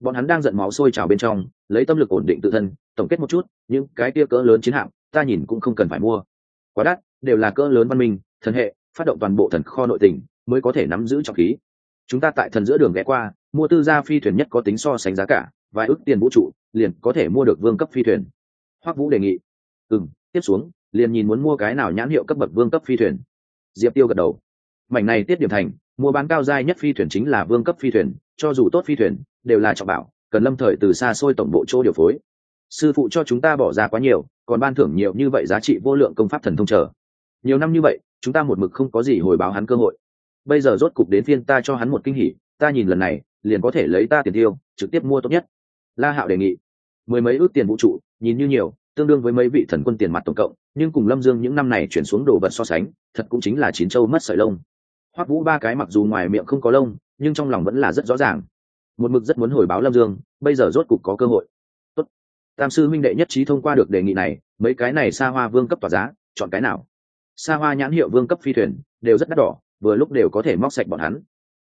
bọn hắn đang giận máu sôi trào bên trong, lấy tâm lực ổn định tự thân, tổng kết một chút, những cái kia cỡ lớn chiến hạm, ta nhìn cũng không cần phải mua. Quá đắt, đều là cỡ lớn văn minh, thần hệ, phát động toàn bộ thần kho nội tình, mới có thể nắm giữ trọng khí. Chúng ta tại thần giữa đường ghé qua, mua tư gia phi thuyền nhất có tính so sánh giá cả, vài ước tiền vũ trụ, liền có thể mua được vương cấp phi thuyền. Hoắc vũ đề nghị. Ừ tiếp xuống, liền nhìn muốn mua cái nào nhãn hiệu cấp bậc vương cấp phi thuyền. Diệp tiêu gật đầu. Mảnh này tiết điểm thành, mua bán cao giai nhất phi thuyền chính là vương cấp phi thuyền, cho dù tốt phi thuyền đều là trọng bảo, cần lâm thời từ xa xôi tổng bộ chỗ điều phối. Sư phụ cho chúng ta bỏ ra quá nhiều, còn ban thưởng nhiều như vậy giá trị vô lượng công pháp thần thông trở nhiều năm như vậy, chúng ta một mực không có gì hồi báo hắn cơ hội. Bây giờ rốt cục đến phiên ta cho hắn một kinh hỉ, ta nhìn lần này, liền có thể lấy ta tiền tiêu, trực tiếp mua tốt nhất. La hạo đề nghị. Mười mấy ước tiền vũ trụ, nhìn như nhiều, tương đương với mấy vị thần quân tiền mặt tổng cộng, nhưng cùng lâm dương những năm này chuyển xuống đồ vật so sánh, thật cũng chính là chín châu mất sợi lông. Hoắc vũ ba cái mặc dù ngoài miệng không có lông, nhưng trong lòng vẫn là rất rõ ràng một mực rất muốn hồi báo lâm dương, bây giờ rốt cục có cơ hội. Tốt. tam sư minh đệ nhất trí thông qua được đề nghị này, mấy cái này xa hoa vương cấp tỏa giá, chọn cái nào? Xa hoa nhãn hiệu vương cấp phi thuyền, đều rất đắt đỏ, vừa lúc đều có thể móc sạch bọn hắn.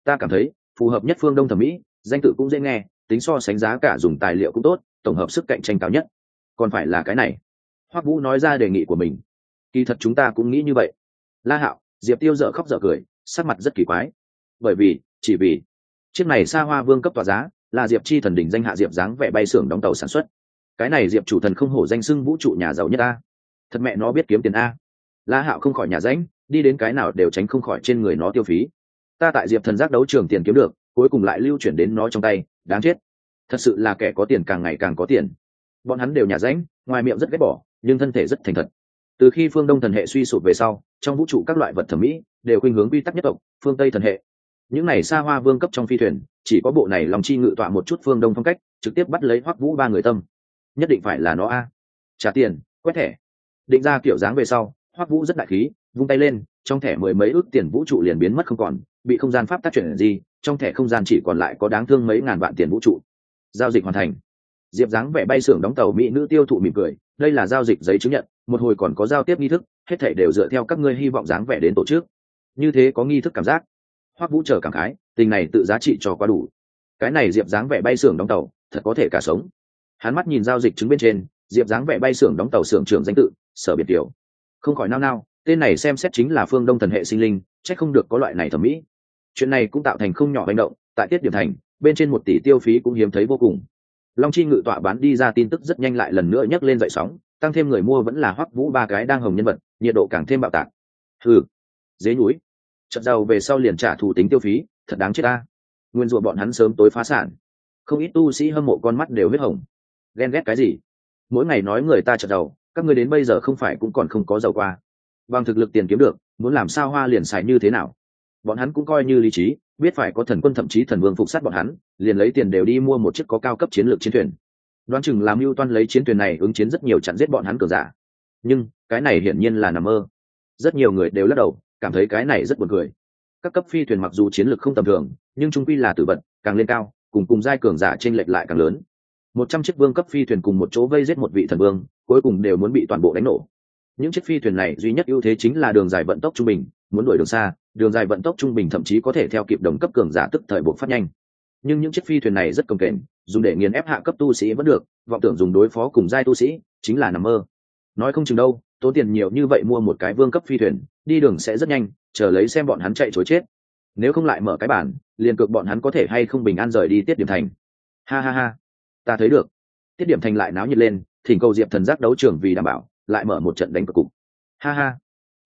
Ta cảm thấy, phù hợp nhất phương đông thẩm mỹ, danh tự cũng dễ nghe, tính so sánh giá cả dùng tài liệu cũng tốt, tổng hợp sức cạnh tranh cao nhất. Còn phải là cái này. Hoắc vũ nói ra đề nghị của mình. Kỳ thật chúng ta cũng nghĩ như vậy. La hạo, diệp tiêu dở khóc dở cười, sắc mặt rất kỳ quái. Bởi vì, chỉ vì chiếc này xa hoa vương cấp tòa giá là diệp chi thần đỉnh danh hạ diệp dáng vẻ bay xưởng đóng tàu sản xuất. Cái này diệp chủ thần không hổ danh sưng vũ trụ nhà giàu nhất a. Thật mẹ nó biết kiếm tiền a. La hạo không khỏi nhà ránh, đi đến cái nào đều tránh không khỏi trên người nó tiêu phí. Ta tại diệp thần giác đấu trường tiền kiếm được, cuối cùng lại lưu chuyển đến nó trong tay, đáng chết. Thật sự là kẻ có tiền càng ngày càng có tiền. Bọn hắn đều nhà ránh, ngoài miệng rất ghét bỏ, nhưng thân thể rất thành thật. Từ khi phương đông thần hệ suy sụp về sau, trong vũ trụ các loại vật thẩm mỹ đều khuynh hướng quy tắc nhất tộc, phương tây thần hệ những này xa hoa vương cấp trong phi thuyền, chỉ có bộ này lòng chi ngự tọa một chút phương đông phong cách, trực tiếp bắt lấy hoắc vũ ba người tâm. Nhất định phải là nó a. Trả tiền, quét thẻ. Định ra kiểu dáng về sau, hoắc vũ rất đại khí, vung tay lên, trong thẻ mười mấy ước tiền vũ trụ liền biến mất không còn, bị không gian pháp tác chuyển gì, trong thẻ không gian chỉ còn lại có đáng thương mấy ngàn vạn tiền vũ trụ. Giao dịch hoàn thành. Diệp dáng vẻ bay xưởng đóng tàu mỹ nữ tiêu thụ mỉm cười, đây là giao dịch giấy chứng nhận, một hồi còn có giao tiếp nghi thức, hết thảy đều dựa theo các ngươi hy vọng dáng vẻ đến tổ chức. Như thế có nghi thức cảm giác hoắc vũ chờ cảm khái, tình này tự giá trị cho quá đủ. Cái này diệp dáng vẻ bay xưởng đóng tàu, thật có thể cả sống. Hắn mắt nhìn giao dịch chứng bên trên, diệp dáng vẻ bay xưởng đóng tàu xưởng trưởng danh tự, sở biệt tiểu. Không khỏi nao nao, tên này xem xét chính là phương đông thần hệ sinh linh, chắc không được có loại này thẩm mỹ. Chuyện này cũng tạo thành không nhỏ hành động, tại tiết điểm thành, bên trên một tỷ tiêu phí cũng hiếm thấy vô cùng. Long chi ngự tọa bán đi ra tin tức rất nhanh lại lần nữa nhấc lên dậy sóng, tăng thêm người mua vẫn là hoắc vũ ba cái đang hồng nhân vật, nhiệt độ càng thêm bạo tạc. Ừ dế núi chợt giàu về sau liền trả thủ tính tiêu phí, thật đáng chết ta. Nguyên ruộng bọn hắn sớm tối phá sản. Không ít tu sĩ hâm mộ con mắt đều huyết hồng. Ghen ghét cái gì? Mỗi ngày nói người ta chợt giàu, các người đến bây giờ không phải cũng còn không có giàu qua. Bằng thực lực tiền kiếm được, muốn làm sao hoa liền xài như thế nào? Bọn hắn cũng coi như lý trí, biết phải có thần quân thậm chí thần vương phục sát bọn hắn, liền lấy tiền đều đi mua một chiếc có cao cấp chiến lược chiến thuyền. Đoán chừng làm mưu toan lấy chiến thuyền này ứng chiến rất nhiều chặn giết bọn hắn cờ giả. Nhưng, cái này hiển nhiên là nằm mơ. Rất nhiều người đều lắc đầu cảm thấy cái này rất buồn cười. Các cấp phi thuyền mặc dù chiến lược không tầm thường, nhưng trung quy là tử vật, càng lên cao, cùng cùng giai cường giả trên lệch lại càng lớn. Một trăm chiếc vương cấp phi thuyền cùng một chỗ vây giết một vị thần vương, cuối cùng đều muốn bị toàn bộ đánh nổ. Những chiếc phi thuyền này duy nhất ưu thế chính là đường dài vận tốc trung bình, muốn đuổi đường xa, đường dài vận tốc trung bình thậm chí có thể theo kịp đồng cấp cường giả tức thời buộc phát nhanh. Nhưng những chiếc phi thuyền này rất công kềnh, dùng để nghiền ép hạ cấp tu sĩ vẫn được, vọng tưởng dùng đối phó cùng giai tu sĩ chính là nằm mơ. Nói không chừng đâu tốn tiền nhiều như vậy mua một cái vương cấp phi thuyền, đi đường sẽ rất nhanh, chờ lấy xem bọn hắn chạy chối chết. Nếu không lại mở cái bản, liền cược bọn hắn có thể hay không bình an rời đi tiết điểm thành. Ha ha ha. Ta thấy được. Tiết điểm thành lại náo nhiệt lên, thỉnh cầu diệp thần giác đấu trường vì đảm bảo, lại mở một trận đánh cực cục. Ha ha.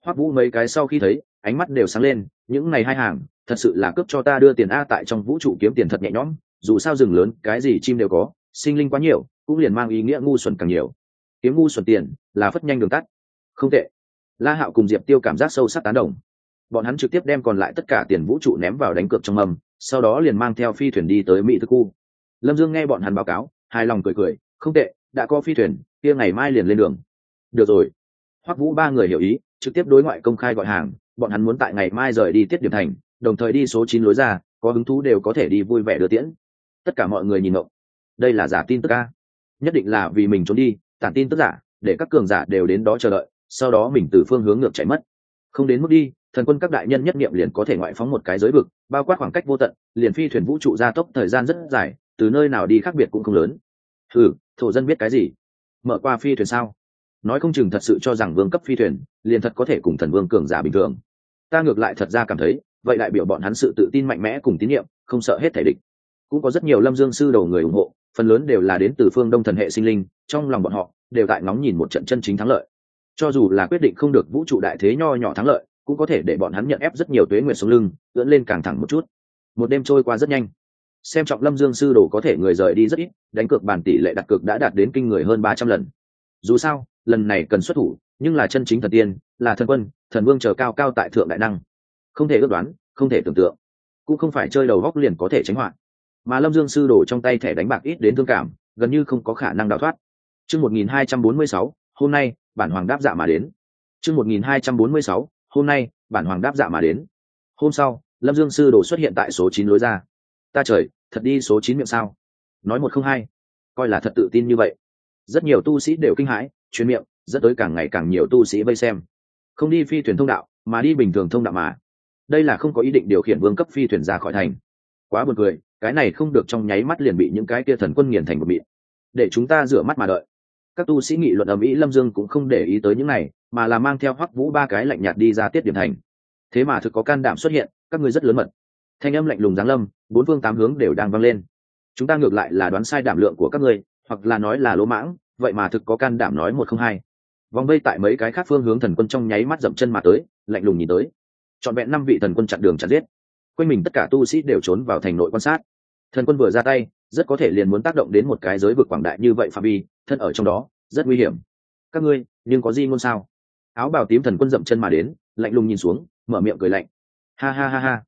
Hoắc vũ mấy cái sau khi thấy, ánh mắt đều sáng lên, những ngày hai hàng, thật sự là cướp cho ta đưa tiền a tại trong vũ trụ kiếm tiền thật nhẹ nhõm, dù sao rừng lớn, cái gì chim đều có, sinh linh quá nhiều, cũng liền mang ý nghĩa ngu xuẩn càng nhiều. Kiếm ngu xuẩn tiền, là phất nhanh đường tắt không tệ. La hạo cùng diệp tiêu cảm giác sâu sắc tán đồng. Bọn hắn trực tiếp đem còn lại tất cả tiền vũ trụ ném vào đánh cược trong mầm sau đó liền mang theo phi thuyền đi tới mỹ thức khu. Lâm dương nghe bọn hắn báo cáo, hài lòng cười cười, không tệ, đã có phi thuyền, kia ngày mai liền lên đường. Được rồi. Hoắc vũ ba người hiểu ý, trực tiếp đối ngoại công khai gọi hàng, bọn hắn muốn tại ngày mai rời đi tiết điểm thành, đồng thời đi số chín lối ra, có hứng thú đều có thể đi vui vẻ đưa tiễn. Tất cả mọi người nhìn ngộng. Đây là giả tin tức ca nhất định là vì mình trốn đi, tản tin tức giả, để các cường giả đều đến đó chờ đợi sau đó mình từ phương hướng ngược chạy mất. Không đến mức đi, thần quân các đại nhân nhất nghiệm liền có thể ngoại phóng một cái giới vực, bao quát khoảng cách vô tận, liền phi thuyền vũ trụ gia tốc thời gian rất dài, từ nơi nào đi khác biệt cũng không lớn. Ừ thổ dân biết cái gì? Mở qua phi thuyền sao? Nói không chừng thật sự cho rằng vương cấp phi thuyền, liền thật có thể cùng thần vương cường giả bình thường. Ta ngược lại thật ra cảm thấy, vậy đại biểu bọn hắn sự tự tin mạnh mẽ cùng tín nhiệm, không sợ hết thể địch. Cũng có rất nhiều lâm dương sư đầu người ủng hộ, phần lớn đều là đến từ phương đông thần hệ sinh linh, trong lòng bọn họ, đều tại ngóng nhìn một trận chân chính thắng lợi cho dù là quyết định không được vũ trụ đại thế nho nhỏ thắng lợi, cũng có thể để bọn hắn nhận ép rất nhiều tuế nguyệt sống lưng ưỡn lên càng thẳng một chút. Một đêm trôi qua rất nhanh. Xem trọng lâm dương sư đồ có thể người rời đi rất ít, đánh cược bản tỷ lệ đặt cược đã đạt đến kinh người hơn ba trăm lần. Dù sao, lần này cần xuất thủ, nhưng là chân chính thần tiên, là thần quân, thần vương chờ cao cao tại thượng đại năng. Không thể ước đoán, không thể tưởng tượng. Cũng không phải chơi đầu góc liền có thể tránh hoạn. Mà lâm dương sư đổ trong tay thẻ đánh bạc ít đến thương cảm, gần như không có khả năng đào thoát. Chương một nghìn hai trăm bốn mươi sáu hôm nay, bản hoàng đáp dạ mà đến. Chương một nghìn hai trăm bốn mươi sáu, hôm nay, bản hoàng đáp dạ mà đến. Hôm sau, lâm dương sư đồ xuất hiện tại số chín lối ra. Ta trời, thật đi số chín miệng sao? Nói một không hai. Coi là thật tự tin như vậy. Rất nhiều tu sĩ đều kinh hãi, chuyên miệng, dẫn tới càng ngày càng nhiều tu sĩ vây xem. Không đi phi thuyền thông đạo, mà đi bình thường thông đạo mà. Đây là không có ý định điều khiển vương cấp phi thuyền ra khỏi thành. Quá buồn cười, cái này không được trong nháy mắt liền bị những cái kia thần quân nghiền thành một mịn. để chúng ta rửa mắt mà đợi các tu sĩ nghị luận ở mỹ lâm dương cũng không để ý tới những này, mà là mang theo hoắc vũ ba cái lạnh nhạt đi ra tiết điểm thành. Thế mà thực có can đảm xuất hiện, các ngươi rất lớn mật. Thanh âm lạnh lùng giáng lâm, bốn phương tám hướng đều đang vang lên. Chúng ta ngược lại là đoán sai đảm lượng của các ngươi, hoặc là nói là lỗ mãng, vậy mà thực có can đảm nói một không hai. Vòng vây tại mấy cái khác phương hướng thần quân trong nháy mắt dậm chân mà tới, lạnh lùng nhìn tới. Trọn vẹn năm vị thần quân chặn đường chặn giết. Quanh mình tất cả tu sĩ đều trốn vào thành nội quan sát. Thần quân vừa ra tay, rất có thể liền muốn tác động đến một cái giới vực quảng đại như vậy phạm vi thân ở trong đó, rất nguy hiểm. Các ngươi, nhưng có gì ngôn sao? Áo bào tím thần quân dậm chân mà đến, lạnh lùng nhìn xuống, mở miệng cười lạnh. Ha ha ha ha.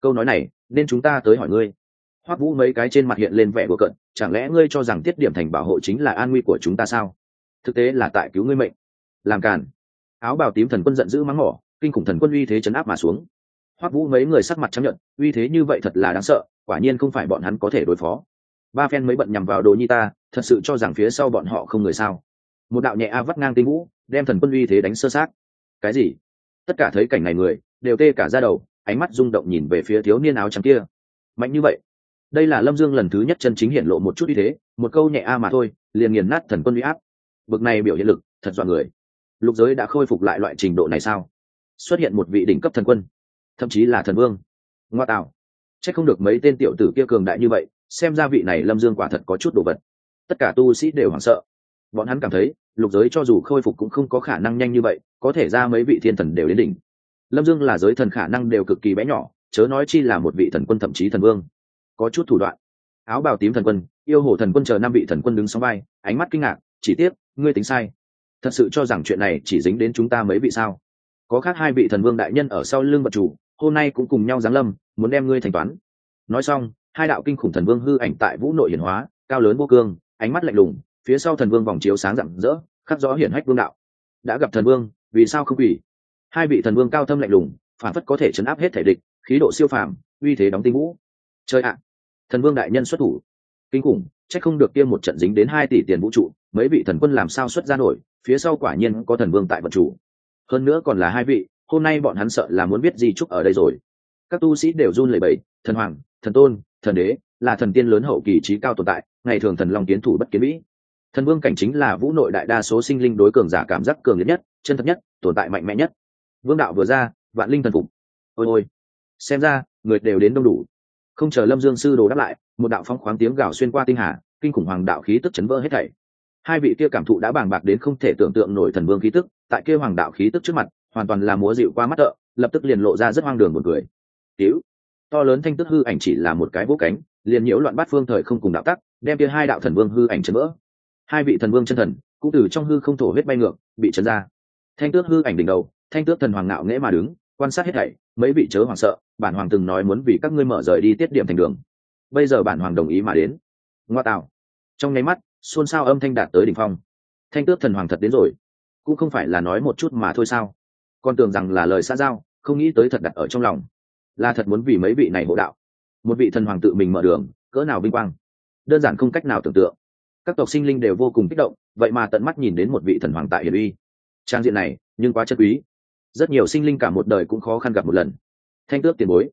Câu nói này, nên chúng ta tới hỏi ngươi. Hoắc vũ mấy cái trên mặt hiện lên vẻ của cận chẳng lẽ ngươi cho rằng tiết điểm thành bảo hộ chính là an nguy của chúng ta sao? Thực tế là tại cứu ngươi mệnh. Làm càn. Áo bào tím thần quân giận dữ mắng mỏ, kinh khủng thần quân uy thế chấn áp mà xuống. Hoắc vũ mấy người sắc mặt chấp nhận uy thế như vậy thật là đáng sợ, quả nhiên không phải bọn hắn có thể đối phó. Ba phen mấy bận nhằm vào đồ nhi ta thật sự cho rằng phía sau bọn họ không người sao? Một đạo nhẹ a vắt ngang tinh vũ, đem thần quân uy thế đánh sơ sát. Cái gì? Tất cả thấy cảnh này người, đều tê cả ra đầu, ánh mắt rung động nhìn về phía thiếu niên áo trắng kia. Mạnh như vậy? Đây là lâm dương lần thứ nhất chân chính hiện lộ một chút uy thế, một câu nhẹ a mà thôi, liền nghiền nát thần quân uy áp. Bực này biểu hiện lực, thật dọa người. Lục giới đã khôi phục lại loại trình độ này sao? Xuất hiện một vị đỉnh cấp thần quân, thậm chí là thần vương. Ngoa tạo. C h ắ c không được mấy tên tiểu tử kia cường đại như vậy, xem ra vị này lâm dương quả thật có chút đồ vật tất cả tu sĩ đều hoảng sợ. Bọn hắn cảm thấy, lục giới cho dù khôi phục cũng không có khả năng nhanh như vậy, có thể ra mấy vị thiên thần đều đến đỉnh. Lâm dương là giới thần khả năng đều cực kỳ bé nhỏ, chớ nói chi là một vị thần quân thậm chí thần vương. Có chút thủ đoạn. Áo bào tím thần quân, yêu hồ thần quân chờ năm vị thần quân đứng sau vai, ánh mắt kinh ngạc, chỉ tiếc, ngươi tính sai. Thật sự cho rằng chuyện này chỉ dính đến chúng ta mấy vị sao? Có khác hai vị thần vương đại nhân ở sau lưng vật chủ, hôm nay cũng cùng nhau giáng lâm, muốn đem ngươi thành toán. Nói xong, hai đạo kinh khủng thần vương hư ảnh tại vũ nội hiển hóa, cao lớn vô cương ánh mắt lạnh lùng, phía sau thần vương vòng chiếu sáng rạng rỡ, khắc rõ hiển hách vương đạo. Đã gặp thần vương, vì sao không quỷ hai vị thần vương cao thâm lạnh lùng, phản phất có thể chấn áp hết thể địch, khí độ siêu phàm, uy thế đóng tinh vũ. Chơi ạ! Thần vương đại nhân xuất thủ. Kinh khủng trách không được tiêm một trận dính đến hai tỷ tiền vũ trụ, mấy vị thần quân làm sao xuất ra nổi, phía sau quả nhiên có thần vương tại vật chủ. Hơn nữa còn là hai vị, hôm nay bọn hắn sợ là muốn biết gì chúc ở đây rồi. Các tu sĩ đều run lẩy bẩy, thần hoàng, thần tôn, thần đế, là thần tiên lớn hậu kỳ trí cao tồn tại ngày thường thần long tiến thủ bất kiến mỹ. Thần vương cảnh chính là vũ nội đại đa số sinh linh đối cường giả cảm giác cường liệt nhất chân thật nhất tồn tại mạnh mẽ nhất. Vương đạo vừa ra vạn linh thần phục. Ôi ôi. Xem ra người đều đến đông đủ. Không chờ lâm dương sư đồ đáp lại một đạo phong khoáng tiếng gào xuyên qua tinh hà kinh khủng hoàng đạo khí tức chấn vỡ hết thảy. Hai vị kia cảm thụ đã bàng bạc đến không thể tưởng tượng nổi thần vương khí tức tại kia hoàng đạo khí tức trước mặt hoàn toàn là múa dịu qua mắt tợ lập tức liền lộ ra rất hoang đường một người Tiểu, to lớn thanh tức hư ảnh chỉ là một cái vũ cánh liền nhiễu loạn bát phương thời không cùng đạo tắc đem kia hai đạo thần vương hư ảnh chấn vỡ. Hai vị thần vương chân thần cũng từ trong hư không thổ huyết bay ngược, bị chấn ra. Thanh tước hư ảnh đỉnh đầu, thanh tước thần hoàng ngạo nghễ mà đứng, quan sát hết thảy, mấy vị chớ hoàng sợ, bản hoàng từng nói muốn vì các ngươi mở rời đi tiết điểm thành đường. Bây giờ bản hoàng đồng ý mà đến. Ngoa tạo. Trong nháy mắt, xôn xao âm thanh đạt tới đỉnh phong. Thanh tước thần hoàng thật đến rồi. Cũng không phải là nói một chút mà thôi sao? Con tưởng rằng là lời xa giao, không nghĩ tới thật đặt ở trong lòng. Là thật muốn vì mấy vị này hộ đạo. Một vị thần hoàng tự mình mở đường, cỡ nào vinh quang đơn giản không cách nào tưởng tượng. Các tộc sinh linh đều vô cùng kích động, vậy mà tận mắt nhìn đến một vị thần hoàng tại hiền uy. Trang diện này, nhưng quá chất quý. Rất nhiều sinh linh cả một đời cũng khó khăn gặp một lần. Thanh tước tiền bối.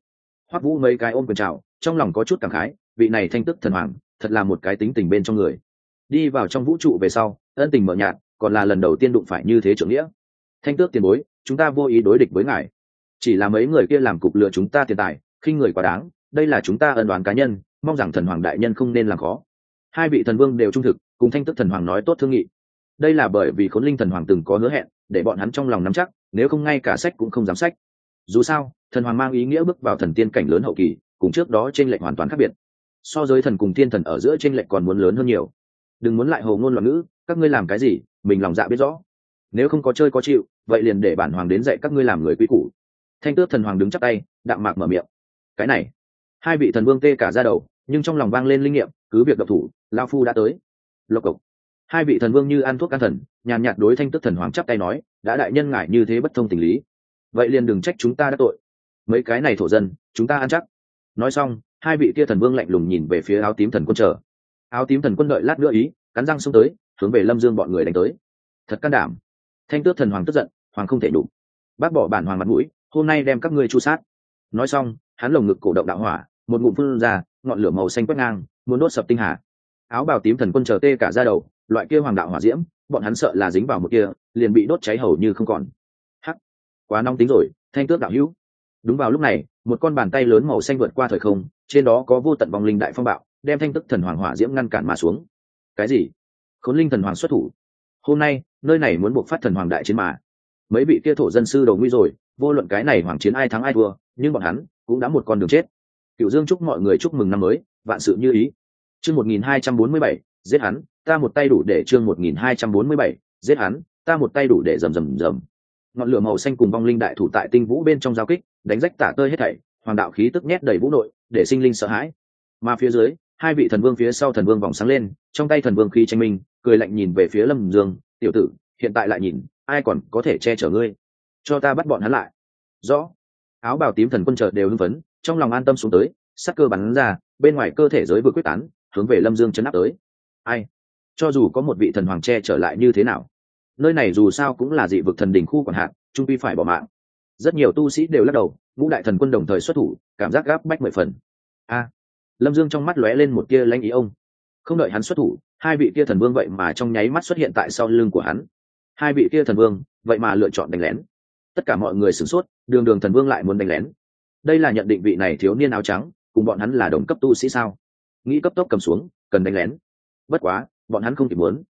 Hoắc vũ mấy cái ôm quyền trào trong lòng có chút cảm khái, vị này thanh tước thần hoàng, thật là một cái tính tình bên trong người. Đi vào trong vũ trụ về sau, ân tình mở nhạt, còn là lần đầu tiên đụng phải như thế trưởng nghĩa. Thanh tước tiền bối, chúng ta vô ý đối địch với ngài. Chỉ là mấy người kia làm cục lừa chúng ta tiền tài, khinh người quá đáng, đây là chúng ta ân đoán cá nhân mong rằng thần hoàng đại nhân không nên làm khó. Hai vị thần vương đều trung thực, cùng thanh tức thần hoàng nói tốt thương nghị. Đây là bởi vì khốn linh thần hoàng từng có hứa hẹn, để bọn hắn trong lòng nắm chắc, nếu không ngay cả sách cũng không dám sách. Dù sao, thần hoàng mang ý nghĩa bước vào thần tiên cảnh lớn hậu kỳ, cùng trước đó t r ê n lệch hoàn toàn khác biệt. So với thần cùng thiên thần ở giữa trên lệch còn muốn lớn hơn nhiều. Đừng muốn lại hồ ngôn loạn ngữ, các ngươi làm cái gì, mình lòng dạ biết rõ. Nếu không có chơi có chịu, vậy liền để bản hoàng đến dạy các ngươi làm người quý củ. Thanh tước thần hoàng đứng chắc tay, đạm mạc mở miệng. Cái này hai vị thần vương tê cả ra đầu, nhưng trong lòng vang lên linh nghiệm, cứ việc độc thủ lao phu đã tới. Lộc cộc. Hai vị thần vương như ăn thuốc can thần, nhàn nhạt đối thanh tức thần hoàng chắp tay nói, đã đại nhân ngại như thế bất thông tình lý. Vậy liền đừng trách chúng ta đã tội. Mấy cái này thổ dân, chúng ta ăn chắc. Nói xong, hai vị kia thần vương lạnh lùng nhìn về phía áo tím thần quân chờ. Áo tím thần quân đợi lát nữa ý, cắn răng xông tới, hướng về lâm dương bọn người đánh tới. Thật can đảm. Thanh tước thần hoàng tức giận, hoàng không thể đủ bác bỏ bản hoàng mặt mũi, hôm nay đem các ngươi chu sát. Nói xong, hắn lồng ngực cổ động đạo hỏa một ngụm phun ra, ngọn lửa màu xanh quét ngang, muốn đốt sập tinh hà. Áo bào tím thần quân chờ tê cả ra đầu, loại kia hoàng đạo hỏa diễm, bọn hắn sợ là dính vào một kia, liền bị đốt cháy hầu như không còn. Hắc, quá nóng tính rồi, thanh tước đạo hữu. Đúng vào lúc này, một con bàn tay lớn màu xanh vượt qua thời không, trên đó có vô tận vòng linh đại phong bạo, đem thanh tức thần hoàng hỏa diễm ngăn cản mà xuống. Cái gì? Khốn linh thần hoàng xuất thủ. Hôm nay, nơi này muốn buộc phát thần hoàng đại chiến mà. Mấy vị kia thổ dân sư đầu nguy rồi, vô luận cái này hoàng chiến ai thắng ai thua, nhưng bọn hắn cũng đã một con đường chết cựu dương chúc mọi người chúc mừng năm mới, vạn sự như ý. Chương một nghìn hai trăm bốn mươi bảy, giết hắn, ta một tay đủ để chương một nghìn hai trăm bốn mươi bảy, giết hắn, ta một tay đủ để rầm rầm rầm. Ngọn lửa màu xanh cùng vong linh đại thủ tại tinh vũ bên trong giao kích, đánh rách tả tơi hết thảy, hoàng đạo khí tức nhét đầy vũ nội, để sinh linh sợ hãi. Mà phía dưới, hai vị thần vương phía sau thần vương vòng sáng lên, trong tay thần vương khí tranh minh, cười lạnh nhìn về phía lâm dương, tiểu tử, hiện tại lại nhìn, ai còn có thể che chở ngươi? Cho ta bắt bọn hắn lại. Rõ. Áo bào tím thần quân chợt đều hưng phấn trong lòng an tâm xuống tới, sắc cơ bắn ra, bên ngoài cơ thể giới vừa quyết tán, hướng về lâm dương chấn áp tới. Ai? Cho dù có một vị thần hoàng che trở lại như thế nào? Nơi này dù sao cũng là dị vực thần đình khu còn hạn trung vi phải bỏ mạng. Rất nhiều tu sĩ đều lắc đầu, ngũ đại thần quân đồng thời xuất thủ, cảm giác gáp bách mười phần. A! Lâm dương trong mắt lóe lên một tia lanh ý ông. Không đợi hắn xuất thủ, hai vị kia thần vương vậy mà trong nháy mắt xuất hiện tại sau lưng của hắn. Hai vị kia thần vương, vậy mà lựa chọn đánh lén. Tất cả mọi người sửng sốt, đường đường thần vương lại muốn đánh lén đây là nhận định vị này thiếu niên áo trắng, cùng bọn hắn là đồng cấp tu sĩ sao? Nghĩ cấp tốc cầm xuống, cần đánh lén. Bất quá, bọn hắn không kịp muốn.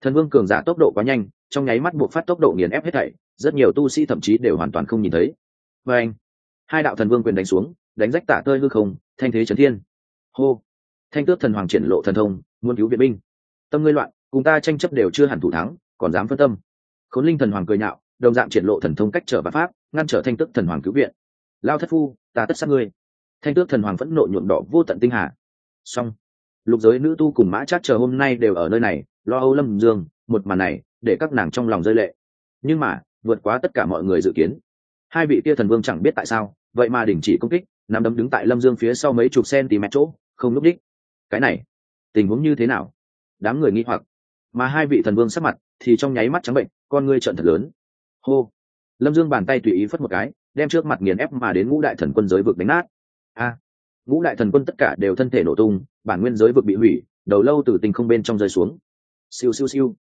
Thần vương cường giả tốc độ quá nhanh, trong nháy mắt buộc phát tốc độ nghiền ép hết thảy, rất nhiều tu sĩ thậm chí đều hoàn toàn không nhìn thấy. Và anh, hai đạo thần vương quyền đánh xuống, đánh rách tả tơi hư không, thanh thế trấn thiên. Hô! Thanh tước thần hoàng triển lộ thần thông, muốn cứu viện binh. Tâm ngươi loạn, cùng ta tranh chấp đều chưa hẳn thủ thắng, còn dám phân tâm. Khốn linh thần hoàng cười nhạo, đồng dạng triển lộ thần thông cách trở và pháp, ngăn trở thanh tước thần hoàng cứu viện lao thất phu, ta tất sát ngươi. Thanh tước thần hoàng vẫn nộ nhuộm đỏ vô tận tinh hà. Xong. Lục giới nữ tu cùng mã chát chờ hôm nay đều ở nơi này, lo âu lâm dương, một màn này, để các nàng trong lòng rơi lệ. Nhưng mà, vượt quá tất cả mọi người dự kiến. Hai vị kia thần vương chẳng biết tại sao, vậy mà đình chỉ công kích nằm đấm đứng tại lâm dương phía sau mấy chục cm chỗ, không lúc đích. Cái này, tình huống như thế nào? Đám người nghi hoặc. Mà hai vị thần vương sắc mặt thì trong nháy mắt trắng bệnh, con ngươi trợn thật lớn. Hô. Lâm dương bàn tay tùy ý phất một cái đem trước mặt nghiền ép mà đến ngũ đại thần quân giới vực đánh nát. A, ngũ đại thần quân tất cả đều thân thể nổ tung, bản nguyên giới vực bị hủy, đầu lâu từ tình không bên trong rơi xuống. Siêu siêu siêu.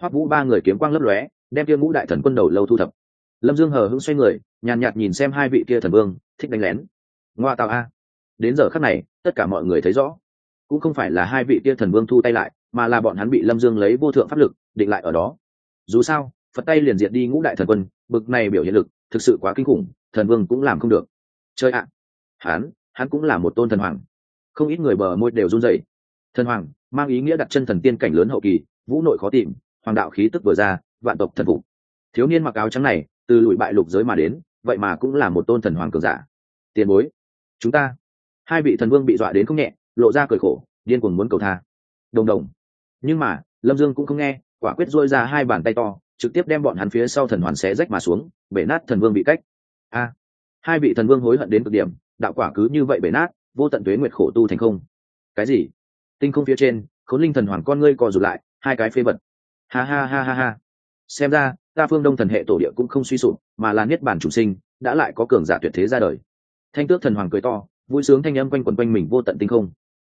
Hoắc vũ ba người kiếm quang lấp lóe, đem kia ngũ đại thần quân đầu lâu thu thập. Lâm dương hờ hững xoay người, nhàn nhạt nhìn xem hai vị kia thần vương, thích đánh lén. Ngoa tạo a. Đến giờ khắc này, tất cả mọi người thấy rõ. Cũng không phải là hai vị kia thần vương thu tay lại, mà là bọn hắn bị lâm dương lấy vô thượng pháp lực, định lại ở đó. Dù sao, phật tay liền diệt đi ngũ đại thần quân, bực này biểu hiện lực thực sự quá kinh khủng, thần vương cũng làm không được. Chơi ạ! Hắn hắn cũng là một tôn thần hoàng. Không ít người bờ môi đều run dậy thần hoàng mang ý nghĩa đặt chân thần tiên cảnh lớn hậu kỳ, vũ nội khó tìm, hoàng đạo khí tức vừa ra, vạn tộc thần phục. Thiếu niên mặc áo trắng này, từ lụi bại lục giới mà đến, vậy mà cũng là một tôn thần hoàng cường giả. Tiền bối, chúng ta, hai vị thần vương bị dọa đến không nhẹ, lộ ra cười khổ, điên cuồng muốn cầu tha. Đồng đồng. Nhưng mà, lâm dương cũng không nghe, quả quyết dôi ra hai bàn tay to trực tiếp đem bọn hắn phía sau thần hoàn xé rách mà xuống, bể nát thần vương bị cách. A, hai vị thần vương hối hận đến cực điểm, đạo quả cứ như vậy bể nát, vô tận tuế nguyệt khổ tu thành không. Cái gì? Tinh không phía trên, khốn linh thần hoàng con ngươi co rụt lại, hai cái phế vật. Ha ha ha ha ha. Xem ra, ta phương đông thần hệ tổ địa cũng không suy sụp, mà là niết bản chủ sinh, đã lại có cường giả tuyệt thế ra đời. Thanh tước thần hoàng cười to, vui sướng thanh âm quanh quẩn quanh mình vô tận tinh không.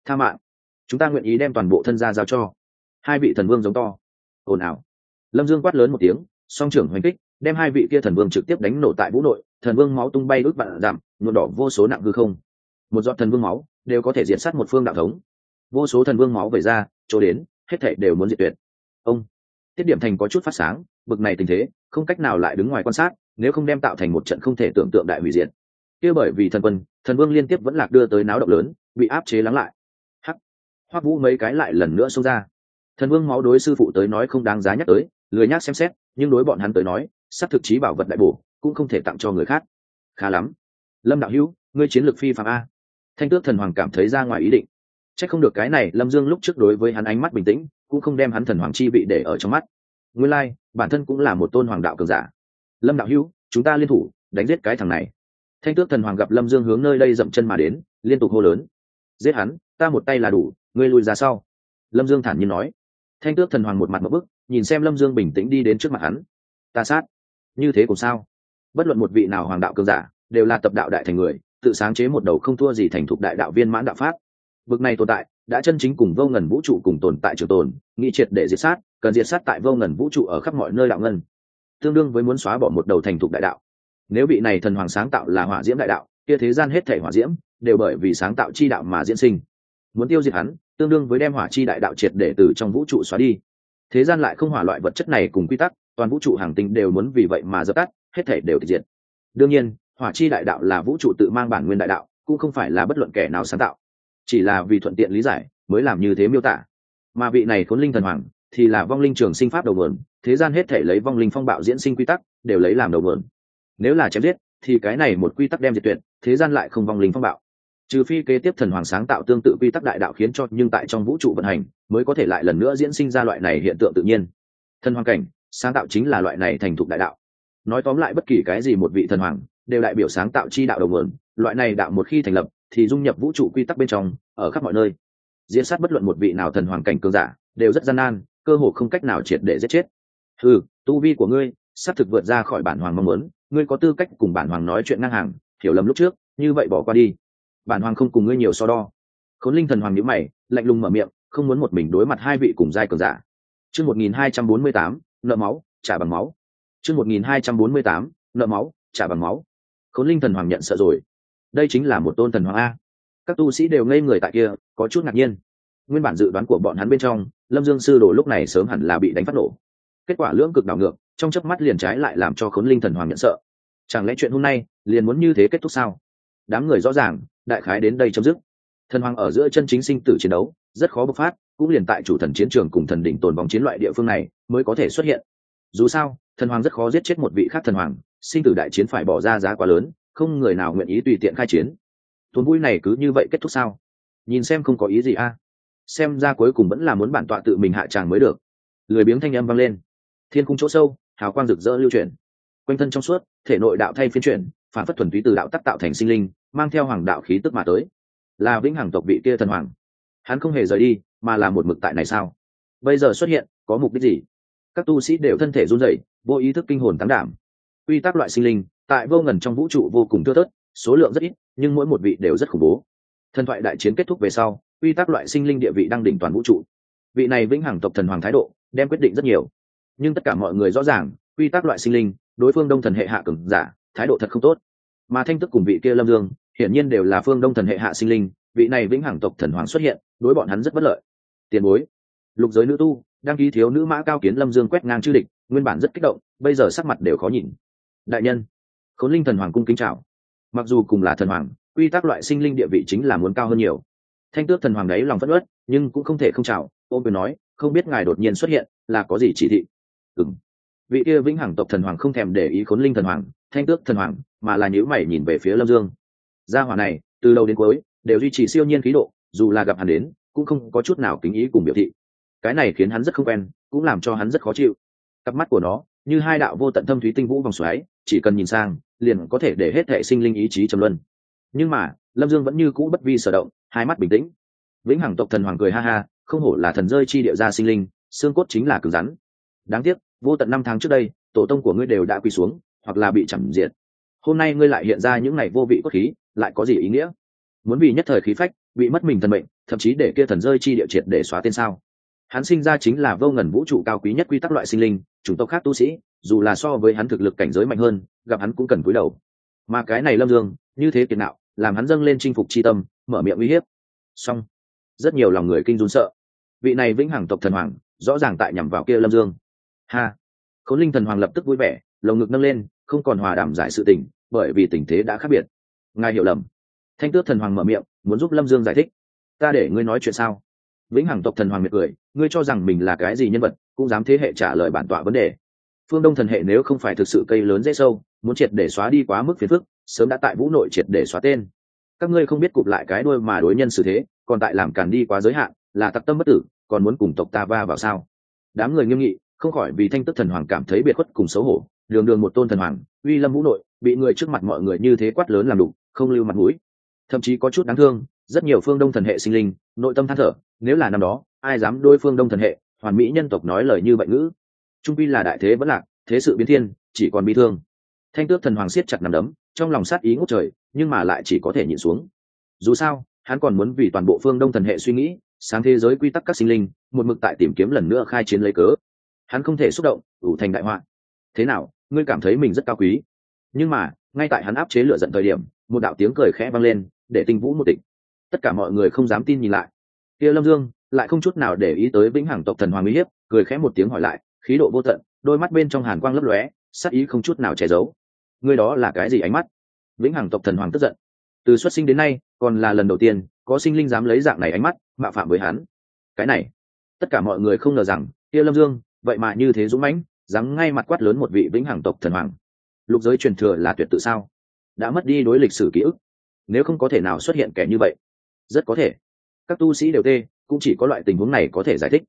Tha mạng. Chúng ta nguyện ý đem toàn bộ thân gia giao cho. Hai vị thần vương giống to. Ồn ào lâm dương quát lớn một tiếng song trưởng hoành kích đem hai vị kia thần vương trực tiếp đánh nổ tại vũ nội thần vương máu tung bay ước bạn giảm nhuộm đỏ vô số nặng hư không. Một giọt thần vương máu đều có thể diệt sát một phương đạo thống. Vô số thần vương máu về ra chỗ đến hết thể đều muốn diệt tuyệt. Ông tiết điểm thành có chút phát sáng bực này tình thế không cách nào lại đứng ngoài quan sát nếu không đem tạo thành một trận không thể tưởng tượng đại hủy diệt. Kia bởi vì thần quân thần vương liên tiếp vẫn lạc đưa tới náo động lớn bị áp chế lắng lại. Hắc, hoắc vũ mấy cái lại lần nữa xông ra. Thần vương máu đối sư phụ tới nói không đáng giá nhắc tới lười nhác xem xét nhưng đối bọn hắn tới nói sắc thực chí bảo vật đại bổ cũng không thể tặng cho người khác. Khá lắm. Lâm đạo hữu ngươi chiến lược phi phạm a. Thanh tước thần hoàng cảm thấy ra ngoài ý định. C h ắ c không được cái này lâm dương lúc trước đối với hắn ánh mắt bình tĩnh cũng không đem hắn thần hoàng chi vị để ở trong mắt. Nguyên lai、like, bản thân cũng là một tôn hoàng đạo cường giả. Lâm đạo hữu chúng ta liên thủ đánh giết cái thằng này. Thanh tước thần hoàng gặp lâm dương hướng nơi đây dậm chân mà đến liên tục hô lớn. Giết hắn ta một tay là đủ ngươi lùi ra sau. Lâm dương thản nhiên nói thanh tước thần hoàng một mặt một bức, nhìn xem lâm dương bình tĩnh đi đến trước mặt hắn. Ta sát. Như thế cũng sao? Bất luận một vị nào hoàng đạo cường giả, đều là tập đạo đại thành người, tự sáng chế một đầu không thua gì thành thục đại đạo viên mãn đạo pháp. Vực này tồn tại, đã chân chính cùng vô ngần vũ trụ cùng tồn tại trường tồn nghị triệt để diệt sát, cần diệt sát tại vô ngần vũ trụ ở khắp mọi nơi đạo ngân. Tương đương với muốn xóa bỏ một đầu thành thục đại đạo. Nếu vị này thần hoàng sáng tạo là hỏa diễm đại đạo, kia thế gian hết thể hỏa diễm, đều bởi vì sáng tạo chi đạo mà diễn sinh muốn tiêu diệt hắn, tương đương với đem hỏa chi đại đạo triệt để từ trong vũ trụ xóa đi. Thế gian lại không hỏa loại vật chất này cùng quy tắc, toàn vũ trụ hàng tinh đều muốn vì vậy mà dập tắt, hết thể đều tịch diệt. Đương nhiên, hỏa chi đại đạo là vũ trụ tự mang bản nguyên đại đạo, cũng không phải là bất luận kẻ nào sáng tạo. Chỉ là vì thuận tiện lý giải, mới làm như thế miêu tả. Mà vị này khốn linh thần hoàng, thì là vong linh trường sinh pháp đầu nguồn, thế gian hết thể lấy vong linh phong bạo diễn sinh quy tắc, đều lấy làm đầu nguồn. Nếu là chém giết, thì cái này một quy tắc đem diệt tuyệt, thế gian lại không vong linh phong bạo trừ phi kế tiếp thần hoàng sáng tạo tương tự quy tắc đại đạo khiến cho nhưng tại trong vũ trụ vận hành mới có thể lại lần nữa diễn sinh ra loại này hiện tượng tự nhiên. Thần hoàng cảnh, sáng tạo chính là loại này thành thục đại đạo. Nói tóm lại bất kỳ cái gì một vị thần hoàng đều đại biểu sáng tạo chi đạo đầu nguồn, loại này đạo một khi thành lập thì dung nhập vũ trụ quy tắc bên trong, ở khắp mọi nơi. Diễn sát bất luận một vị nào thần hoàng cảnh cường giả đều rất gian nan, cơ hồ không cách nào triệt để giết chết. Ừ tu vi của ngươi sắp thực vượt ra khỏi bản hoàng mong muốn, ngươi có tư cách cùng bản hoàng nói chuyện ngang hàng, hiểu lầm lúc trước, như vậy bỏ qua đi bản hoàng không cùng ngươi nhiều so đo. Khốn linh thần hoàng nhíu mày, lạnh lùng mở miệng, không muốn một mình đối mặt hai vị cùng giai cường giả. Chương một nghìn hai trăm bốn mươi tám, nợ máu, trả bằng máu. Chương một nghìn hai trăm bốn mươi tám, nợ máu, trả bằng máu. Khốn linh thần hoàng nhận sợ rồi. Đây chính là một tôn thần hoàng a. Các tu sĩ đều ngây người tại kia, có chút ngạc nhiên. Nguyên bản dự đoán của bọn hắn bên trong, lâm dương sư đồ lúc này sớm hẳn là bị đánh phát nổ. Kết quả lưỡng cực đảo ngược, trong chớp mắt liền trái lại làm cho khốn linh thần hoàng nhận sợ. Chẳng lẽ chuyện hôm nay liền muốn như thế kết thúc sao? Đám người rõ ràng đại khái đến đây chấm dứt. Thần hoàng ở giữa chân chính sinh tử chiến đấu, rất khó bộc phát, cũng liền tại chủ thần chiến trường cùng thần đỉnh tồn vòng chiến loại địa phương này mới có thể xuất hiện. Dù sao, thần hoàng rất khó giết chết một vị khác thần hoàng, sinh tử đại chiến phải bỏ ra giá quá lớn, không người nào nguyện ý tùy tiện khai chiến. Tồn vui này cứ như vậy kết thúc sao? Nhìn xem không có ý gì a. Xem ra cuối cùng vẫn là muốn bản tọa tự mình hạ tràng mới được. Lười biếng thanh âm vang lên. Thiên cung chỗ sâu, hào quang rực rỡ lưu chuyển. Quanh thân trong suốt, thể nội đạo thay phiên chuyển phản phất thuần túy từ đạo tắc tạo thành sinh linh, mang theo hoàng đạo khí tức mà tới. Là vĩnh hằng tộc vị kia thần hoàng. Hắn không hề rời đi, mà là một mực tại này sao? Bây giờ xuất hiện, có mục đích gì? Các tu sĩ đều thân thể run rẩy, vô ý thức kinh hồn tăng đảm. Quy tắc loại sinh linh, tại vô ngần trong vũ trụ vô cùng thưa thớt, số lượng rất ít, nhưng mỗi một vị đều rất khủng bố. Thần thoại đại chiến kết thúc về sau, quy tắc loại sinh linh địa vị đang đỉnh toàn vũ trụ. Vị này vĩnh hằng tộc thần hoàng thái độ, đem quyết định rất nhiều. Nhưng tất cả mọi người rõ ràng, quy tắc loại sinh linh, đối phương đông thần hệ hạ cường giả thái độ thật không tốt. Mà thanh tức cùng vị kia lâm dương, hiển nhiên đều là phương đông thần hệ hạ sinh linh, vị này vĩnh hằng tộc thần hoàng xuất hiện, đối bọn hắn rất bất lợi. Tiền bối, lục giới nữ tu, đăng ký thiếu nữ mã cao kiến lâm dương quét ngang chư địch, nguyên bản rất kích động, bây giờ sắc mặt đều khó nhìn. Đại nhân, khốn linh thần hoàng cung kính chào. Mặc dù cùng là thần hoàng, quy tắc loại sinh linh địa vị chính là muốn cao hơn nhiều. Thanh tước thần hoàng đấy lòng phất ớt nhưng cũng không thể không chào ôm quyền nói, không biết ngài đột nhiên xuất hiện, là có gì chỉ thị? Ừng vị kia vĩnh hằng tộc thần hoàng không thèm để ý khốn linh thần hoàng, thanh tước thần hoàng, mà là nhữ mày nhìn về phía lâm dương. Gia hỏa này, từ lâu đến cuối, đều duy trì siêu nhiên khí độ, dù là gặp hắn đến, cũng không có chút nào kính ý cùng biểu thị. Cái này khiến hắn rất không quen, cũng làm cho hắn rất khó chịu. Cặp mắt của nó, như hai đạo vô tận thâm thúy tinh vũ vòng xoáy, chỉ cần nhìn sang, liền có thể để hết hệ sinh linh ý chí trầm luân. Nhưng mà, lâm dương vẫn như cũ bất vi sở động, hai mắt bình tĩnh. Vĩnh hằng tộc thần hoàng cười ha ha, không hổ là thần rơi chi địa gia sinh linh, xương cốt chính là cứng rắn đáng tiếc, vô tận năm tháng trước đây, tổ tông của ngươi đều đã quỳ xuống, hoặc là bị chẳng diệt. Hôm nay ngươi lại hiện ra những ngày vô vị cốt khí, lại có gì ý nghĩa? Muốn vì nhất thời khí phách, bị mất mình thần mệnh, thậm chí để kia thần rơi chi địa triệt để xóa tên sao? Hắn sinh ra chính là vô ngần vũ trụ cao quý nhất quy tắc loại sinh linh chúng tộc khác tu sĩ, dù là so với hắn thực lực cảnh giới mạnh hơn, gặp hắn cũng cần cúi đầu. Mà cái này lâm dương, như thế kiệt nạo, làm hắn dâng lên chinh phục c tâm, mở miệng uy hiếp. Song rất nhiều lòng người kinh run sợ. Vị này vĩnh hằng tộc thần hoàng, rõ ràng tại nhằm vào kia lâm dương ha! Khốn linh thần hoàng lập tức vui vẻ, lồng ngực nâng lên, không còn hòa đàm giải sự tình, bởi vì tình thế đã khác biệt. Ngài hiểu lầm. Thanh tước thần hoàng mở miệng, muốn giúp lâm dương giải thích. Ta để ngươi nói chuyện sao? Vĩnh hằng tộc thần hoàng miệt cười, ngươi cho rằng mình là cái gì nhân vật, cũng dám thế hệ trả lời bản tọa vấn đề. Phương đông thần hệ nếu không phải thực sự cây lớn dễ sâu, muốn triệt để xóa đi quá mức phiền phức, sớm đã tại vũ nội triệt để xóa tên. Các ngươi không biết cụp lại cái đuôi mà đối nhân xử thế, còn tại làm càn đi quá giới hạn, là tặc tâm bất tử, còn muốn cùng tộc ta va vào sao? Đám người nghiêm nghị không khỏi vì thanh tức thần hoàng cảm thấy biệt khuất cùng xấu hổ, đường đường một tôn thần hoàng, uy lâm vũ nội, bị người trước mặt mọi người như thế quát lớn làm đủ không lưu mặt mũi. Thậm chí có chút đáng thương, rất nhiều phương đông thần hệ sinh linh, nội tâm than thở, nếu là năm đó, ai dám đôi phương đông thần hệ, hoàn mỹ nhân tộc nói lời như vậy ngữ. Trung pi là đại thế vẫn lạc, thế sự biến thiên, chỉ còn bi thương. Thanh tước thần hoàng siết chặt nằm đấm, trong lòng sát ý ngút trời, nhưng mà lại chỉ có thể nhịn xuống. Dù sao, hắn còn muốn vì toàn bộ phương đông thần hệ suy nghĩ, sáng thế giới quy tắc các sinh linh, một mực tại tìm kiếm lần nữa khai chiến lấy cớ hắn không thể xúc động, ủ thành đại họa. Thế nào, ngươi cảm thấy mình rất cao quý? Nhưng mà, ngay tại hắn áp chế lựa giận thời điểm, một đạo tiếng cười khẽ vang lên, để tinh vũ một tịch tất cả mọi người không dám tin nhìn lại. Kia lâm dương, lại không chút nào để ý tới vĩnh hằng tộc thần hoàng uy hiếp, cười khẽ một tiếng hỏi lại, khí độ vô tận, đôi mắt bên trong hàn quang lấp lóe, sắc ý không chút nào che giấu. Ngươi đó là cái gì ánh mắt? Vĩnh hằng tộc thần hoàng tức giận. Từ xuất sinh đến nay, còn là lần đầu tiên, có sinh linh dám lấy dạng này ánh mắt, mạo phạm với hắn. Cái này, tất cả mọi người không ngờ rằng, kia lâm dương vậy mà như thế dũng mãnh, dám ngay mặt quát lớn một vị vĩnh hằng tộc thần hoàng. Lục giới truyền thừa là tuyệt tự sao? Đã mất đi đối lịch sử ký ức. Nếu không có thể nào xuất hiện kẻ như vậy, rất có thể. Các tu sĩ đều tê, cũng chỉ có loại tình huống này có thể giải thích.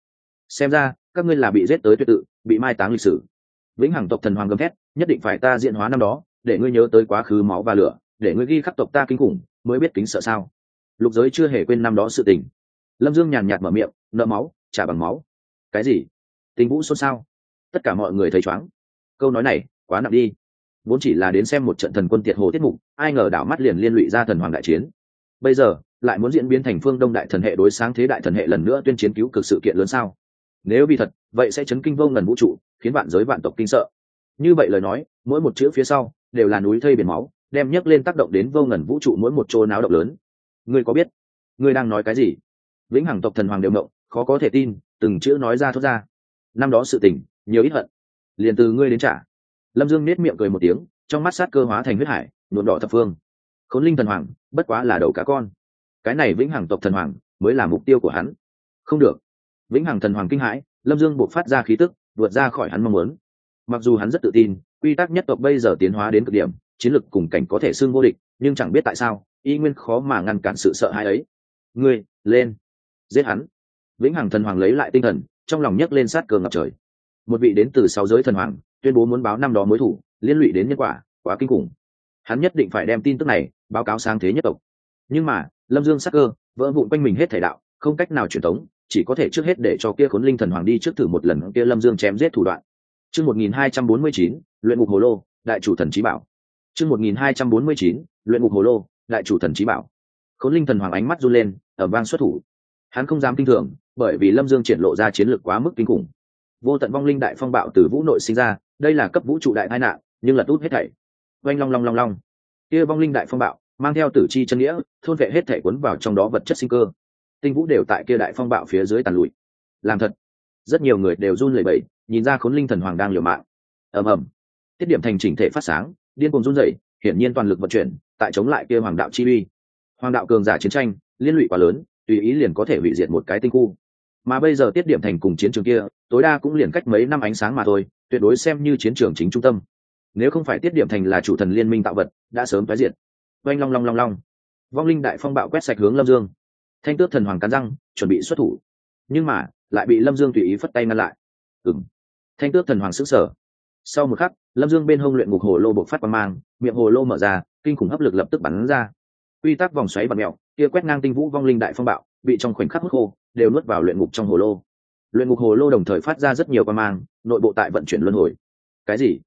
Xem ra, các ngươi là bị giết tới tuyệt tự, bị mai táng lịch sử. Vĩnh hằng tộc thần hoàng gầm thét, nhất định phải ta diện hóa năm đó, để ngươi nhớ tới quá khứ máu và lửa, để ngươi ghi khắc tộc ta kinh khủng, mới biết kính sợ sao. Lục giới chưa hề quên năm đó sự tình. Lâm dương nhàn nhạt mở miệng, nợ máu, trả bằng máu. Cái gì? Tình vũ xôn xao. Tất cả mọi người thấy chóng câu nói này, quá nặng đi. Vốn chỉ là đến xem một trận thần quân tiệt hồ tiết mục, ai ngờ đảo mắt liền liên lụy ra thần hoàng đại chiến. Bây giờ, lại muốn diễn biến thành phương đông đại thần hệ đối sáng thế đại thần hệ lần nữa tuyên chiến cứu cực sự kiện lớn sao? Nếu vì thật, vậy sẽ chấn kinh vô ngần vũ trụ, khiến vạn giới vạn tộc kinh sợ. Như vậy lời nói, mỗi một chữ phía sau đều là núi thây biển máu, đem nhấc lên tác động đến vô ngần vũ trụ mỗi một chỗ náo động lớn. Ngươi có biết, ngươi đang nói cái gì? Vĩnh hằng tộc thần hoàng đều mộng khó có thể tin, từng chữ nói ra thốt ra năm đó sự tình, nhiều ít hận. Liền từ ngươi đến trả. Lâm dương nết miệng cười một tiếng, trong mắt sát cơ hóa thành huyết hải, nhuộm đỏ thập phương. Khốn linh thần hoàng, bất quá là đầu cá con. Cái này vĩnh hằng tộc thần hoàng, mới là mục tiêu của hắn. Không được. Vĩnh hằng thần hoàng kinh hãi, lâm dương buộc phát ra khí tức, vượt ra khỏi hắn mong muốn. Mặc dù hắn rất tự tin, quy tắc nhất tộc bây giờ tiến hóa đến cực điểm, chiến lược cùng cảnh có thể xưng vô địch, nhưng chẳng biết tại sao, y nguyên khó mà ngăn cản sự sợ hãi ấy. Ngươi, lên. Giết hắn. Vĩnh hằng thần hoàng lấy lại tinh thần trong lòng nhấc lên sát cơ ngập trời. Một vị đến từ sáu giới thần hoàng, tuyên bố muốn báo năm đó mối thủ, liên lụy đến nhân quả, quá kinh khủng. Hắn nhất định phải đem tin tức này báo cáo sang thế nhất tộc. Nhưng mà, lâm dương sắc cơ, vỡ vụn quanh mình hết thể đạo, không cách nào truyền tống, chỉ có thể trước hết để cho kia khốn linh thần hoàng đi trước thử một lần kia lâm dương chém giết thủ đoạn. Chương một nghìn hai trăm bốn mươi chín, luyện ngục hồ lô, đại chủ thần trí bảo. Chương một nghìn hai trăm bốn mươi chín, luyện ngục hồ lô, đại chủ thần trí bảo. Khốn linh thần hoàng ánh mắt run lên ở vang xuất thủ. Hắn không dám tin tưởng bởi vì lâm dương triển lộ ra chiến lược quá mức kinh khủng. Vô tận vong linh đại phong bạo từ vũ nội sinh ra, đây là cấp vũ trụ đại tai nạn, nhưng lật út hết thảy. Oanh long long long long. Kia vong linh đại phong bạo, mang theo tử chi chân nghĩa, thôn vệ hết thể cuốn vào trong đó vật chất sinh cơ. Tinh vũ đều tại kia đại phong bạo phía dưới tàn lụi. Làm thật, rất nhiều người đều run lẩy bẩy, nhìn ra khốn linh thần hoàng đang liều mạng. Ầm ầm. Tiết điểm thành chỉnh thể phát sáng, điên cùng run rẩy, hiển nhiên toàn lực vận chuyển, tại chống lại kia hoàng đạo chi uy. Hoàng đạo cường giả chiến tranh, liên lụy quá lớn, tùy ý liền có thể hủy diệt một cái tinh khu mà bây giờ tiết điểm thành cùng chiến trường kia, tối đa cũng liền cách mấy năm ánh sáng mà thôi, tuyệt đối xem như chiến trường chính trung tâm. Nếu không phải tiết điểm thành là chủ thần liên minh tạo vật, đã sớm tái diệt. Oanh long long long long. Vong linh đại phong bạo quét sạch hướng lâm dương. Thanh tước thần hoàng cắn răng, chuẩn bị xuất thủ. Nhưng mà, lại bị lâm dương tùy ý phất tay ngăn lại. Ừng thanh tước thần hoàng s ứ sở sau một khắc, lâm dương bên hông luyện ngục hồ lô bộc phát qua mang, miệng hồ lô mở ra, kinh khủng hấp lực lập tức bắn ra. Quy tắc vòng xoáy bật mẹo kia quét ngang tinh vũ vong linh đại phong bạo, bị trong khoảnh khắc hút khô đều nuốt vào luyện ngục trong hồ lô. Luyện ngục hồ lô đồng thời phát ra rất nhiều qua mang, nội bộ tại vận chuyển luân hồi. Cái gì?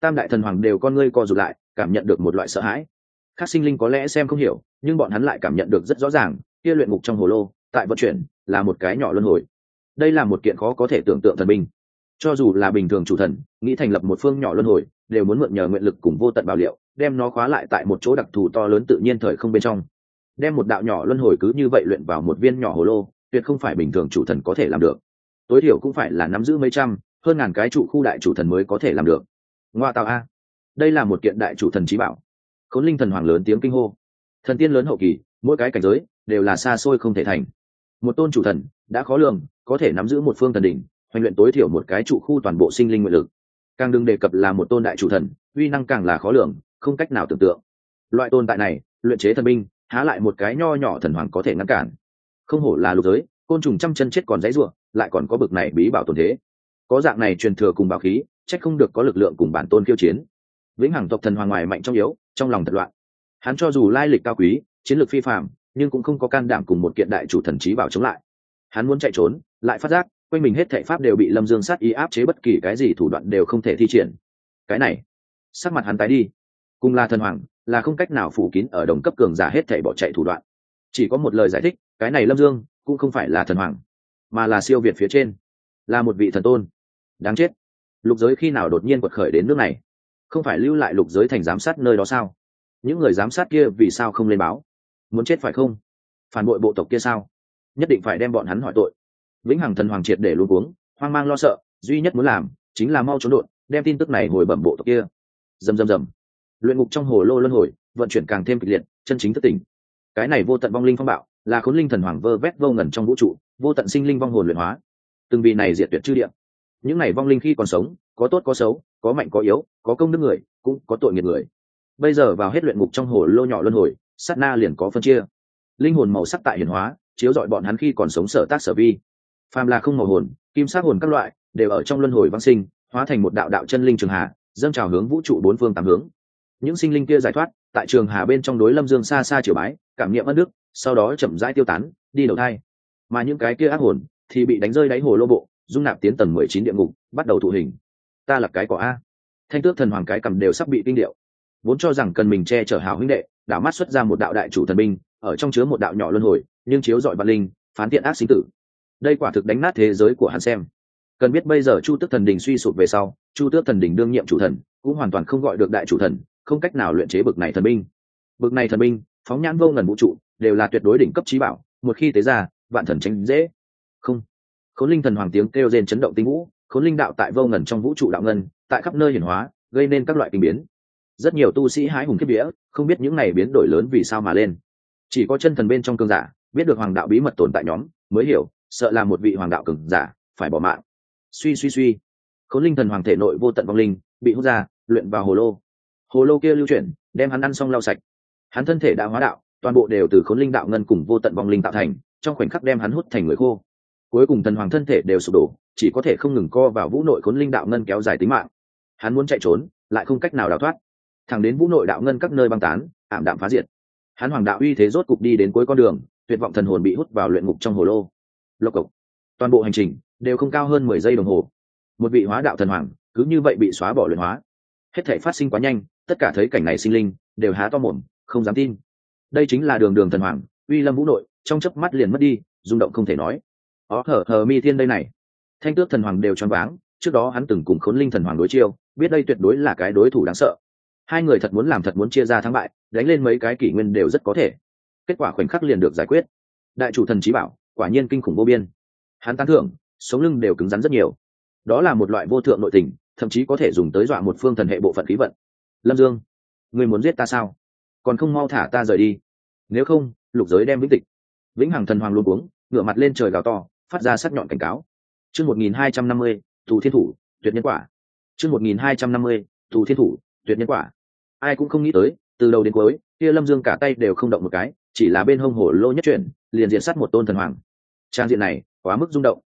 Tam đại thần hoàng đều con ngươi co rụt lại, cảm nhận được một loại sợ hãi. Các sinh linh có lẽ xem không hiểu, nhưng bọn hắn lại cảm nhận được rất rõ ràng, kia luyện ngục trong hồ lô, tại vận chuyển, là một cái nhỏ luân hồi. Đây là một kiện khó có thể tưởng tượng thần binh. Cho dù là bình thường chủ thần, nghĩ thành lập một phương nhỏ luân hồi, đều muốn mượn nhờ nguyện lực cùng vô tận bảo liệu, đem nó khóa lại tại một chỗ đặc thù to lớn tự nhiên thời không bên trong. Đem một đạo nhỏ luân hồi cứ như vậy luyện vào một viên nhỏ hồ lô tuyệt không phải bình thường chủ thần có thể làm được. Tối thiểu cũng phải là nắm giữ mấy trăm, hơn ngàn cái trụ khu đại chủ thần mới có thể làm được. Ngoa tạo a. Đây là một kiện đại chủ thần trí bảo. Khốn linh thần hoàng lớn tiếng kinh hô. Thần tiên lớn hậu kỳ, mỗi cái cảnh giới đều là xa xôi không thể thành. Một tôn chủ thần đã khó lường, có thể nắm giữ một phương thần đỉnh, hoành luyện tối thiểu một cái trụ khu toàn bộ sinh linh nguyện lực. Càng đừng đề cập là một tôn đại chủ thần, uy năng càng là khó lường, không cách nào tưởng tượng. Loại tồn tại này, luyện chế thần binh, há lại một cái nho nhỏ thần hoàng có thể ngăn cản không hổ là lục giới, côn trùng trăm chân chết còn dãy ruộng lại còn có bực này bí bảo tồn thế. Có dạng này truyền thừa cùng bảo khí trách không được có lực lượng cùng bản tôn khiêu chiến. Vĩnh hằng tộc thần hoàng ngoài mạnh trong yếu, trong lòng thật loạn. Hắn cho dù lai lịch cao quý, chiến lược phi phạm nhưng cũng không có can đảm cùng một kiện đại chủ thần trí bảo chống lại. Hắn muốn chạy trốn, lại phát giác, quanh mình hết thệ pháp đều bị lâm dương sát ý áp chế bất kỳ cái gì thủ đoạn đều không thể thi triển. Cái này, sắc mặt hắn tái đi. Cùng là thần hoàng, là không cách nào phủ kín ở đồng cấp cường giả hết thảy bỏ chạy thủ đoạn. Chỉ có một lời giải thích cái này lâm dương cũng không phải là thần hoàng, mà là siêu việt phía trên, là một vị thần tôn. Đáng chết. Lục giới khi nào đột nhiên quật khởi đến nước này? Không phải lưu lại lục giới thành giám sát nơi đó sao? Những người giám sát kia vì sao không lên báo? Muốn chết phải không? Phản bội bộ tộc kia sao? Nhất định phải đem bọn hắn hỏi tội. Vĩnh hằng thần hoàng triệt để luôn uống hoang mang lo sợ, duy nhất muốn làm chính là mau trốn đột, đem tin tức này hồi bẩm bộ tộc kia. Dầm dầm dầm luyện ngục trong hồ lô luân hồi, vận chuyển càng thêm kịch liệt, chân chính thất tình cái này vô tận vong linh phong bạo là khốn linh thần hoàng vơ vét vô ngần trong vũ trụ, vô tận sinh linh vong hồn luyện hóa. Từng vì này diệt tuyệt chư điện những này vong linh khi còn sống, có tốt có xấu, có mạnh có yếu, có công đức người, cũng có tội nghiệp người. Bây giờ vào hết luyện ngục trong hồ lô nhỏ luân hồi, sát na liền có phân chia. Linh hồn màu sắc tại hiển hóa, chiếu dọi bọn hắn khi còn sống sở tác sở vi. Phàm là không màu hồn, kim sát hồn các loại, đều ở trong luân hồi văn sinh, hóa thành một đạo đạo chân linh trường hạ dâng trào hướng vũ trụ bốn phương tám hướng. Những sinh linh kia giải thoát, tại trường hà bên trong đối lâm dương xa xa triều bái, cảm nghiệm ân đức sau đó chậm rãi tiêu tán, đi đầu thai. Mà những cái kia ác hồn thì bị đánh rơi đáy hồ lô bộ, dung nạp tiến tầng mười chín địa ngục, bắt đầu thụ hình. Ta là cái cỏ a. Thanh tước thần hoàng cái cầm đều sắp bị kinh điệu. Vốn cho rằng cần mình che chở hào huynh đệ đã mắt xuất ra một đạo đại chủ thần binh, ở trong chứa một đạo nhỏ luân hồi, nhưng chiếu dọi văn linh, phán tiện ác sinh tử. Đây quả thực đánh nát thế giới của hắn xem. Cần biết bây giờ chu tước thần đình suy sụp về sau, chu tước thần đình đương nhiệm chủ thần, cũng hoàn toàn không gọi được đại chủ thần, không cách nào luyện chế bực này thần binh. Bực này thần binh, phóng nhãn vô ngần vũ trụ đều là tuyệt đối đỉnh cấp trí bảo, một khi tế ra, vạn thần tránh dễ. Không. Khốn linh thần hoàng tiếng kêu rên chấn động tinh vũ, khốn linh đạo tại vô ngần trong vũ trụ đạo ngân, tại khắp nơi hiển hóa, gây nên các loại kinh biến. Rất nhiều tu sĩ hái hùng kiếp vía, không biết những này biến đổi lớn vì sao mà lên. Chỉ có chân thần bên trong cương giả, biết được hoàng đạo bí mật tồn tại nhóm, mới hiểu, sợ là một vị hoàng đạo cường giả, phải bỏ mạng. Suy suy suy. Khốn linh thần hoàng thể nội vô tận vong linh, bị hút ra, luyện vào hồ lô. Hồ lô kia lưu chuyển, đem hắn ăn xong lau sạch. Hắn thân thể đã hóa đạo toàn bộ đều từ khốn linh đạo ngân cùng vô tận vong linh tạo thành, trong khoảnh khắc đem hắn hút thành người khô. Cuối cùng thần hoàng thân thể đều sụp đổ, chỉ có thể không ngừng co vào vũ nội khốn linh đạo ngân kéo dài tính mạng. Hắn muốn chạy trốn, lại không cách nào đào thoát. Thẳng đến vũ nội đạo ngân các nơi băng tán, ảm đạm phá diệt. Hắn hoàng đạo uy thế rốt cục đi đến cuối con đường, tuyệt vọng thần hồn bị hút vào luyện ngục trong hồ lô. Lộc cộc. Toàn bộ hành trình đều không cao hơn mười giây đồng hồ. Một vị hóa đạo thần hoàng cứ như vậy bị xóa bỏ luyện hóa. Hết thể phát sinh quá nhanh, tất cả thấy cảnh này sinh linh đều há to mồm, không dám tin đây chính là đường đường thần hoàng, uy lâm vũ nội, trong chớp mắt liền mất đi, rung động không thể nói. Ó, hở hờ mi thiên đây này. Thanh tước thần hoàng đều choáng váng, trước đó hắn từng cùng khốn linh thần hoàng đối chiêu, biết đây tuyệt đối là cái đối thủ đáng sợ. Hai người thật muốn làm thật muốn chia ra thắng bại, đánh lên mấy cái kỷ nguyên đều rất có thể. Kết quả khoảnh khắc liền được giải quyết. Đại chủ thần trí bảo, quả nhiên kinh khủng vô biên. Hắn tán thưởng, sống lưng đều cứng rắn rất nhiều. Đó là một loại vô thượng nội tình, thậm chí có thể dùng tới dọa một phương thần hệ bộ phận khí vận. Lâm dương người muốn giết ta sao? Còn không mau thả ta rời đi. Nếu không, lục giới đem vĩnh tịch. Vĩnh hằng thần hoàng luôn uống ngửa mặt lên trời gào to, phát ra sắc nhọn cảnh cáo. Chương một nghìn hai trăm năm mươi thủ thiên thủ, tuyệt nhân quả. Chương một nghìn hai trăm năm mươi thủ thiên thủ, tuyệt nhân quả. Ai cũng không nghĩ tới, từ đầu đến cuối, kia lâm dương cả tay đều không động một cái, chỉ là bên hông hổ lô nhất chuyển, liền diện sát một tôn thần hoàng. Trang diện này, quá mức rung động.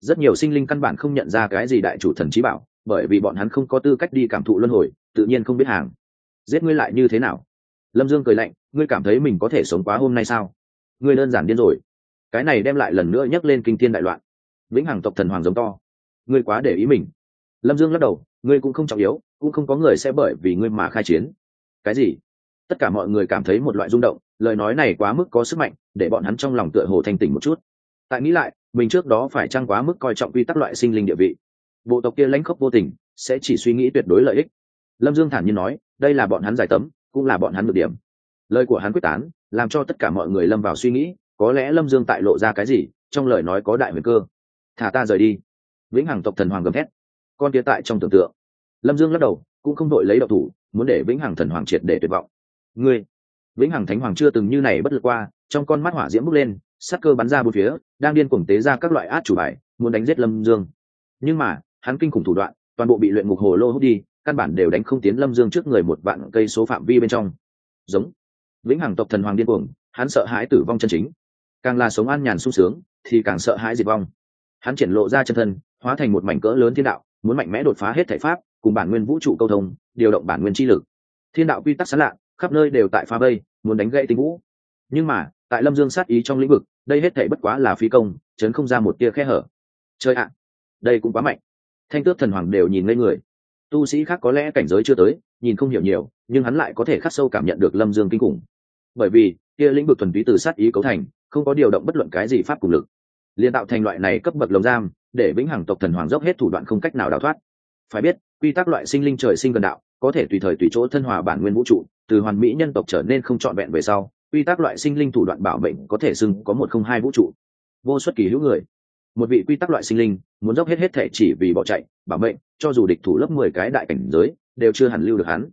Rất nhiều sinh linh căn bản không nhận ra cái gì đại chủ thần trí bảo, bởi vì bọn hắn không có tư cách đi cảm thụ luân hồi, tự nhiên không biết hàng. Giết ngươi lại như thế nào? Lâm dương cười lạnh, ngươi cảm thấy mình có thể sống quá hôm nay sao? Ngươi đơn giản điên rồi. Cái này đem lại lần nữa nhắc lên kinh thiên đại loạn. Vĩnh hằng tộc thần hoàng giống to. Ngươi quá để ý mình. Lâm dương lắc đầu, ngươi cũng không trọng yếu, cũng không có người sẽ bởi vì ngươi mà khai chiến. Cái gì? Tất cả mọi người cảm thấy một loại rung động, lời nói này quá mức có sức mạnh, để bọn hắn trong lòng tựa hồ thanh tỉnh một chút. Tại nghĩ lại, mình trước đó phải trăng quá mức coi trọng quy tắc loại sinh linh địa vị? Bộ tộc kia lãnh khốc vô tình, sẽ chỉ suy nghĩ tuyệt đối lợi ích. Lâm dương thản nhiên nói, đây là bọn hắn giải tấm cũng là bọn hắn được điểm. Lời của hắn quyết tán, làm cho tất cả mọi người lâm vào suy nghĩ, có lẽ lâm dương tại lộ ra cái gì, trong lời nói có đại nguy cơ. Thả ta rời đi. Vĩnh hằng tộc thần hoàng gầm thét. Con tía tại trong tưởng tượng. Lâm dương lắc đầu, cũng không đội lấy độc thủ, muốn để vĩnh hằng thần hoàng triệt để tuyệt vọng. Ngươi! Vĩnh hằng thánh hoàng chưa từng như này bất lực qua, trong con mắt hỏa diễm bước lên sát cơ bắn ra bốn phía, đang điên cuồng tế ra các loại át chủ bài, muốn đánh giết lâm dương. Nhưng mà, hắn kinh khủng thủ đoạn, toàn bộ bị luyện ngục hồ lô hút đi căn bản đều đánh không tiến lâm dương trước người một vạn cây số phạm vi bên trong. Giống. Vĩnh hằng tộc thần hoàng điên cuồng, hắn sợ hãi tử vong chân chính. Càng là sống an nhàn sung sướng, thì càng sợ hãi diệt vong. Hắn triển lộ ra chân thân, hóa thành một mảnh cỡ lớn thiên đạo, muốn mạnh mẽ đột phá hết thể pháp, cùng bản nguyên vũ trụ câu thông, điều động bản nguyên chi lực. Thiên đạo quy tắc sán lạ, khắp nơi đều tại pha vây, muốn đánh gãy tinh vũ. Nhưng mà, tại lâm dương sát ý trong lĩnh vực, đây hết thể bất quá là phi công, chấn không ra một tia khe hở. Chơi ạ, đây cũng quá mạnh. Thanh tước thần hoàng đều nhìn ngây người tu sĩ khác có lẽ cảnh giới chưa tới, nhìn không hiểu nhiều, nhưng hắn lại có thể khắc sâu cảm nhận được lâm dương kinh khủng. Bởi vì, kia lĩnh vực thuần túy từ sát ý cấu thành, không có điều động bất luận cái gì pháp cùng lực. Liền tạo thành loại này cấp bậc lồng giam, để vĩnh hằng tộc thần hoàng dốc hết thủ đoạn không cách nào đào thoát. Phải biết, quy tắc loại sinh linh trời sinh gần đạo, có thể tùy thời tùy chỗ thân hòa bản nguyên vũ trụ, từ hoàn mỹ nhân tộc trở nên không trọn vẹn về sau, quy tắc loại sinh linh thủ đoạn bảo mệnh có thể xưng có một không hai vũ trụ. Vô xuất kỳ hữu người một vị quy tắc loại sinh linh, muốn dốc hết hết thể chỉ vì bỏ chạy, bảo mệnh, cho dù địch thủ lớp mười cái đại cảnh giới, đều chưa hẳn lưu được hắn.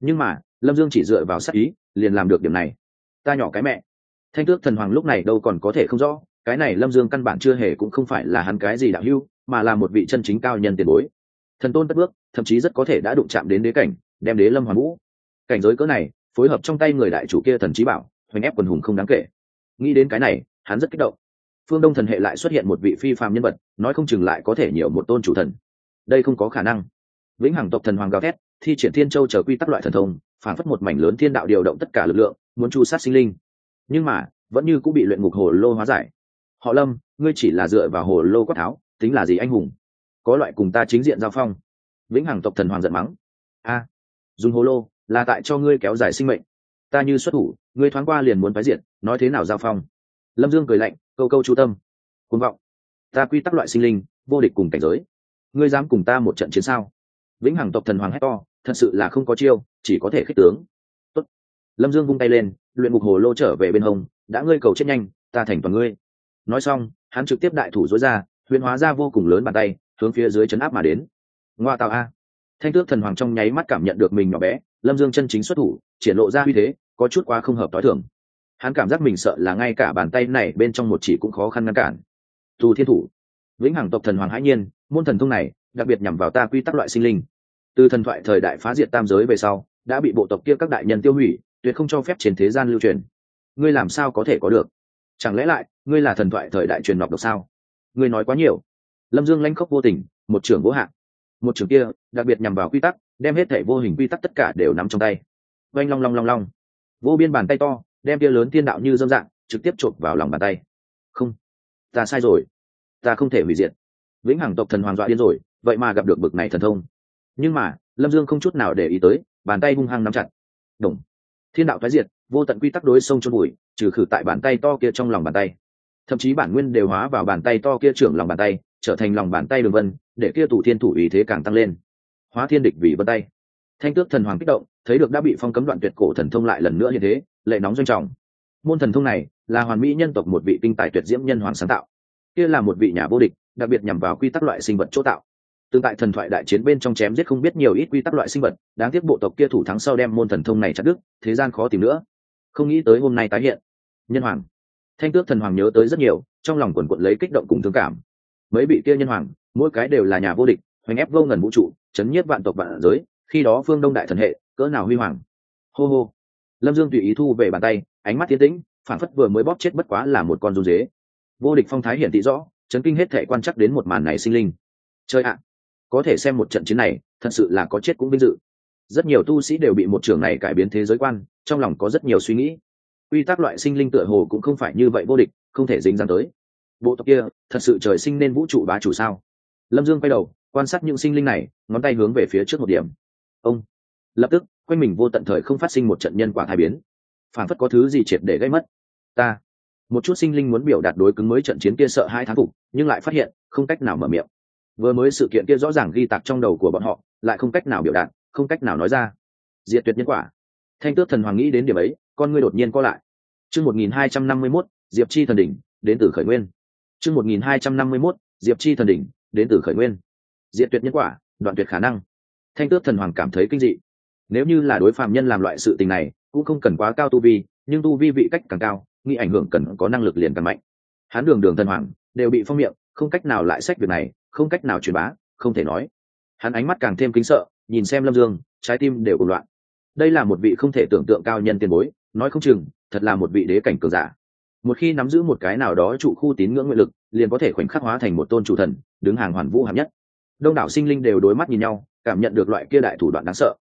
Nhưng mà, lâm dương chỉ dựa vào sát ý, liền làm được điểm này. Ta nhỏ cái mẹ. Thanh tước thần hoàng lúc này đâu còn có thể không rõ, cái này lâm dương căn bản chưa hề cũng không phải là hắn cái gì đạo hưu mà là một vị chân chính cao nhân tiền bối. Thần tôn tất bước, thậm chí rất có thể đã đụng chạm đến đế cảnh, đem đế lâm hoàn vũ. Cảnh giới cỡ này, phối hợp trong tay người đại chủ kia thần trí bảo, hoành ép quần hùng không đáng kể. Nghĩ đến cái này, hắn rất kích động phương đông thần hệ lại xuất hiện một vị phi phàm nhân vật, nói không chừng lại có thể nhiều một tôn chủ thần. Đây không có khả năng. Vĩnh hằng tộc thần hoàng gào thét, thi triển thiên châu chờ quy tắc loại thần thông, phản phất một mảnh lớn thiên đạo điều động tất cả lực lượng, muốn chu sát sinh linh. Nhưng mà, vẫn như cũng bị luyện ngục hồ lô hóa giải. Họ lâm, ngươi chỉ là dựa vào hồ lô quát tháo, tính là gì anh hùng? Có loại cùng ta chính diện giao phong. Vĩnh hằng tộc thần hoàng giận mắng. A, dùng hồ lô, là tại cho ngươi kéo dài sinh mệnh. Ta như xuất thủ, ngươi thoáng qua liền muốn phái diện nói thế nào giao phong? Lâm dương cười lạnh, câu câu chú tâm côn vọng. Ta quy tắc loại sinh linh, vô địch cùng cảnh giới. Ngươi dám cùng ta một trận chiến sao? Vĩnh hằng tộc thần hoàng hét to, thật sự là không có chiêu, chỉ có thể khích tướng. Tốt. lâm dương vung tay lên, luyện ngục hồ lô trở về bên hông, đã ngươi cầu chết nhanh, ta thành toàn ngươi. Nói xong, hắn trực tiếp đại thủ dối ra, huyền hóa ra vô cùng lớn bàn tay, hướng phía dưới chấn áp mà đến. Ngoa tạo a. Thanh tước thần hoàng trong nháy mắt cảm nhận được mình nhỏ bé, lâm dương chân chính xuất thủ, triển lộ ra uy thế, có chút quá không hợp t h i thường hắn cảm giác mình sợ là ngay cả bàn tay này bên trong một chỉ cũng khó khăn ngăn cản. Tù thiên thủ, vĩnh hằng tộc thần hoàng hãi nhiên, môn thần thông này, đặc biệt nhằm vào ta quy tắc loại sinh linh. Từ thần thoại thời đại phá diệt tam giới về sau, đã bị bộ tộc kia các đại nhân tiêu hủy, tuyệt không cho phép trên thế gian lưu truyền. Ngươi làm sao có thể có được? Chẳng lẽ lại, ngươi là thần thoại thời đại truyền đọc độc sao? Ngươi nói quá nhiều. Lâm dương lanh khóc vô tình, một trưởng vô hạn. Một trưởng kia, đặc biệt nhằm vào quy tắc, đem hết thể vô hình quy tắc tất cả đều nắm trong tay. Oanh long long long long. Vô biên bàn tay to đem kia lớn tiên đạo như dâm dạng, trực tiếp chộp vào lòng bàn tay. Không, ta sai rồi. Ta không thể hủy diệt. Vĩnh hằng tộc thần hoàng dọa điên rồi, vậy mà gặp được bực này thần thông. Nhưng mà, lâm dương không chút nào để ý tới, bàn tay hung hăng nắm chặt. Đồng thiên đạo thái diệt, vô tận quy tắc đối sông trôn bụi trừ khử tại bàn tay to kia trong lòng bàn tay. Thậm chí bản nguyên đều hóa vào bàn tay to kia trưởng lòng bàn tay, trở thành lòng bàn tay đường vân, để kia tủ thiên thủ ý thế càng tăng lên. Hóa thiên địch vì vân tay thanh tước thần hoàng kích động, thấy được đã bị phong cấm đoạn tuyệt cổ thần thông lại lần nữa như thế, lệ nóng doanh trọng. Môn thần thông này là hoàn mỹ nhân tộc một vị kinh tài tuyệt diễm nhân hoàng sáng tạo. Kia là một vị nhà vô địch, đặc biệt nhằm vào quy tắc loại sinh vật chỗ tạo. Tương tại thần thoại đại chiến bên trong chém giết không biết nhiều ít quy tắc loại sinh vật, đáng tiếc bộ tộc kia thủ thắng sau đem môn thần thông này chặt đứt, thế gian khó tìm nữa. Không nghĩ tới hôm nay tái hiện. Nhân hoàng. Thanh tước thần hoàng nhớ tới rất nhiều, trong lòng quần quận lấy kích động cùng thương cảm. Mấy vị kia nhân hoàng, mỗi cái đều là nhà vô địch, hoành ép vô ngần vũ trụ, chấn nhiếp vạn tộc vạn giới khi đó phương đông đại thần hệ, cỡ nào huy hoàng? Hô hô. Lâm dương tùy ý thu về bàn tay, ánh mắt tiến tĩnh phản phất vừa mới bóp chết bất quá là một con run dế. Vô địch phong thái hiển thị rõ, chấn kinh hết thể quan chắc đến một màn này sinh linh. Chơi ạ! Có thể xem một trận chiến này, thật sự là có chết cũng vinh dự. Rất nhiều tu sĩ đều bị một trường này cải biến thế giới quan, trong lòng có rất nhiều suy nghĩ. Quy tắc loại sinh linh tựa hồ cũng không phải như vậy vô địch, không thể dính dáng tới. Bộ tộc kia, thật sự trời sinh nên vũ trụ bá chủ sao? Lâm dương quay đầu, quan sát những sinh linh này, ngón tay hướng về phía trước một điểm ông. Lập tức, quanh mình vô tận thời không phát sinh một trận nhân quả thai biến. Phản phất có thứ gì triệt để gây mất. Ta. Một chút sinh linh muốn biểu đạt đối cứng mới trận chiến kia sợ hai tháng phục, nhưng lại phát hiện, không cách nào mở miệng. Vừa mới sự kiện kia rõ ràng ghi tạc trong đầu của bọn họ, lại không cách nào biểu đạt, không cách nào nói ra. Diệt tuyệt nhân quả. Thanh tước thần hoàng nghĩ đến điểm ấy, con ngươi đột nhiên co lại. Chương một nghìn hai trăm năm mươi mốt, diệp chi thần đỉnh, đến từ khởi nguyên. Chương một nghìn hai trăm năm mươi mốt, diệp chi thần đỉnh, đến từ khởi nguyên. Diệt tuyệt nhân quả, đoạn tuyệt khả năng thanh tước thần hoàng cảm thấy kinh dị. Nếu như là đối phạm nhân làm loại sự tình này, cũng không cần quá cao tu vi, nhưng tu vi vị cách càng cao, nghĩ ảnh hưởng cần có năng lực liền càng mạnh. Hán đường đường thần hoàng, đều bị phong miệng, không cách nào lại sách việc này, không cách nào truyền bá, không thể nói. Hắn ánh mắt càng thêm kính sợ, nhìn xem lâm dương, trái tim đều cùng loạn. Đây là một vị không thể tưởng tượng cao nhân tiền bối, nói không chừng, thật là một vị đế cảnh cường giả. Một khi nắm giữ một cái nào đó trụ khu tín ngưỡng nguyện lực, liền có thể khoảnh khắc hóa thành một tôn chủ thần, đứng hàng hoàn vũ hạng nhất. Đông đảo sinh linh đều đối mắt nhìn nhau cảm nhận được loại kia đại thủ đoạn đáng sợ.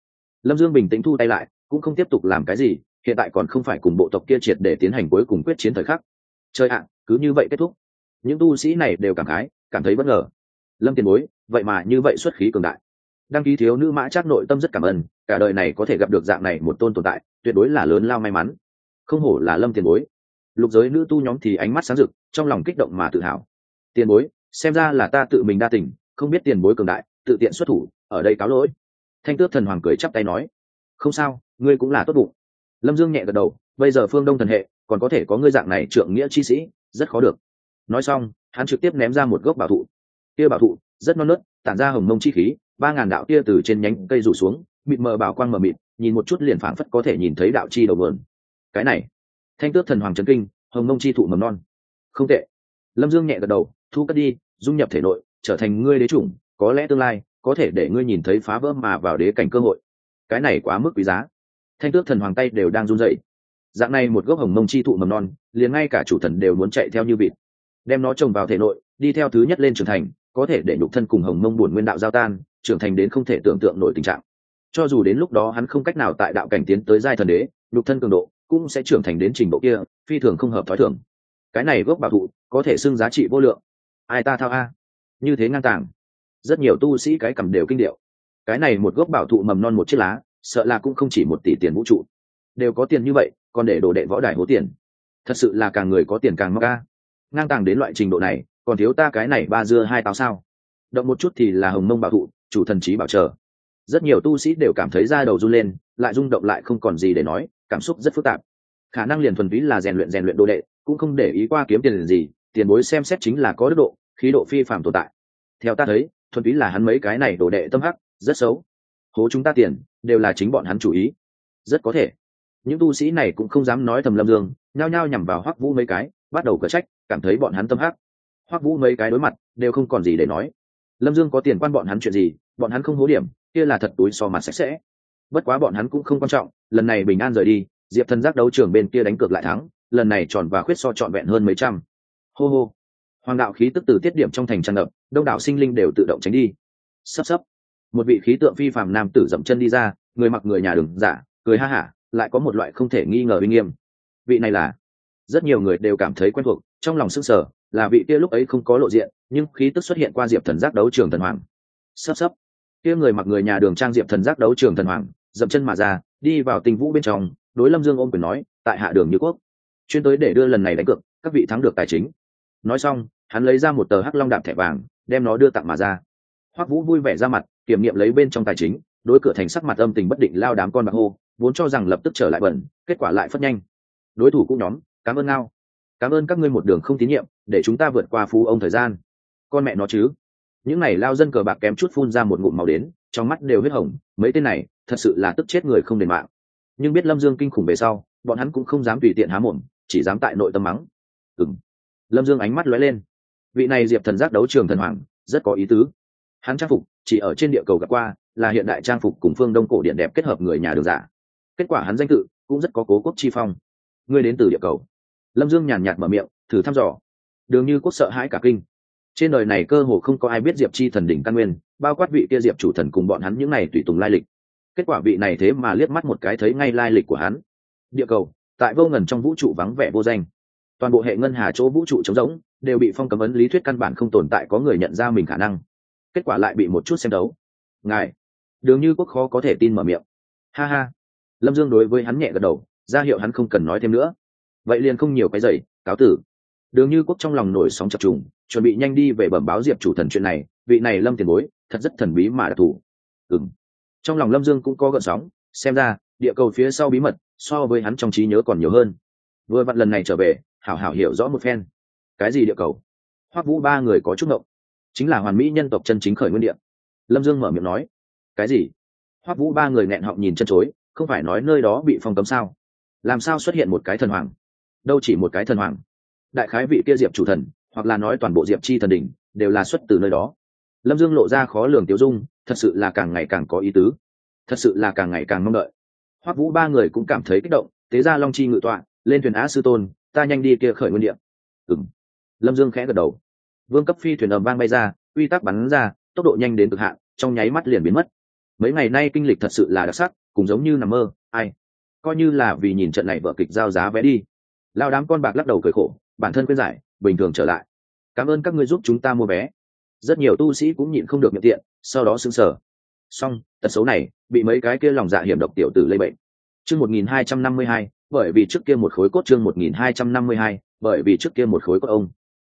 Lâm dương bình tĩnh thu tay lại, cũng không tiếp tục làm cái gì, hiện tại còn không phải cùng bộ tộc kia triệt để tiến hành cuối cùng quyết chiến thời khắc. Chơi ạ, cứ như vậy kết thúc. Những tu sĩ này đều cảm khái, cảm thấy bất ngờ. Lâm tiền bối, vậy mà như vậy xuất khí cường đại. Đăng ký thiếu nữ mã chát nội tâm rất cảm ơn, cả đời này có thể gặp được dạng này một tôn tồn tại, tuyệt đối là lớn lao may mắn. Không hổ là lâm tiền bối. Lục giới nữ tu nhóm thì ánh mắt sáng rực, trong lòng kích động mà tự hào. Tiền bối, xem ra là ta tự mình đa tình, không biết tiền bối cường đại tự tiện xuất thủ, ở đây cáo lỗi. Thanh tước thần hoàng cười chắp tay nói, không sao, ngươi cũng là tốt bụng. Lâm dương nhẹ gật đầu, bây giờ phương đông thần hệ, còn có thể có ngươi dạng này trượng nghĩa chi sĩ, rất khó được. Nói xong, hắn trực tiếp ném ra một gốc bảo thụ. Tia bảo thụ, rất non nớt, tản ra hồng mông chi khí, ba ngàn đạo tia từ trên nhánh cây rủ xuống, mịt mờ bảo quang mờ mịt, nhìn một chút liền phảng phất có thể nhìn thấy đạo chi đầu vườn cái này, thanh tước thần hoàng trấn kinh, hồng mông chi thụ mầm non. Không tệ. Lâm dương nhẹ gật đầu, thu cất đi, dung nhập thể nội, trở thành ngươi đế chủng có lẽ tương lai, có thể để ngươi nhìn thấy phá vỡ mà vào đế cảnh cơ hội. Cái này quá mức quý giá. Thanh tước thần hoàng tay đều đang run dậy dạng này một gốc hồng mông chi thụ mầm non, liền ngay cả chủ thần đều muốn chạy theo như vịt. Đem nó trồng vào thể nội, đi theo thứ nhất lên trưởng thành, có thể để nhục thân cùng hồng mông buồn nguyên đạo giao tan, trưởng thành đến không thể tưởng tượng nổi tình trạng. Cho dù đến lúc đó hắn không cách nào tại đạo cảnh tiến tới giai thần đế, nhục thân cường độ cũng sẽ trưởng thành đến trình độ kia, phi thường không hợp thói thường. Cái này gốc bảo thụ có thể xưng giá trị vô lượng. Ai ta thao a? Như thế ngang tàng rất nhiều tu sĩ cái cầm đều kinh điệu. Cái này một gốc bảo thụ mầm non một chiếc lá, sợ là cũng không chỉ một tỷ tiền vũ trụ. Đều có tiền như vậy, còn để đồ đệ võ đài hố tiền. Thật sự là càng người có tiền càng mắc ca ngang tàng đến loại trình độ này, còn thiếu ta cái này ba dưa hai táo sao? Động một chút thì là hồng mông bảo thụ, chủ thần trí bảo trợ. Rất nhiều tu sĩ đều cảm thấy da đầu run lên, lại rung động lại không còn gì để nói, cảm xúc rất phức tạp. Khả năng liền thuần túy là rèn luyện rèn luyện đồ đệ, cũng không để ý qua kiếm tiền liền gì, tiền bối xem xét chính là có đức độ, khí độ phi phạm tồn tại. Theo ta thấy thuần túy là hắn mấy cái này đổ đệ tâm hắc, rất xấu. Hố chúng ta tiền, đều là chính bọn hắn chủ ý. Rất có thể. Những tu sĩ này cũng không dám nói thầm lâm dương, nhao nhao nhằm vào hoắc vũ mấy cái, bắt đầu cở trách, cảm thấy bọn hắn tâm hắc. Hoắc vũ mấy cái đối mặt, đều không còn gì để nói. Lâm dương có tiền quan bọn hắn chuyện gì, bọn hắn không hố điểm, kia là thật túi so mặt sạch sẽ. Bất quá bọn hắn cũng không quan trọng, lần này bình an rời đi, diệp thần giác đấu trường bên kia đánh cược lại thắng, lần này tròn và khuyết so trọn vẹn hơn mấy trăm. Hô hô. Hoàng đạo khí tức từ tiết điểm trong thành tràn ngập đông đảo sinh linh đều tự động tránh đi. Sắp sắp. Một vị khí tượng phi phàm nam tử dậm chân đi ra, người mặc người nhà đường giả, cười ha hả, lại có một loại không thể nghi ngờ uy nghiêm. Vị này là, rất nhiều người đều cảm thấy quen thuộc, trong lòng s ư n g sở là vị kia lúc ấy không có lộ diện, nhưng khí tức xuất hiện qua diệp thần giác đấu trường thần hoàng. Sắp sắp. Kia người mặc người nhà đường trang diệp thần giác đấu trường thần hoàng, dậm chân mà ra, đi vào tình vũ bên trong, đối lâm dương ôm quyền nói, tại hạ đường như quốc, chuyên tới để đưa lần này đánh cược, các vị thắng được tài chính. Nói xong, hắn lấy ra một tờ hắc long đạp thẻ vàng đem nó đưa tặng mà ra. Hoắc vũ vui vẻ ra mặt, kiểm nghiệm lấy bên trong tài chính, đối cửa thành sắc mặt âm tình bất định lao đám con bạc hô, vốn cho rằng lập tức trở lại bẩn, kết quả lại phất nhanh. Đối thủ cũng nhóm, cảm ơn ngao. Cảm ơn các ngươi một đường không tín nhiệm, để chúng ta vượt qua phú ông thời gian. Con mẹ nó chứ. Những này lao dân cờ bạc kém chút phun ra một ngụm màu đến, trong mắt đều huyết hồng, mấy tên này, thật sự là tức chết người không đền mạng. Nhưng biết lâm dương kinh khủng về sau, bọn hắn cũng không dám tùy tiện há mồm, chỉ dám tại nội tâm mắng. Ừng lâm dương ánh mắt lóe lên vị này diệp thần giác đấu trường thần hoàng, rất có ý tứ. Hắn trang phục, chỉ ở trên địa cầu gặp qua, là hiện đại trang phục cùng phương đông cổ điện đẹp kết hợp người nhà đường giả kết quả hắn danh tự cũng rất có cố quốc chi phong. Ngươi đến từ địa cầu. Lâm dương nhàn nhạt mở miệng, thử thăm dò. Đường như quốc sợ hãi cả kinh. Trên đời này cơ hồ không có ai biết diệp chi thần đỉnh căn nguyên, bao quát vị kia diệp chủ thần cùng bọn hắn những n à y tùy tùng lai lịch. Kết quả vị này thế mà liếc mắt một cái thấy ngay lai lịch của hắn. Địa cầu, tại vô ngần trong vũ trụ vắng vẻ vô danh. Toàn bộ hệ ngân hà chỗ vũ trụ trống rỗng đều bị phong cấm ấn lý thuyết căn bản không tồn tại có người nhận ra mình khả năng. Kết quả lại bị một chút xem đấu. Ngài, đường như quốc khó có thể tin mở miệng. Ha ha. Lâm dương đối với hắn nhẹ gật đầu, ra hiệu hắn không cần nói thêm nữa. Vậy liền không nhiều cái giày, cáo tử. Đường như quốc trong lòng nổi sóng chập trùng, chuẩn bị nhanh đi về bẩm báo diệp chủ thần chuyện này, vị này lâm tiền bối, thật rất thần bí mà đặc thù. Ừng trong lòng lâm dương cũng có gợn sóng, xem ra, địa cầu phía sau bí mật, so với hắn trong trí nhớ còn nhiều hơn. Vừa vặn lần này trở về, hảo hảo hiểu rõ một phen cái gì địa cầu? Hoắc vũ ba người có chút ngộng. Chính là hoàn mỹ nhân tộc chân chính khởi nguyên địa. Lâm dương mở miệng nói, cái gì? Hoắc vũ ba người nghẹn họng nhìn chân chối, không phải nói nơi đó bị phong cấm sao? Làm sao xuất hiện một cái thần hoàng? Đâu chỉ một cái thần hoàng? Đại khái vị kia diệp chủ thần, hoặc là nói toàn bộ diệp chi thần đỉnh, đều là xuất từ nơi đó. Lâm dương lộ ra khó lường tiêu dung, thật sự là càng ngày càng có ý tứ. Thật sự là càng ngày càng mong đợi. Hoắc vũ ba người cũng cảm thấy kích động, tế ra long chi ngự tọa, lên thuyền á sư tôn, ta nhanh đi kia khởi nguyên điện ừng lâm dương khẽ gật đầu. Vương cấp phi thuyền ầm vang bay ra uy tắc bắn ra, tốc độ nhanh đến cực hạn, trong nháy mắt liền biến mất. Mấy ngày nay kinh lịch thật sự là đặc sắc cũng giống như nằm mơ, ai? Coi như là vì nhìn trận này vở kịch giao giá vé đi. Lao đám con bạc lắc đầu cười khổ, bản thân khuyên giải, bình thường trở lại. Cảm ơn các ngươi giúp chúng ta mua vé. Rất nhiều tu sĩ cũng nhịn không được miệng tiện, sau đó xứng sở xong, tật xấu này, bị mấy cái kia lòng dạ hiểm độc tiểu tử lây bệnh. Chương một nghìn hai trăm năm mươi hai, bởi vì trước kia một khối cốt chương một nghìn hai trăm năm mươi hai, bởi vì trước kia một khối cốt ông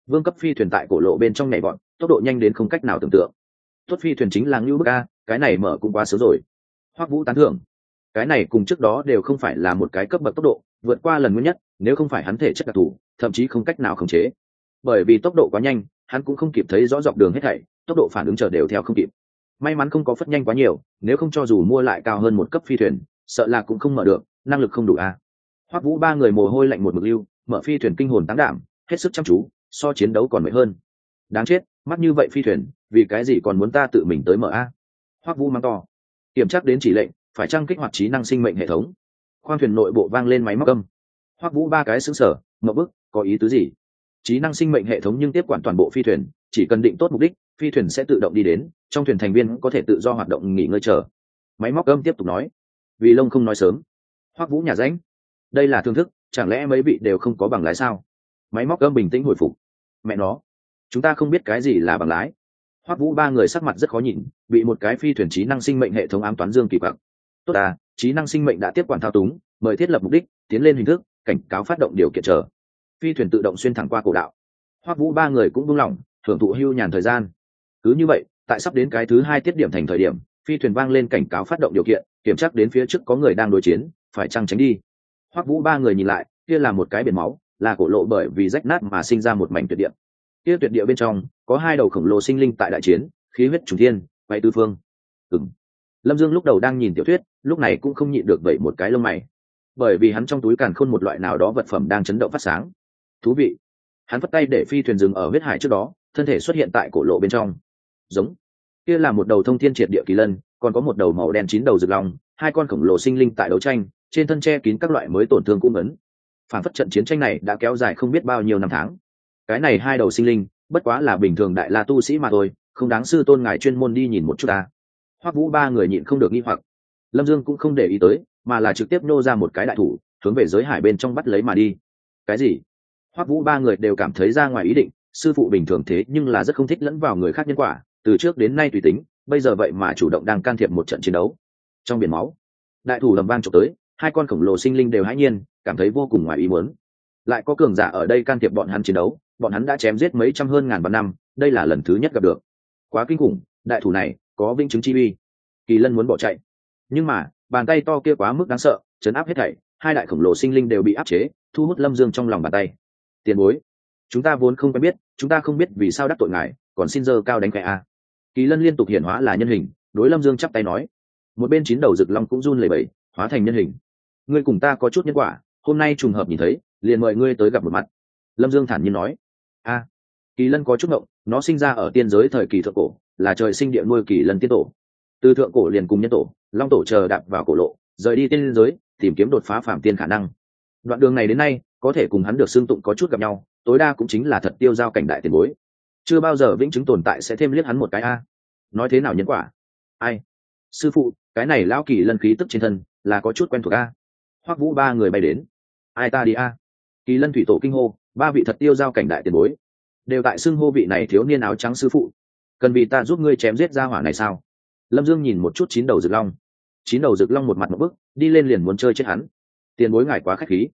vương cấp phi thuyền tại cổ lộ bên trong nhảy bọn tốc độ nhanh đến không cách nào tưởng tượng. Tốt phi thuyền chính là ngưu bức a, cái này mở cũng quá sớm rồi. Hoắc vũ tán thưởng. Cái này cùng trước đó đều không phải là một cái cấp bậc tốc độ, vượt qua lần nguyên nhất, nếu không phải hắn thể chất đặc thù, thậm chí không cách nào khống chế. Bởi vì tốc độ quá nhanh, hắn cũng không kịp thấy rõ dọc đường hết thảy, tốc độ phản ứng chờ đều theo không kịp. May mắn không có phất nhanh quá nhiều, nếu không cho dù mua lại cao hơn một cấp phi thuyền, sợ là cũng không mở được, năng lực không đủ a. À. hoắc vũ ba người mồ hôi lạnh một mực lưu, mở phi thuyền kinh hồn tán đảm, hết sức chăm chú so chiến đấu còn mệt hơn. Đáng chết mắt như vậy phi thuyền, vì cái gì còn muốn ta tự mình tới mở a? Hoắc vũ mang to. Kiểm tra đến chỉ lệnh, phải trang kích hoạt trí năng sinh mệnh hệ thống. Khoang thuyền nội bộ vang lên máy móc âm. Hoắc vũ ba cái xứng sở mậu bức, có ý tứ gì? Trí năng sinh mệnh hệ thống nhưng tiếp quản toàn bộ phi thuyền, chỉ cần định tốt mục đích, phi thuyền sẽ tự động đi đến, trong thuyền thành viên có thể tự do hoạt động nghỉ ngơi chờ. Máy móc âm tiếp tục nói. Vì lông không nói sớm. Hoắc vũ nhà ránh. Đây là thương thức, chẳng lẽ mấy vị đều không có bằng lái sao? Máy móc âm bình tĩnh hồi phục. Mẹ nó, chúng ta không biết cái gì là bằng lái. Hoắc vũ ba người sắc mặt rất khó nhìn, bị một cái phi thuyền trí năng sinh mệnh hệ thống ám toán dương kỳ quặc. Tốt à trí năng sinh mệnh đã tiếp quản thao túng, mời thiết lập mục đích, tiến lên hình thức, cảnh cáo phát động điều kiện chờ. Phi thuyền tự động xuyên thẳng qua cổ đạo. Hoắc vũ ba người cũng buông lỏng hưởng thụ hưu nhàn thời gian. Cứ như vậy, tại sắp đến cái thứ hai tiết điểm thành thời điểm, phi thuyền vang lên cảnh cáo phát động điều kiện, kiểm tra đến phía trước có người đang đối chiến, phải chăng tránh đi. Hoắc vũ ba người nhìn lại, kia là một cái biển máu là cổ lộ bởi vì rách nát mà sinh ra một mảnh tuyệt địa. Kia tuyệt địa bên trong, có hai đầu khổng lồ sinh linh tại đại chiến, khí huyết trùng thiên bay tư phương. Ừng lâm dương lúc đầu đang nhìn tiểu thuyết, lúc này cũng không nhịn được vậy một cái lông mày. Bởi vì hắn trong túi càn khôn một loại nào đó vật phẩm đang chấn động phát sáng. Thú vị. Hắn vất tay để phi thuyền rừng ở huyết hải trước đó, thân thể xuất hiện tại cổ lộ bên trong. Giống. Kia là một đầu thông thiên triệt địa kỳ lân, còn có một đầu màu đen chín đầu rực lòng hai con khổng lồ sinh linh tại đấu tranh, trên thân che kín các loại mới tổn thương cũng ấn phản phất trận chiến tranh này đã kéo dài không biết bao nhiêu năm tháng. Cái này hai đầu sinh linh, bất quá là bình thường đại la tu sĩ mà thôi, không đáng sư tôn ngài chuyên môn đi nhìn một chút ta. Hoắc vũ ba người nhịn không được nghi hoặc. Lâm dương cũng không để ý tới, mà là trực tiếp nô ra một cái đại thủ, hướng về giới hải bên trong bắt lấy mà đi. Cái gì? Hoắc vũ ba người đều cảm thấy ra ngoài ý định, sư phụ bình thường thế nhưng là rất không thích lẫn vào người khác nhân quả, từ trước đến nay tùy tính, bây giờ vậy mà chủ động đang can thiệp một trận chiến đấu. Trong biển máu, đại thủ lầm vang trộm tới, hai con khổng lồ sinh linh đều hãy nhiên cảm thấy vô cùng ngoài ý muốn. Lại có cường giả ở đây can thiệp bọn hắn chiến đấu, bọn hắn đã chém giết mấy trăm hơn ngàn vạn năm, đây là lần thứ nhất gặp được. Quá kinh khủng, đại thủ này có vinh chứng chi uy. Kỳ lân muốn bỏ chạy. Nhưng mà, bàn tay to kia quá mức đáng sợ, chấn áp hết thảy, hai đại khổng lồ sinh linh đều bị áp chế, thu hút lâm dương trong lòng bàn tay. Tiền bối, chúng ta vốn không quen biết, chúng ta không biết vì sao đắc tội ngài, còn xin dơ cao đánh khẽ a. Kỳ lân liên tục hiển hóa là nhân hình, đối lâm dương chắp tay nói. Một bên chín đầu rực long cũng run lẩy bẩy, hóa thành nhân hình. Ngươi cùng ta có chút nhân quả hôm nay trùng hợp nhìn thấy, liền mời ngươi tới gặp một mặt. Lâm dương thản nhiên nói. A, kỳ lân có chút ngộng, nó sinh ra ở tiên giới thời kỳ thượng cổ, là trời sinh địa nuôi kỳ lân tiên tổ. Từ thượng cổ liền cùng nhân tổ, long tổ chờ đạp vào cổ lộ, rời đi tiên giới, tìm kiếm đột phá phạm tiên khả năng. Đoạn đường này đến nay, có thể cùng hắn được xương tụng có chút gặp nhau, tối đa cũng chính là thật tiêu giao cảnh đại tiền bối. Chưa bao giờ vĩnh chứng tồn tại sẽ thêm liếc hắn một cái a. Nói thế nào nhân quả? Ai? Sư phụ, cái này lão kỳ lân khí tức trên thân, là có chút quen thuộc a hoắc vũ ba người bay đến. Ai ta đi a? Kỳ lân thủy tổ kinh hô, ba vị thật tiêu giao cảnh đại tiền bối. Đều tại xưng hô vị này thiếu niên áo trắng sư phụ. Cần vì ta giúp ngươi chém giết ra hỏa này sao? Lâm dương nhìn một chút chín đầu rực long. Chín đầu rực long một mặt một bức, đi lên liền muốn chơi chết hắn. Tiền bối ngài quá k h á c h khí.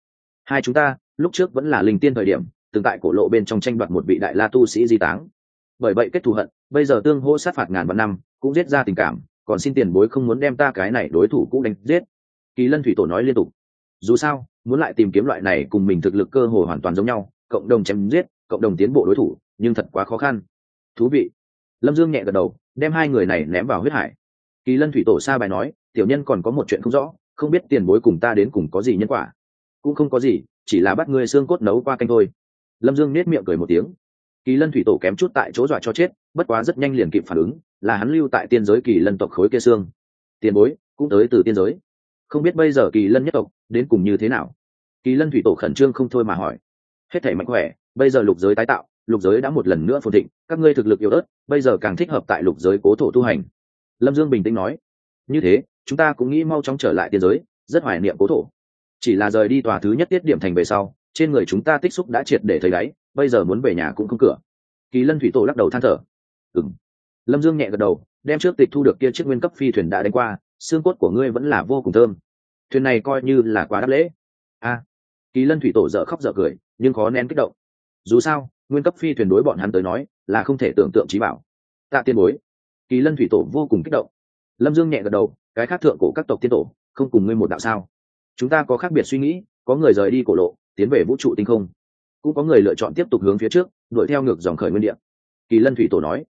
Hai chúng ta, lúc trước vẫn là linh tiên thời điểm, từng tại cổ lộ bên trong tranh đoạt một vị đại la tu sĩ di táng. Bởi vậy kết thù hận, bây giờ tương hô sát phạt ngàn vạn năm, cũng giết ra tình cảm, còn xin tiền bối không muốn đem ta cái này đối thủ cũng đánh giết kỳ lân thủy tổ nói liên tục. Dù sao, muốn lại tìm kiếm loại này cùng mình thực lực cơ hồ hoàn toàn giống nhau, cộng đồng chém giết, cộng đồng tiến bộ đối thủ, nhưng thật quá khó khăn. Thú vị. Lâm dương nhẹ gật đầu, đem hai người này ném vào huyết hải. Kỳ lân thủy tổ xa bài nói, tiểu nhân còn có một chuyện không rõ, không biết tiền bối cùng ta đến cùng có gì nhân quả. Cũng không có gì, chỉ là bắt ngươi xương cốt nấu qua canh thôi. Lâm dương nết miệng cười một tiếng. Kỳ lân thủy tổ kém chút tại chỗ dọa cho chết, bất quá rất nhanh liền kịp phản ứng, là hắn lưu tại tiên giới kỳ lân tộc khối kia xương. Tiền bối, cũng tới từ tiên giới không biết bây giờ kỳ lân nhất tộc đến cùng như thế nào. Kỳ lân thủy tổ khẩn trương không thôi mà hỏi. Hết thể mạnh khỏe, bây giờ lục giới tái tạo, lục giới đã một lần nữa phồn thịnh, các ngươi thực lực yếu ớt, bây giờ càng thích hợp tại lục giới cố thổ tu hành. Lâm dương bình tĩnh nói. Như thế, chúng ta cũng nghĩ mau chóng trở lại tiên giới, rất hoài niệm cố thổ. Chỉ là rời đi tòa thứ nhất tiết điểm thành về sau, trên người chúng ta tích xúc đã triệt để thấy đáy, bây giờ muốn về nhà cũng không cửa. Kỳ lân thủy tổ lắc đầu than thở. Ừng lâm dương nhẹ gật đầu, đem trước tịch thu được kia chiếc nguyên cấp phi thuyền đã đánh qua xương cốt của ngươi vẫn là vô cùng thơm. Thuyền này coi như là quá đáp lễ. A, kỳ lân thủy tổ dở khóc dở cười, nhưng khó nén kích động. Dù sao, nguyên cấp phi thuyền đối bọn hắn tới nói là không thể tưởng tượng trí bảo. Tạ tiên bối, kỳ lân thủy tổ vô cùng kích động. Lâm dương nhẹ gật đầu, cái khác thượng cổ các tộc tiên tổ, không cùng ngươi một đạo sao? Chúng ta có khác biệt suy nghĩ, có người rời đi cổ lộ, tiến về vũ trụ tinh không. Cũng có người lựa chọn tiếp tục hướng phía trước, đuổi theo ngược dòng khởi nguyên địa. kỳ lân thủy tổ nói,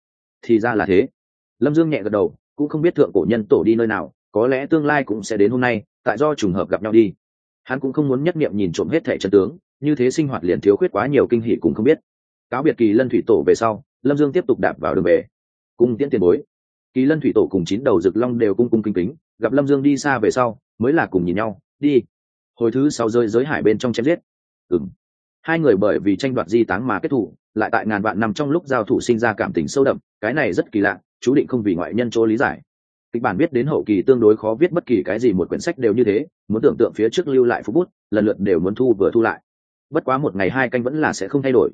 thì ra là thế. Lâm dương nhẹ gật đầu, cũng không biết thượng cổ nhân tổ đi nơi nào có lẽ tương lai cũng sẽ đến hôm nay, tại do trùng hợp gặp nhau đi. Hắn cũng không muốn nhất niệm nhìn trộm hết thẻ chân tướng, như thế sinh hoạt liền thiếu khuyết quá nhiều kinh hỷ cũng không biết. Cáo biệt kỳ lân thủy tổ về sau, lâm dương tiếp tục đạp vào đường về. Cung tiễn tiền bối. Kỳ lân thủy tổ cùng chín đầu rực long đều cung cung kinh kính, gặp lâm dương đi xa về sau, mới là cùng nhìn nhau, đi. Hồi thứ sau rơi giới hải bên trong chém giết. Ừng hai người bởi vì tranh đoạt di táng mà kết thủ, lại tại ngàn vạn năm trong lúc giao thủ sinh ra cảm tình sâu đậm, cái này rất kỳ lạ, chú định không vì ngoại nhân chỗ lý giải kịch bản viết đến hậu kỳ tương đối khó viết bất kỳ cái gì, một quyển sách đều như thế, muốn tưởng tượng phía trước lưu lại phú bút, lần lượt đều muốn thu vừa thu lại. Bất quá một ngày hai canh vẫn là sẽ không thay đổi.